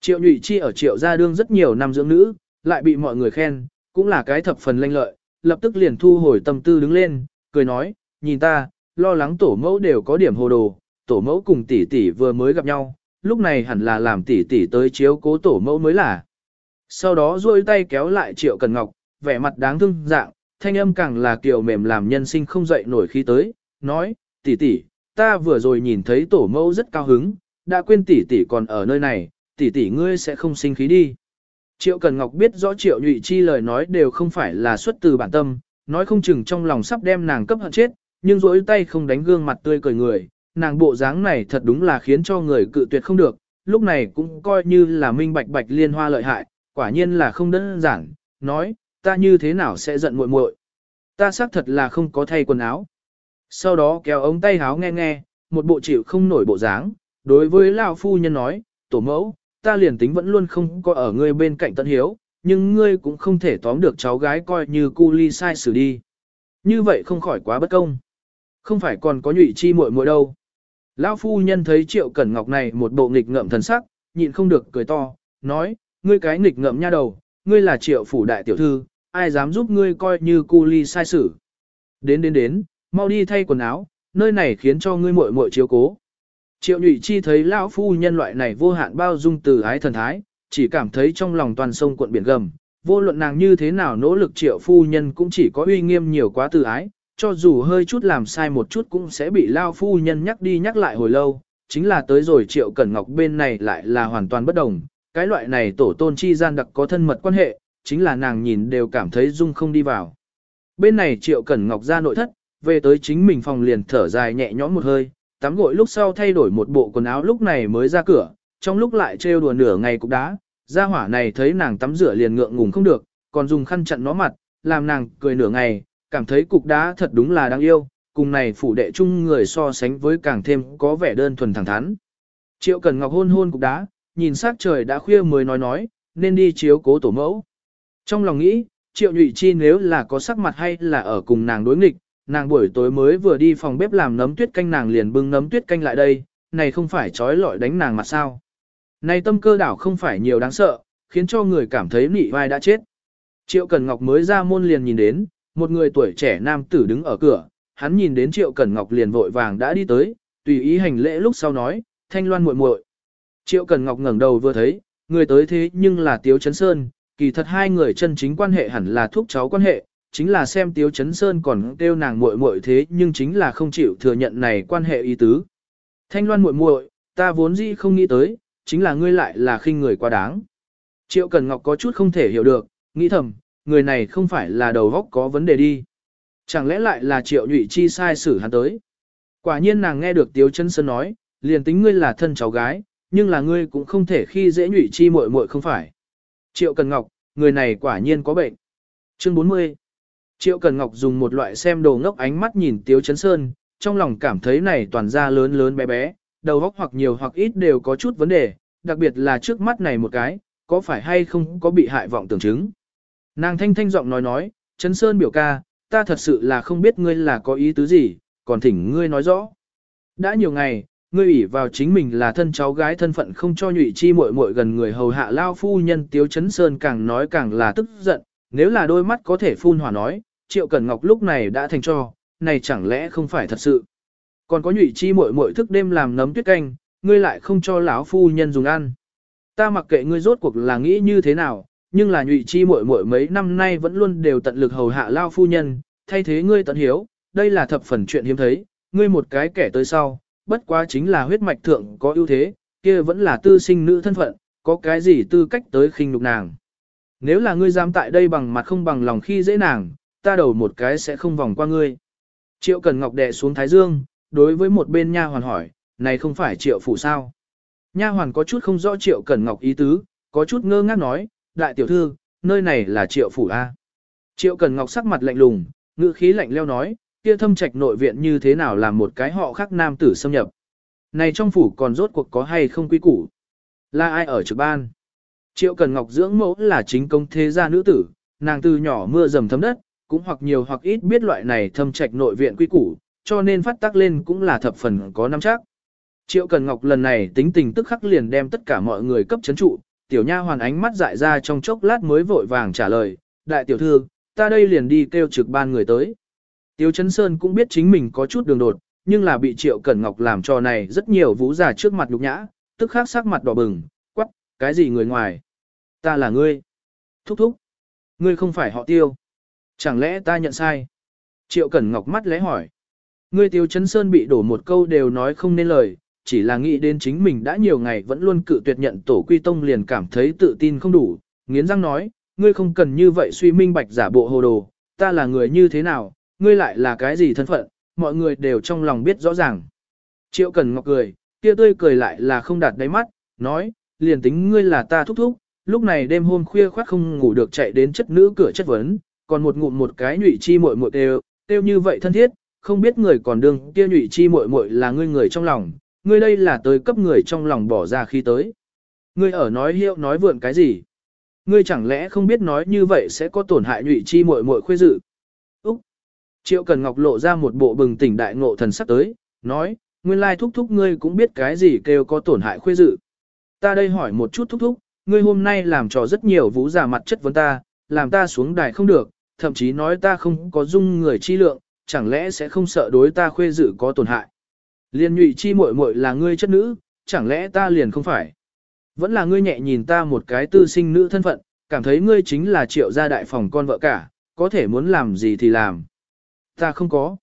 Triệu nhụy chi ở triệu gia đương rất nhiều năm dưỡng nữ, lại bị mọi người khen, cũng là cái thập phần lanh lợi, lập tức liền thu hồi tâm tư đứng lên, cười nói, nhìn ta, lo lắng tổ mẫu đều có điểm hồ đồ, tổ mẫu cùng tỷ tỷ vừa mới gặp nhau, lúc này hẳn là làm tỷ tỷ tới chiếu cố tổ mẫu mới là. Sau đó duỗi tay kéo lại triệu cần ngọc, vẻ mặt đáng thương dạng, thanh âm càng là kiều mềm làm nhân sinh không dậy nổi khi tới, nói, tỷ tỷ, ta vừa rồi nhìn thấy tổ mẫu rất cao hứng, đã quên tỷ tỷ còn ở nơi này, tỷ tỷ ngươi sẽ không sinh khí đi. Triệu Cần Ngọc biết rõ Triệu Nhụy Chi lời nói đều không phải là xuất từ bản tâm, nói không chừng trong lòng sắp đem nàng cấp hận chết, nhưng rỗi tay không đánh gương mặt tươi cười người, nàng bộ dáng này thật đúng là khiến cho người cự tuyệt không được, lúc này cũng coi như là minh bạch bạch liên hoa lợi hại, quả nhiên là không đơn giản, nói, ta như thế nào sẽ giận muội muội? Ta xác thật là không có thay quần áo. Sau đó kéo ống tay áo nghe nghe, một bộ chịu không nổi bộ dáng, đối với lão phu nhân nói, tổ mẫu, ta liền tính vẫn luôn không có ở ngươi bên cạnh tận hiếu, nhưng ngươi cũng không thể tóm được cháu gái coi như cu ly sai xử đi. Như vậy không khỏi quá bất công. Không phải còn có nhụy chi muội muội đâu. Lão phu nhân thấy triệu cẩn ngọc này một bộ nghịch ngợm thần sắc, nhịn không được cười to, nói, ngươi cái nghịch ngợm nha đầu, ngươi là triệu phủ đại tiểu thư, ai dám giúp ngươi coi như cu ly sai xử. Đến đến đến, mau đi thay quần áo, nơi này khiến cho ngươi muội muội chiếu cố. Triệu nhụy chi thấy lão phu nhân loại này vô hạn bao dung từ ái thần thái, chỉ cảm thấy trong lòng toàn sông cuộn biển gầm, vô luận nàng như thế nào nỗ lực triệu phu nhân cũng chỉ có uy nghiêm nhiều quá từ ái, cho dù hơi chút làm sai một chút cũng sẽ bị lao phu nhân nhắc đi nhắc lại hồi lâu, chính là tới rồi triệu cẩn ngọc bên này lại là hoàn toàn bất đồng, cái loại này tổ tôn chi gian đặc có thân mật quan hệ, chính là nàng nhìn đều cảm thấy dung không đi vào. Bên này triệu cẩn ngọc ra nội thất, về tới chính mình phòng liền thở dài nhẹ nhõm một hơi, tắm gội lúc sau thay đổi một bộ quần áo lúc này mới ra cửa, trong lúc lại trêu đùa nửa ngày cũng đã. gia hỏa này thấy nàng tắm rửa liền ngượng ngùng không được, còn dùng khăn chặn nó mặt, làm nàng cười nửa ngày, cảm thấy cục đá thật đúng là đáng yêu, cùng này phủ đệ chung người so sánh với càng thêm có vẻ đơn thuần thẳng thắn. Triệu Cần Ngọc hôn hôn cục đá, nhìn sắc trời đã khuya mới nói nói, nên đi chiếu cố tổ mẫu. Trong lòng nghĩ, Triệu Nhụy Chi nếu là có sắc mặt hay là ở cùng nàng đối nghịch, nàng buổi tối mới vừa đi phòng bếp làm nấm tuyết canh nàng liền bưng nấm tuyết canh lại đây, này không phải trói lọi đánh nàng mặt sao. Này tâm cơ đảo không phải nhiều đáng sợ, khiến cho người cảm thấy nị vai đã chết. Triệu Cần Ngọc mới ra môn liền nhìn đến, một người tuổi trẻ nam tử đứng ở cửa, hắn nhìn đến Triệu cẩn Ngọc liền vội vàng đã đi tới, tùy ý hành lễ lúc sau nói, thanh loan muội muội. Triệu cẩn Ngọc ngẩng đầu vừa thấy, người tới thế nhưng là Tiếu Chấn Sơn, kỳ thật hai người chân chính quan hệ hẳn là thúc cháu quan hệ, chính là xem Tiếu Chấn Sơn còn kêu nàng muội muội thế nhưng chính là không chịu thừa nhận này quan hệ ý tứ. Thanh loan muội muội, ta vốn dĩ không nghĩ tới, chính là ngươi lại là khinh người quá đáng. Triệu Cần Ngọc có chút không thể hiểu được, nghĩ thầm, người này không phải là đầu góc có vấn đề đi. Chẳng lẽ lại là Triệu Nhụy Chi sai xử hắn tới. Quả nhiên nàng nghe được Tiếu Chấn Sơn nói, liền tính ngươi là thân cháu gái, nhưng là ngươi cũng không thể khi dễ Nhụy Chi muội muội không phải. Triệu Cần Ngọc, người này quả nhiên có bệnh. Chương 40 Triệu Cần Ngọc dùng một loại xem đồ ngốc ánh mắt nhìn Tiếu Chấn Sơn, trong lòng cảm thấy này toàn ra lớn lớn bé bé, đầu óc hoặc nhiều hoặc ít đều có chút vấn đề, đặc biệt là trước mắt này một cái, có phải hay không có bị hại vọng tưởng chứng. Nàng thanh thanh giọng nói nói, Trấn Sơn biểu ca, ta thật sự là không biết ngươi là có ý tứ gì, còn thỉnh ngươi nói rõ. Đã nhiều ngày, ngươi ủy vào chính mình là thân cháu gái thân phận không cho nhụy chi muội muội gần người hầu hạ lao phu nhân Tiếu Trấn Sơn càng nói càng là tức giận, nếu là đôi mắt có thể phun hỏa nói, Triệu Cẩn Ngọc lúc này đã thành cho, này chẳng lẽ không phải thật sự. Còn có nhụy chi muội muội thức đêm làm nấm tuyết canh, ngươi lại không cho lão phu nhân dùng ăn. Ta mặc kệ ngươi rốt cuộc là nghĩ như thế nào, nhưng là nhụy chi muội muội mấy năm nay vẫn luôn đều tận lực hầu hạ lao phu nhân, thay thế ngươi tận hiếu, đây là thập phần chuyện hiếm thấy, ngươi một cái kẻ tới sau, bất quá chính là huyết mạch thượng có ưu thế, kia vẫn là tư sinh nữ thân phận, có cái gì tư cách tới khinh nhục nàng. Nếu là ngươi dám tại đây bằng mặt không bằng lòng khi dễ nàng, ta đầu một cái sẽ không vòng qua ngươi. Triệu Cần Ngọc đè xuống Thái Dương, đối với một bên nha hoàn hỏi, này không phải Triệu phủ sao? Nha hoàn có chút không rõ Triệu Cần Ngọc ý tứ, có chút ngơ ngác nói, đại tiểu thư, nơi này là Triệu phủ A. Triệu Cần Ngọc sắc mặt lạnh lùng, ngữ khí lạnh leo nói, kia thâm trạch nội viện như thế nào làm một cái họ khác nam tử xâm nhập. Này trong phủ còn rốt cuộc có hay không quý củ? Là ai ở trực ban? Triệu Cần Ngọc dưỡng mẫu là chính công thế gia nữ tử, nàng từ nhỏ mưa dầm thấm đất, cũng hoặc nhiều hoặc ít biết loại này thâm trạch nội viện quy củ, cho nên phát tác lên cũng là thập phần có nắm chắc. Triệu Cần Ngọc lần này tính tình tức khắc liền đem tất cả mọi người cấp chấn trụ, tiểu nha hoàn ánh mắt dại ra trong chốc lát mới vội vàng trả lời, đại tiểu thư, ta đây liền đi kêu trực ban người tới. Tiêu Trấn Sơn cũng biết chính mình có chút đường đột, nhưng là bị Triệu Cẩn Ngọc làm trò này rất nhiều vũ giả trước mặt nhục nhã, tức khắc sắc mặt đỏ bừng, quắc, cái gì người ngoài? Ta là ngươi. Thúc thúc. Ngươi không phải họ tiêu. Chẳng lẽ ta nhận sai? Triệu Cẩn Ngọc mắt lẽ hỏi. Ngươi Tiêu Trấn Sơn bị đổ một câu đều nói không nên lời, chỉ là nghĩ đến chính mình đã nhiều ngày vẫn luôn cự tuyệt nhận tổ quy tông liền cảm thấy tự tin không đủ, nghiến răng nói, ngươi không cần như vậy suy minh bạch giả bộ hồ đồ, ta là người như thế nào, ngươi lại là cái gì thân phận, mọi người đều trong lòng biết rõ ràng. Triệu Cần Ngọc cười, kia tươi cười lại là không đạt đáy mắt, nói, liền tính ngươi là ta thúc thúc, lúc này đêm hôm khuya khoát không ngủ được chạy đến chất nữ cửa chất vấn, còn một ngụm một cái nhụy chi muội muội đều, tiêu như vậy thân thiết, không biết người còn đương kia nhụy chi muội muội là ngươi người trong lòng, ngươi đây là tới cấp người trong lòng bỏ ra khi tới. Ngươi ở nói hiệu nói vượn cái gì? Ngươi chẳng lẽ không biết nói như vậy sẽ có tổn hại nhụy chi muội muội khuê dự? Úc! Triệu Cần Ngọc lộ ra một bộ bừng tỉnh đại ngộ thần sắc tới, nói, nguyên lai thúc thúc ngươi cũng biết cái gì kêu có tổn hại khuê dự. Ta đây hỏi một chút thúc thúc, ngươi hôm nay làm trò rất nhiều vũ giả mặt chất vấn ta, làm ta xuống đài không được, thậm chí nói ta không có dung người chi lượng, chẳng lẽ sẽ không sợ đối ta khuê dự có tổn hại. Liên nhụy chi muội muội là ngươi chất nữ, chẳng lẽ ta liền không phải. Vẫn là ngươi nhẹ nhìn ta một cái tư sinh nữ thân phận, cảm thấy ngươi chính là triệu gia đại phòng con vợ cả, có thể muốn làm gì thì làm. Ta không có.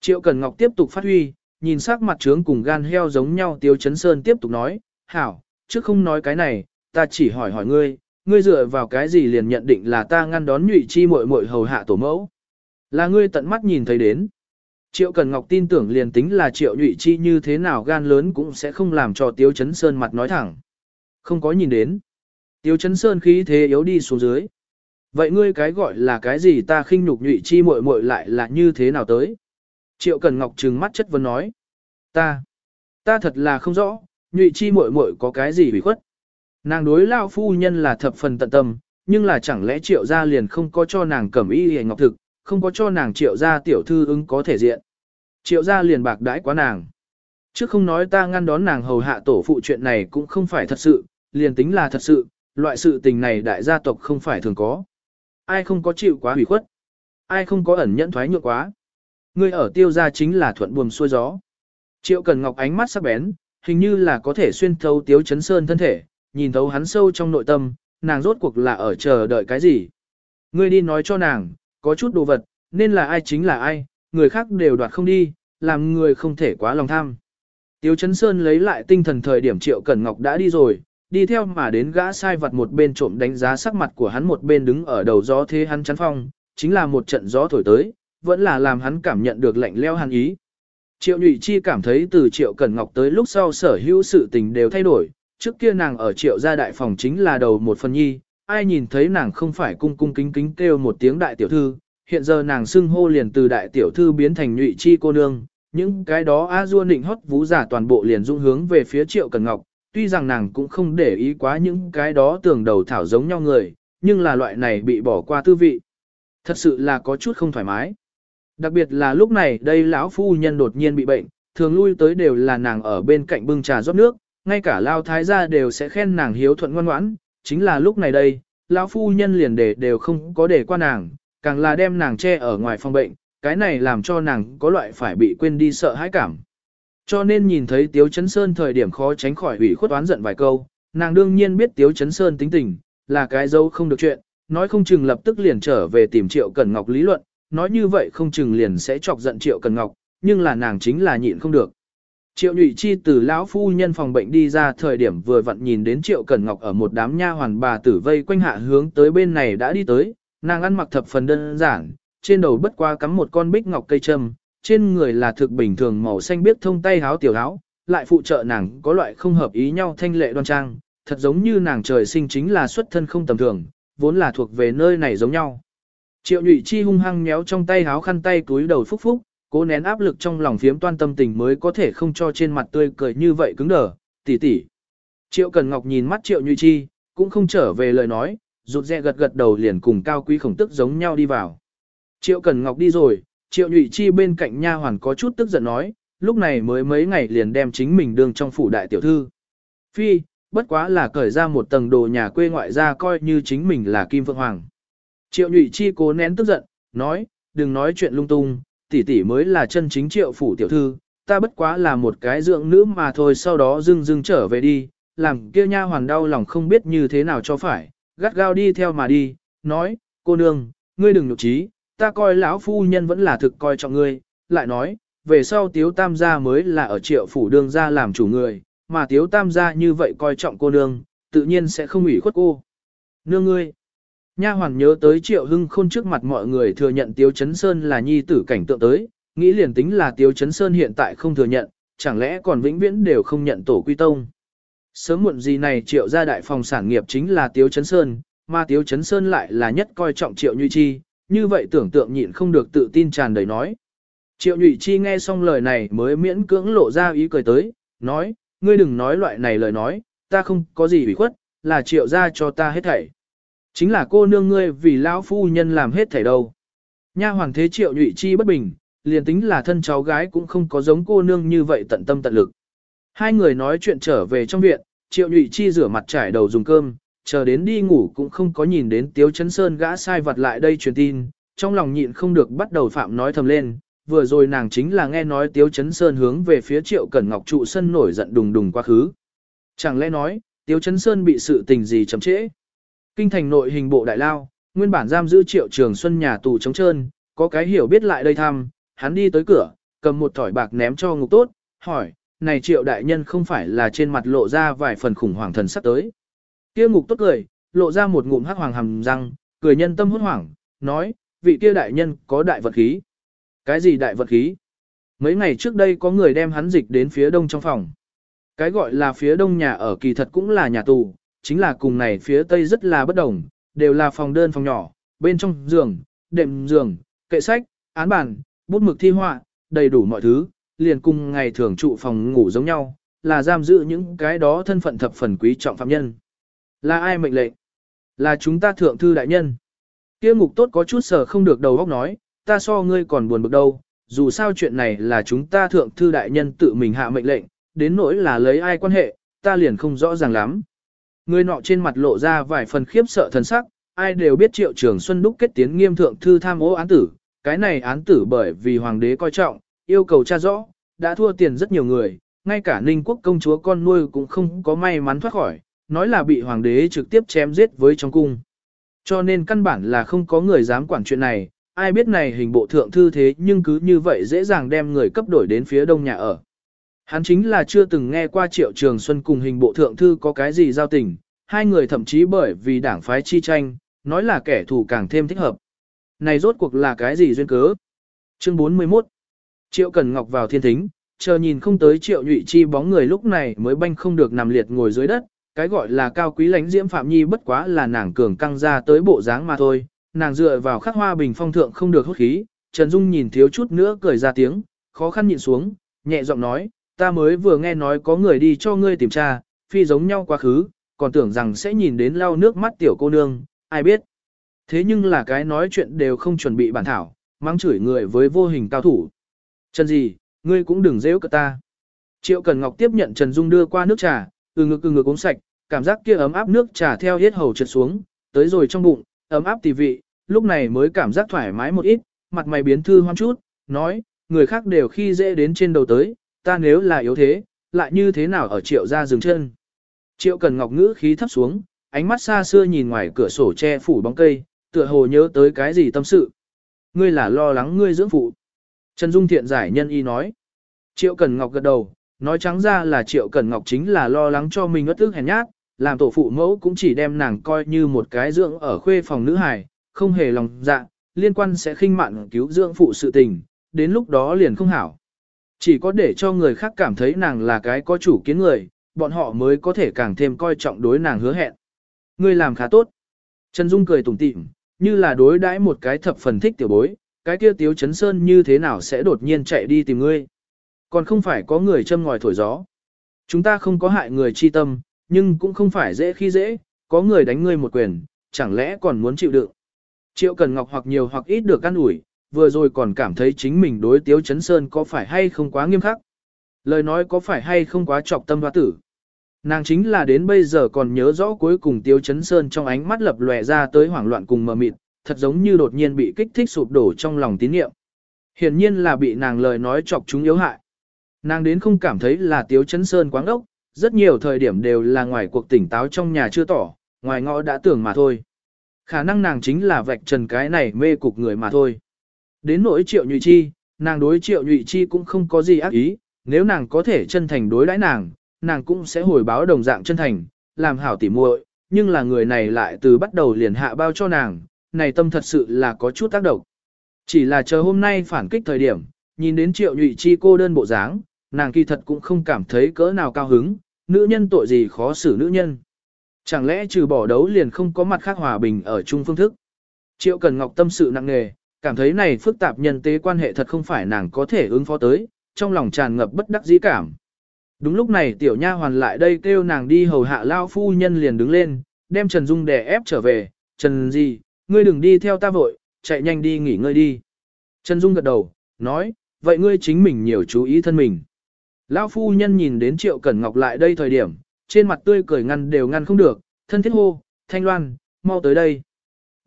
Triệu Cần Ngọc tiếp tục phát huy, nhìn sắc mặt trướng cùng gan heo giống nhau Tiêu Chấn Sơn tiếp tục nói, hảo, trước không nói cái này, ta chỉ hỏi hỏi ngươi, ngươi dựa vào cái gì liền nhận định là ta ngăn đón nhụy chi muội muội hầu hạ tổ mẫu. Là ngươi tận mắt nhìn thấy đến. Triệu Cần Ngọc tin tưởng liền tính là triệu nhụy chi như thế nào gan lớn cũng sẽ không làm cho Tiêu Chấn Sơn mặt nói thẳng. Không có nhìn đến. Tiêu Chấn Sơn khí thế yếu đi xuống dưới. Vậy ngươi cái gọi là cái gì ta khinh nhục nhụy chi muội muội lại là như thế nào tới? Triệu Cần Ngọc trừng mắt chất vấn nói. Ta, ta thật là không rõ, nhụy chi muội muội có cái gì bị khuất. Nàng đối lao phu nhân là thập phần tận tâm, nhưng là chẳng lẽ triệu gia liền không có cho nàng cẩm y hề ngọc thực, không có cho nàng triệu gia tiểu thư ứng có thể diện. Triệu gia liền bạc đãi quá nàng. Chứ không nói ta ngăn đón nàng hầu hạ tổ phụ chuyện này cũng không phải thật sự, liền tính là thật sự, loại sự tình này đại gia tộc không phải thường có. Ai không có chịu quá hủy khuất? Ai không có ẩn nhẫn thoái nhượng quá? Người ở tiêu gia chính là thuận buồm xuôi gió. Triệu Cần Ngọc ánh mắt sắc bén, hình như là có thể xuyên thấu Tiếu Chấn Sơn thân thể, nhìn thấu hắn sâu trong nội tâm, nàng rốt cuộc là ở chờ đợi cái gì. Ngươi đi nói cho nàng, có chút đồ vật, nên là ai chính là ai, người khác đều đoạt không đi, làm người không thể quá lòng tham. Tiêu Chấn Sơn lấy lại tinh thần thời điểm Triệu Cẩn Ngọc đã đi rồi, đi theo mà đến gã sai vật một bên trộm đánh giá sắc mặt của hắn một bên đứng ở đầu gió thế hắn chắn phong, chính là một trận gió thổi tới, vẫn là làm hắn cảm nhận được lạnh leo hàn ý. Triệu Nhụy Chi cảm thấy từ Triệu Cẩn Ngọc tới lúc sau sở hữu sự tình đều thay đổi, trước kia nàng ở Triệu gia đại phòng chính là đầu một phần nhi, ai nhìn thấy nàng không phải cung cung kính kính kêu một tiếng đại tiểu thư, hiện giờ nàng xưng hô liền từ đại tiểu thư biến thành Nhụy Chi cô nương, những cái đó a dua nịnh hót vũ giả toàn bộ liền dung hướng về phía Triệu cần Ngọc, tuy rằng nàng cũng không để ý quá những cái đó tưởng đầu thảo giống nhau người, nhưng là loại này bị bỏ qua tư vị. Thật sự là có chút không thoải mái. Đặc biệt là lúc này đây lão phu nhân đột nhiên bị bệnh, thường lui tới đều là nàng ở bên cạnh bưng trà rót nước, ngay cả lao thái gia đều sẽ khen nàng hiếu thuận ngoan ngoãn, chính là lúc này đây, lão phu nhân liền để đều không có để qua nàng, càng là đem nàng che ở ngoài phòng bệnh, cái này làm cho nàng có loại phải bị quên đi sợ hãi cảm. Cho nên nhìn thấy Tiếu Chấn Sơn thời điểm khó tránh khỏi ủy khuất oán giận vài câu, nàng đương nhiên biết Tiếu Chấn Sơn tính tình, là cái dâu không được chuyện, nói không chừng lập tức liền trở về tìm Triệu Cẩn Ngọc lý luận, nói như vậy không chừng liền sẽ chọc giận Triệu Cẩn Ngọc, nhưng là nàng chính là nhịn không được. Triệu Nhụy Chi từ lão phu nhân phòng bệnh đi ra thời điểm vừa vặn nhìn đến Triệu Cẩn Ngọc ở một đám nha hoàn bà tử vây quanh hạ hướng tới bên này đã đi tới, nàng ăn mặc thập phần đơn giản, trên đầu bất qua cắm một con bích ngọc cây châm, trên người là thực bình thường màu xanh biếc thông tay háo tiểu áo, lại phụ trợ nàng có loại không hợp ý nhau thanh lệ đoan trang, thật giống như nàng trời sinh chính là xuất thân không tầm thường, vốn là thuộc về nơi này giống nhau. Triệu nhụy chi hung hăng méo trong tay háo khăn tay túi đầu phúc phúc, cố nén áp lực trong lòng phiếm toan tâm tình mới có thể không cho trên mặt tươi cười như vậy cứng đờ, tỉ tỉ. Triệu Cần Ngọc nhìn mắt Triệu Nhụy Chi, cũng không trở về lời nói, rụt rè gật gật đầu liền cùng cao quý khổng tức giống nhau đi vào. Triệu Cần Ngọc đi rồi, Triệu Nhụy Chi bên cạnh nha hoàn có chút tức giận nói, lúc này mới mấy ngày liền đem chính mình đương trong phủ đại tiểu thư. Phi, bất quá là cởi ra một tầng đồ nhà quê ngoại ra coi như chính mình là Kim Phượng Hoàng. Triệu Nhụy Chi cố nén tức giận, nói, đừng nói chuyện lung tung, tỷ tỷ mới là chân chính triệu phủ tiểu thư, ta bất quá là một cái dưỡng nữ mà thôi sau đó dưng dưng trở về đi, làm kia nha hoàn đau lòng không biết như thế nào cho phải, gắt gao đi theo mà đi, nói, cô nương, ngươi đừng nhục trí, ta coi lão phu nhân vẫn là thực coi trọng ngươi, lại nói, về sau tiếu tam gia mới là ở triệu phủ đương gia làm chủ người, mà tiếu tam gia như vậy coi trọng cô nương, tự nhiên sẽ không ủy khuất cô. Nương ngươi, nha hoàn nhớ tới triệu hưng khôn trước mặt mọi người thừa nhận tiếu chấn sơn là nhi tử cảnh tượng tới, nghĩ liền tính là tiếu chấn sơn hiện tại không thừa nhận, chẳng lẽ còn vĩnh viễn đều không nhận tổ quy tông. Sớm muộn gì này triệu gia đại phòng sản nghiệp chính là Tiếu Chấn Sơn, mà Tiếu Chấn Sơn lại là nhất coi trọng triệu Như Chi, như vậy tưởng tượng nhịn không được tự tin tràn đầy nói. Triệu Nhụy Chi nghe xong lời này mới miễn cưỡng lộ ra ý cười tới, nói, ngươi đừng nói loại này lời nói, ta không có gì ủy khuất, là triệu gia cho ta hết thảy. Chính là cô nương ngươi vì lão phu nhân làm hết thảy đâu. Nha hoàng thế triệu Nhụy Chi bất bình, liền tính là thân cháu gái cũng không có giống cô nương như vậy tận tâm tận lực. Hai người nói chuyện trở về trong viện, triệu nhụy chi rửa mặt trải đầu dùng cơm, chờ đến đi ngủ cũng không có nhìn đến Tiếu Chấn Sơn gã sai vật lại đây truyền tin, trong lòng nhịn không được bắt đầu phạm nói thầm lên, vừa rồi nàng chính là nghe nói Tiếu Chấn Sơn hướng về phía Triệu Cẩn Ngọc trụ sân nổi giận đùng đùng quá khứ. Chẳng lẽ nói, Tiếu Chấn Sơn bị sự tình gì chậm trễ? Kinh thành nội hình bộ đại lao, nguyên bản giam giữ Triệu Trường Xuân nhà tù trống trơn, có cái hiểu biết lại đây thăm, hắn đi tới cửa, cầm một thỏi bạc ném cho ngục tốt, hỏi, này triệu đại nhân không phải là trên mặt lộ ra vài phần khủng hoảng thần sắp tới. Kia ngục tốt cười, lộ ra một ngụm hắc hoàng hầm răng, cười nhân tâm hốt hoảng, nói, vị kia đại nhân có đại vật khí. Cái gì đại vật khí? Mấy ngày trước đây có người đem hắn dịch đến phía đông trong phòng. Cái gọi là phía đông nhà ở kỳ thật cũng là nhà tù, chính là cùng này phía tây rất là bất đồng, đều là phòng đơn phòng nhỏ, bên trong giường, đệm giường, kệ sách, án bàn, bút mực thi họa, đầy đủ mọi thứ, liền cùng ngày thường trụ phòng ngủ giống nhau, là giam giữ những cái đó thân phận thập phần quý trọng phạm nhân. Là ai mệnh lệnh? Là chúng ta thượng thư đại nhân. Kia ngục tốt có chút sở không được đầu óc nói, ta so ngươi còn buồn bực đâu, dù sao chuyện này là chúng ta thượng thư đại nhân tự mình hạ mệnh lệnh, đến nỗi là lấy ai quan hệ, ta liền không rõ ràng lắm. Người nọ trên mặt lộ ra vài phần khiếp sợ thần sắc, ai đều biết triệu trường Xuân Đúc kết tiến nghiêm thượng thư tham ô án tử, cái này án tử bởi vì hoàng đế coi trọng, yêu cầu tra rõ, đã thua tiền rất nhiều người, ngay cả ninh quốc công chúa con nuôi cũng không có may mắn thoát khỏi, nói là bị hoàng đế trực tiếp chém giết với trong cung. Cho nên căn bản là không có người dám quản chuyện này, ai biết này hình bộ thượng thư thế nhưng cứ như vậy dễ dàng đem người cấp đổi đến phía đông nhà ở. Hắn chính là chưa từng nghe qua triệu trường xuân cùng hình bộ thượng thư có cái gì giao tình, hai người thậm chí bởi vì đảng phái chi tranh, nói là kẻ thù càng thêm thích hợp. Này rốt cuộc là cái gì duyên cớ? Chương 41 Triệu Cần Ngọc vào thiên thính, chờ nhìn không tới Triệu Nhụy Chi bóng người lúc này mới banh không được nằm liệt ngồi dưới đất, cái gọi là cao quý lãnh diễm Phạm Nhi bất quá là nàng cường căng ra tới bộ dáng mà thôi, nàng dựa vào khắc hoa bình phong thượng không được hốt khí, Trần Dung nhìn thiếu chút nữa cười ra tiếng, khó khăn nhịn xuống, nhẹ giọng nói, ta mới vừa nghe nói có người đi cho ngươi tìm tra, phi giống nhau quá khứ, còn tưởng rằng sẽ nhìn đến lau nước mắt tiểu cô nương, ai biết. Thế nhưng là cái nói chuyện đều không chuẩn bị bản thảo, mang chửi người với vô hình cao thủ. Trần gì, ngươi cũng đừng dễ cợt ta. Triệu Cần Ngọc tiếp nhận Trần Dung đưa qua nước trà, từ ngực từ ngực uống sạch, cảm giác kia ấm áp nước trà theo hết hầu trượt xuống, tới rồi trong bụng, ấm áp tỉ vị, lúc này mới cảm giác thoải mái một ít, mặt mày biến thư hoang chút, nói, người khác đều khi dễ đến trên đầu tới, ta nếu là yếu thế, lại như thế nào ở triệu ra dừng chân. Triệu Cần Ngọc ngữ khí thấp xuống, ánh mắt xa xưa nhìn ngoài cửa sổ che phủ bóng cây, tựa hồ nhớ tới cái gì tâm sự. Ngươi là lo lắng ngươi dưỡng phụ. Trần Dung Thiện giải nhân y nói. Triệu Cần Ngọc gật đầu, nói trắng ra là Triệu Cần Ngọc chính là lo lắng cho mình ất ức hèn nhát, làm tổ phụ mẫu cũng chỉ đem nàng coi như một cái dưỡng ở khuê phòng nữ hài, không hề lòng dạ, liên quan sẽ khinh mạn cứu dưỡng phụ sự tình, đến lúc đó liền không hảo. Chỉ có để cho người khác cảm thấy nàng là cái có chủ kiến người, bọn họ mới có thể càng thêm coi trọng đối nàng hứa hẹn. Ngươi làm khá tốt. Trần Dung cười tủm tỉm, như là đối đãi một cái thập phần thích tiểu bối, cái kia Tiếu Chấn Sơn như thế nào sẽ đột nhiên chạy đi tìm ngươi. Còn không phải có người châm ngòi thổi gió. Chúng ta không có hại người chi tâm, nhưng cũng không phải dễ khi dễ, có người đánh ngươi một quyền, chẳng lẽ còn muốn chịu đựng. Triệu Cần Ngọc hoặc nhiều hoặc ít được căn ủi, vừa rồi còn cảm thấy chính mình đối Tiếu Chấn Sơn có phải hay không quá nghiêm khắc. Lời nói có phải hay không quá trọc tâm hoa tử. Nàng chính là đến bây giờ còn nhớ rõ cuối cùng Tiếu Chấn Sơn trong ánh mắt lập lòe ra tới hoảng loạn cùng mờ mịt, thật giống như đột nhiên bị kích thích sụp đổ trong lòng tín niệm. Hiển nhiên là bị nàng lời nói chọc chúng yếu hại. Nàng đến không cảm thấy là Tiếu Chấn Sơn quáng ốc, rất nhiều thời điểm đều là ngoài cuộc tỉnh táo trong nhà chưa tỏ, ngoài ngõ đã tưởng mà thôi. Khả năng nàng chính là vạch trần cái này mê cục người mà thôi. Đến nỗi triệu nhụy chi, nàng đối triệu nhụy chi cũng không có gì ác ý, nếu nàng có thể chân thành đối đãi nàng, nàng cũng sẽ hồi báo đồng dạng chân thành, làm hảo tỉ muội, nhưng là người này lại từ bắt đầu liền hạ bao cho nàng, này tâm thật sự là có chút tác động. Chỉ là chờ hôm nay phản kích thời điểm, nhìn đến triệu nhụy chi cô đơn bộ dáng, nàng kỳ thật cũng không cảm thấy cỡ nào cao hứng, nữ nhân tội gì khó xử nữ nhân. Chẳng lẽ trừ bỏ đấu liền không có mặt khác hòa bình ở chung phương thức. Triệu Cần Ngọc tâm sự nặng nề, cảm thấy này phức tạp nhân tế quan hệ thật không phải nàng có thể ứng phó tới, trong lòng tràn ngập bất đắc dĩ cảm. Đúng lúc này tiểu nha hoàn lại đây kêu nàng đi hầu hạ lao phu nhân liền đứng lên, đem Trần Dung đè ép trở về, Trần gì, ngươi đừng đi theo ta vội, chạy nhanh đi nghỉ ngơi đi. Trần Dung gật đầu, nói, vậy ngươi chính mình nhiều chú ý thân mình. Lão phu nhân nhìn đến Triệu Cẩn Ngọc lại đây thời điểm, trên mặt tươi cười ngăn đều ngăn không được, thân thiết hô, Thanh Loan, mau tới đây.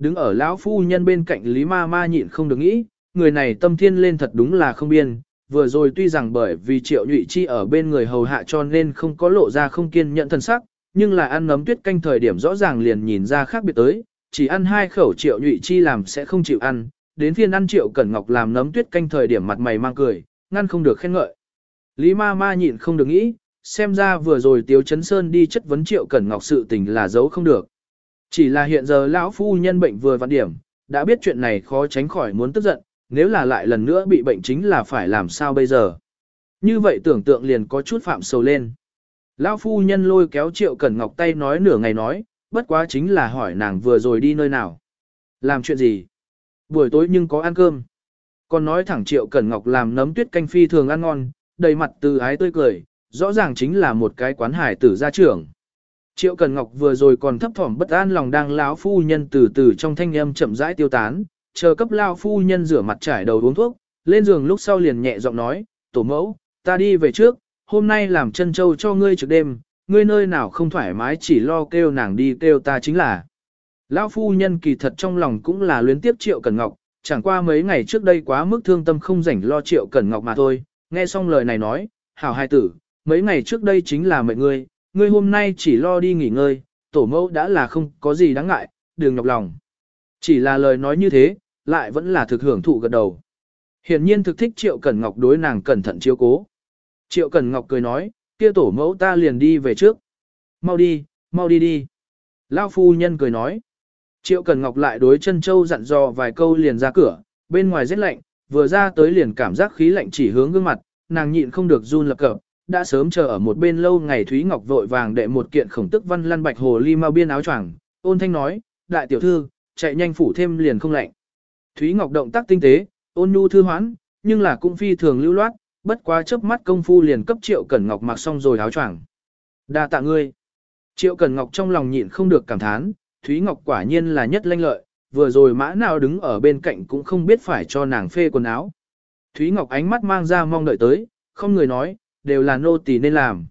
Đứng ở lão phu nhân bên cạnh Lý Ma Ma nhịn không được nghĩ, người này tâm thiên lên thật đúng là không biên, vừa rồi tuy rằng bởi vì Triệu Nhụy Chi ở bên người hầu hạ cho nên không có lộ ra không kiên nhận thân sắc, nhưng là ăn nấm tuyết canh thời điểm rõ ràng liền nhìn ra khác biệt tới, chỉ ăn hai khẩu Triệu Nhụy Chi làm sẽ không chịu ăn, đến phiên ăn Triệu Cẩn Ngọc làm nấm tuyết canh thời điểm mặt mày mang cười, ngăn không được khen ngợi. Lý ma ma nhịn không được nghĩ, xem ra vừa rồi Tiếu Chấn Sơn đi chất vấn Triệu Cẩn Ngọc sự tình là giấu không được. Chỉ là hiện giờ lão phu nhân bệnh vừa vặn điểm, đã biết chuyện này khó tránh khỏi muốn tức giận, nếu là lại lần nữa bị bệnh chính là phải làm sao bây giờ. Như vậy tưởng tượng liền có chút phạm sầu lên. Lão phu nhân lôi kéo Triệu Cẩn Ngọc tay nói nửa ngày nói, bất quá chính là hỏi nàng vừa rồi đi nơi nào. Làm chuyện gì? Buổi tối nhưng có ăn cơm. Còn nói thẳng Triệu Cẩn Ngọc làm nấm tuyết canh phi thường ăn ngon, đầy mặt từ ái tươi cười, rõ ràng chính là một cái quán hải tử gia trưởng. Triệu Cần Ngọc vừa rồi còn thấp thỏm bất an lòng đang lão phu nhân từ từ trong thanh âm chậm rãi tiêu tán, chờ cấp lão phu nhân rửa mặt trải đầu uống thuốc, lên giường lúc sau liền nhẹ giọng nói, tổ mẫu, ta đi về trước, hôm nay làm chân châu cho ngươi trực đêm, ngươi nơi nào không thoải mái chỉ lo kêu nàng đi kêu ta chính là. Lão phu nhân kỳ thật trong lòng cũng là luyến tiếp Triệu Cần Ngọc, chẳng qua mấy ngày trước đây quá mức thương tâm không rảnh lo Triệu Cần Ngọc mà thôi, nghe xong lời này nói, hảo hai tử, mấy ngày trước đây chính là mệnh ngươi, ngươi hôm nay chỉ lo đi nghỉ ngơi, tổ mẫu đã là không có gì đáng ngại, đừng nhọc lòng. Chỉ là lời nói như thế, lại vẫn là thực hưởng thụ gật đầu. Hiển nhiên thực thích Triệu Cẩn Ngọc đối nàng cẩn thận chiếu cố. Triệu Cẩn Ngọc cười nói, kia tổ mẫu ta liền đi về trước. Mau đi, mau đi đi. Lao phu nhân cười nói. Triệu Cẩn Ngọc lại đối chân châu dặn dò vài câu liền ra cửa, bên ngoài rét lạnh, vừa ra tới liền cảm giác khí lạnh chỉ hướng gương mặt, nàng nhịn không được run lập cập, đã sớm chờ ở một bên lâu ngày Thúy Ngọc vội vàng đệ một kiện khổng tức văn lăn bạch hồ ly mau biên áo choàng, ôn thanh nói, đại tiểu thư, chạy nhanh phủ thêm liền không lạnh. Thúy Ngọc động tác tinh tế, ôn nhu thư hoãn, nhưng là cũng phi thường lưu loát, bất quá chớp mắt công phu liền cấp Triệu Cẩn Ngọc mặc xong rồi áo choàng. Đa tạ ngươi. Triệu Cẩn Ngọc trong lòng nhịn không được cảm thán, Thúy Ngọc quả nhiên là nhất lanh lợi, vừa rồi mã nào đứng ở bên cạnh cũng không biết phải cho nàng phê quần áo. Thúy Ngọc ánh mắt mang ra mong đợi tới, không người nói, đều là nô tỳ nên làm.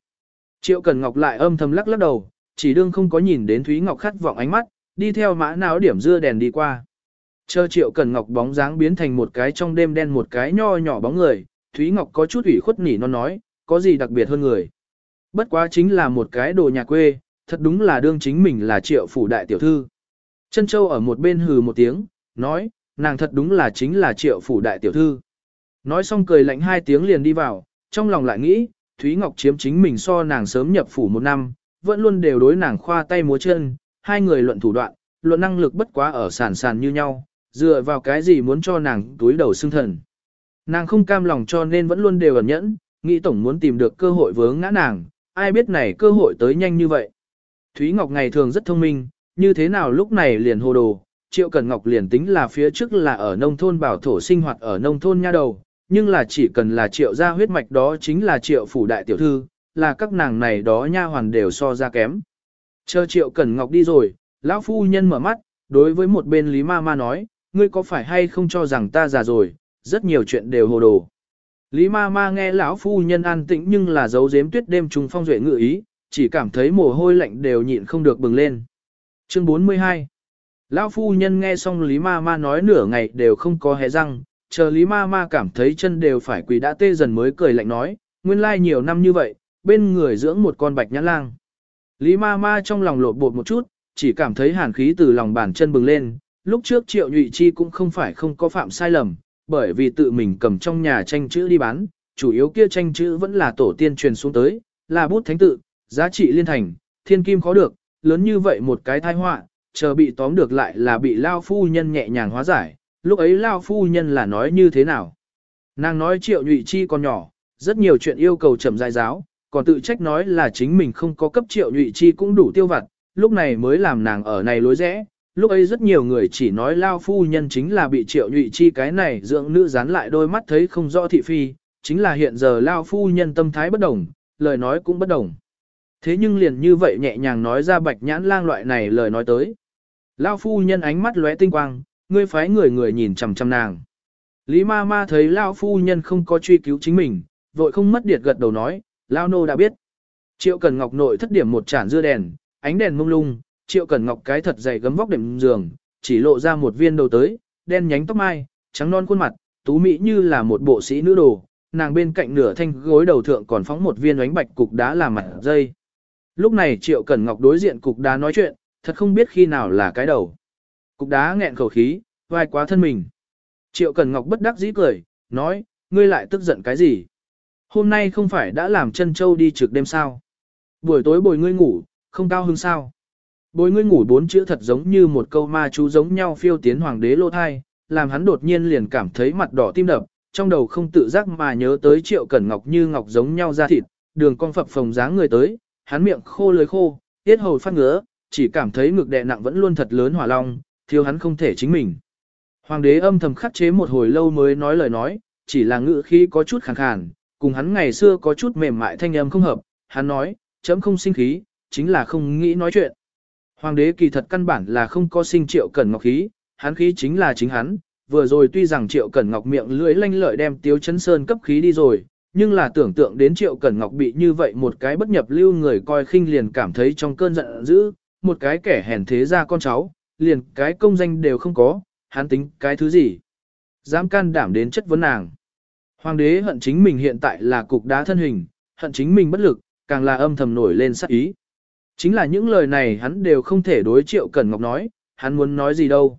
Triệu Cần Ngọc lại âm thầm lắc lắc đầu, chỉ đương không có nhìn đến Thúy Ngọc khát vọng ánh mắt, đi theo mã não điểm dưa đèn đi qua. Chờ Triệu Cần Ngọc bóng dáng biến thành một cái trong đêm đen một cái nho nhỏ bóng người, Thúy Ngọc có chút ủy khuất nỉ nó nói, có gì đặc biệt hơn người. Bất quá chính là một cái đồ nhà quê, thật đúng là đương chính mình là Triệu phủ đại tiểu thư. Chân Châu ở một bên hừ một tiếng, nói, nàng thật đúng là chính là Triệu phủ đại tiểu thư. Nói xong cười lạnh hai tiếng liền đi vào, trong lòng lại nghĩ, Thúy Ngọc chiếm chính mình so nàng sớm nhập phủ một năm, vẫn luôn đều đối nàng khoa tay múa chân, hai người luận thủ đoạn, luận năng lực bất quá ở sàn sàn như nhau, dựa vào cái gì muốn cho nàng túi đầu xương thần. Nàng không cam lòng cho nên vẫn luôn đều ẩn nhẫn, nghĩ tổng muốn tìm được cơ hội vướng ngã nàng, ai biết này cơ hội tới nhanh như vậy. Thúy Ngọc ngày thường rất thông minh, như thế nào lúc này liền hồ đồ, Triệu Cần Ngọc liền tính là phía trước là ở nông thôn bảo thổ sinh hoạt ở nông thôn nha đầu, nhưng là chỉ cần là Triệu gia huyết mạch đó chính là Triệu phủ đại tiểu thư, là các nàng này đó nha hoàn đều so ra kém. Chờ Triệu Cẩn Ngọc đi rồi, lão phu nhân mở mắt, đối với một bên Lý Ma Ma nói, ngươi có phải hay không cho rằng ta già rồi, rất nhiều chuyện đều hồ đồ. Lý Ma Ma nghe lão phu nhân an tĩnh nhưng là giấu giếm tuyết đêm trùng phong duệ ngự ý, chỉ cảm thấy mồ hôi lạnh đều nhịn không được bừng lên. Chương 42 Lão phu nhân nghe xong Lý Ma Ma nói nửa ngày đều không có hé răng, chờ Lý Ma Ma cảm thấy chân đều phải quỳ đã tê dần mới cười lạnh nói, nguyên lai nhiều năm như vậy, bên người dưỡng một con bạch nhãn lang. Lý Ma Ma trong lòng lột bột một chút, chỉ cảm thấy hàn khí từ lòng bàn chân bừng lên, lúc trước Triệu Nhụy Chi cũng không phải không có phạm sai lầm, bởi vì tự mình cầm trong nhà tranh chữ đi bán, chủ yếu kia tranh chữ vẫn là tổ tiên truyền xuống tới, là bút thánh tự, giá trị liên thành, thiên kim khó được, lớn như vậy một cái tai họa, chờ bị tóm được lại là bị Lao Phu Nhân nhẹ nhàng hóa giải, lúc ấy Lao Phu Nhân là nói như thế nào. Nàng nói Triệu Nhụy Chi còn nhỏ, rất nhiều chuyện yêu cầu chậm dài giáo, còn tự trách nói là chính mình không có cấp Triệu Nhụy Chi cũng đủ tiêu vặt, lúc này mới làm nàng ở này lối rẽ, lúc ấy rất nhiều người chỉ nói lao phu nhân chính là bị triệu nhụy chi cái này dưỡng nữ dán lại đôi mắt thấy không rõ thị phi, chính là hiện giờ lao phu nhân tâm thái bất đồng, lời nói cũng bất đồng. Thế nhưng liền như vậy nhẹ nhàng nói ra bạch nhãn lang loại này lời nói tới. Lao phu nhân ánh mắt lóe tinh quang, ngươi phái người người nhìn chằm chằm nàng. Lý ma ma thấy Lão phu nhân không có truy cứu chính mình, vội không mất điệt gật đầu nói, Lão nô đã biết. Triệu Cần Ngọc nội thất điểm một chản dưa đèn, ánh đèn mông lung, Triệu Cẩn Ngọc cái thật dày gấm vóc đệm giường, chỉ lộ ra một viên đầu tới, đen nhánh tóc mai, trắng non khuôn mặt, tú mỹ như là một bộ sĩ nữ đồ, nàng bên cạnh nửa thanh gối đầu thượng còn phóng một viên ánh bạch cục đá làm mặt dây. Lúc này Triệu Cẩn Ngọc đối diện cục đá nói chuyện, thật không biết khi nào là cái đầu. Cục đá nghẹn khẩu khí, vai quá thân mình. Triệu Cẩn Ngọc bất đắc dĩ cười, nói, ngươi lại tức giận cái gì? Hôm nay không phải đã làm chân châu đi trực đêm sao? Buổi tối bồi ngươi ngủ, không cao hứng sao? Bồi ngươi ngủ bốn chữ thật giống như một câu ma chú giống nhau phiêu tiến hoàng đế lô thai, làm hắn đột nhiên liền cảm thấy mặt đỏ tim đập, trong đầu không tự giác mà nhớ tới triệu cẩn ngọc như ngọc giống nhau ra thịt, đường con phập phồng dáng người tới, hắn miệng khô lưới khô, tiết hầu phát ngứa, chỉ cảm thấy ngực đè nặng vẫn luôn thật lớn hỏa long, thiếu hắn không thể chính mình. Hoàng đế âm thầm khắc chế một hồi lâu mới nói lời nói, chỉ là ngữ khí có chút khàn khàn, cùng hắn ngày xưa có chút mềm mại thanh âm không hợp, hắn nói, chấm không sinh khí, chính là không nghĩ nói chuyện. Hoàng đế kỳ thật căn bản là không có sinh triệu cẩn ngọc khí, hắn khí chính là chính hắn, vừa rồi tuy rằng triệu cẩn ngọc miệng lưỡi lanh lợi đem tiếu chấn sơn cấp khí đi rồi, nhưng là tưởng tượng đến triệu cẩn ngọc bị như vậy một cái bất nhập lưu người coi khinh liền cảm thấy trong cơn giận dữ, một cái kẻ hèn thế ra con cháu, liền cái công danh đều không có, hắn tính cái thứ gì. Dám can đảm đến chất vấn nàng. Hoàng đế hận chính mình hiện tại là cục đá thân hình, hận chính mình bất lực, càng là âm thầm nổi lên sát ý. Chính là những lời này hắn đều không thể đối triệu Cẩn Ngọc nói, hắn muốn nói gì đâu.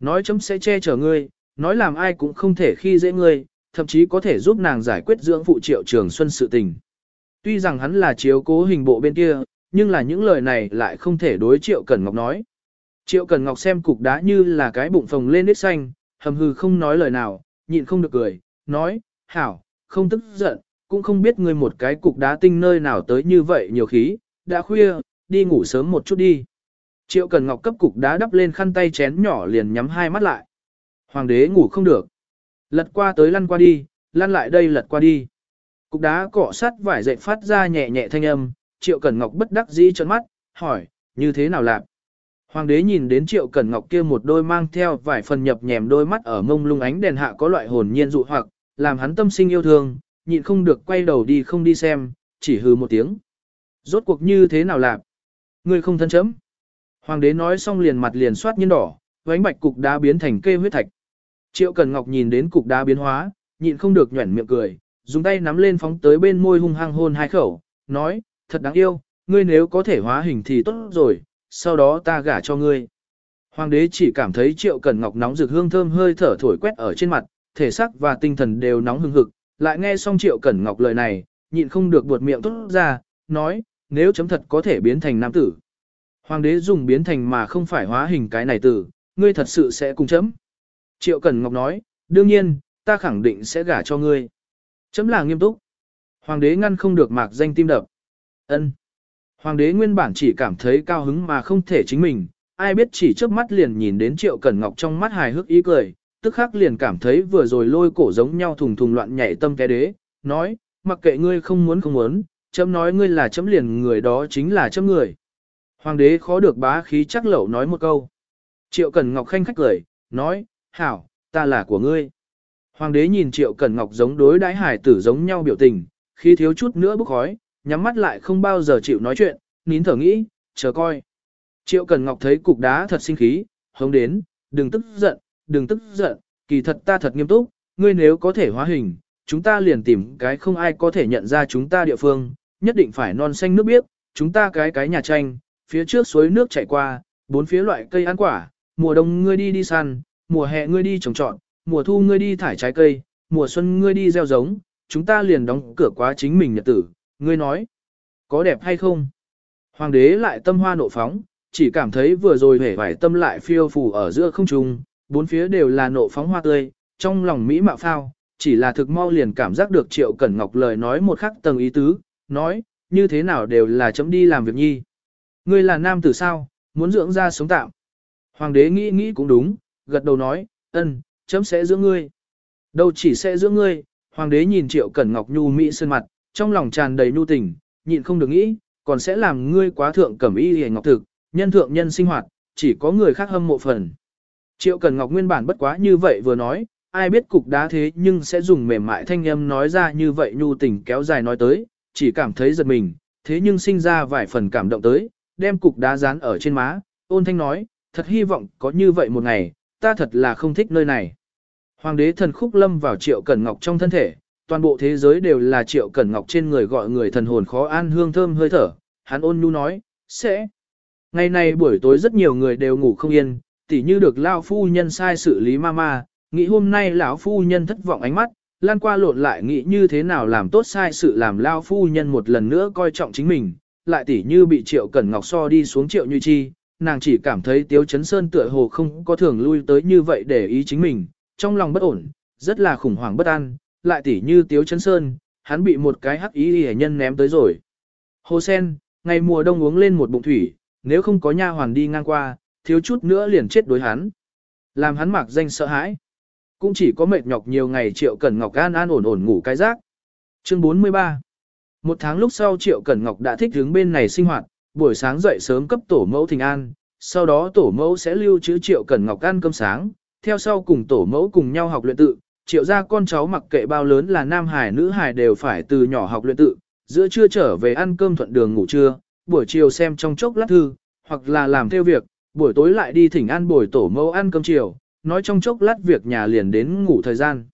Nói chấm sẽ che chở ngươi, nói làm ai cũng không thể khi dễ ngươi, thậm chí có thể giúp nàng giải quyết dưỡng phụ triệu trường xuân sự tình. Tuy rằng hắn là chiếu cố hình bộ bên kia, nhưng là những lời này lại không thể đối triệu Cẩn Ngọc nói. Triệu Cẩn Ngọc xem cục đá như là cái bụng phồng lên nít xanh, hầm hừ không nói lời nào, nhịn không được cười, nói, hảo, không tức giận, cũng không biết ngươi một cái cục đá tinh nơi nào tới như vậy nhiều khí, đã khuya, đi ngủ sớm một chút đi. Triệu Cần Ngọc cấp cục đá đắp lên khăn tay chén nhỏ liền nhắm hai mắt lại. Hoàng đế ngủ không được. Lật qua tới lăn qua đi, lăn lại đây lật qua đi. Cục đá cọ sát vải dậy phát ra nhẹ nhẹ thanh âm, Triệu Cẩn Ngọc bất đắc dĩ trợn mắt, hỏi, như thế nào lạc? Hoàng đế nhìn đến Triệu Cẩn Ngọc kia một đôi mang theo vài phần nhập nhèm đôi mắt ở mông lung ánh đèn hạ có loại hồn nhiên dụ hoặc, làm hắn tâm sinh yêu thương, nhịn không được quay đầu đi không đi xem, chỉ hừ một tiếng. Rốt cuộc như thế nào lạc? Ngươi không thân chấm. Hoàng đế nói xong liền mặt liền soát nhiên đỏ, vánh bạch cục đá biến thành kê huyết thạch. Triệu cẩn Ngọc nhìn đến cục đá biến hóa, nhịn không được nhuẩn miệng cười, dùng tay nắm lên phóng tới bên môi hung hăng hôn hai khẩu, nói, thật đáng yêu, ngươi nếu có thể hóa hình thì tốt rồi, sau đó ta gả cho ngươi. Hoàng đế chỉ cảm thấy Triệu cẩn Ngọc nóng rực hương thơm hơi thở thổi quét ở trên mặt, thể xác và tinh thần đều nóng hừng hực, lại nghe xong Triệu Cẩn Ngọc lời này, nhịn không được buột miệng tốt ra, nói, nếu chấm thật có thể biến thành nam tử. Hoàng đế dùng biến thành mà không phải hóa hình cái này tử, ngươi thật sự sẽ cùng chấm. Triệu Cẩn Ngọc nói, đương nhiên, ta khẳng định sẽ gả cho ngươi. Chấm là nghiêm túc. Hoàng đế ngăn không được mạc danh tim đập. ân Hoàng đế nguyên bản chỉ cảm thấy cao hứng mà không thể chính mình, ai biết chỉ trước mắt liền nhìn đến Triệu Cẩn Ngọc trong mắt hài hước ý cười, tức khắc liền cảm thấy vừa rồi lôi cổ giống nhau thùng thùng loạn nhảy tâm cái đế, nói, mặc kệ ngươi không muốn không muốn, chấm nói ngươi là chấm liền người đó chính là chấm người. Hoàng đế khó được bá khí chắc lẩu nói một câu. Triệu Cẩn Ngọc khanh khách cười, nói, hảo, ta là của ngươi. Hoàng đế nhìn Triệu Cẩn Ngọc giống đối đãi hải tử giống nhau biểu tình, khi thiếu chút nữa bức khói, nhắm mắt lại không bao giờ chịu nói chuyện, nín thở nghĩ, chờ coi. Triệu Cần Ngọc thấy cục đá thật sinh khí, hống đến, đừng tức giận, đừng tức giận, kỳ thật ta thật nghiêm túc, ngươi nếu có thể hóa hình, chúng ta liền tìm cái không ai có thể nhận ra chúng ta địa phương, nhất định phải non xanh nước biếc, chúng ta cái cái nhà tranh, phía trước suối nước chảy qua, bốn phía loại cây ăn quả, mùa đông ngươi đi đi săn, mùa hè ngươi đi trồng trọt, mùa thu ngươi đi thải trái cây, mùa xuân ngươi đi gieo giống, chúng ta liền đóng cửa quá chính mình nhật tử, ngươi nói, có đẹp hay không? Hoàng đế lại tâm hoa nộ phóng, chỉ cảm thấy vừa rồi hể vải tâm lại phiêu phù ở giữa không trung, bốn phía đều là nộ phóng hoa tươi, trong lòng Mỹ mạo phao, chỉ là thực mau liền cảm giác được Triệu Cẩn Ngọc lời nói một khắc tầng ý tứ, nói, như thế nào đều là chấm đi làm việc nhi. Ngươi là nam tử sao, muốn dưỡng ra sống tạm. Hoàng đế nghĩ nghĩ cũng đúng, gật đầu nói, ân, chấm sẽ dưỡng ngươi. Đâu chỉ sẽ dưỡng ngươi, hoàng đế nhìn Triệu Cẩn Ngọc nhu mỹ sơn mặt, trong lòng tràn đầy nhu tình, nhịn không được nghĩ, còn sẽ làm ngươi quá thượng cẩm y hề ngọc thực, nhân thượng nhân sinh hoạt, chỉ có người khác hâm mộ phần. Triệu Cần Ngọc nguyên bản bất quá như vậy vừa nói, ai biết cục đá thế nhưng sẽ dùng mềm mại thanh âm nói ra như vậy nhu tình kéo dài nói tới, chỉ cảm thấy giật mình, thế nhưng sinh ra vài phần cảm động tới, đem cục đá dán ở trên má, ôn thanh nói, thật hy vọng có như vậy một ngày, ta thật là không thích nơi này. Hoàng đế thần khúc lâm vào Triệu Cẩn Ngọc trong thân thể, toàn bộ thế giới đều là Triệu Cẩn Ngọc trên người gọi người thần hồn khó an hương thơm hơi thở, hắn ôn nhu nói, sẽ. Ngày này buổi tối rất nhiều người đều ngủ không yên, tỉ như được lao phu nhân sai xử lý mama, nghĩ hôm nay lão phu nhân thất vọng ánh mắt, lan qua lộn lại nghĩ như thế nào làm tốt sai sự làm lao phu nhân một lần nữa coi trọng chính mình, lại tỉ như bị triệu cẩn ngọc so đi xuống triệu như chi, nàng chỉ cảm thấy tiếu chấn sơn tựa hồ không có thường lui tới như vậy để ý chính mình, trong lòng bất ổn, rất là khủng hoảng bất an, lại tỉ như tiếu chấn sơn, hắn bị một cái hắc ý hề nhân ném tới rồi. Hồ sen, ngày mùa đông uống lên một bụng thủy, nếu không có nha hoàn đi ngang qua, thiếu chút nữa liền chết đối hắn. Làm hắn mặc danh sợ hãi. Cũng chỉ có mệt nhọc nhiều ngày Triệu Cẩn Ngọc an an ổn ổn ngủ cái rác. Chương 43 Một tháng lúc sau Triệu Cẩn Ngọc đã thích hướng bên này sinh hoạt, buổi sáng dậy sớm cấp tổ mẫu thình an, sau đó tổ mẫu sẽ lưu trữ Triệu Cẩn Ngọc ăn cơm sáng, theo sau cùng tổ mẫu cùng nhau học luyện tự, Triệu gia con cháu mặc kệ bao lớn là nam hải nữ hải đều phải từ nhỏ học luyện tự, giữa trưa trở về ăn cơm thuận đường ngủ trưa, buổi chiều xem trong chốc lát thư, hoặc là làm theo việc, buổi tối lại đi thỉnh an buổi tổ mẫu ăn cơm chiều, nói trong chốc lát việc nhà liền đến ngủ thời gian.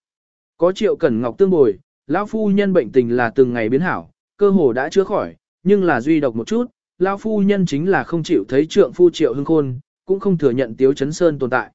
Có triệu cẩn ngọc tương bồi, lão phu nhân bệnh tình là từng ngày biến hảo, cơ hồ đã chữa khỏi, nhưng là duy độc một chút, lão phu nhân chính là không chịu thấy trượng phu triệu hưng khôn, cũng không thừa nhận tiếu chấn sơn tồn tại.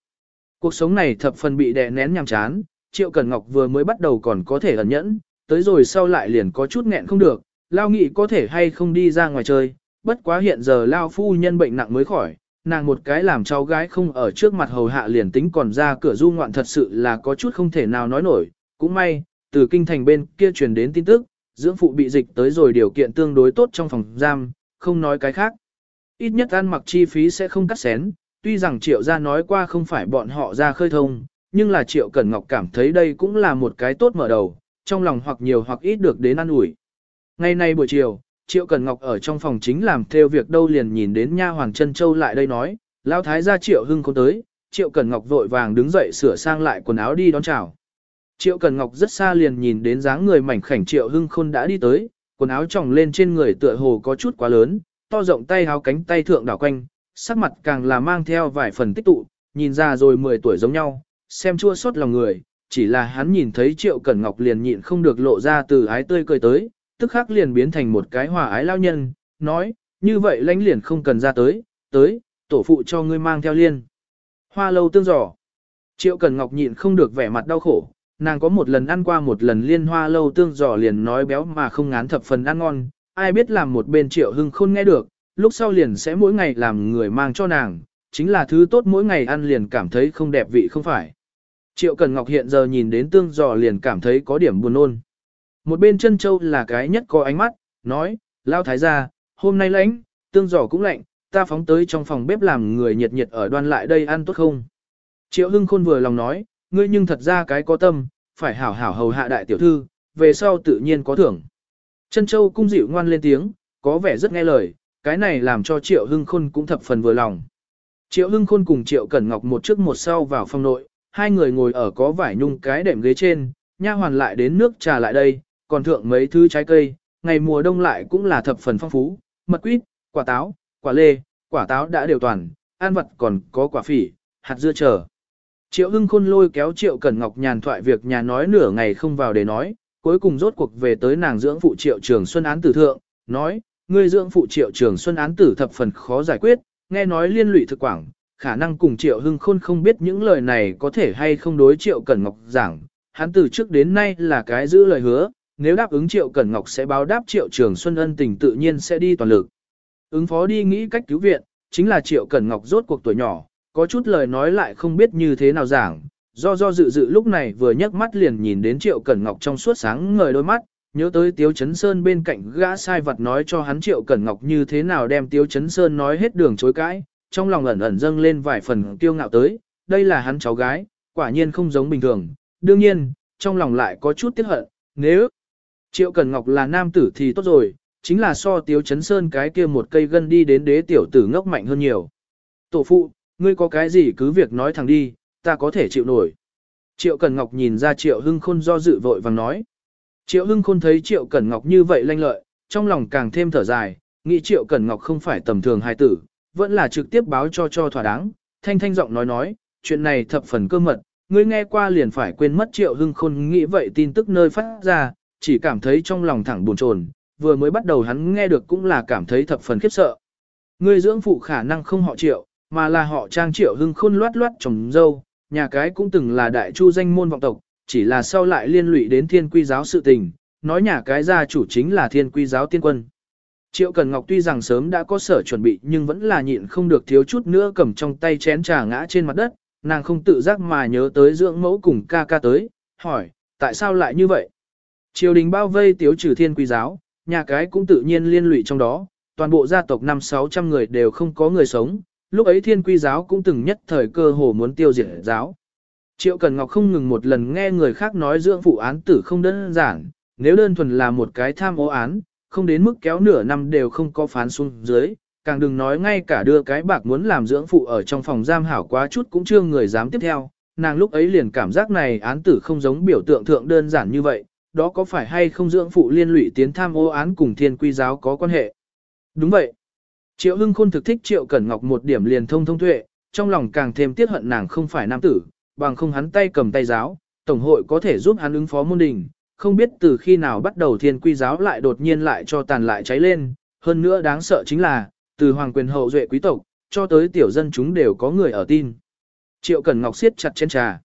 Cuộc sống này thập phần bị đè nén nhằm chán, triệu cẩn ngọc vừa mới bắt đầu còn có thể ẩn nhẫn, tới rồi sau lại liền có chút nghẹn không được, lao nghị có thể hay không đi ra ngoài chơi, bất quá hiện giờ lao phu nhân bệnh nặng mới khỏi, nàng một cái làm cháu gái không ở trước mặt hầu hạ liền tính còn ra cửa du ngoạn thật sự là có chút không thể nào nói nổi, cũng may, từ kinh thành bên kia truyền đến tin tức, dưỡng phụ bị dịch tới rồi điều kiện tương đối tốt trong phòng giam, không nói cái khác. Ít nhất ăn mặc chi phí sẽ không cắt xén, tuy rằng triệu gia nói qua không phải bọn họ ra khơi thông, nhưng là triệu cẩn ngọc cảm thấy đây cũng là một cái tốt mở đầu, trong lòng hoặc nhiều hoặc ít được đến ăn ủi. Ngày nay buổi chiều, Triệu cẩn Ngọc ở trong phòng chính làm theo việc đâu liền nhìn đến nha hoàng chân châu lại đây nói, lão thái gia Triệu Hưng không tới, Triệu cẩn Ngọc vội vàng đứng dậy sửa sang lại quần áo đi đón chào. Triệu Cần Ngọc rất xa liền nhìn đến dáng người mảnh khảnh Triệu Hưng Khôn đã đi tới, quần áo tròng lên trên người tựa hồ có chút quá lớn, to rộng tay háo cánh tay thượng đảo quanh, sắc mặt càng là mang theo vài phần tích tụ, nhìn ra rồi 10 tuổi giống nhau, xem chua xót lòng người, chỉ là hắn nhìn thấy Triệu Cẩn Ngọc liền nhịn không được lộ ra từ ái tươi cười tới, tức khắc liền biến thành một cái hòa ái lao nhân, nói, như vậy lãnh liền không cần ra tới, tới, tổ phụ cho ngươi mang theo liên. Hoa lâu tương giỏ. Triệu cẩn Ngọc nhịn không được vẻ mặt đau khổ, nàng có một lần ăn qua một lần liên hoa lâu tương giỏ liền nói béo mà không ngán thập phần ăn ngon, ai biết làm một bên Triệu Hưng khôn nghe được, lúc sau liền sẽ mỗi ngày làm người mang cho nàng, chính là thứ tốt mỗi ngày ăn liền cảm thấy không đẹp vị không phải. Triệu Cần Ngọc hiện giờ nhìn đến tương giò liền cảm thấy có điểm buồn nôn. Một bên chân châu là cái nhất có ánh mắt, nói, lao thái gia, hôm nay lạnh, tương giò cũng lạnh, ta phóng tới trong phòng bếp làm người nhiệt nhiệt ở đoan lại đây ăn tốt không? Triệu Hưng Khôn vừa lòng nói, ngươi nhưng thật ra cái có tâm, phải hảo hảo hầu hạ đại tiểu thư, về sau tự nhiên có thưởng. Chân châu cung dịu ngoan lên tiếng, có vẻ rất nghe lời, cái này làm cho Triệu Hưng Khôn cũng thập phần vừa lòng. Triệu Hưng Khôn cùng Triệu Cẩn Ngọc một trước một sau vào phòng nội, hai người ngồi ở có vải nhung cái đệm ghế trên, nha hoàn lại đến nước trà lại đây, còn thượng mấy thứ trái cây, ngày mùa đông lại cũng là thập phần phong phú, mật quýt, quả táo, quả lê, quả táo đã đều toàn, an vật còn có quả phỉ, hạt dưa chờ. Triệu Hưng Khôn lôi kéo Triệu Cẩn Ngọc nhàn thoại việc nhà nói nửa ngày không vào để nói, cuối cùng rốt cuộc về tới nàng dưỡng phụ Triệu Trường Xuân án tử thượng, nói, ngươi dưỡng phụ Triệu Trường Xuân án tử thập phần khó giải quyết, nghe nói liên lụy thực quảng, khả năng cùng Triệu Hưng Khôn không biết những lời này có thể hay không đối Triệu Cẩn Ngọc giảng, hắn từ trước đến nay là cái giữ lời hứa, nếu đáp ứng Triệu Cẩn Ngọc sẽ báo đáp Triệu Trường Xuân ân tình tự nhiên sẽ đi toàn lực. Ứng phó đi nghĩ cách cứu viện, chính là Triệu Cẩn Ngọc rốt cuộc tuổi nhỏ, có chút lời nói lại không biết như thế nào giảng, do do dự dự lúc này vừa nhấc mắt liền nhìn đến Triệu Cẩn Ngọc trong suốt sáng ngời đôi mắt, nhớ tới Tiếu Chấn Sơn bên cạnh gã sai vật nói cho hắn Triệu Cẩn Ngọc như thế nào đem Tiếu Chấn Sơn nói hết đường chối cãi, trong lòng ẩn ẩn dâng lên vài phần kiêu ngạo tới, đây là hắn cháu gái, quả nhiên không giống bình thường, đương nhiên, trong lòng lại có chút tiếc hận, nếu Triệu cần Ngọc là nam tử thì tốt rồi, chính là so Tiếu Chấn Sơn cái kia một cây gân đi đến đế tiểu tử ngốc mạnh hơn nhiều. Tổ phụ, ngươi có cái gì cứ việc nói thẳng đi, ta có thể chịu nổi. Triệu cần Ngọc nhìn ra Triệu Hưng Khôn do dự vội vàng nói. Triệu Hưng Khôn thấy Triệu Cẩn Ngọc như vậy lanh lợi, trong lòng càng thêm thở dài, nghĩ Triệu Cẩn Ngọc không phải tầm thường hài tử, vẫn là trực tiếp báo cho cho thỏa đáng, thanh thanh giọng nói nói, chuyện này thập phần cơ mật, ngươi nghe qua liền phải quên mất Triệu Hưng Khôn nghĩ vậy tin tức nơi phát ra, chỉ cảm thấy trong lòng thẳng buồn chồn, vừa mới bắt đầu hắn nghe được cũng là cảm thấy thập phần khiếp sợ. Ngươi dưỡng phụ khả năng không họ Triệu, mà là họ Trang Triệu Hưng Khôn loát loát trồng dâu, nhà cái cũng từng là đại chu danh môn vọng tộc, chỉ là sau lại liên lụy đến thiên quy giáo sự tình, nói nhà cái gia chủ chính là thiên quy giáo tiên quân. Triệu Cần Ngọc tuy rằng sớm đã có sở chuẩn bị nhưng vẫn là nhịn không được thiếu chút nữa cầm trong tay chén trà ngã trên mặt đất, nàng không tự giác mà nhớ tới dưỡng mẫu cùng ca ca tới, hỏi, tại sao lại như vậy? Triều đình bao vây tiếu trừ thiên quy giáo, nhà cái cũng tự nhiên liên lụy trong đó, toàn bộ gia tộc năm sáu trăm người đều không có người sống, lúc ấy thiên quy giáo cũng từng nhất thời cơ hồ muốn tiêu diệt giáo. Triệu Cần Ngọc không ngừng một lần nghe người khác nói dưỡng phụ án tử không đơn giản, nếu đơn thuần là một cái tham ô án, không đến mức kéo nửa năm đều không có phán xuống dưới, càng đừng nói ngay cả đưa cái bạc muốn làm dưỡng phụ ở trong phòng giam hảo quá chút cũng chưa người dám tiếp theo, nàng lúc ấy liền cảm giác này án tử không giống biểu tượng thượng đơn giản như vậy, đó có phải hay không dưỡng phụ liên lụy tiến tham ô án cùng thiên quy giáo có quan hệ? Đúng vậy. Triệu Hưng Khôn thực thích Triệu Cẩn Ngọc một điểm liền thông thông tuệ, trong lòng càng thêm tiếc hận nàng không phải nam tử, bằng không hắn tay cầm tay giáo, tổng hội có thể giúp hắn ứng phó môn đình, không biết từ khi nào bắt đầu thiên quy giáo lại đột nhiên lại cho tàn lại cháy lên, hơn nữa đáng sợ chính là, từ hoàng quyền hậu duệ quý tộc, cho tới tiểu dân chúng đều có người ở tin. Triệu Cẩn Ngọc siết chặt trên trà.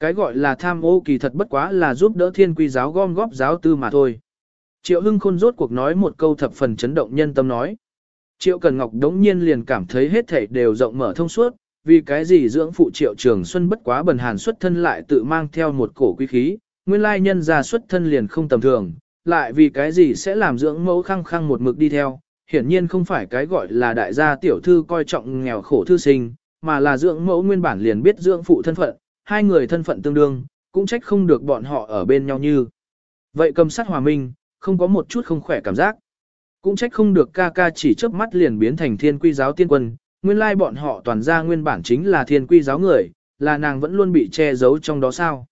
Cái gọi là tham ô kỳ thật bất quá là giúp đỡ thiên quy giáo gom góp giáo tư mà thôi. Triệu Hưng Khôn rốt cuộc nói một câu thập phần chấn động nhân tâm nói. Triệu Cần Ngọc đống nhiên liền cảm thấy hết thảy đều rộng mở thông suốt, vì cái gì dưỡng phụ Triệu Trường Xuân bất quá bần hàn xuất thân lại tự mang theo một cổ quý khí, nguyên lai nhân gia xuất thân liền không tầm thường, lại vì cái gì sẽ làm dưỡng mẫu khăng khăng một mực đi theo, hiển nhiên không phải cái gọi là đại gia tiểu thư coi trọng nghèo khổ thư sinh, mà là dưỡng mẫu nguyên bản liền biết dưỡng phụ thân phận, hai người thân phận tương đương, cũng trách không được bọn họ ở bên nhau như. Vậy cầm sát hòa minh, không có một chút không khỏe cảm giác. Cũng trách không được ca ca chỉ chớp mắt liền biến thành thiên quy giáo tiên quân, nguyên lai bọn họ toàn ra nguyên bản chính là thiên quy giáo người, là nàng vẫn luôn bị che giấu trong đó sao.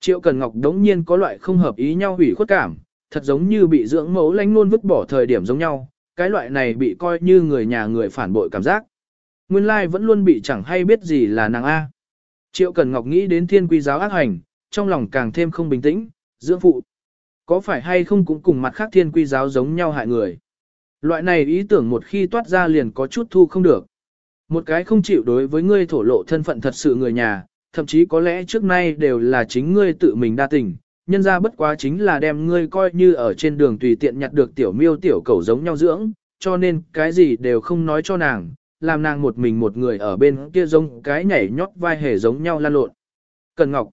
Triệu Cần Ngọc đống nhiên có loại không hợp ý nhau hủy khuất cảm, thật giống như bị dưỡng mẫu lánh luôn vứt bỏ thời điểm giống nhau, cái loại này bị coi như người nhà người phản bội cảm giác. Nguyên lai vẫn luôn bị chẳng hay biết gì là nàng A. Triệu Cần Ngọc nghĩ đến thiên quy giáo ác hành, trong lòng càng thêm không bình tĩnh, dưỡng phụ. Có phải hay không cũng cùng mặt khác thiên quy giáo giống nhau hại người. Loại này ý tưởng một khi toát ra liền có chút thu không được. Một cái không chịu đối với ngươi thổ lộ thân phận thật sự người nhà, thậm chí có lẽ trước nay đều là chính ngươi tự mình đa tình, nhân ra bất quá chính là đem ngươi coi như ở trên đường tùy tiện nhặt được tiểu miêu tiểu cầu giống nhau dưỡng, cho nên cái gì đều không nói cho nàng, làm nàng một mình một người ở bên kia giống cái nhảy nhót vai hề giống nhau lan lộn. Cần Ngọc.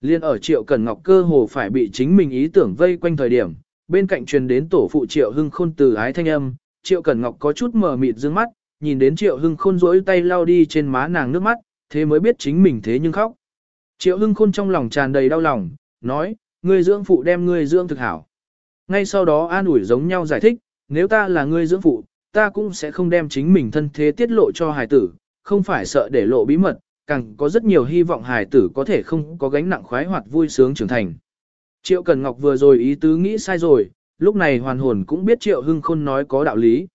Liên ở Triệu Cần Ngọc cơ hồ phải bị chính mình ý tưởng vây quanh thời điểm, bên cạnh truyền đến tổ phụ Triệu Hưng Khôn từ ái thanh âm, Triệu Cần Ngọc có chút mờ mịt dương mắt, nhìn đến Triệu Hưng Khôn rỗi tay lau đi trên má nàng nước mắt, thế mới biết chính mình thế nhưng khóc. Triệu Hưng Khôn trong lòng tràn đầy đau lòng, nói, ngươi dưỡng phụ đem ngươi dưỡng thực hảo. Ngay sau đó an ủi giống nhau giải thích, nếu ta là ngươi dưỡng phụ, ta cũng sẽ không đem chính mình thân thế tiết lộ cho hài tử, không phải sợ để lộ bí mật, càng có rất nhiều hy vọng hài tử có thể không có gánh nặng khoái hoạt vui sướng trưởng thành. Triệu Cần Ngọc vừa rồi ý tứ nghĩ sai rồi, lúc này hoàn hồn cũng biết Triệu Hưng Khôn nói có đạo lý.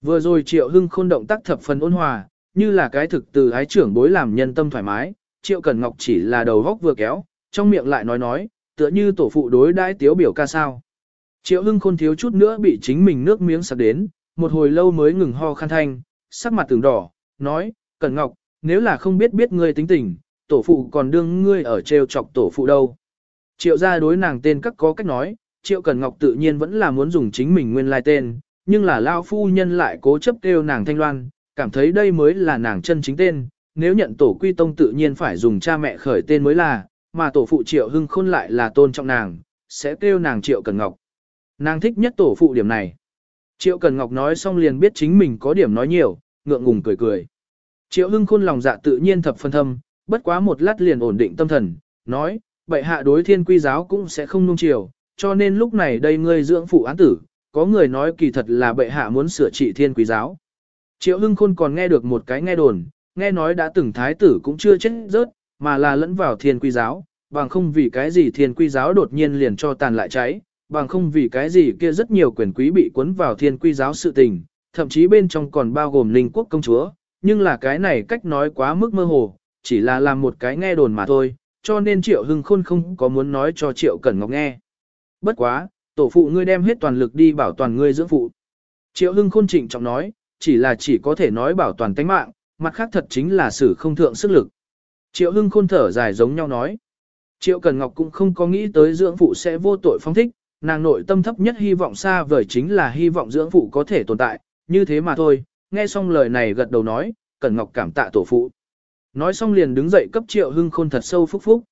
Vừa rồi Triệu Hưng Khôn động tác thập phần ôn hòa, như là cái thực từ ái trưởng bối làm nhân tâm thoải mái, Triệu Cẩn Ngọc chỉ là đầu góc vừa kéo, trong miệng lại nói nói, tựa như tổ phụ đối đãi tiếu biểu ca sao. Triệu Hưng Khôn thiếu chút nữa bị chính mình nước miếng sặc đến, một hồi lâu mới ngừng ho khăn thanh, sắc mặt từng đỏ, nói, Cẩn Ngọc, nếu là không biết biết ngươi tính tình, tổ phụ còn đương ngươi ở treo chọc tổ phụ đâu. Triệu gia đối nàng tên các có cách nói, Triệu Cẩn Ngọc tự nhiên vẫn là muốn dùng chính mình nguyên lai tên, nhưng là Lao Phu Nhân lại cố chấp kêu nàng Thanh Loan, cảm thấy đây mới là nàng chân chính tên, nếu nhận tổ quy tông tự nhiên phải dùng cha mẹ khởi tên mới là, mà tổ phụ Triệu Hưng Khôn lại là tôn trọng nàng, sẽ kêu nàng Triệu cần Ngọc. Nàng thích nhất tổ phụ điểm này. Triệu cần Ngọc nói xong liền biết chính mình có điểm nói nhiều, ngượng ngùng cười cười. Triệu Hưng Khôn lòng dạ tự nhiên thập phân thâm, bất quá một lát liền ổn định tâm thần, nói, bệ hạ đối thiên quy giáo cũng sẽ không nung chiều, cho nên lúc này đây ngươi dưỡng phụ án tử, có người nói kỳ thật là bệ hạ muốn sửa trị thiên quy giáo. Triệu Hưng Khôn còn nghe được một cái nghe đồn, nghe nói đã từng thái tử cũng chưa chết rớt, mà là lẫn vào thiên quy giáo, bằng không vì cái gì thiên quy giáo đột nhiên liền cho tàn lại cháy, bằng không vì cái gì kia rất nhiều quyền quý bị cuốn vào thiên quy giáo sự tình, thậm chí bên trong còn bao gồm linh quốc công chúa, nhưng là cái này cách nói quá mức mơ hồ, chỉ là làm một cái nghe đồn mà thôi, cho nên Triệu Hưng Khôn không có muốn nói cho Triệu Cẩn Ngọc nghe. Bất quá, tổ phụ ngươi đem hết toàn lực đi bảo toàn ngươi dưỡng phụ. Triệu Hưng Khôn trịnh trọng nói, chỉ là chỉ có thể nói bảo toàn tánh mạng, mặt khác thật chính là sử không thượng sức lực. Triệu Hưng Khôn thở dài giống nhau nói. Triệu Cẩn Ngọc cũng không có nghĩ tới dưỡng phụ sẽ vô tội phong thích, nàng nội tâm thấp nhất hy vọng xa vời chính là hy vọng dưỡng phụ có thể tồn tại, như thế mà thôi, nghe xong lời này gật đầu nói, Cẩn Ngọc cảm tạ tổ phụ. Nói xong liền đứng dậy cấp Triệu Hưng Khôn thật sâu phúc phúc.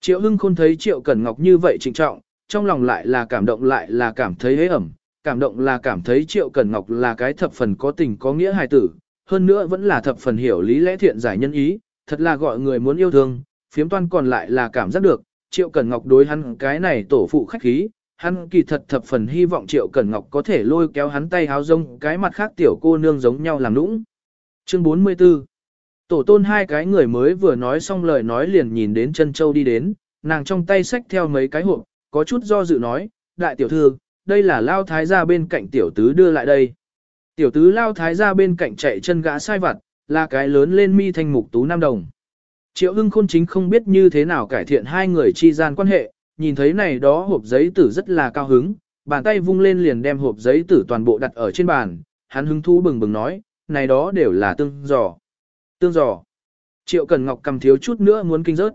Triệu Hưng Khôn thấy Triệu Cẩn Ngọc như vậy trịnh trọng, trong lòng lại là cảm động lại là cảm thấy hế ẩm, cảm động là cảm thấy Triệu Cẩn Ngọc là cái thập phần có tình có nghĩa hài tử, hơn nữa vẫn là thập phần hiểu lý lẽ thiện giải nhân ý, thật là gọi người muốn yêu thương, phiếm toan còn lại là cảm giác được, Triệu Cẩn Ngọc đối hắn cái này tổ phụ khách khí, hắn kỳ thật thập phần hy vọng Triệu Cẩn Ngọc có thể lôi kéo hắn tay háo rông cái mặt khác tiểu cô nương giống nhau làm nũng. Chương 44 Tổ tôn hai cái người mới vừa nói xong lời nói liền nhìn đến chân châu đi đến, nàng trong tay xách theo mấy cái hộp, có chút do dự nói, đại tiểu thư, đây là lao thái gia bên cạnh tiểu tứ đưa lại đây. Tiểu tứ lao thái gia bên cạnh chạy chân gã sai vặt, là cái lớn lên mi thanh mục tú nam đồng. Triệu hưng khôn chính không biết như thế nào cải thiện hai người chi gian quan hệ, nhìn thấy này đó hộp giấy tử rất là cao hứng, bàn tay vung lên liền đem hộp giấy tử toàn bộ đặt ở trên bàn, hắn hứng thú bừng bừng nói, này đó đều là tương giò. Tương giò. Triệu Cần Ngọc cầm thiếu chút nữa muốn kinh rớt.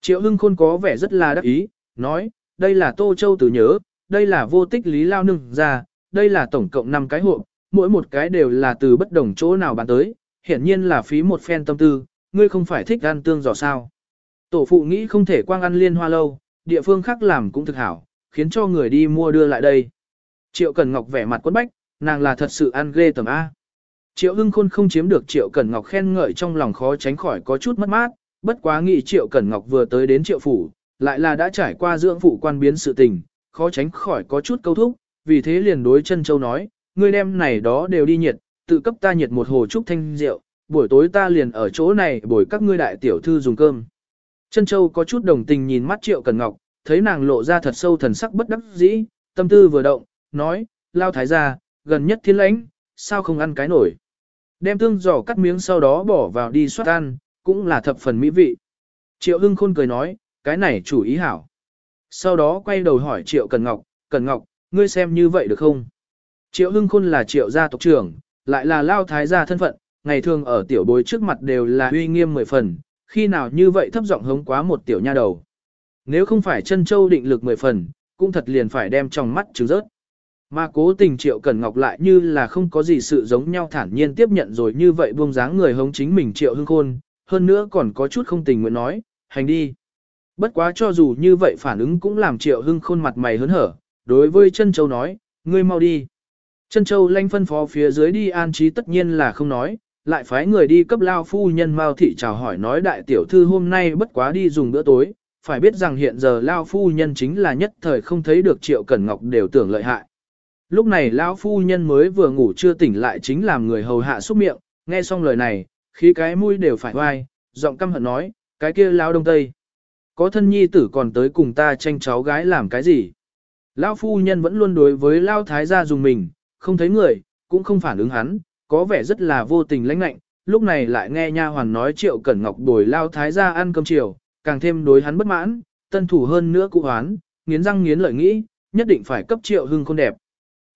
Triệu Hưng Khôn có vẻ rất là đắc ý, nói, đây là Tô Châu tử nhớ, đây là vô tích lý lao nưng ra, đây là tổng cộng 5 cái hộp, mỗi một cái đều là từ bất đồng chỗ nào bán tới, hiển nhiên là phí một phen tâm tư, ngươi không phải thích ăn tương giò sao. Tổ phụ nghĩ không thể quang ăn liên hoa lâu, địa phương khác làm cũng thực hảo, khiến cho người đi mua đưa lại đây. Triệu Cần Ngọc vẻ mặt quấn bách, nàng là thật sự ăn ghê tầm A. Triệu Hưng Khôn không chiếm được Triệu Cẩn Ngọc khen ngợi trong lòng khó tránh khỏi có chút mất mát, bất quá nghĩ Triệu Cẩn Ngọc vừa tới đến Triệu Phủ, lại là đã trải qua dưỡng phụ quan biến sự tình, khó tránh khỏi có chút câu thúc, vì thế liền đối chân châu nói, ngươi đem này đó đều đi nhiệt, tự cấp ta nhiệt một hồ trúc thanh rượu, buổi tối ta liền ở chỗ này bồi các ngươi đại tiểu thư dùng cơm. Chân châu có chút đồng tình nhìn mắt Triệu cần Ngọc, thấy nàng lộ ra thật sâu thần sắc bất đắc dĩ, tâm tư vừa động, nói, lao thái gia, gần nhất thiên lãnh, sao không ăn cái nổi. Đem tương giỏ cắt miếng sau đó bỏ vào đi soát ăn, cũng là thập phần mỹ vị. Triệu Hưng Khôn cười nói, cái này chủ ý hảo. Sau đó quay đầu hỏi Triệu Cần Ngọc, Cần Ngọc, ngươi xem như vậy được không? Triệu Hưng Khôn là Triệu gia tộc trưởng, lại là lao thái gia thân phận, ngày thường ở tiểu bối trước mặt đều là uy nghiêm mười phần, khi nào như vậy thấp giọng hống quá một tiểu nha đầu. Nếu không phải chân châu định lực mười phần, cũng thật liền phải đem trong mắt trứng rớt. Mà cố tình Triệu Cẩn Ngọc lại như là không có gì sự giống nhau thản nhiên tiếp nhận rồi như vậy buông dáng người hống chính mình Triệu Hưng Khôn, hơn nữa còn có chút không tình nguyện nói, hành đi. Bất quá cho dù như vậy phản ứng cũng làm Triệu Hưng khôn mặt mày hớn hở, đối với chân châu nói, ngươi mau đi. Chân châu lanh phân phó phía dưới đi an trí tất nhiên là không nói, lại phái người đi cấp lao phu nhân Mao thị chào hỏi nói đại tiểu thư hôm nay bất quá đi dùng bữa tối, phải biết rằng hiện giờ lao phu nhân chính là nhất thời không thấy được Triệu Cẩn Ngọc đều tưởng lợi hại. Lúc này lão phu nhân mới vừa ngủ chưa tỉnh lại chính làm người hầu hạ xúc miệng, nghe xong lời này, khí cái mũi đều phải oai, giọng căm hận nói, cái kia lao đông tây. Có thân nhi tử còn tới cùng ta tranh cháu gái làm cái gì? Lão phu nhân vẫn luôn đối với lao thái gia dùng mình, không thấy người, cũng không phản ứng hắn, có vẻ rất là vô tình lãnh lạnh, lúc này lại nghe nha hoàn nói triệu cẩn ngọc đổi lao thái gia ăn cơm chiều, càng thêm đối hắn bất mãn, tân thủ hơn nữa cụ hoán, nghiến răng nghiến lợi nghĩ, nhất định phải cấp triệu hưng khôn đẹp.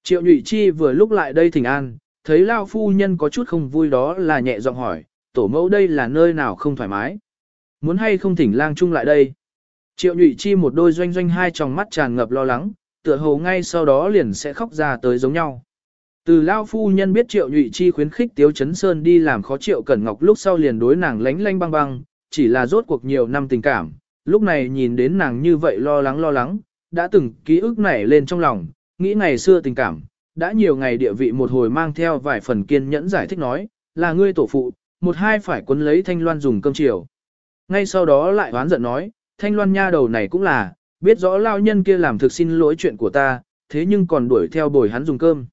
Triệu nhụy chi vừa lúc lại đây thỉnh an, thấy lao phu nhân có chút không vui đó là nhẹ giọng hỏi, tổ mẫu đây là nơi nào không thoải mái. Muốn hay không thỉnh lang chung lại đây. Triệu nhụy chi một đôi doanh doanh hai tròng mắt tràn ngập lo lắng, tựa hồ ngay sau đó liền sẽ khóc ra tới giống nhau. Từ lao phu nhân biết triệu nhụy chi khuyến khích Tiếu Chấn Sơn đi làm khó triệu cẩn ngọc lúc sau liền đối nàng lánh lánh băng băng, chỉ là rốt cuộc nhiều năm tình cảm, lúc này nhìn đến nàng như vậy lo lắng lo lắng, đã từng ký ức nảy lên trong lòng, nghĩ ngày xưa tình cảm, đã nhiều ngày địa vị một hồi mang theo vài phần kiên nhẫn giải thích nói, là ngươi tổ phụ, một hai phải quấn lấy thanh loan dùng cơm chiều. Ngay sau đó lại oán giận nói, thanh loan nha đầu này cũng là, biết rõ lao nhân kia làm thực xin lỗi chuyện của ta, thế nhưng còn đuổi theo bồi hắn dùng cơm.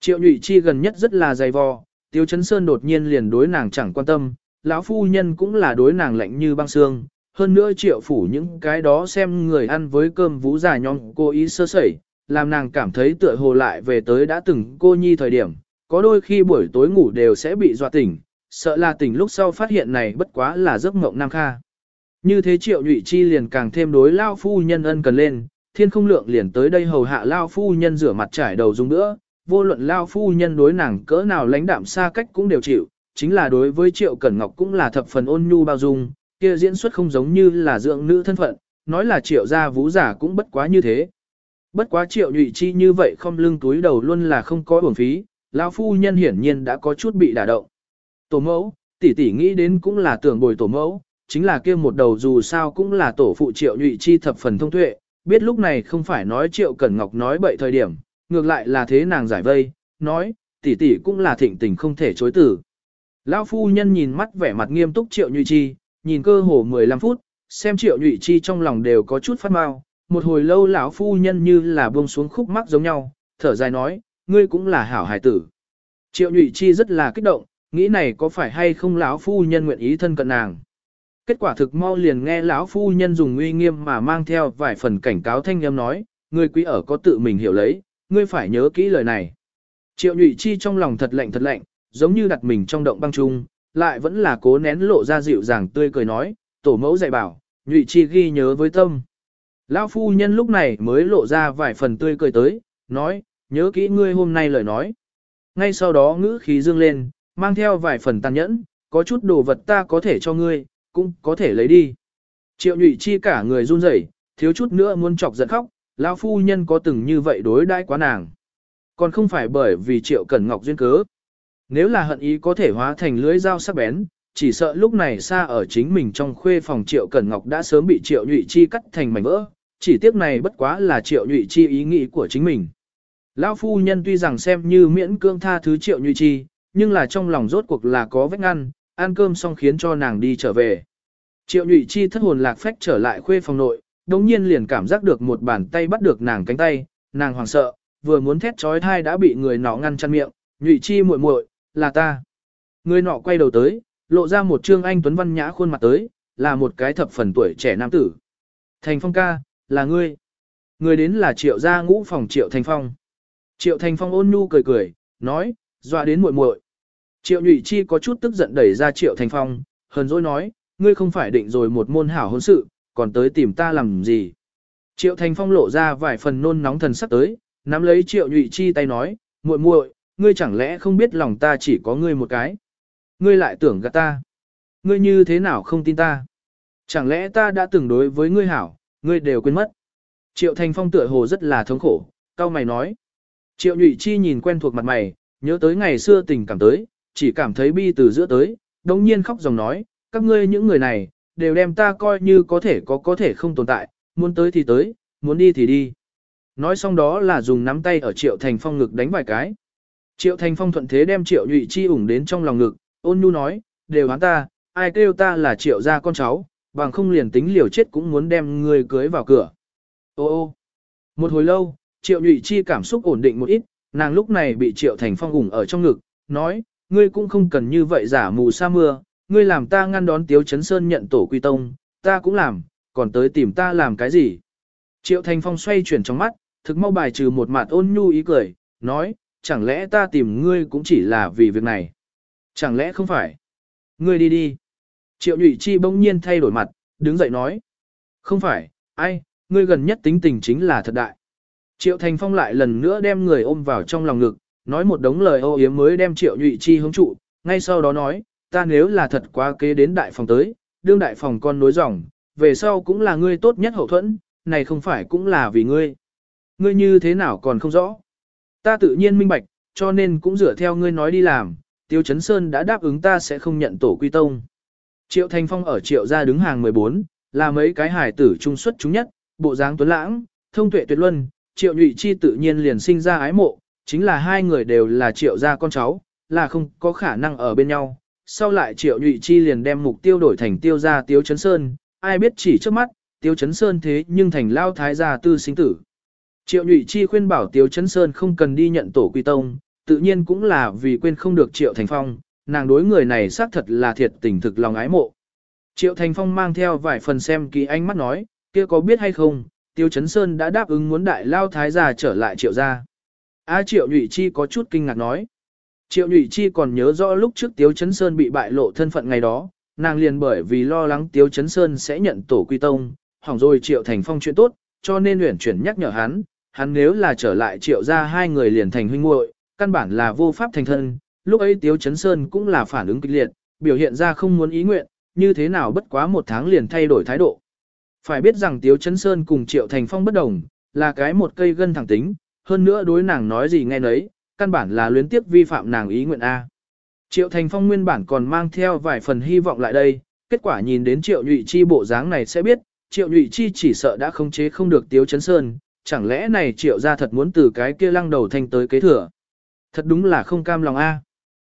Triệu nhụy chi gần nhất rất là dày vò, tiêu chấn sơn đột nhiên liền đối nàng chẳng quan tâm, lão phu nhân cũng là đối nàng lạnh như băng xương. Hơn nữa triệu phủ những cái đó xem người ăn với cơm vũ già nhóm cô ý sơ sẩy, làm nàng cảm thấy tựa hồ lại về tới đã từng cô nhi thời điểm, có đôi khi buổi tối ngủ đều sẽ bị dọa tỉnh, sợ là tỉnh lúc sau phát hiện này bất quá là giấc mộng nam kha. Như thế triệu nhụy chi liền càng thêm đối lao phu nhân ân cần lên, thiên không lượng liền tới đây hầu hạ lao phu nhân rửa mặt trải đầu dùng nữa, vô luận lao phu nhân đối nàng cỡ nào lãnh đạm xa cách cũng đều chịu, chính là đối với triệu cẩn ngọc cũng là thập phần ôn nhu bao dung, kia diễn xuất không giống như là dưỡng nữ thân phận, nói là triệu gia vũ giả cũng bất quá như thế. Bất quá triệu nhụy chi như vậy không lưng túi đầu luôn là không có uổng phí, lão phu nhân hiển nhiên đã có chút bị đả động. Tổ mẫu, tỷ tỷ nghĩ đến cũng là tưởng bồi tổ mẫu, chính là kia một đầu dù sao cũng là tổ phụ triệu nhụy chi thập phần thông tuệ, biết lúc này không phải nói triệu cẩn ngọc nói bậy thời điểm, ngược lại là thế nàng giải vây, nói, tỷ tỷ cũng là thịnh tình không thể chối tử. Lão phu nhân nhìn mắt vẻ mặt nghiêm túc triệu nhụy chi, nhìn cơ hồ 15 phút, xem triệu nhụy chi trong lòng đều có chút phát mau, một hồi lâu lão phu nhân như là buông xuống khúc mắc giống nhau, thở dài nói, ngươi cũng là hảo hải tử. Triệu nhụy chi rất là kích động, nghĩ này có phải hay không lão phu nhân nguyện ý thân cận nàng. Kết quả thực mau liền nghe lão phu nhân dùng uy nghiêm mà mang theo vài phần cảnh cáo thanh âm nói, ngươi quý ở có tự mình hiểu lấy, ngươi phải nhớ kỹ lời này. Triệu nhụy chi trong lòng thật lạnh thật lạnh, giống như đặt mình trong động băng trung, lại vẫn là cố nén lộ ra dịu dàng tươi cười nói, tổ mẫu dạy bảo, nhụy chi ghi nhớ với tâm. Lão phu nhân lúc này mới lộ ra vài phần tươi cười tới, nói, nhớ kỹ ngươi hôm nay lời nói. Ngay sau đó ngữ khí dương lên, mang theo vài phần tàn nhẫn, có chút đồ vật ta có thể cho ngươi, cũng có thể lấy đi. Triệu nhụy chi cả người run rẩy, thiếu chút nữa muốn chọc giận khóc, lão phu nhân có từng như vậy đối đãi quá nàng. Còn không phải bởi vì triệu cẩn ngọc duyên cớ. Nếu là hận ý có thể hóa thành lưới dao sắc bén, chỉ sợ lúc này xa ở chính mình trong khuê phòng triệu cẩn ngọc đã sớm bị triệu nhụy chi cắt thành mảnh vỡ, chỉ tiếc này bất quá là triệu nhụy chi ý nghĩ của chính mình. Lão phu nhân tuy rằng xem như miễn cương tha thứ triệu nhụy chi, nhưng là trong lòng rốt cuộc là có vết ngăn, ăn cơm xong khiến cho nàng đi trở về. Triệu nhụy chi thất hồn lạc phách trở lại khuê phòng nội, đồng nhiên liền cảm giác được một bàn tay bắt được nàng cánh tay, nàng hoảng sợ, vừa muốn thét trói thai đã bị người nọ ngăn chăn miệng, nhụy chi muội muội, là ta. Người nọ quay đầu tới, lộ ra một trương anh tuấn văn nhã khuôn mặt tới, là một cái thập phần tuổi trẻ nam tử. Thành phong ca, là ngươi. Người đến là triệu gia ngũ phòng triệu thành phong. Triệu thành phong ôn nhu cười cười, nói, dọa đến muội muội. Triệu nhụy chi có chút tức giận đẩy ra triệu thành phong, hờn dỗi nói, ngươi không phải định rồi một môn hảo hôn sự, còn tới tìm ta làm gì. Triệu thành phong lộ ra vài phần nôn nóng thần sắc tới, nắm lấy triệu nhụy chi tay nói, muội muội, ngươi chẳng lẽ không biết lòng ta chỉ có ngươi một cái. Ngươi lại tưởng gạt ta. Ngươi như thế nào không tin ta? Chẳng lẽ ta đã từng đối với ngươi hảo, ngươi đều quên mất. Triệu Thành Phong tựa hồ rất là thống khổ, cao mày nói. Triệu Nhụy Chi nhìn quen thuộc mặt mày, nhớ tới ngày xưa tình cảm tới, chỉ cảm thấy bi từ giữa tới, đồng nhiên khóc dòng nói, các ngươi những người này, đều đem ta coi như có thể có có thể không tồn tại, muốn tới thì tới, muốn đi thì đi. Nói xong đó là dùng nắm tay ở Triệu Thành Phong ngực đánh vài cái. Triệu Thành Phong thuận thế đem Triệu Nhụy Chi ủng đến trong lòng ngực, ôn nhu nói, đều hắn ta, ai kêu ta là Triệu gia con cháu, bằng không liền tính liều chết cũng muốn đem người cưới vào cửa. Ô ô, một hồi lâu, Triệu Nhụy Chi cảm xúc ổn định một ít, nàng lúc này bị Triệu Thành Phong ủng ở trong ngực, nói, ngươi cũng không cần như vậy giả mù sa mưa, ngươi làm ta ngăn đón Tiếu Chấn Sơn nhận tổ quy tông, ta cũng làm, còn tới tìm ta làm cái gì. Triệu Thành Phong xoay chuyển trong mắt, thực mau bài trừ một mặt ôn nhu ý cười, nói, chẳng lẽ ta tìm ngươi cũng chỉ là vì việc này. Chẳng lẽ không phải? Ngươi đi đi. Triệu Nhụy Chi bỗng nhiên thay đổi mặt, đứng dậy nói. Không phải, ai, ngươi gần nhất tính tình chính là thật đại. Triệu Thành Phong lại lần nữa đem người ôm vào trong lòng ngực, nói một đống lời ô yếm mới đem Triệu Nhụy Chi hướng trụ, ngay sau đó nói, ta nếu là thật quá kế đến đại phòng tới, đương đại phòng con nối dòng, về sau cũng là ngươi tốt nhất hậu thuẫn, này không phải cũng là vì ngươi. Ngươi như thế nào còn không rõ. Ta tự nhiên minh bạch, cho nên cũng dựa theo ngươi nói đi làm, Tiêu Chấn Sơn đã đáp ứng ta sẽ không nhận tổ quy tông. Triệu Thành Phong ở triệu gia đứng hàng 14, là mấy cái hải tử trung xuất chúng nhất, bộ dáng tuấn lãng, thông tuệ tuyệt luân, triệu nhụy chi tự nhiên liền sinh ra ái mộ, chính là hai người đều là triệu gia con cháu, là không có khả năng ở bên nhau. Sau lại triệu nhụy chi liền đem mục tiêu đổi thành tiêu gia Tiêu Chấn Sơn, ai biết chỉ trước mắt, Tiêu Chấn Sơn thế nhưng thành lao thái gia tư sinh tử. Triệu Nhụy Chi khuyên bảo Tiêu Chấn Sơn không cần đi nhận tổ quy tông, tự nhiên cũng là vì quên không được Triệu Thành Phong, nàng đối người này xác thật là thiệt tình thực lòng ái mộ. Triệu Thành Phong mang theo vài phần xem kỹ ánh mắt nói, kia có biết hay không, Tiêu Chấn Sơn đã đáp ứng muốn đại lao thái gia trở lại Triệu gia. A Triệu Nhụy Chi có chút kinh ngạc nói. Triệu Nhụy Chi còn nhớ rõ lúc trước Tiếu Chấn Sơn bị bại lộ thân phận ngày đó, nàng liền bởi vì lo lắng Tiếu Chấn Sơn sẽ nhận tổ quy tông, hỏng rồi Triệu Thành Phong chuyện tốt, cho nên luyện chuyển nhắc nhở hắn, hắn nếu là trở lại Triệu gia hai người liền thành huynh muội, căn bản là vô pháp thành thân, lúc ấy Tiếu Chấn Sơn cũng là phản ứng kịch liệt, biểu hiện ra không muốn ý nguyện, như thế nào bất quá một tháng liền thay đổi thái độ. Phải biết rằng Tiếu Chấn Sơn cùng Triệu Thành Phong bất đồng, là cái một cây gân thẳng tính, hơn nữa đối nàng nói gì nghe nấy, căn bản là luyến tiếp vi phạm nàng ý nguyện A. Triệu Thành Phong nguyên bản còn mang theo vài phần hy vọng lại đây, kết quả nhìn đến Triệu Nhụy Chi bộ dáng này sẽ biết, Triệu Nhụy Chi chỉ sợ đã không chế không được Tiếu Chấn Sơn, chẳng lẽ này Triệu ra thật muốn từ cái kia lăng đầu thanh tới kế thừa. Thật đúng là không cam lòng a.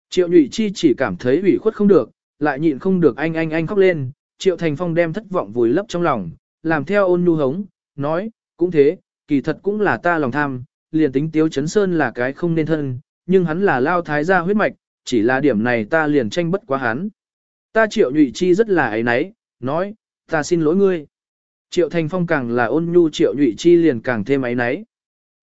Triệu Nhụy Chi chỉ cảm thấy ủy khuất không được, lại nhịn không được anh anh anh khóc lên, Triệu Thành Phong đem thất vọng vùi lấp trong lòng, làm theo ôn nhu hống, nói, cũng thế, kỳ thật cũng là ta lòng tham, liền tính Tiếu Chấn Sơn là cái không nên thân, nhưng hắn là lao thái gia huyết mạch, chỉ là điểm này ta liền tranh bất quá hắn. Ta Triệu Nhụy Chi rất là ấy náy, nói, ta xin lỗi ngươi. Triệu Thành Phong càng là ôn nhu Triệu Nhụy Chi liền càng thêm ấy náy.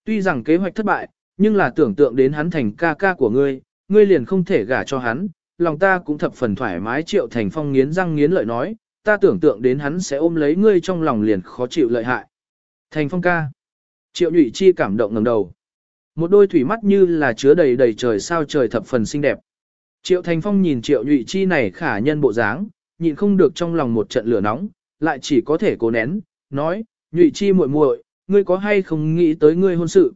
Tuy rằng kế hoạch thất bại, nhưng là tưởng tượng đến hắn thành ca ca của ngươi, ngươi liền không thể gả cho hắn, lòng ta cũng thập phần thoải mái Triệu Thành Phong nghiến răng nghiến lợi nói, ta tưởng tượng đến hắn sẽ ôm lấy ngươi trong lòng liền khó chịu lợi hại. Thành Phong ca. Triệu Nhụy Chi cảm động ngẩng đầu. Một đôi thủy mắt như là chứa đầy đầy trời sao trời thập phần xinh đẹp. Triệu Thành Phong nhìn Triệu Nhụy Chi này khả nhân bộ dáng, nhịn không được trong lòng một trận lửa nóng, lại chỉ có thể cố nén, nói, Nhụy Chi muội muội, ngươi có hay không nghĩ tới ngươi hôn sự?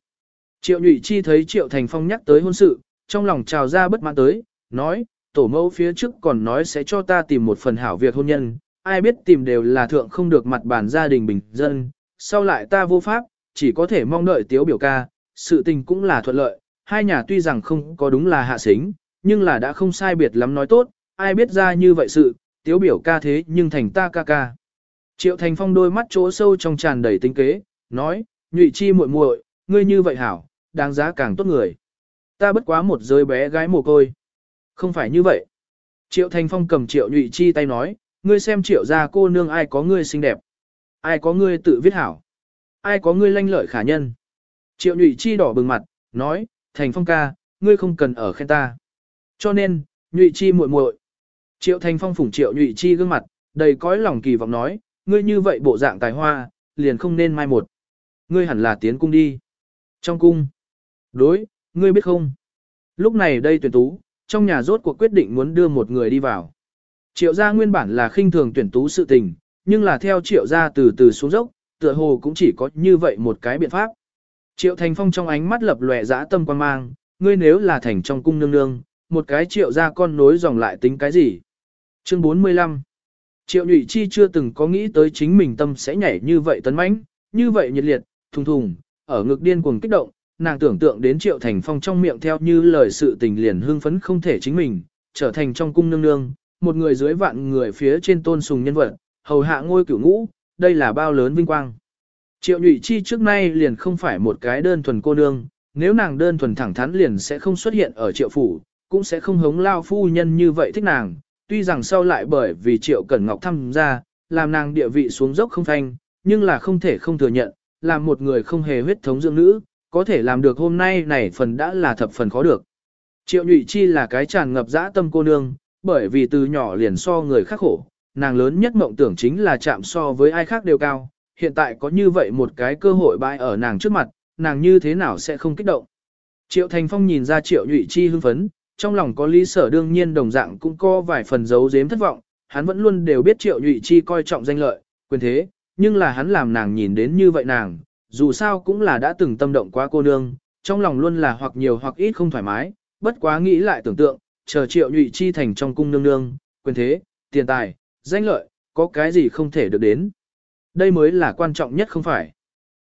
Triệu Nhụy Chi thấy Triệu Thành Phong nhắc tới hôn sự, trong lòng trào ra bất mãn tới, nói, tổ mẫu phía trước còn nói sẽ cho ta tìm một phần hảo việc hôn nhân, ai biết tìm đều là thượng không được mặt bàn gia đình bình dân, sau lại ta vô pháp, chỉ có thể mong đợi tiếu biểu ca, sự tình cũng là thuận lợi, hai nhà tuy rằng không có đúng là hạ xính, nhưng là đã không sai biệt lắm nói tốt, ai biết ra như vậy sự, tiếu biểu ca thế nhưng thành ta ca ca. Triệu Thành Phong đôi mắt chỗ sâu trong tràn đầy tính kế, nói, nhụy chi muội muội, ngươi như vậy hảo, đáng giá càng tốt người. Ta bất quá một giới bé gái mồ côi. Không phải như vậy. Triệu Thành Phong cầm Triệu nhụy chi tay nói, ngươi xem Triệu gia cô nương ai có ngươi xinh đẹp. Ai có ngươi tự viết hảo. Ai có ngươi lanh lợi khả nhân. Triệu nhụy chi đỏ bừng mặt, nói, Thành Phong ca, ngươi không cần ở khen ta. Cho nên, nhụy chi muội muội. Triệu Thành Phong phủng Triệu nhụy chi gương mặt, đầy cõi lòng kỳ vọng nói, ngươi như vậy bộ dạng tài hoa, liền không nên mai một. Ngươi hẳn là tiến cung đi. Trong cung. Đối, ngươi biết không? Lúc này đây tuyển tú, trong nhà rốt cuộc quyết định muốn đưa một người đi vào. Triệu gia nguyên bản là khinh thường tuyển tú sự tình, nhưng là theo triệu gia từ từ xuống dốc, tựa hồ cũng chỉ có như vậy một cái biện pháp. Triệu Thành Phong trong ánh mắt lập lòe dã tâm quan mang, ngươi nếu là thành trong cung nương nương, một cái triệu gia con nối dòng lại tính cái gì? Chương 45 Triệu nhụy chi chưa từng có nghĩ tới chính mình tâm sẽ nhảy như vậy tấn mãnh, như vậy nhiệt liệt, thùng thùng, ở ngực điên cuồng kích động, nàng tưởng tượng đến triệu thành phong trong miệng theo như lời sự tình liền hưng phấn không thể chính mình, trở thành trong cung nương nương, một người dưới vạn người phía trên tôn sùng nhân vật, hầu hạ ngôi cửu ngũ, đây là bao lớn vinh quang. Triệu nhụy chi trước nay liền không phải một cái đơn thuần cô nương, nếu nàng đơn thuần thẳng thắn liền sẽ không xuất hiện ở triệu phủ, cũng sẽ không hống lao phu nhân như vậy thích nàng, tuy rằng sau lại bởi vì triệu cẩn ngọc thăm ra, làm nàng địa vị xuống dốc không thanh, nhưng là không thể không thừa nhận, làm một người không hề huyết thống dưỡng nữ, có thể làm được hôm nay này phần đã là thập phần khó được. Triệu nhụy chi là cái tràn ngập dã tâm cô nương, bởi vì từ nhỏ liền so người khác khổ, nàng lớn nhất mộng tưởng chính là chạm so với ai khác đều cao, hiện tại có như vậy một cái cơ hội bại ở nàng trước mặt, nàng như thế nào sẽ không kích động. Triệu Thành Phong nhìn ra Triệu Nhụy Chi hưng phấn, trong lòng có lý sở đương nhiên đồng dạng cũng có vài phần giấu giếm thất vọng, hắn vẫn luôn đều biết Triệu Nhụy Chi coi trọng danh lợi, quyền thế, nhưng là hắn làm nàng nhìn đến như vậy nàng, dù sao cũng là đã từng tâm động quá cô nương, trong lòng luôn là hoặc nhiều hoặc ít không thoải mái, bất quá nghĩ lại tưởng tượng, chờ Triệu Nhụy Chi thành trong cung nương nương, quyền thế, tiền tài, danh lợi, có cái gì không thể được đến. Đây mới là quan trọng nhất không phải.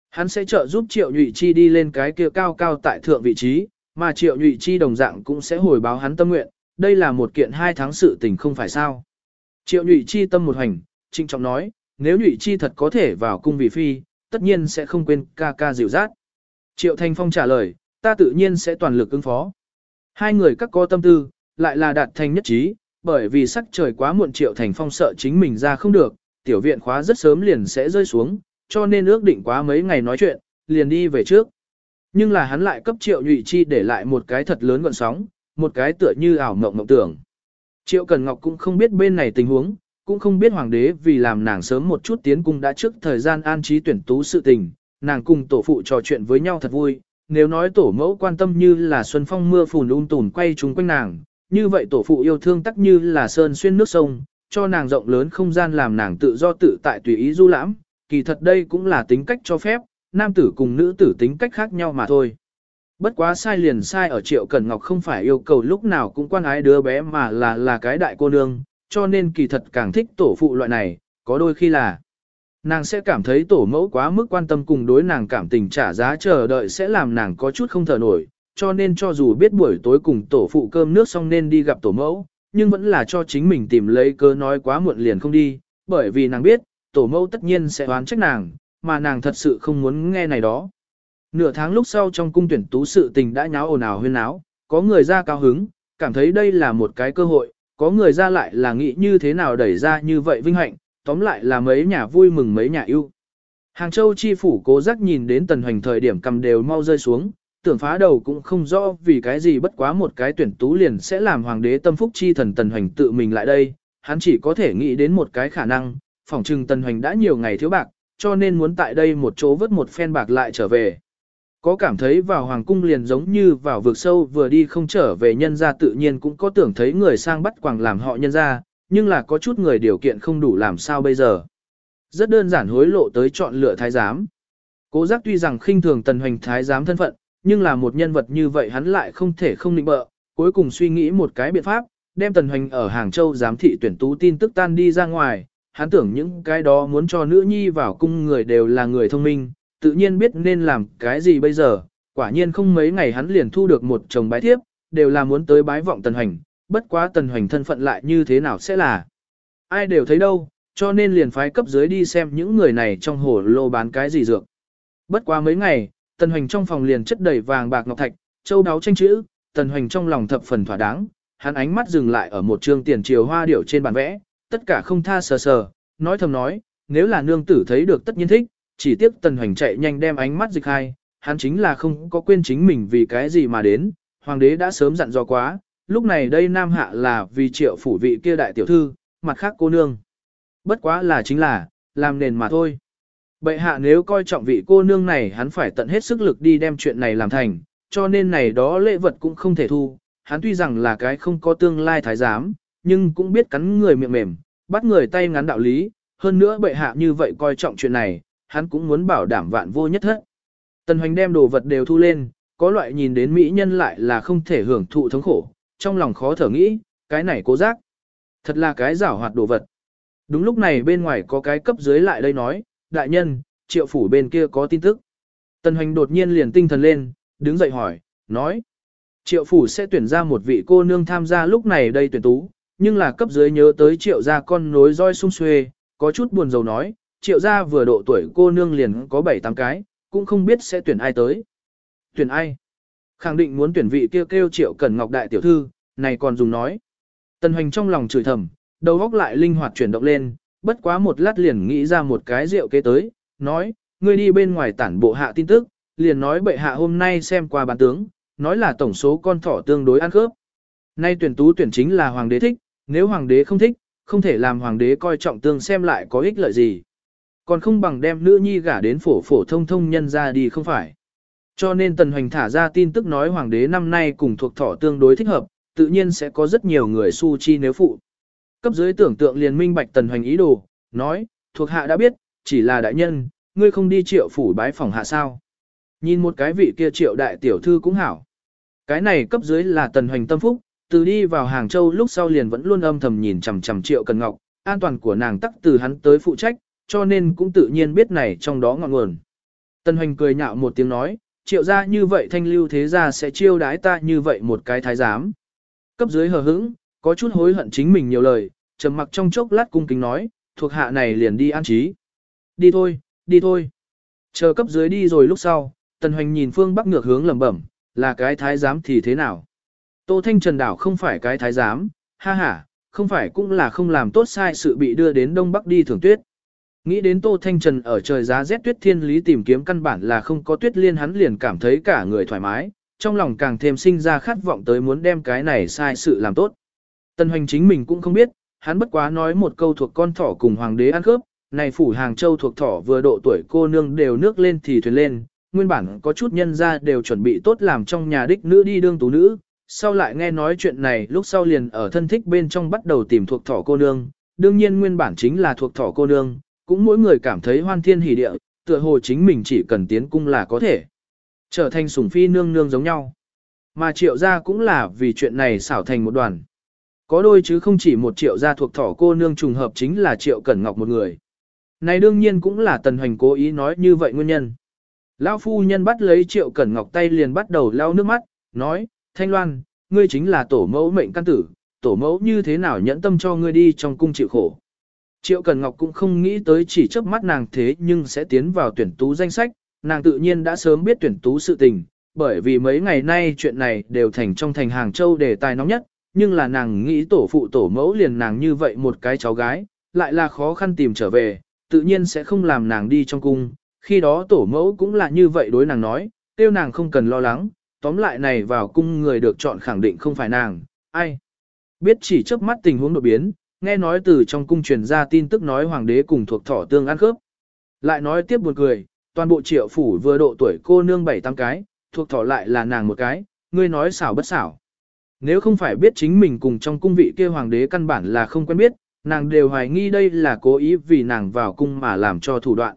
Hắn sẽ trợ giúp Triệu Nhụy Chi đi lên cái kia cao cao tại thượng vị trí, mà Triệu Nhụy Chi đồng dạng cũng sẽ hồi báo hắn tâm nguyện, đây là một kiện hai tháng sự tình không phải sao. Triệu Nhụy Chi tâm một hành, trinh trọng nói, nếu Nhụy Chi thật có thể vào cung vị phi, tất nhiên sẽ không quên ca ca dịu dát. Triệu Thanh Phong trả lời, ta tự nhiên sẽ toàn lực ứng phó. Hai người các có tâm tư, lại là đạt thành nhất trí, bởi vì sắc trời quá muộn Triệu Thành Phong sợ chính mình ra không được, tiểu viện khóa rất sớm liền sẽ rơi xuống, cho nên ước định quá mấy ngày nói chuyện, liền đi về trước. Nhưng là hắn lại cấp Triệu Nhụy Chi để lại một cái thật lớn gọn sóng, một cái tựa như ảo mộng mộng tưởng. Triệu Cần Ngọc cũng không biết bên này tình huống, cũng không biết hoàng đế vì làm nàng sớm một chút tiến cung đã trước thời gian an trí tuyển tú sự tình, nàng cùng tổ phụ trò chuyện với nhau thật vui, nếu nói tổ mẫu quan tâm như là xuân phong mưa phùn un tùn quay chúng quanh nàng, như vậy tổ phụ yêu thương tắc như là sơn xuyên nước sông, cho nàng rộng lớn không gian làm nàng tự do tự tại tùy ý du lãm, kỳ thật đây cũng là tính cách cho phép, nam tử cùng nữ tử tính cách khác nhau mà thôi. Bất quá sai liền sai ở Triệu Cẩn Ngọc không phải yêu cầu lúc nào cũng quan ái đứa bé mà là là cái đại cô nương, cho nên kỳ thật càng thích tổ phụ loại này, có đôi khi là nàng sẽ cảm thấy tổ mẫu quá mức quan tâm cùng đối nàng cảm tình trả giá chờ đợi sẽ làm nàng có chút không thở nổi, cho nên cho dù biết buổi tối cùng tổ phụ cơm nước xong nên đi gặp tổ mẫu, nhưng vẫn là cho chính mình tìm lấy cớ nói quá muộn liền không đi, bởi vì nàng biết, tổ mẫu tất nhiên sẽ oán trách nàng, mà nàng thật sự không muốn nghe này đó. Nửa tháng lúc sau trong cung tuyển tú sự tình đã nháo ồn ào huyên náo, có người ra cao hứng, cảm thấy đây là một cái cơ hội, có người ra lại là nghĩ như thế nào đẩy ra như vậy vinh hạnh, tóm lại là mấy nhà vui mừng mấy nhà yêu. Hàng Châu chi phủ cố giác nhìn đến tần hoành thời điểm cầm đều mau rơi xuống, tưởng phá đầu cũng không rõ vì cái gì bất quá một cái tuyển tú liền sẽ làm hoàng đế tâm phúc chi thần tần hoành tự mình lại đây, hắn chỉ có thể nghĩ đến một cái khả năng, phỏng trừng tần hoành đã nhiều ngày thiếu bạc, cho nên muốn tại đây một chỗ vớt một phen bạc lại trở về. Có cảm thấy vào hoàng cung liền giống như vào vực sâu vừa đi không trở về nhân ra tự nhiên cũng có tưởng thấy người sang bắt quàng làm họ nhân ra, nhưng là có chút người điều kiện không đủ làm sao bây giờ. Rất đơn giản hối lộ tới chọn lựa thái giám. Cố giác tuy rằng khinh thường tần hoành thái giám thân phận, nhưng là một nhân vật như vậy hắn lại không thể không định bợ, cuối cùng suy nghĩ một cái biện pháp, đem tần hoành ở Hàng Châu giám thị tuyển tú tin tức tan đi ra ngoài, hắn tưởng những cái đó muốn cho nữ nhi vào cung người đều là người thông minh, tự nhiên biết nên làm cái gì bây giờ, quả nhiên không mấy ngày hắn liền thu được một chồng bái thiếp, đều là muốn tới bái vọng tần hoành, bất quá tần hoành thân phận lại như thế nào sẽ là. Ai đều thấy đâu, cho nên liền phái cấp dưới đi xem những người này trong hồ lô bán cái gì dược. Bất quá mấy ngày, tần hoành trong phòng liền chất đầy vàng bạc ngọc thạch, châu đáo tranh chữ, tần hoành trong lòng thập phần thỏa đáng, hắn ánh mắt dừng lại ở một trương tiền triều hoa điểu trên bàn vẽ, tất cả không tha sờ sờ, nói thầm nói, nếu là nương tử thấy được tất nhiên thích, chỉ tiếc tần hoành chạy nhanh đem ánh mắt dịch hai, hắn chính là không có quên chính mình vì cái gì mà đến, hoàng đế đã sớm dặn dò quá, lúc này đây nam hạ là vì triệu phủ vị kia đại tiểu thư, mặt khác cô nương. Bất quá là chính là, làm nền mà thôi. Bệ hạ nếu coi trọng vị cô nương này hắn phải tận hết sức lực đi đem chuyện này làm thành, cho nên này đó lễ vật cũng không thể thu, hắn tuy rằng là cái không có tương lai thái giám, nhưng cũng biết cắn người miệng mềm, bắt người tay ngắn đạo lý, hơn nữa bệ hạ như vậy coi trọng chuyện này, hắn cũng muốn bảo đảm vạn vô nhất hết. Tần hoành đem đồ vật đều thu lên, có loại nhìn đến mỹ nhân lại là không thể hưởng thụ thống khổ, trong lòng khó thở nghĩ, cái này cố giác. Thật là cái giảo hoạt đồ vật. Đúng lúc này bên ngoài có cái cấp dưới lại đây nói, đại nhân, triệu phủ bên kia có tin tức. Tần hoành đột nhiên liền tinh thần lên, đứng dậy hỏi, nói. Triệu phủ sẽ tuyển ra một vị cô nương tham gia lúc này đây tuyển tú, nhưng là cấp dưới nhớ tới triệu gia con nối roi sung xuê, có chút buồn rầu nói, triệu gia vừa độ tuổi cô nương liền có 7-8 cái, cũng không biết sẽ tuyển ai tới. Tuyển ai? Khẳng định muốn tuyển vị kêu kêu triệu cẩn ngọc đại tiểu thư, này còn dùng nói. Tần hoành trong lòng chửi thầm, đầu óc lại linh hoạt chuyển động lên, bất quá một lát liền nghĩ ra một cái rượu kế tới, nói, ngươi đi bên ngoài tản bộ hạ tin tức, liền nói bệ hạ hôm nay xem qua bản tướng, nói là tổng số con thỏ tương đối ăn khớp. Nay tuyển tú tuyển chính là hoàng đế thích, nếu hoàng đế không thích, không thể làm hoàng đế coi trọng tương xem lại có ích lợi gì. Còn không bằng đem nữ nhi gả đến phổ phổ thông thông nhân ra đi không phải. Cho nên Tần Hoành thả ra tin tức nói hoàng đế năm nay cùng thuộc thỏ tương đối thích hợp, tự nhiên sẽ có rất nhiều người su chi nếu phụ. Cấp dưới tưởng tượng liền minh bạch Tần Hoành ý đồ, nói, thuộc hạ đã biết, chỉ là đại nhân, ngươi không đi triệu phủ bái phòng hạ sao. Nhìn một cái vị kia triệu đại tiểu thư cũng hảo. Cái này cấp dưới là Tần Hoành tâm phúc, từ đi vào Hàng Châu lúc sau liền vẫn luôn âm thầm nhìn chằm chằm triệu cần ngọc, an toàn của nàng tắc từ hắn tới phụ trách, cho nên cũng tự nhiên biết này trong đó ngọn nguồn. Tần Hoành cười nhạo một tiếng nói, triệu ra như vậy thanh lưu thế ra sẽ chiêu đái ta như vậy một cái thái giám. Cấp dưới hờ hững, có chút hối hận chính mình nhiều lời, trầm mặc trong chốc lát cung kính nói, thuộc hạ này liền đi an trí. Đi thôi, đi thôi. Chờ cấp dưới đi rồi lúc sau, Tần Hoành nhìn phương bắc ngược hướng lẩm bẩm, là cái thái giám thì thế nào? Tô Thanh Trần Đảo không phải cái thái giám, ha ha, không phải cũng là không làm tốt sai sự bị đưa đến Đông Bắc đi thưởng tuyết. Nghĩ đến Tô Thanh Trần ở trời giá rét tuyết thiên lý tìm kiếm căn bản là không có tuyết liên hắn liền cảm thấy cả người thoải mái, trong lòng càng thêm sinh ra khát vọng tới muốn đem cái này sai sự làm tốt. Tân hoành chính mình cũng không biết, hắn bất quá nói một câu thuộc con thỏ cùng hoàng đế ăn khớp, này phủ hàng châu thuộc thỏ vừa độ tuổi cô nương đều nước lên thì thuyền lên, nguyên bản có chút nhân ra đều chuẩn bị tốt làm trong nhà đích nữ đi đương tú nữ, sau lại nghe nói chuyện này lúc sau liền ở thân thích bên trong bắt đầu tìm thuộc thỏ cô nương, đương nhiên nguyên bản chính là thuộc thỏ cô nương, cũng mỗi người cảm thấy hoan thiên hỷ địa, tựa hồ chính mình chỉ cần tiến cung là có thể. Trở thành sủng phi nương nương giống nhau. Mà triệu gia cũng là vì chuyện này xảo thành một đoàn. Có đôi chứ không chỉ một triệu gia thuộc thỏ cô nương trùng hợp chính là triệu cẩn ngọc một người. Này đương nhiên cũng là tần hoành cố ý nói như vậy nguyên nhân. Lão phu nhân bắt lấy triệu cẩn ngọc tay liền bắt đầu lau nước mắt, nói, Thanh Loan, ngươi chính là tổ mẫu mệnh căn tử, tổ mẫu như thế nào nhẫn tâm cho ngươi đi trong cung chịu khổ. Triệu Cần Ngọc cũng không nghĩ tới chỉ chớp mắt nàng thế nhưng sẽ tiến vào tuyển tú danh sách, nàng tự nhiên đã sớm biết tuyển tú sự tình, bởi vì mấy ngày nay chuyện này đều thành trong thành Hàng Châu đề tài nóng nhất, nhưng là nàng nghĩ tổ phụ tổ mẫu liền nàng như vậy một cái cháu gái, lại là khó khăn tìm trở về, tự nhiên sẽ không làm nàng đi trong cung, khi đó tổ mẫu cũng là như vậy đối nàng nói, tiêu nàng không cần lo lắng, tóm lại này vào cung người được chọn khẳng định không phải nàng, ai. Biết chỉ trước mắt tình huống đột biến, nghe nói từ trong cung truyền ra tin tức nói hoàng đế cùng thuộc thỏ tương ăn khớp. Lại nói tiếp buồn cười, toàn bộ triệu phủ vừa độ tuổi cô nương bảy tám cái, thuộc thỏ lại là nàng một cái, ngươi nói xảo bất xảo. Nếu không phải biết chính mình cùng trong cung vị kia hoàng đế căn bản là không quen biết, nàng đều hoài nghi đây là cố ý vì nàng vào cung mà làm cho thủ đoạn.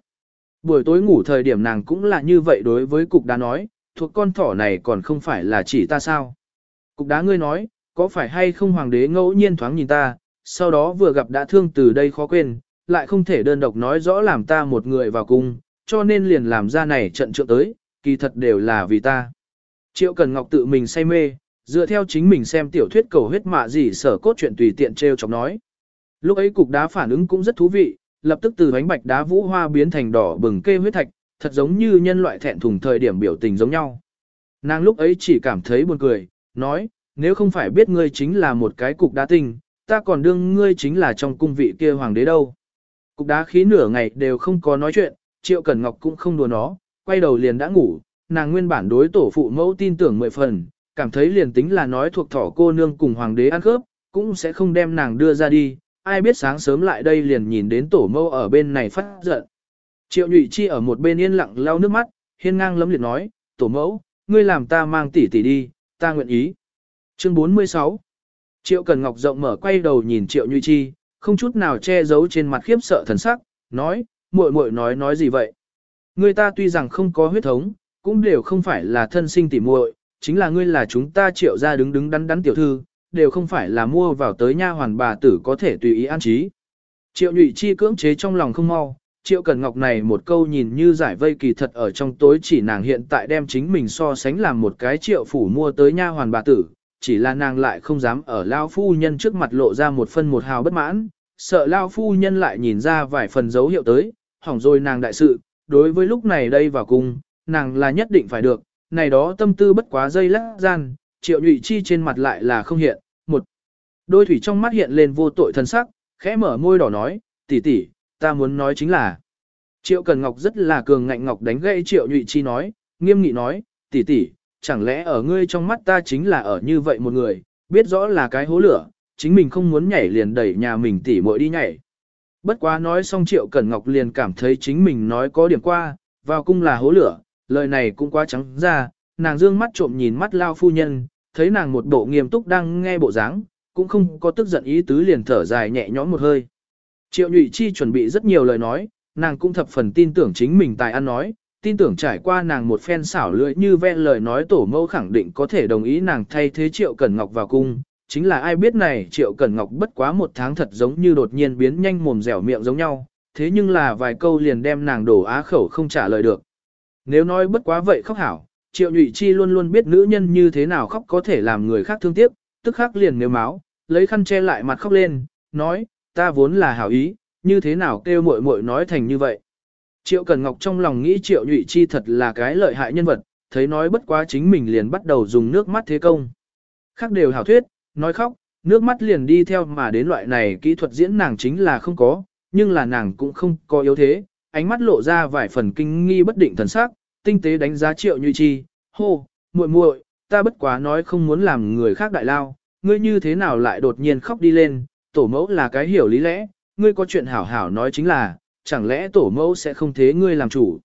Buổi tối ngủ thời điểm nàng cũng là như vậy đối với cục đá nói, thuộc con thỏ này còn không phải là chỉ ta sao. Cục đá ngươi nói, có phải hay không hoàng đế ngẫu nhiên thoáng nhìn ta, sau đó vừa gặp đã thương từ đây khó quên, lại không thể đơn độc nói rõ làm ta một người vào cung, cho nên liền làm ra này trận trượng tới, kỳ thật đều là vì ta. Triệu Cần Ngọc tự mình say mê, dựa theo chính mình xem tiểu thuyết cầu huyết mạ gì sở cốt chuyện tùy tiện treo chọc nói. Lúc ấy cục đá phản ứng cũng rất thú vị, lập tức từ bánh bạch đá vũ hoa biến thành đỏ bừng kê huyết thạch, thật giống như nhân loại thẹn thùng thời điểm biểu tình giống nhau. Nàng lúc ấy chỉ cảm thấy buồn cười, nói, nếu không phải biết ngươi chính là một cái cục đá tinh, ta còn đương ngươi chính là trong cung vị kia hoàng đế đâu. Cục đá khí nửa ngày đều không có nói chuyện, Triệu Cẩn Ngọc cũng không đùa nó, quay đầu liền đã ngủ, nàng nguyên bản đối tổ phụ mẫu tin tưởng mười phần, cảm thấy liền tính là nói thuộc thỏ cô nương cùng hoàng đế ăn khớp, cũng sẽ không đem nàng đưa ra đi, ai biết sáng sớm lại đây liền nhìn đến tổ mâu ở bên này phát giận. Triệu nhụy chi ở một bên yên lặng lau nước mắt, hiên ngang lấm liệt nói, tổ mẫu, ngươi làm ta mang tỷ tỷ đi, ta nguyện ý. Chương 46 Triệu Cần Ngọc rộng mở quay đầu nhìn Triệu Nhụy Chi, không chút nào che giấu trên mặt khiếp sợ thần sắc, nói, muội muội nói nói gì vậy? Người ta tuy rằng không có huyết thống, cũng đều không phải là thân sinh tỉ muội, chính là ngươi là chúng ta triệu ra đứng đứng đắn đắn tiểu thư, đều không phải là mua vào tới nha hoàn bà tử có thể tùy ý an trí. Triệu nhụy chi cưỡng chế trong lòng không mau, triệu cần ngọc này một câu nhìn như giải vây kỳ thật ở trong tối chỉ nàng hiện tại đem chính mình so sánh làm một cái triệu phủ mua tới nha hoàn bà tử, chỉ là nàng lại không dám ở lao phu nhân trước mặt lộ ra một phân một hào bất mãn, sợ lao phu nhân lại nhìn ra vài phần dấu hiệu tới, hỏng rồi nàng đại sự, đối với lúc này đây vào cung, nàng là nhất định phải được, này đó tâm tư bất quá dây lắc gian, triệu nhụy chi trên mặt lại là không hiện, một đôi thủy trong mắt hiện lên vô tội thân sắc, khẽ mở môi đỏ nói, tỷ tỷ, ta muốn nói chính là. Triệu Cần Ngọc rất là cường ngạnh ngọc đánh gãy Triệu Nhụy Chi nói, nghiêm nghị nói, tỷ tỷ, chẳng lẽ ở ngươi trong mắt ta chính là ở như vậy một người, biết rõ là cái hố lửa, chính mình không muốn nhảy liền đẩy nhà mình tỷ muội đi nhảy. Bất quá nói xong Triệu Cẩn Ngọc liền cảm thấy chính mình nói có điểm qua, vào cung là hố lửa, lời này cũng quá trắng ra, nàng dương mắt trộm nhìn mắt lao phu nhân, thấy nàng một bộ nghiêm túc đang nghe bộ dáng, cũng không có tức giận ý tứ liền thở dài nhẹ nhõm một hơi. Triệu Nhụy Chi chuẩn bị rất nhiều lời nói, nàng cũng thập phần tin tưởng chính mình tài ăn nói, tin tưởng trải qua nàng một phen xảo lưỡi như ven lời nói tổ mẫu khẳng định có thể đồng ý nàng thay thế Triệu Cẩn Ngọc vào cung. Chính là ai biết này Triệu Cẩn Ngọc bất quá một tháng thật giống như đột nhiên biến nhanh mồm dẻo miệng giống nhau, thế nhưng là vài câu liền đem nàng đổ á khẩu không trả lời được. Nếu nói bất quá vậy khóc hảo, Triệu Nhụy Chi luôn luôn biết nữ nhân như thế nào khóc có thể làm người khác thương tiếc, tức khắc liền nếu máu, lấy khăn che lại mặt khóc lên, nói, ta vốn là hảo ý, như thế nào kêu muội muội nói thành như vậy. Triệu Cần Ngọc trong lòng nghĩ Triệu Nhụy Chi thật là cái lợi hại nhân vật, thấy nói bất quá chính mình liền bắt đầu dùng nước mắt thế công. Khác đều hảo thuyết, nói khóc, nước mắt liền đi theo mà đến loại này kỹ thuật diễn nàng chính là không có, nhưng là nàng cũng không có yếu thế, ánh mắt lộ ra vài phần kinh nghi bất định thần sắc, tinh tế đánh giá Triệu như Chi, hô, muội muội, ta bất quá nói không muốn làm người khác đại lao, ngươi như thế nào lại đột nhiên khóc đi lên, tổ mẫu là cái hiểu lý lẽ, ngươi có chuyện hảo hảo nói chính là, chẳng lẽ tổ mẫu sẽ không thế ngươi làm chủ.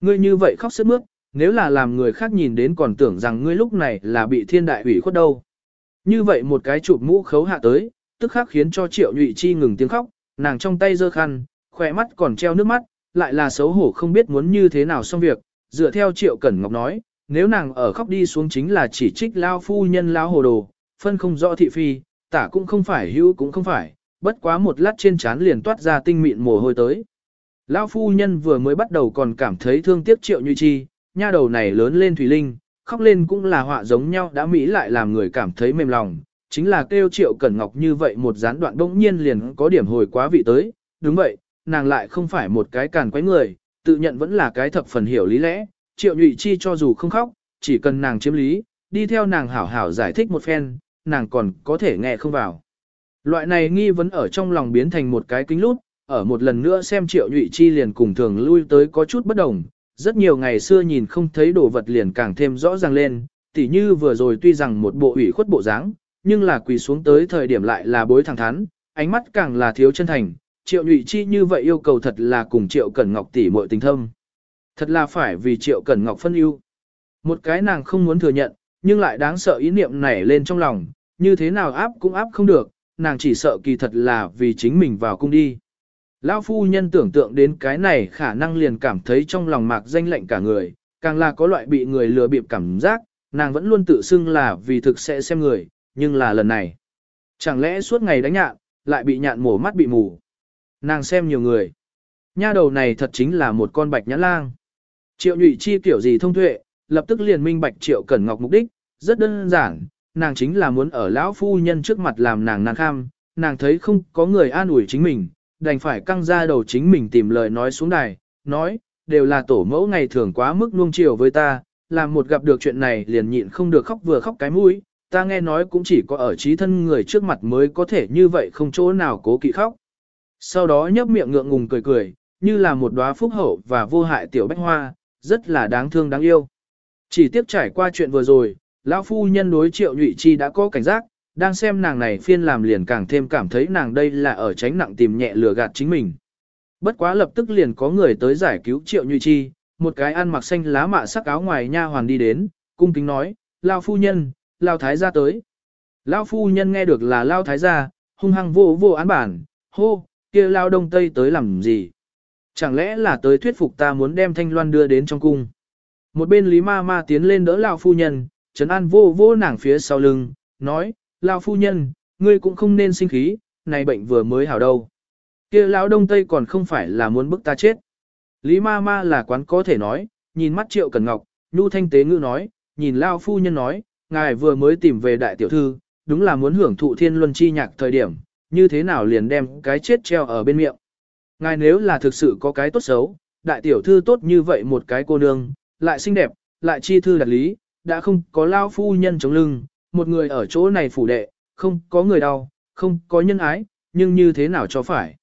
Ngươi như vậy khóc sức mướt, nếu là làm người khác nhìn đến còn tưởng rằng ngươi lúc này là bị thiên đại ủy khuất đâu. Như vậy một cái chụp mũ khấu hạ tới, tức khắc khiến cho triệu nhụy chi ngừng tiếng khóc, nàng trong tay giơ khăn, khỏe mắt còn treo nước mắt, lại là xấu hổ không biết muốn như thế nào xong việc, dựa theo triệu cẩn ngọc nói, nếu nàng ở khóc đi xuống chính là chỉ trích lao phu nhân lao hồ đồ, phân không rõ thị phi, tả cũng không phải hữu cũng không phải, bất quá một lát trên trán liền toát ra tinh mịn mồ hôi tới. Lão phu nhân vừa mới bắt đầu còn cảm thấy thương tiếc triệu như chi, nha đầu này lớn lên thủy linh, khóc lên cũng là họa giống nhau đã mỹ lại làm người cảm thấy mềm lòng, chính là kêu triệu cẩn ngọc như vậy một gián đoạn bỗng nhiên liền có điểm hồi quá vị tới, đúng vậy, nàng lại không phải một cái càn quấy người, tự nhận vẫn là cái thập phần hiểu lý lẽ, triệu nhụy chi cho dù không khóc, chỉ cần nàng chiếm lý, đi theo nàng hảo hảo giải thích một phen, nàng còn có thể nghe không vào. Loại này nghi vấn ở trong lòng biến thành một cái kính lút, ở một lần nữa xem triệu nhụy chi liền cùng thường lui tới có chút bất đồng, rất nhiều ngày xưa nhìn không thấy đồ vật liền càng thêm rõ ràng lên, tỉ như vừa rồi tuy rằng một bộ ủy khuất bộ dáng, nhưng là quỳ xuống tới thời điểm lại là bối thẳng thắn, ánh mắt càng là thiếu chân thành, triệu nhụy chi như vậy yêu cầu thật là cùng triệu cẩn ngọc tỷ muội tình thâm. Thật là phải vì triệu cẩn ngọc phân ưu. Một cái nàng không muốn thừa nhận, nhưng lại đáng sợ ý niệm nảy lên trong lòng, như thế nào áp cũng áp không được, nàng chỉ sợ kỳ thật là vì chính mình vào cung đi. Lão phu nhân tưởng tượng đến cái này khả năng liền cảm thấy trong lòng mạc danh lệnh cả người, càng là có loại bị người lừa bịp cảm giác, nàng vẫn luôn tự xưng là vì thực sẽ xem người, nhưng là lần này. Chẳng lẽ suốt ngày đánh nhạn, lại bị nhạn mổ mắt bị mù. Nàng xem nhiều người. Nha đầu này thật chính là một con bạch nhãn lang. Triệu nhụy chi kiểu gì thông tuệ, lập tức liền minh bạch triệu cẩn ngọc mục đích, rất đơn giản, nàng chính là muốn ở lão phu nhân trước mặt làm nàng nàng kham, nàng thấy không có người an ủi chính mình, đành phải căng ra đầu chính mình tìm lời nói xuống đài, nói, đều là tổ mẫu ngày thường quá mức nuông chiều với ta, làm một gặp được chuyện này liền nhịn không được khóc vừa khóc cái mũi, ta nghe nói cũng chỉ có ở trí thân người trước mặt mới có thể như vậy không chỗ nào cố kỵ khóc. Sau đó nhấp miệng ngượng ngùng cười cười, như là một đóa phúc hậu và vô hại tiểu bách hoa, rất là đáng thương đáng yêu. Chỉ tiếp trải qua chuyện vừa rồi, lão phu nhân đối triệu nhụy chi đã có cảnh giác, đang xem nàng này phiên làm liền càng thêm cảm thấy nàng đây là ở tránh nặng tìm nhẹ lừa gạt chính mình. Bất quá lập tức liền có người tới giải cứu triệu nhụy chi, một cái ăn mặc xanh lá mạ sắc áo ngoài nha hoàn đi đến, cung kính nói, lao phu nhân, lao thái gia tới. Lao phu nhân nghe được là lao thái gia, hung hăng vô vô án bản, hô, kia lao đông tây tới làm gì? Chẳng lẽ là tới thuyết phục ta muốn đem thanh loan đưa đến trong cung? Một bên Lý Ma Ma tiến lên đỡ lão phu nhân, trấn an vô vô nàng phía sau lưng, nói, lão phu nhân, ngươi cũng không nên sinh khí, này bệnh vừa mới hảo đâu. kia lão đông tây còn không phải là muốn bức ta chết. Lý ma ma là quán có thể nói, nhìn mắt triệu cẩn ngọc, nhu thanh tế ngữ nói, nhìn lão phu nhân nói, ngài vừa mới tìm về đại tiểu thư, đúng là muốn hưởng thụ thiên luân chi nhạc thời điểm, như thế nào liền đem cái chết treo ở bên miệng. Ngài nếu là thực sự có cái tốt xấu, đại tiểu thư tốt như vậy một cái cô nương, lại xinh đẹp, lại chi thư đặt lý, đã không có lao phu nhân chống lưng, một người ở chỗ này phủ đệ, không có người đau, không có nhân ái, nhưng như thế nào cho phải.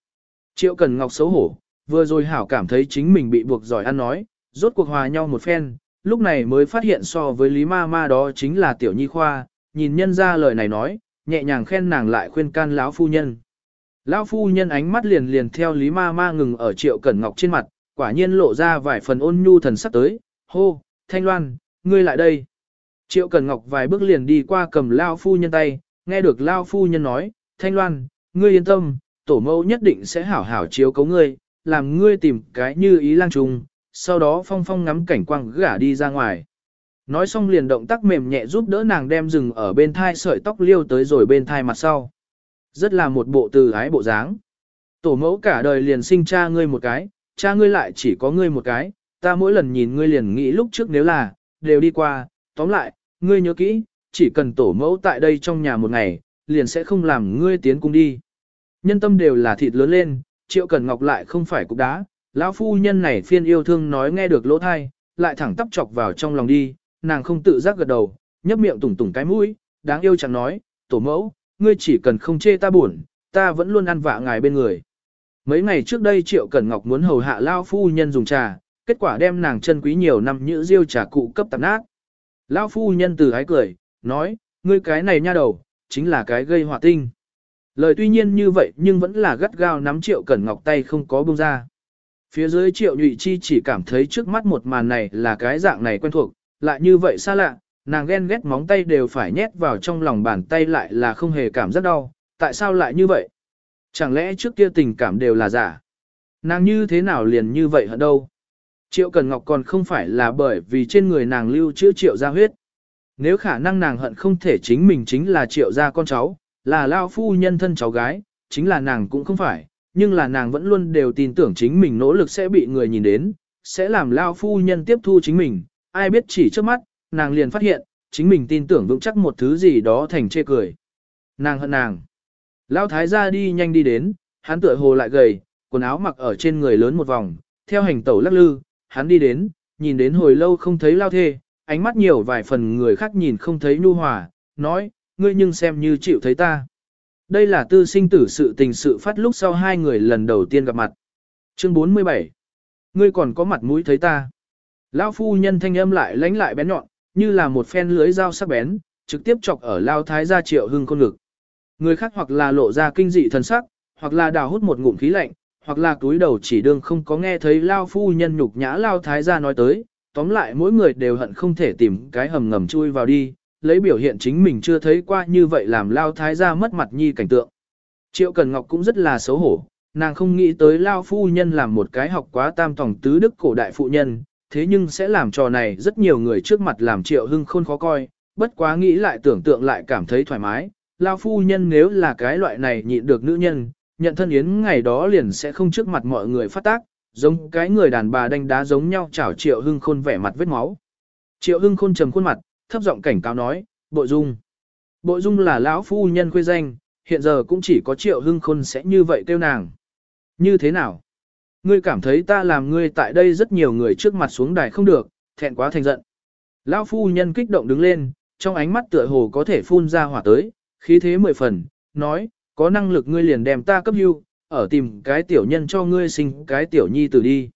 Triệu Cần Ngọc xấu hổ, vừa rồi hảo cảm thấy chính mình bị buộc giỏi ăn nói, rốt cuộc hòa nhau một phen, lúc này mới phát hiện so với Lý Ma Ma đó chính là Tiểu Nhi Khoa, nhìn nhân ra lời này nói, nhẹ nhàng khen nàng lại khuyên can lão phu nhân. Lão phu nhân ánh mắt liền liền theo Lý Ma Ma ngừng ở Triệu Cẩn Ngọc trên mặt, quả nhiên lộ ra vài phần ôn nhu thần sắc tới, hô, Thanh Loan, ngươi lại đây. Triệu Cẩn Ngọc vài bước liền đi qua cầm Lao phu nhân tay, nghe được Lao phu nhân nói, Thanh Loan, ngươi yên tâm, tổ mẫu nhất định sẽ hảo hảo chiếu cấu ngươi, làm ngươi tìm cái như ý lang trùng, sau đó phong phong ngắm cảnh quang gả đi ra ngoài. Nói xong liền động tác mềm nhẹ giúp đỡ nàng đem rừng ở bên thai sợi tóc liêu tới rồi bên thai mặt sau. Rất là một bộ từ ái bộ dáng. Tổ mẫu cả đời liền sinh cha ngươi một cái, cha ngươi lại chỉ có ngươi một cái, ta mỗi lần nhìn ngươi liền nghĩ lúc trước nếu là, đều đi qua, tóm lại, ngươi nhớ kỹ, chỉ cần tổ mẫu tại đây trong nhà một ngày, liền sẽ không làm ngươi tiến cung đi. Nhân tâm đều là thịt lớn lên, triệu cần ngọc lại không phải cục đá, lão phu nhân này phiên yêu thương nói nghe được lỗ thai, lại thẳng tắp chọc vào trong lòng đi, nàng không tự giác gật đầu, nhấp miệng tủng tủng cái mũi, đáng yêu chẳng nói, tổ mẫu, ngươi chỉ cần không chê ta buồn, ta vẫn luôn ăn vạ ngài bên người. Mấy ngày trước đây Triệu Cẩn Ngọc muốn hầu hạ Lao Phu Nhân dùng trà, kết quả đem nàng chân quý nhiều năm nhữ diêu trà cụ cấp tạp nát. Lao Phu Nhân từ ái cười, nói, ngươi cái này nha đầu, chính là cái gây họa tinh. Lời tuy nhiên như vậy nhưng vẫn là gắt gao nắm Triệu Cẩn Ngọc tay không có buông ra. Phía dưới Triệu Nhụy Chi chỉ cảm thấy trước mắt một màn này là cái dạng này quen thuộc, lại như vậy xa lạ, nàng ghen ghét móng tay đều phải nhét vào trong lòng bàn tay lại là không hề cảm giác đau, tại sao lại như vậy? Chẳng lẽ trước kia tình cảm đều là giả? Nàng như thế nào liền như vậy hận đâu? Triệu Cần Ngọc còn không phải là bởi vì trên người nàng lưu chữa triệu gia huyết. Nếu khả năng nàng hận không thể chính mình chính là triệu gia con cháu, là lao phu nhân thân cháu gái, chính là nàng cũng không phải, nhưng là nàng vẫn luôn đều tin tưởng chính mình nỗ lực sẽ bị người nhìn đến, sẽ làm lao phu nhân tiếp thu chính mình, ai biết chỉ trước mắt, nàng liền phát hiện, chính mình tin tưởng vững chắc một thứ gì đó thành chê cười. Nàng hận nàng. Lão thái gia đi nhanh đi đến, hắn tựa hồ lại gầy, quần áo mặc ở trên người lớn một vòng, theo hành tẩu lắc lư, hắn đi đến, nhìn đến hồi lâu không thấy lao thê, ánh mắt nhiều vài phần người khác nhìn không thấy nhu hòa, nói, ngươi nhưng xem như chịu thấy ta. Đây là tư sinh tử sự tình sự phát lúc sau hai người lần đầu tiên gặp mặt. Chương 47 Ngươi còn có mặt mũi thấy ta. Lao phu nhân thanh âm lại lánh lại bén nhọn, như là một phen lưới dao sắc bén, trực tiếp chọc ở Lao Thái gia triệu hưng con ngực. Người khác hoặc là lộ ra kinh dị thần sắc, hoặc là đào hút một ngụm khí lạnh, hoặc là túi đầu chỉ đương không có nghe thấy Lao phu nhân nhục nhã Lao Thái gia nói tới, tóm lại mỗi người đều hận không thể tìm cái hầm ngầm chui vào đi, lấy biểu hiện chính mình chưa thấy qua như vậy làm Lao Thái gia mất mặt nhi cảnh tượng. Triệu Cần Ngọc cũng rất là xấu hổ, nàng không nghĩ tới Lao phu nhân làm một cái học quá tam tòng tứ đức cổ đại phụ nhân, thế nhưng sẽ làm trò này rất nhiều người trước mặt làm triệu hưng khôn khó coi, bất quá nghĩ lại tưởng tượng lại cảm thấy thoải mái, lao phu nhân nếu là cái loại này nhịn được nữ nhân, nhận thân yến ngày đó liền sẽ không trước mặt mọi người phát tác, giống cái người đàn bà đánh đá giống nhau chảo triệu hưng khôn vẻ mặt vết máu. Triệu hưng khôn trầm khuôn mặt, thấp giọng cảnh cáo nói, bộ dung. Bộ dung là lão phu nhân khuê danh, hiện giờ cũng chỉ có triệu hưng khôn sẽ như vậy kêu nàng. Như thế nào? Ngươi cảm thấy ta làm ngươi tại đây rất nhiều người trước mặt xuống đài không được, thẹn quá thành giận. Lão phu nhân kích động đứng lên, trong ánh mắt tựa hồ có thể phun ra hỏa tới, khí thế mười phần, nói, có năng lực ngươi liền đem ta cấp hưu, ở tìm cái tiểu nhân cho ngươi sinh cái tiểu nhi tử đi.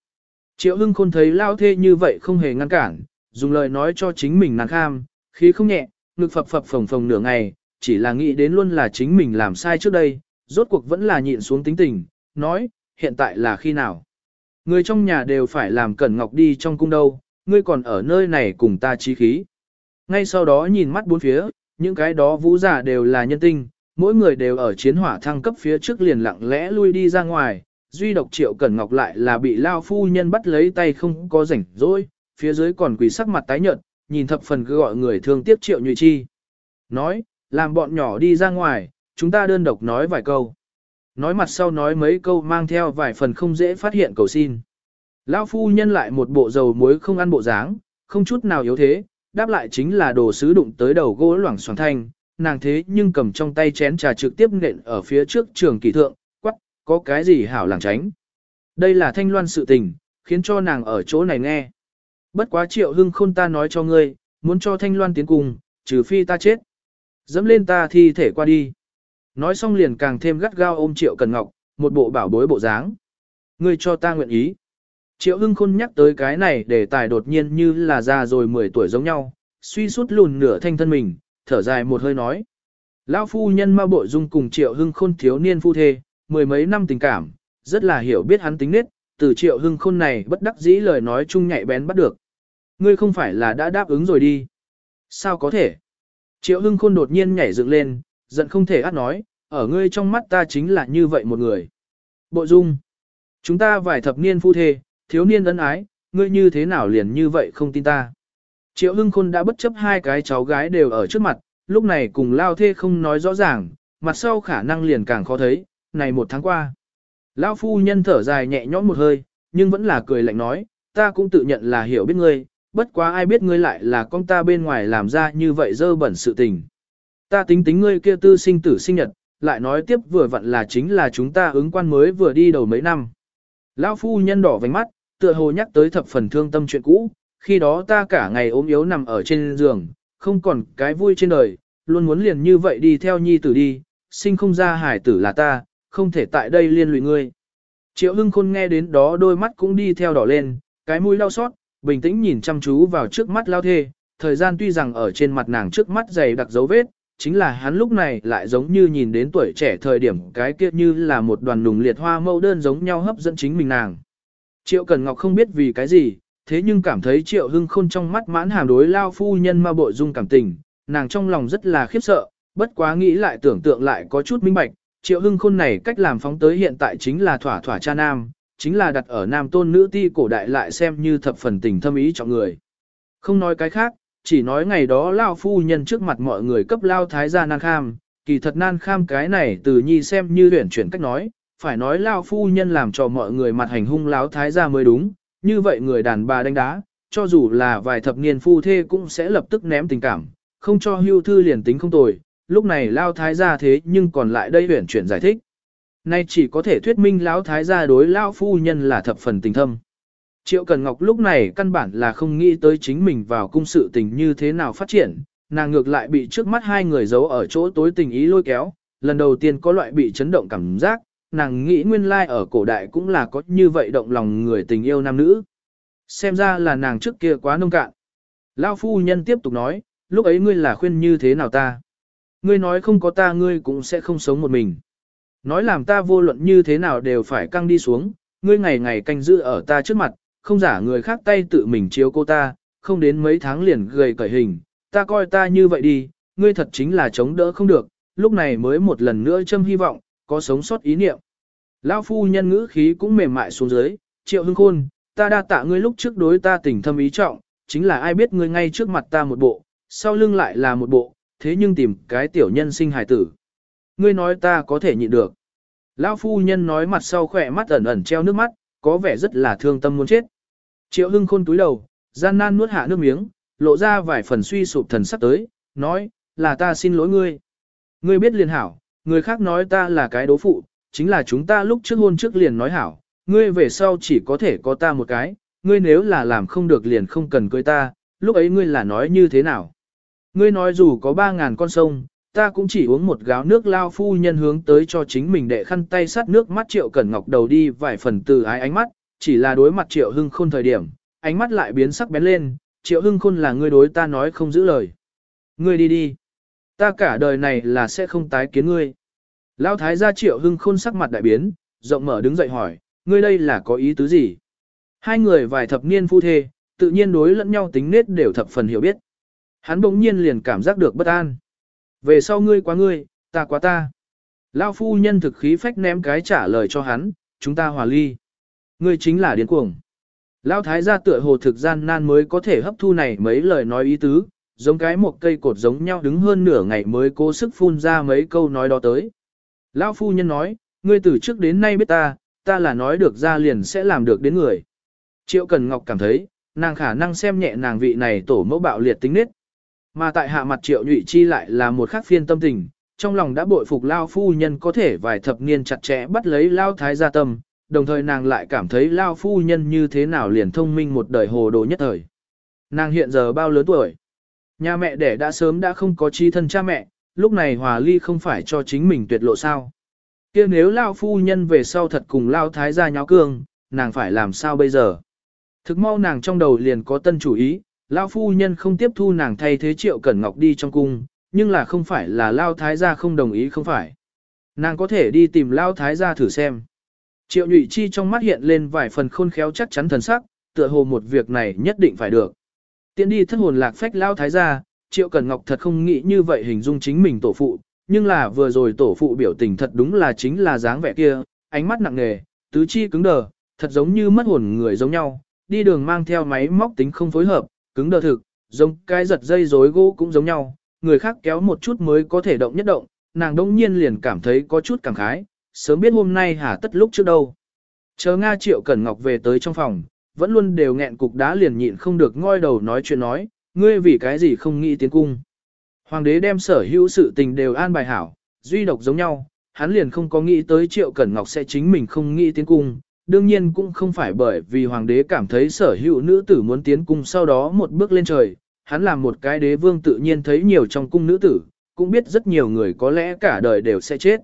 Triệu Hưng Khôn thấy lao thê như vậy không hề ngăn cản, dùng lời nói cho chính mình nàng kham, khí không nhẹ, ngực phập phập phồng phồng nửa ngày, chỉ là nghĩ đến luôn là chính mình làm sai trước đây, rốt cuộc vẫn là nhịn xuống tính tình, nói, hiện tại là khi nào? Người trong nhà đều phải làm cẩn ngọc đi trong cung đâu, ngươi còn ở nơi này cùng ta trí khí. Ngay sau đó nhìn mắt bốn phía, những cái đó vũ giả đều là nhân tinh, mỗi người đều ở chiến hỏa thăng cấp phía trước liền lặng lẽ lui đi ra ngoài, duy độc triệu cẩn ngọc lại là bị lao phu nhân bắt lấy tay không có rảnh rỗi, phía dưới còn quỳ sắc mặt tái nhợt, nhìn thập phần cứ gọi người thương tiếc triệu nhụy chi. Nói, làm bọn nhỏ đi ra ngoài, chúng ta đơn độc nói vài câu. Nói mặt sau nói mấy câu mang theo vài phần không dễ phát hiện cầu xin. Lão phu nhân lại một bộ dầu muối không ăn bộ dáng, không chút nào yếu thế, đáp lại chính là đồ sứ đụng tới đầu gỗ loảng xoảng thanh, nàng thế nhưng cầm trong tay chén trà trực tiếp nện ở phía trước trường kỳ thượng, quắc, có cái gì hảo làng tránh. Đây là thanh loan sự tình, khiến cho nàng ở chỗ này nghe. Bất quá triệu hưng khôn ta nói cho ngươi, muốn cho thanh loan tiến cùng, trừ phi ta chết. Dẫm lên ta thi thể qua đi. Nói xong liền càng thêm gắt gao ôm triệu cần ngọc, một bộ bảo bối bộ dáng. Ngươi cho ta nguyện ý. Triệu hưng khôn nhắc tới cái này để tài đột nhiên như là già rồi 10 tuổi giống nhau, suy sút lùn nửa thanh thân mình, thở dài một hơi nói. Lão phu nhân ma bội dung cùng triệu hưng khôn thiếu niên phu thê, mười mấy năm tình cảm, rất là hiểu biết hắn tính nết, từ triệu hưng khôn này bất đắc dĩ lời nói chung nhạy bén bắt được. Ngươi không phải là đã đáp ứng rồi đi. Sao có thể? Triệu hưng khôn đột nhiên nhảy dựng lên, giận không thể át nói, ở ngươi trong mắt ta chính là như vậy một người. Bộ dung. Chúng ta vài thập niên phu thê, thiếu niên ân ái, ngươi như thế nào liền như vậy không tin ta. Triệu hưng khôn đã bất chấp hai cái cháu gái đều ở trước mặt, lúc này cùng lao thê không nói rõ ràng, mặt sau khả năng liền càng khó thấy, này một tháng qua. Lão phu nhân thở dài nhẹ nhõm một hơi, nhưng vẫn là cười lạnh nói, ta cũng tự nhận là hiểu biết ngươi, bất quá ai biết ngươi lại là con ta bên ngoài làm ra như vậy dơ bẩn sự tình. Ta tính tính ngươi kia tư sinh tử sinh nhật, lại nói tiếp vừa vặn là chính là chúng ta ứng quan mới vừa đi đầu mấy năm. Lão phu nhân đỏ vành mắt, tựa hồ nhắc tới thập phần thương tâm chuyện cũ, khi đó ta cả ngày ốm yếu nằm ở trên giường, không còn cái vui trên đời, luôn muốn liền như vậy đi theo nhi tử đi, sinh không ra hải tử là ta, không thể tại đây liên lụy ngươi. Triệu hưng khôn nghe đến đó đôi mắt cũng đi theo đỏ lên, cái mũi đau xót, bình tĩnh nhìn chăm chú vào trước mắt lao thê, thời gian tuy rằng ở trên mặt nàng trước mắt dày đặc dấu vết, chính là hắn lúc này lại giống như nhìn đến tuổi trẻ thời điểm cái kia như là một đoàn nùng liệt hoa mẫu đơn giống nhau hấp dẫn chính mình nàng. Triệu Cần Ngọc không biết vì cái gì, thế nhưng cảm thấy Triệu Hưng Khôn trong mắt mãn hàm đối lao phu nhân ma bội dung cảm tình, nàng trong lòng rất là khiếp sợ, bất quá nghĩ lại tưởng tượng lại có chút minh bạch, Triệu Hưng Khôn này cách làm phóng tới hiện tại chính là thỏa thỏa cha nam, chính là đặt ở nam tôn nữ ti cổ đại lại xem như thập phần tình thâm ý trọng người. Không nói cái khác, chỉ nói ngày đó lao phu nhân trước mặt mọi người cấp lao thái gia nan kham, kỳ thật nan kham cái này từ nhi xem như huyển chuyển cách nói, phải nói lao phu nhân làm cho mọi người mặt hành hung lao thái gia mới đúng, như vậy người đàn bà đánh đá, cho dù là vài thập niên phu thê cũng sẽ lập tức ném tình cảm, không cho hưu thư liền tính không tồi, lúc này lao thái gia thế nhưng còn lại đây huyển chuyển giải thích. Nay chỉ có thể thuyết minh lão thái gia đối lao phu nhân là thập phần tình thâm. Triệu Cần Ngọc lúc này căn bản là không nghĩ tới chính mình vào cung sự tình như thế nào phát triển, nàng ngược lại bị trước mắt hai người giấu ở chỗ tối tình ý lôi kéo, lần đầu tiên có loại bị chấn động cảm giác, nàng nghĩ nguyên lai like ở cổ đại cũng là có như vậy động lòng người tình yêu nam nữ. Xem ra là nàng trước kia quá nông cạn. Lao phu nhân tiếp tục nói, lúc ấy ngươi là khuyên như thế nào ta? Ngươi nói không có ta ngươi cũng sẽ không sống một mình. Nói làm ta vô luận như thế nào đều phải căng đi xuống, ngươi ngày ngày canh giữ ở ta trước mặt, không giả người khác tay tự mình chiếu cô ta, không đến mấy tháng liền gầy cởi hình, ta coi ta như vậy đi, ngươi thật chính là chống đỡ không được, lúc này mới một lần nữa châm hy vọng, có sống sót ý niệm. Lão phu nhân ngữ khí cũng mềm mại xuống dưới, triệu hưng khôn, ta đa tạ ngươi lúc trước đối ta tình thâm ý trọng, chính là ai biết ngươi ngay trước mặt ta một bộ, sau lưng lại là một bộ, thế nhưng tìm cái tiểu nhân sinh hài tử. Ngươi nói ta có thể nhịn được. Lão phu nhân nói mặt sau khỏe mắt ẩn ẩn treo nước mắt, có vẻ rất là thương tâm muốn chết. Triệu hưng khôn túi đầu, gian nan nuốt hạ nước miếng, lộ ra vài phần suy sụp thần sắc tới, nói, là ta xin lỗi ngươi. Ngươi biết liền hảo, người khác nói ta là cái đố phụ, chính là chúng ta lúc trước hôn trước liền nói hảo, ngươi về sau chỉ có thể có ta một cái, ngươi nếu là làm không được liền không cần cưới ta, lúc ấy ngươi là nói như thế nào? Ngươi nói dù có ba ngàn con sông, ta cũng chỉ uống một gáo nước lao phu nhân hướng tới cho chính mình để khăn tay sát nước mắt triệu cẩn ngọc đầu đi vài phần từ ái ánh mắt, chỉ là đối mặt triệu hưng khôn thời điểm, ánh mắt lại biến sắc bén lên, triệu hưng khôn là ngươi đối ta nói không giữ lời. Ngươi đi đi. Ta cả đời này là sẽ không tái kiến ngươi. lao thái gia triệu hưng khôn sắc mặt đại biến, rộng mở đứng dậy hỏi, ngươi đây là có ý tứ gì? Hai người vài thập niên phu thê, tự nhiên đối lẫn nhau tính nết đều thập phần hiểu biết. Hắn bỗng nhiên liền cảm giác được bất an. Về sau ngươi quá ngươi, ta quá ta. Lão phu nhân thực khí phách ném cái trả lời cho hắn, chúng ta hòa ly. Ngươi chính là điên cuồng. Lão thái gia tựa hồ thực gian nan mới có thể hấp thu này mấy lời nói ý tứ, giống cái một cây cột giống nhau đứng hơn nửa ngày mới cố sức phun ra mấy câu nói đó tới. Lão phu nhân nói, ngươi từ trước đến nay biết ta, ta là nói được ra liền sẽ làm được đến người. Triệu Cần Ngọc cảm thấy, nàng khả năng xem nhẹ nàng vị này tổ mẫu bạo liệt tính nết. Mà tại hạ mặt Triệu Nhụy Chi lại là một khác phiên tâm tình, trong lòng đã bội phục Lao Phu Nhân có thể vài thập niên chặt chẽ bắt lấy Lao Thái gia tâm, đồng thời nàng lại cảm thấy Lao Phu Nhân như thế nào liền thông minh một đời hồ đồ nhất thời. Nàng hiện giờ bao lớn tuổi? Nhà mẹ đẻ đã sớm đã không có chi thân cha mẹ, lúc này hòa ly không phải cho chính mình tuyệt lộ sao. kia nếu Lao Phu Nhân về sau thật cùng Lao Thái gia nháo cương, nàng phải làm sao bây giờ? Thực mau nàng trong đầu liền có tân chủ ý, Lao Phu Nhân không tiếp thu nàng thay thế Triệu Cẩn Ngọc đi trong cung, nhưng là không phải là Lao Thái gia không đồng ý không phải. Nàng có thể đi tìm Lao Thái gia thử xem. Triệu Nhụy Chi trong mắt hiện lên vài phần khôn khéo chắc chắn thần sắc, tựa hồ một việc này nhất định phải được. Tiến đi thất hồn lạc phách Lao Thái gia, Triệu Cẩn Ngọc thật không nghĩ như vậy hình dung chính mình tổ phụ, nhưng là vừa rồi tổ phụ biểu tình thật đúng là chính là dáng vẻ kia, ánh mắt nặng nề, tứ chi cứng đờ, thật giống như mất hồn người giống nhau, đi đường mang theo máy móc tính không phối hợp, cứng đờ thực, giống cái giật dây rối gỗ cũng giống nhau, người khác kéo một chút mới có thể động nhất động, nàng đông nhiên liền cảm thấy có chút cảm khái, sớm biết hôm nay hả tất lúc trước đâu. Chờ Nga Triệu Cẩn Ngọc về tới trong phòng, vẫn luôn đều nghẹn cục đá liền nhịn không được ngoi đầu nói chuyện nói, ngươi vì cái gì không nghĩ tiến cung. Hoàng đế đem sở hữu sự tình đều an bài hảo, duy độc giống nhau, hắn liền không có nghĩ tới Triệu Cẩn Ngọc sẽ chính mình không nghĩ tiến cung, đương nhiên cũng không phải bởi vì hoàng đế cảm thấy sở hữu nữ tử muốn tiến cung sau đó một bước lên trời, hắn làm một cái đế vương tự nhiên thấy nhiều trong cung nữ tử, cũng biết rất nhiều người có lẽ cả đời đều sẽ chết.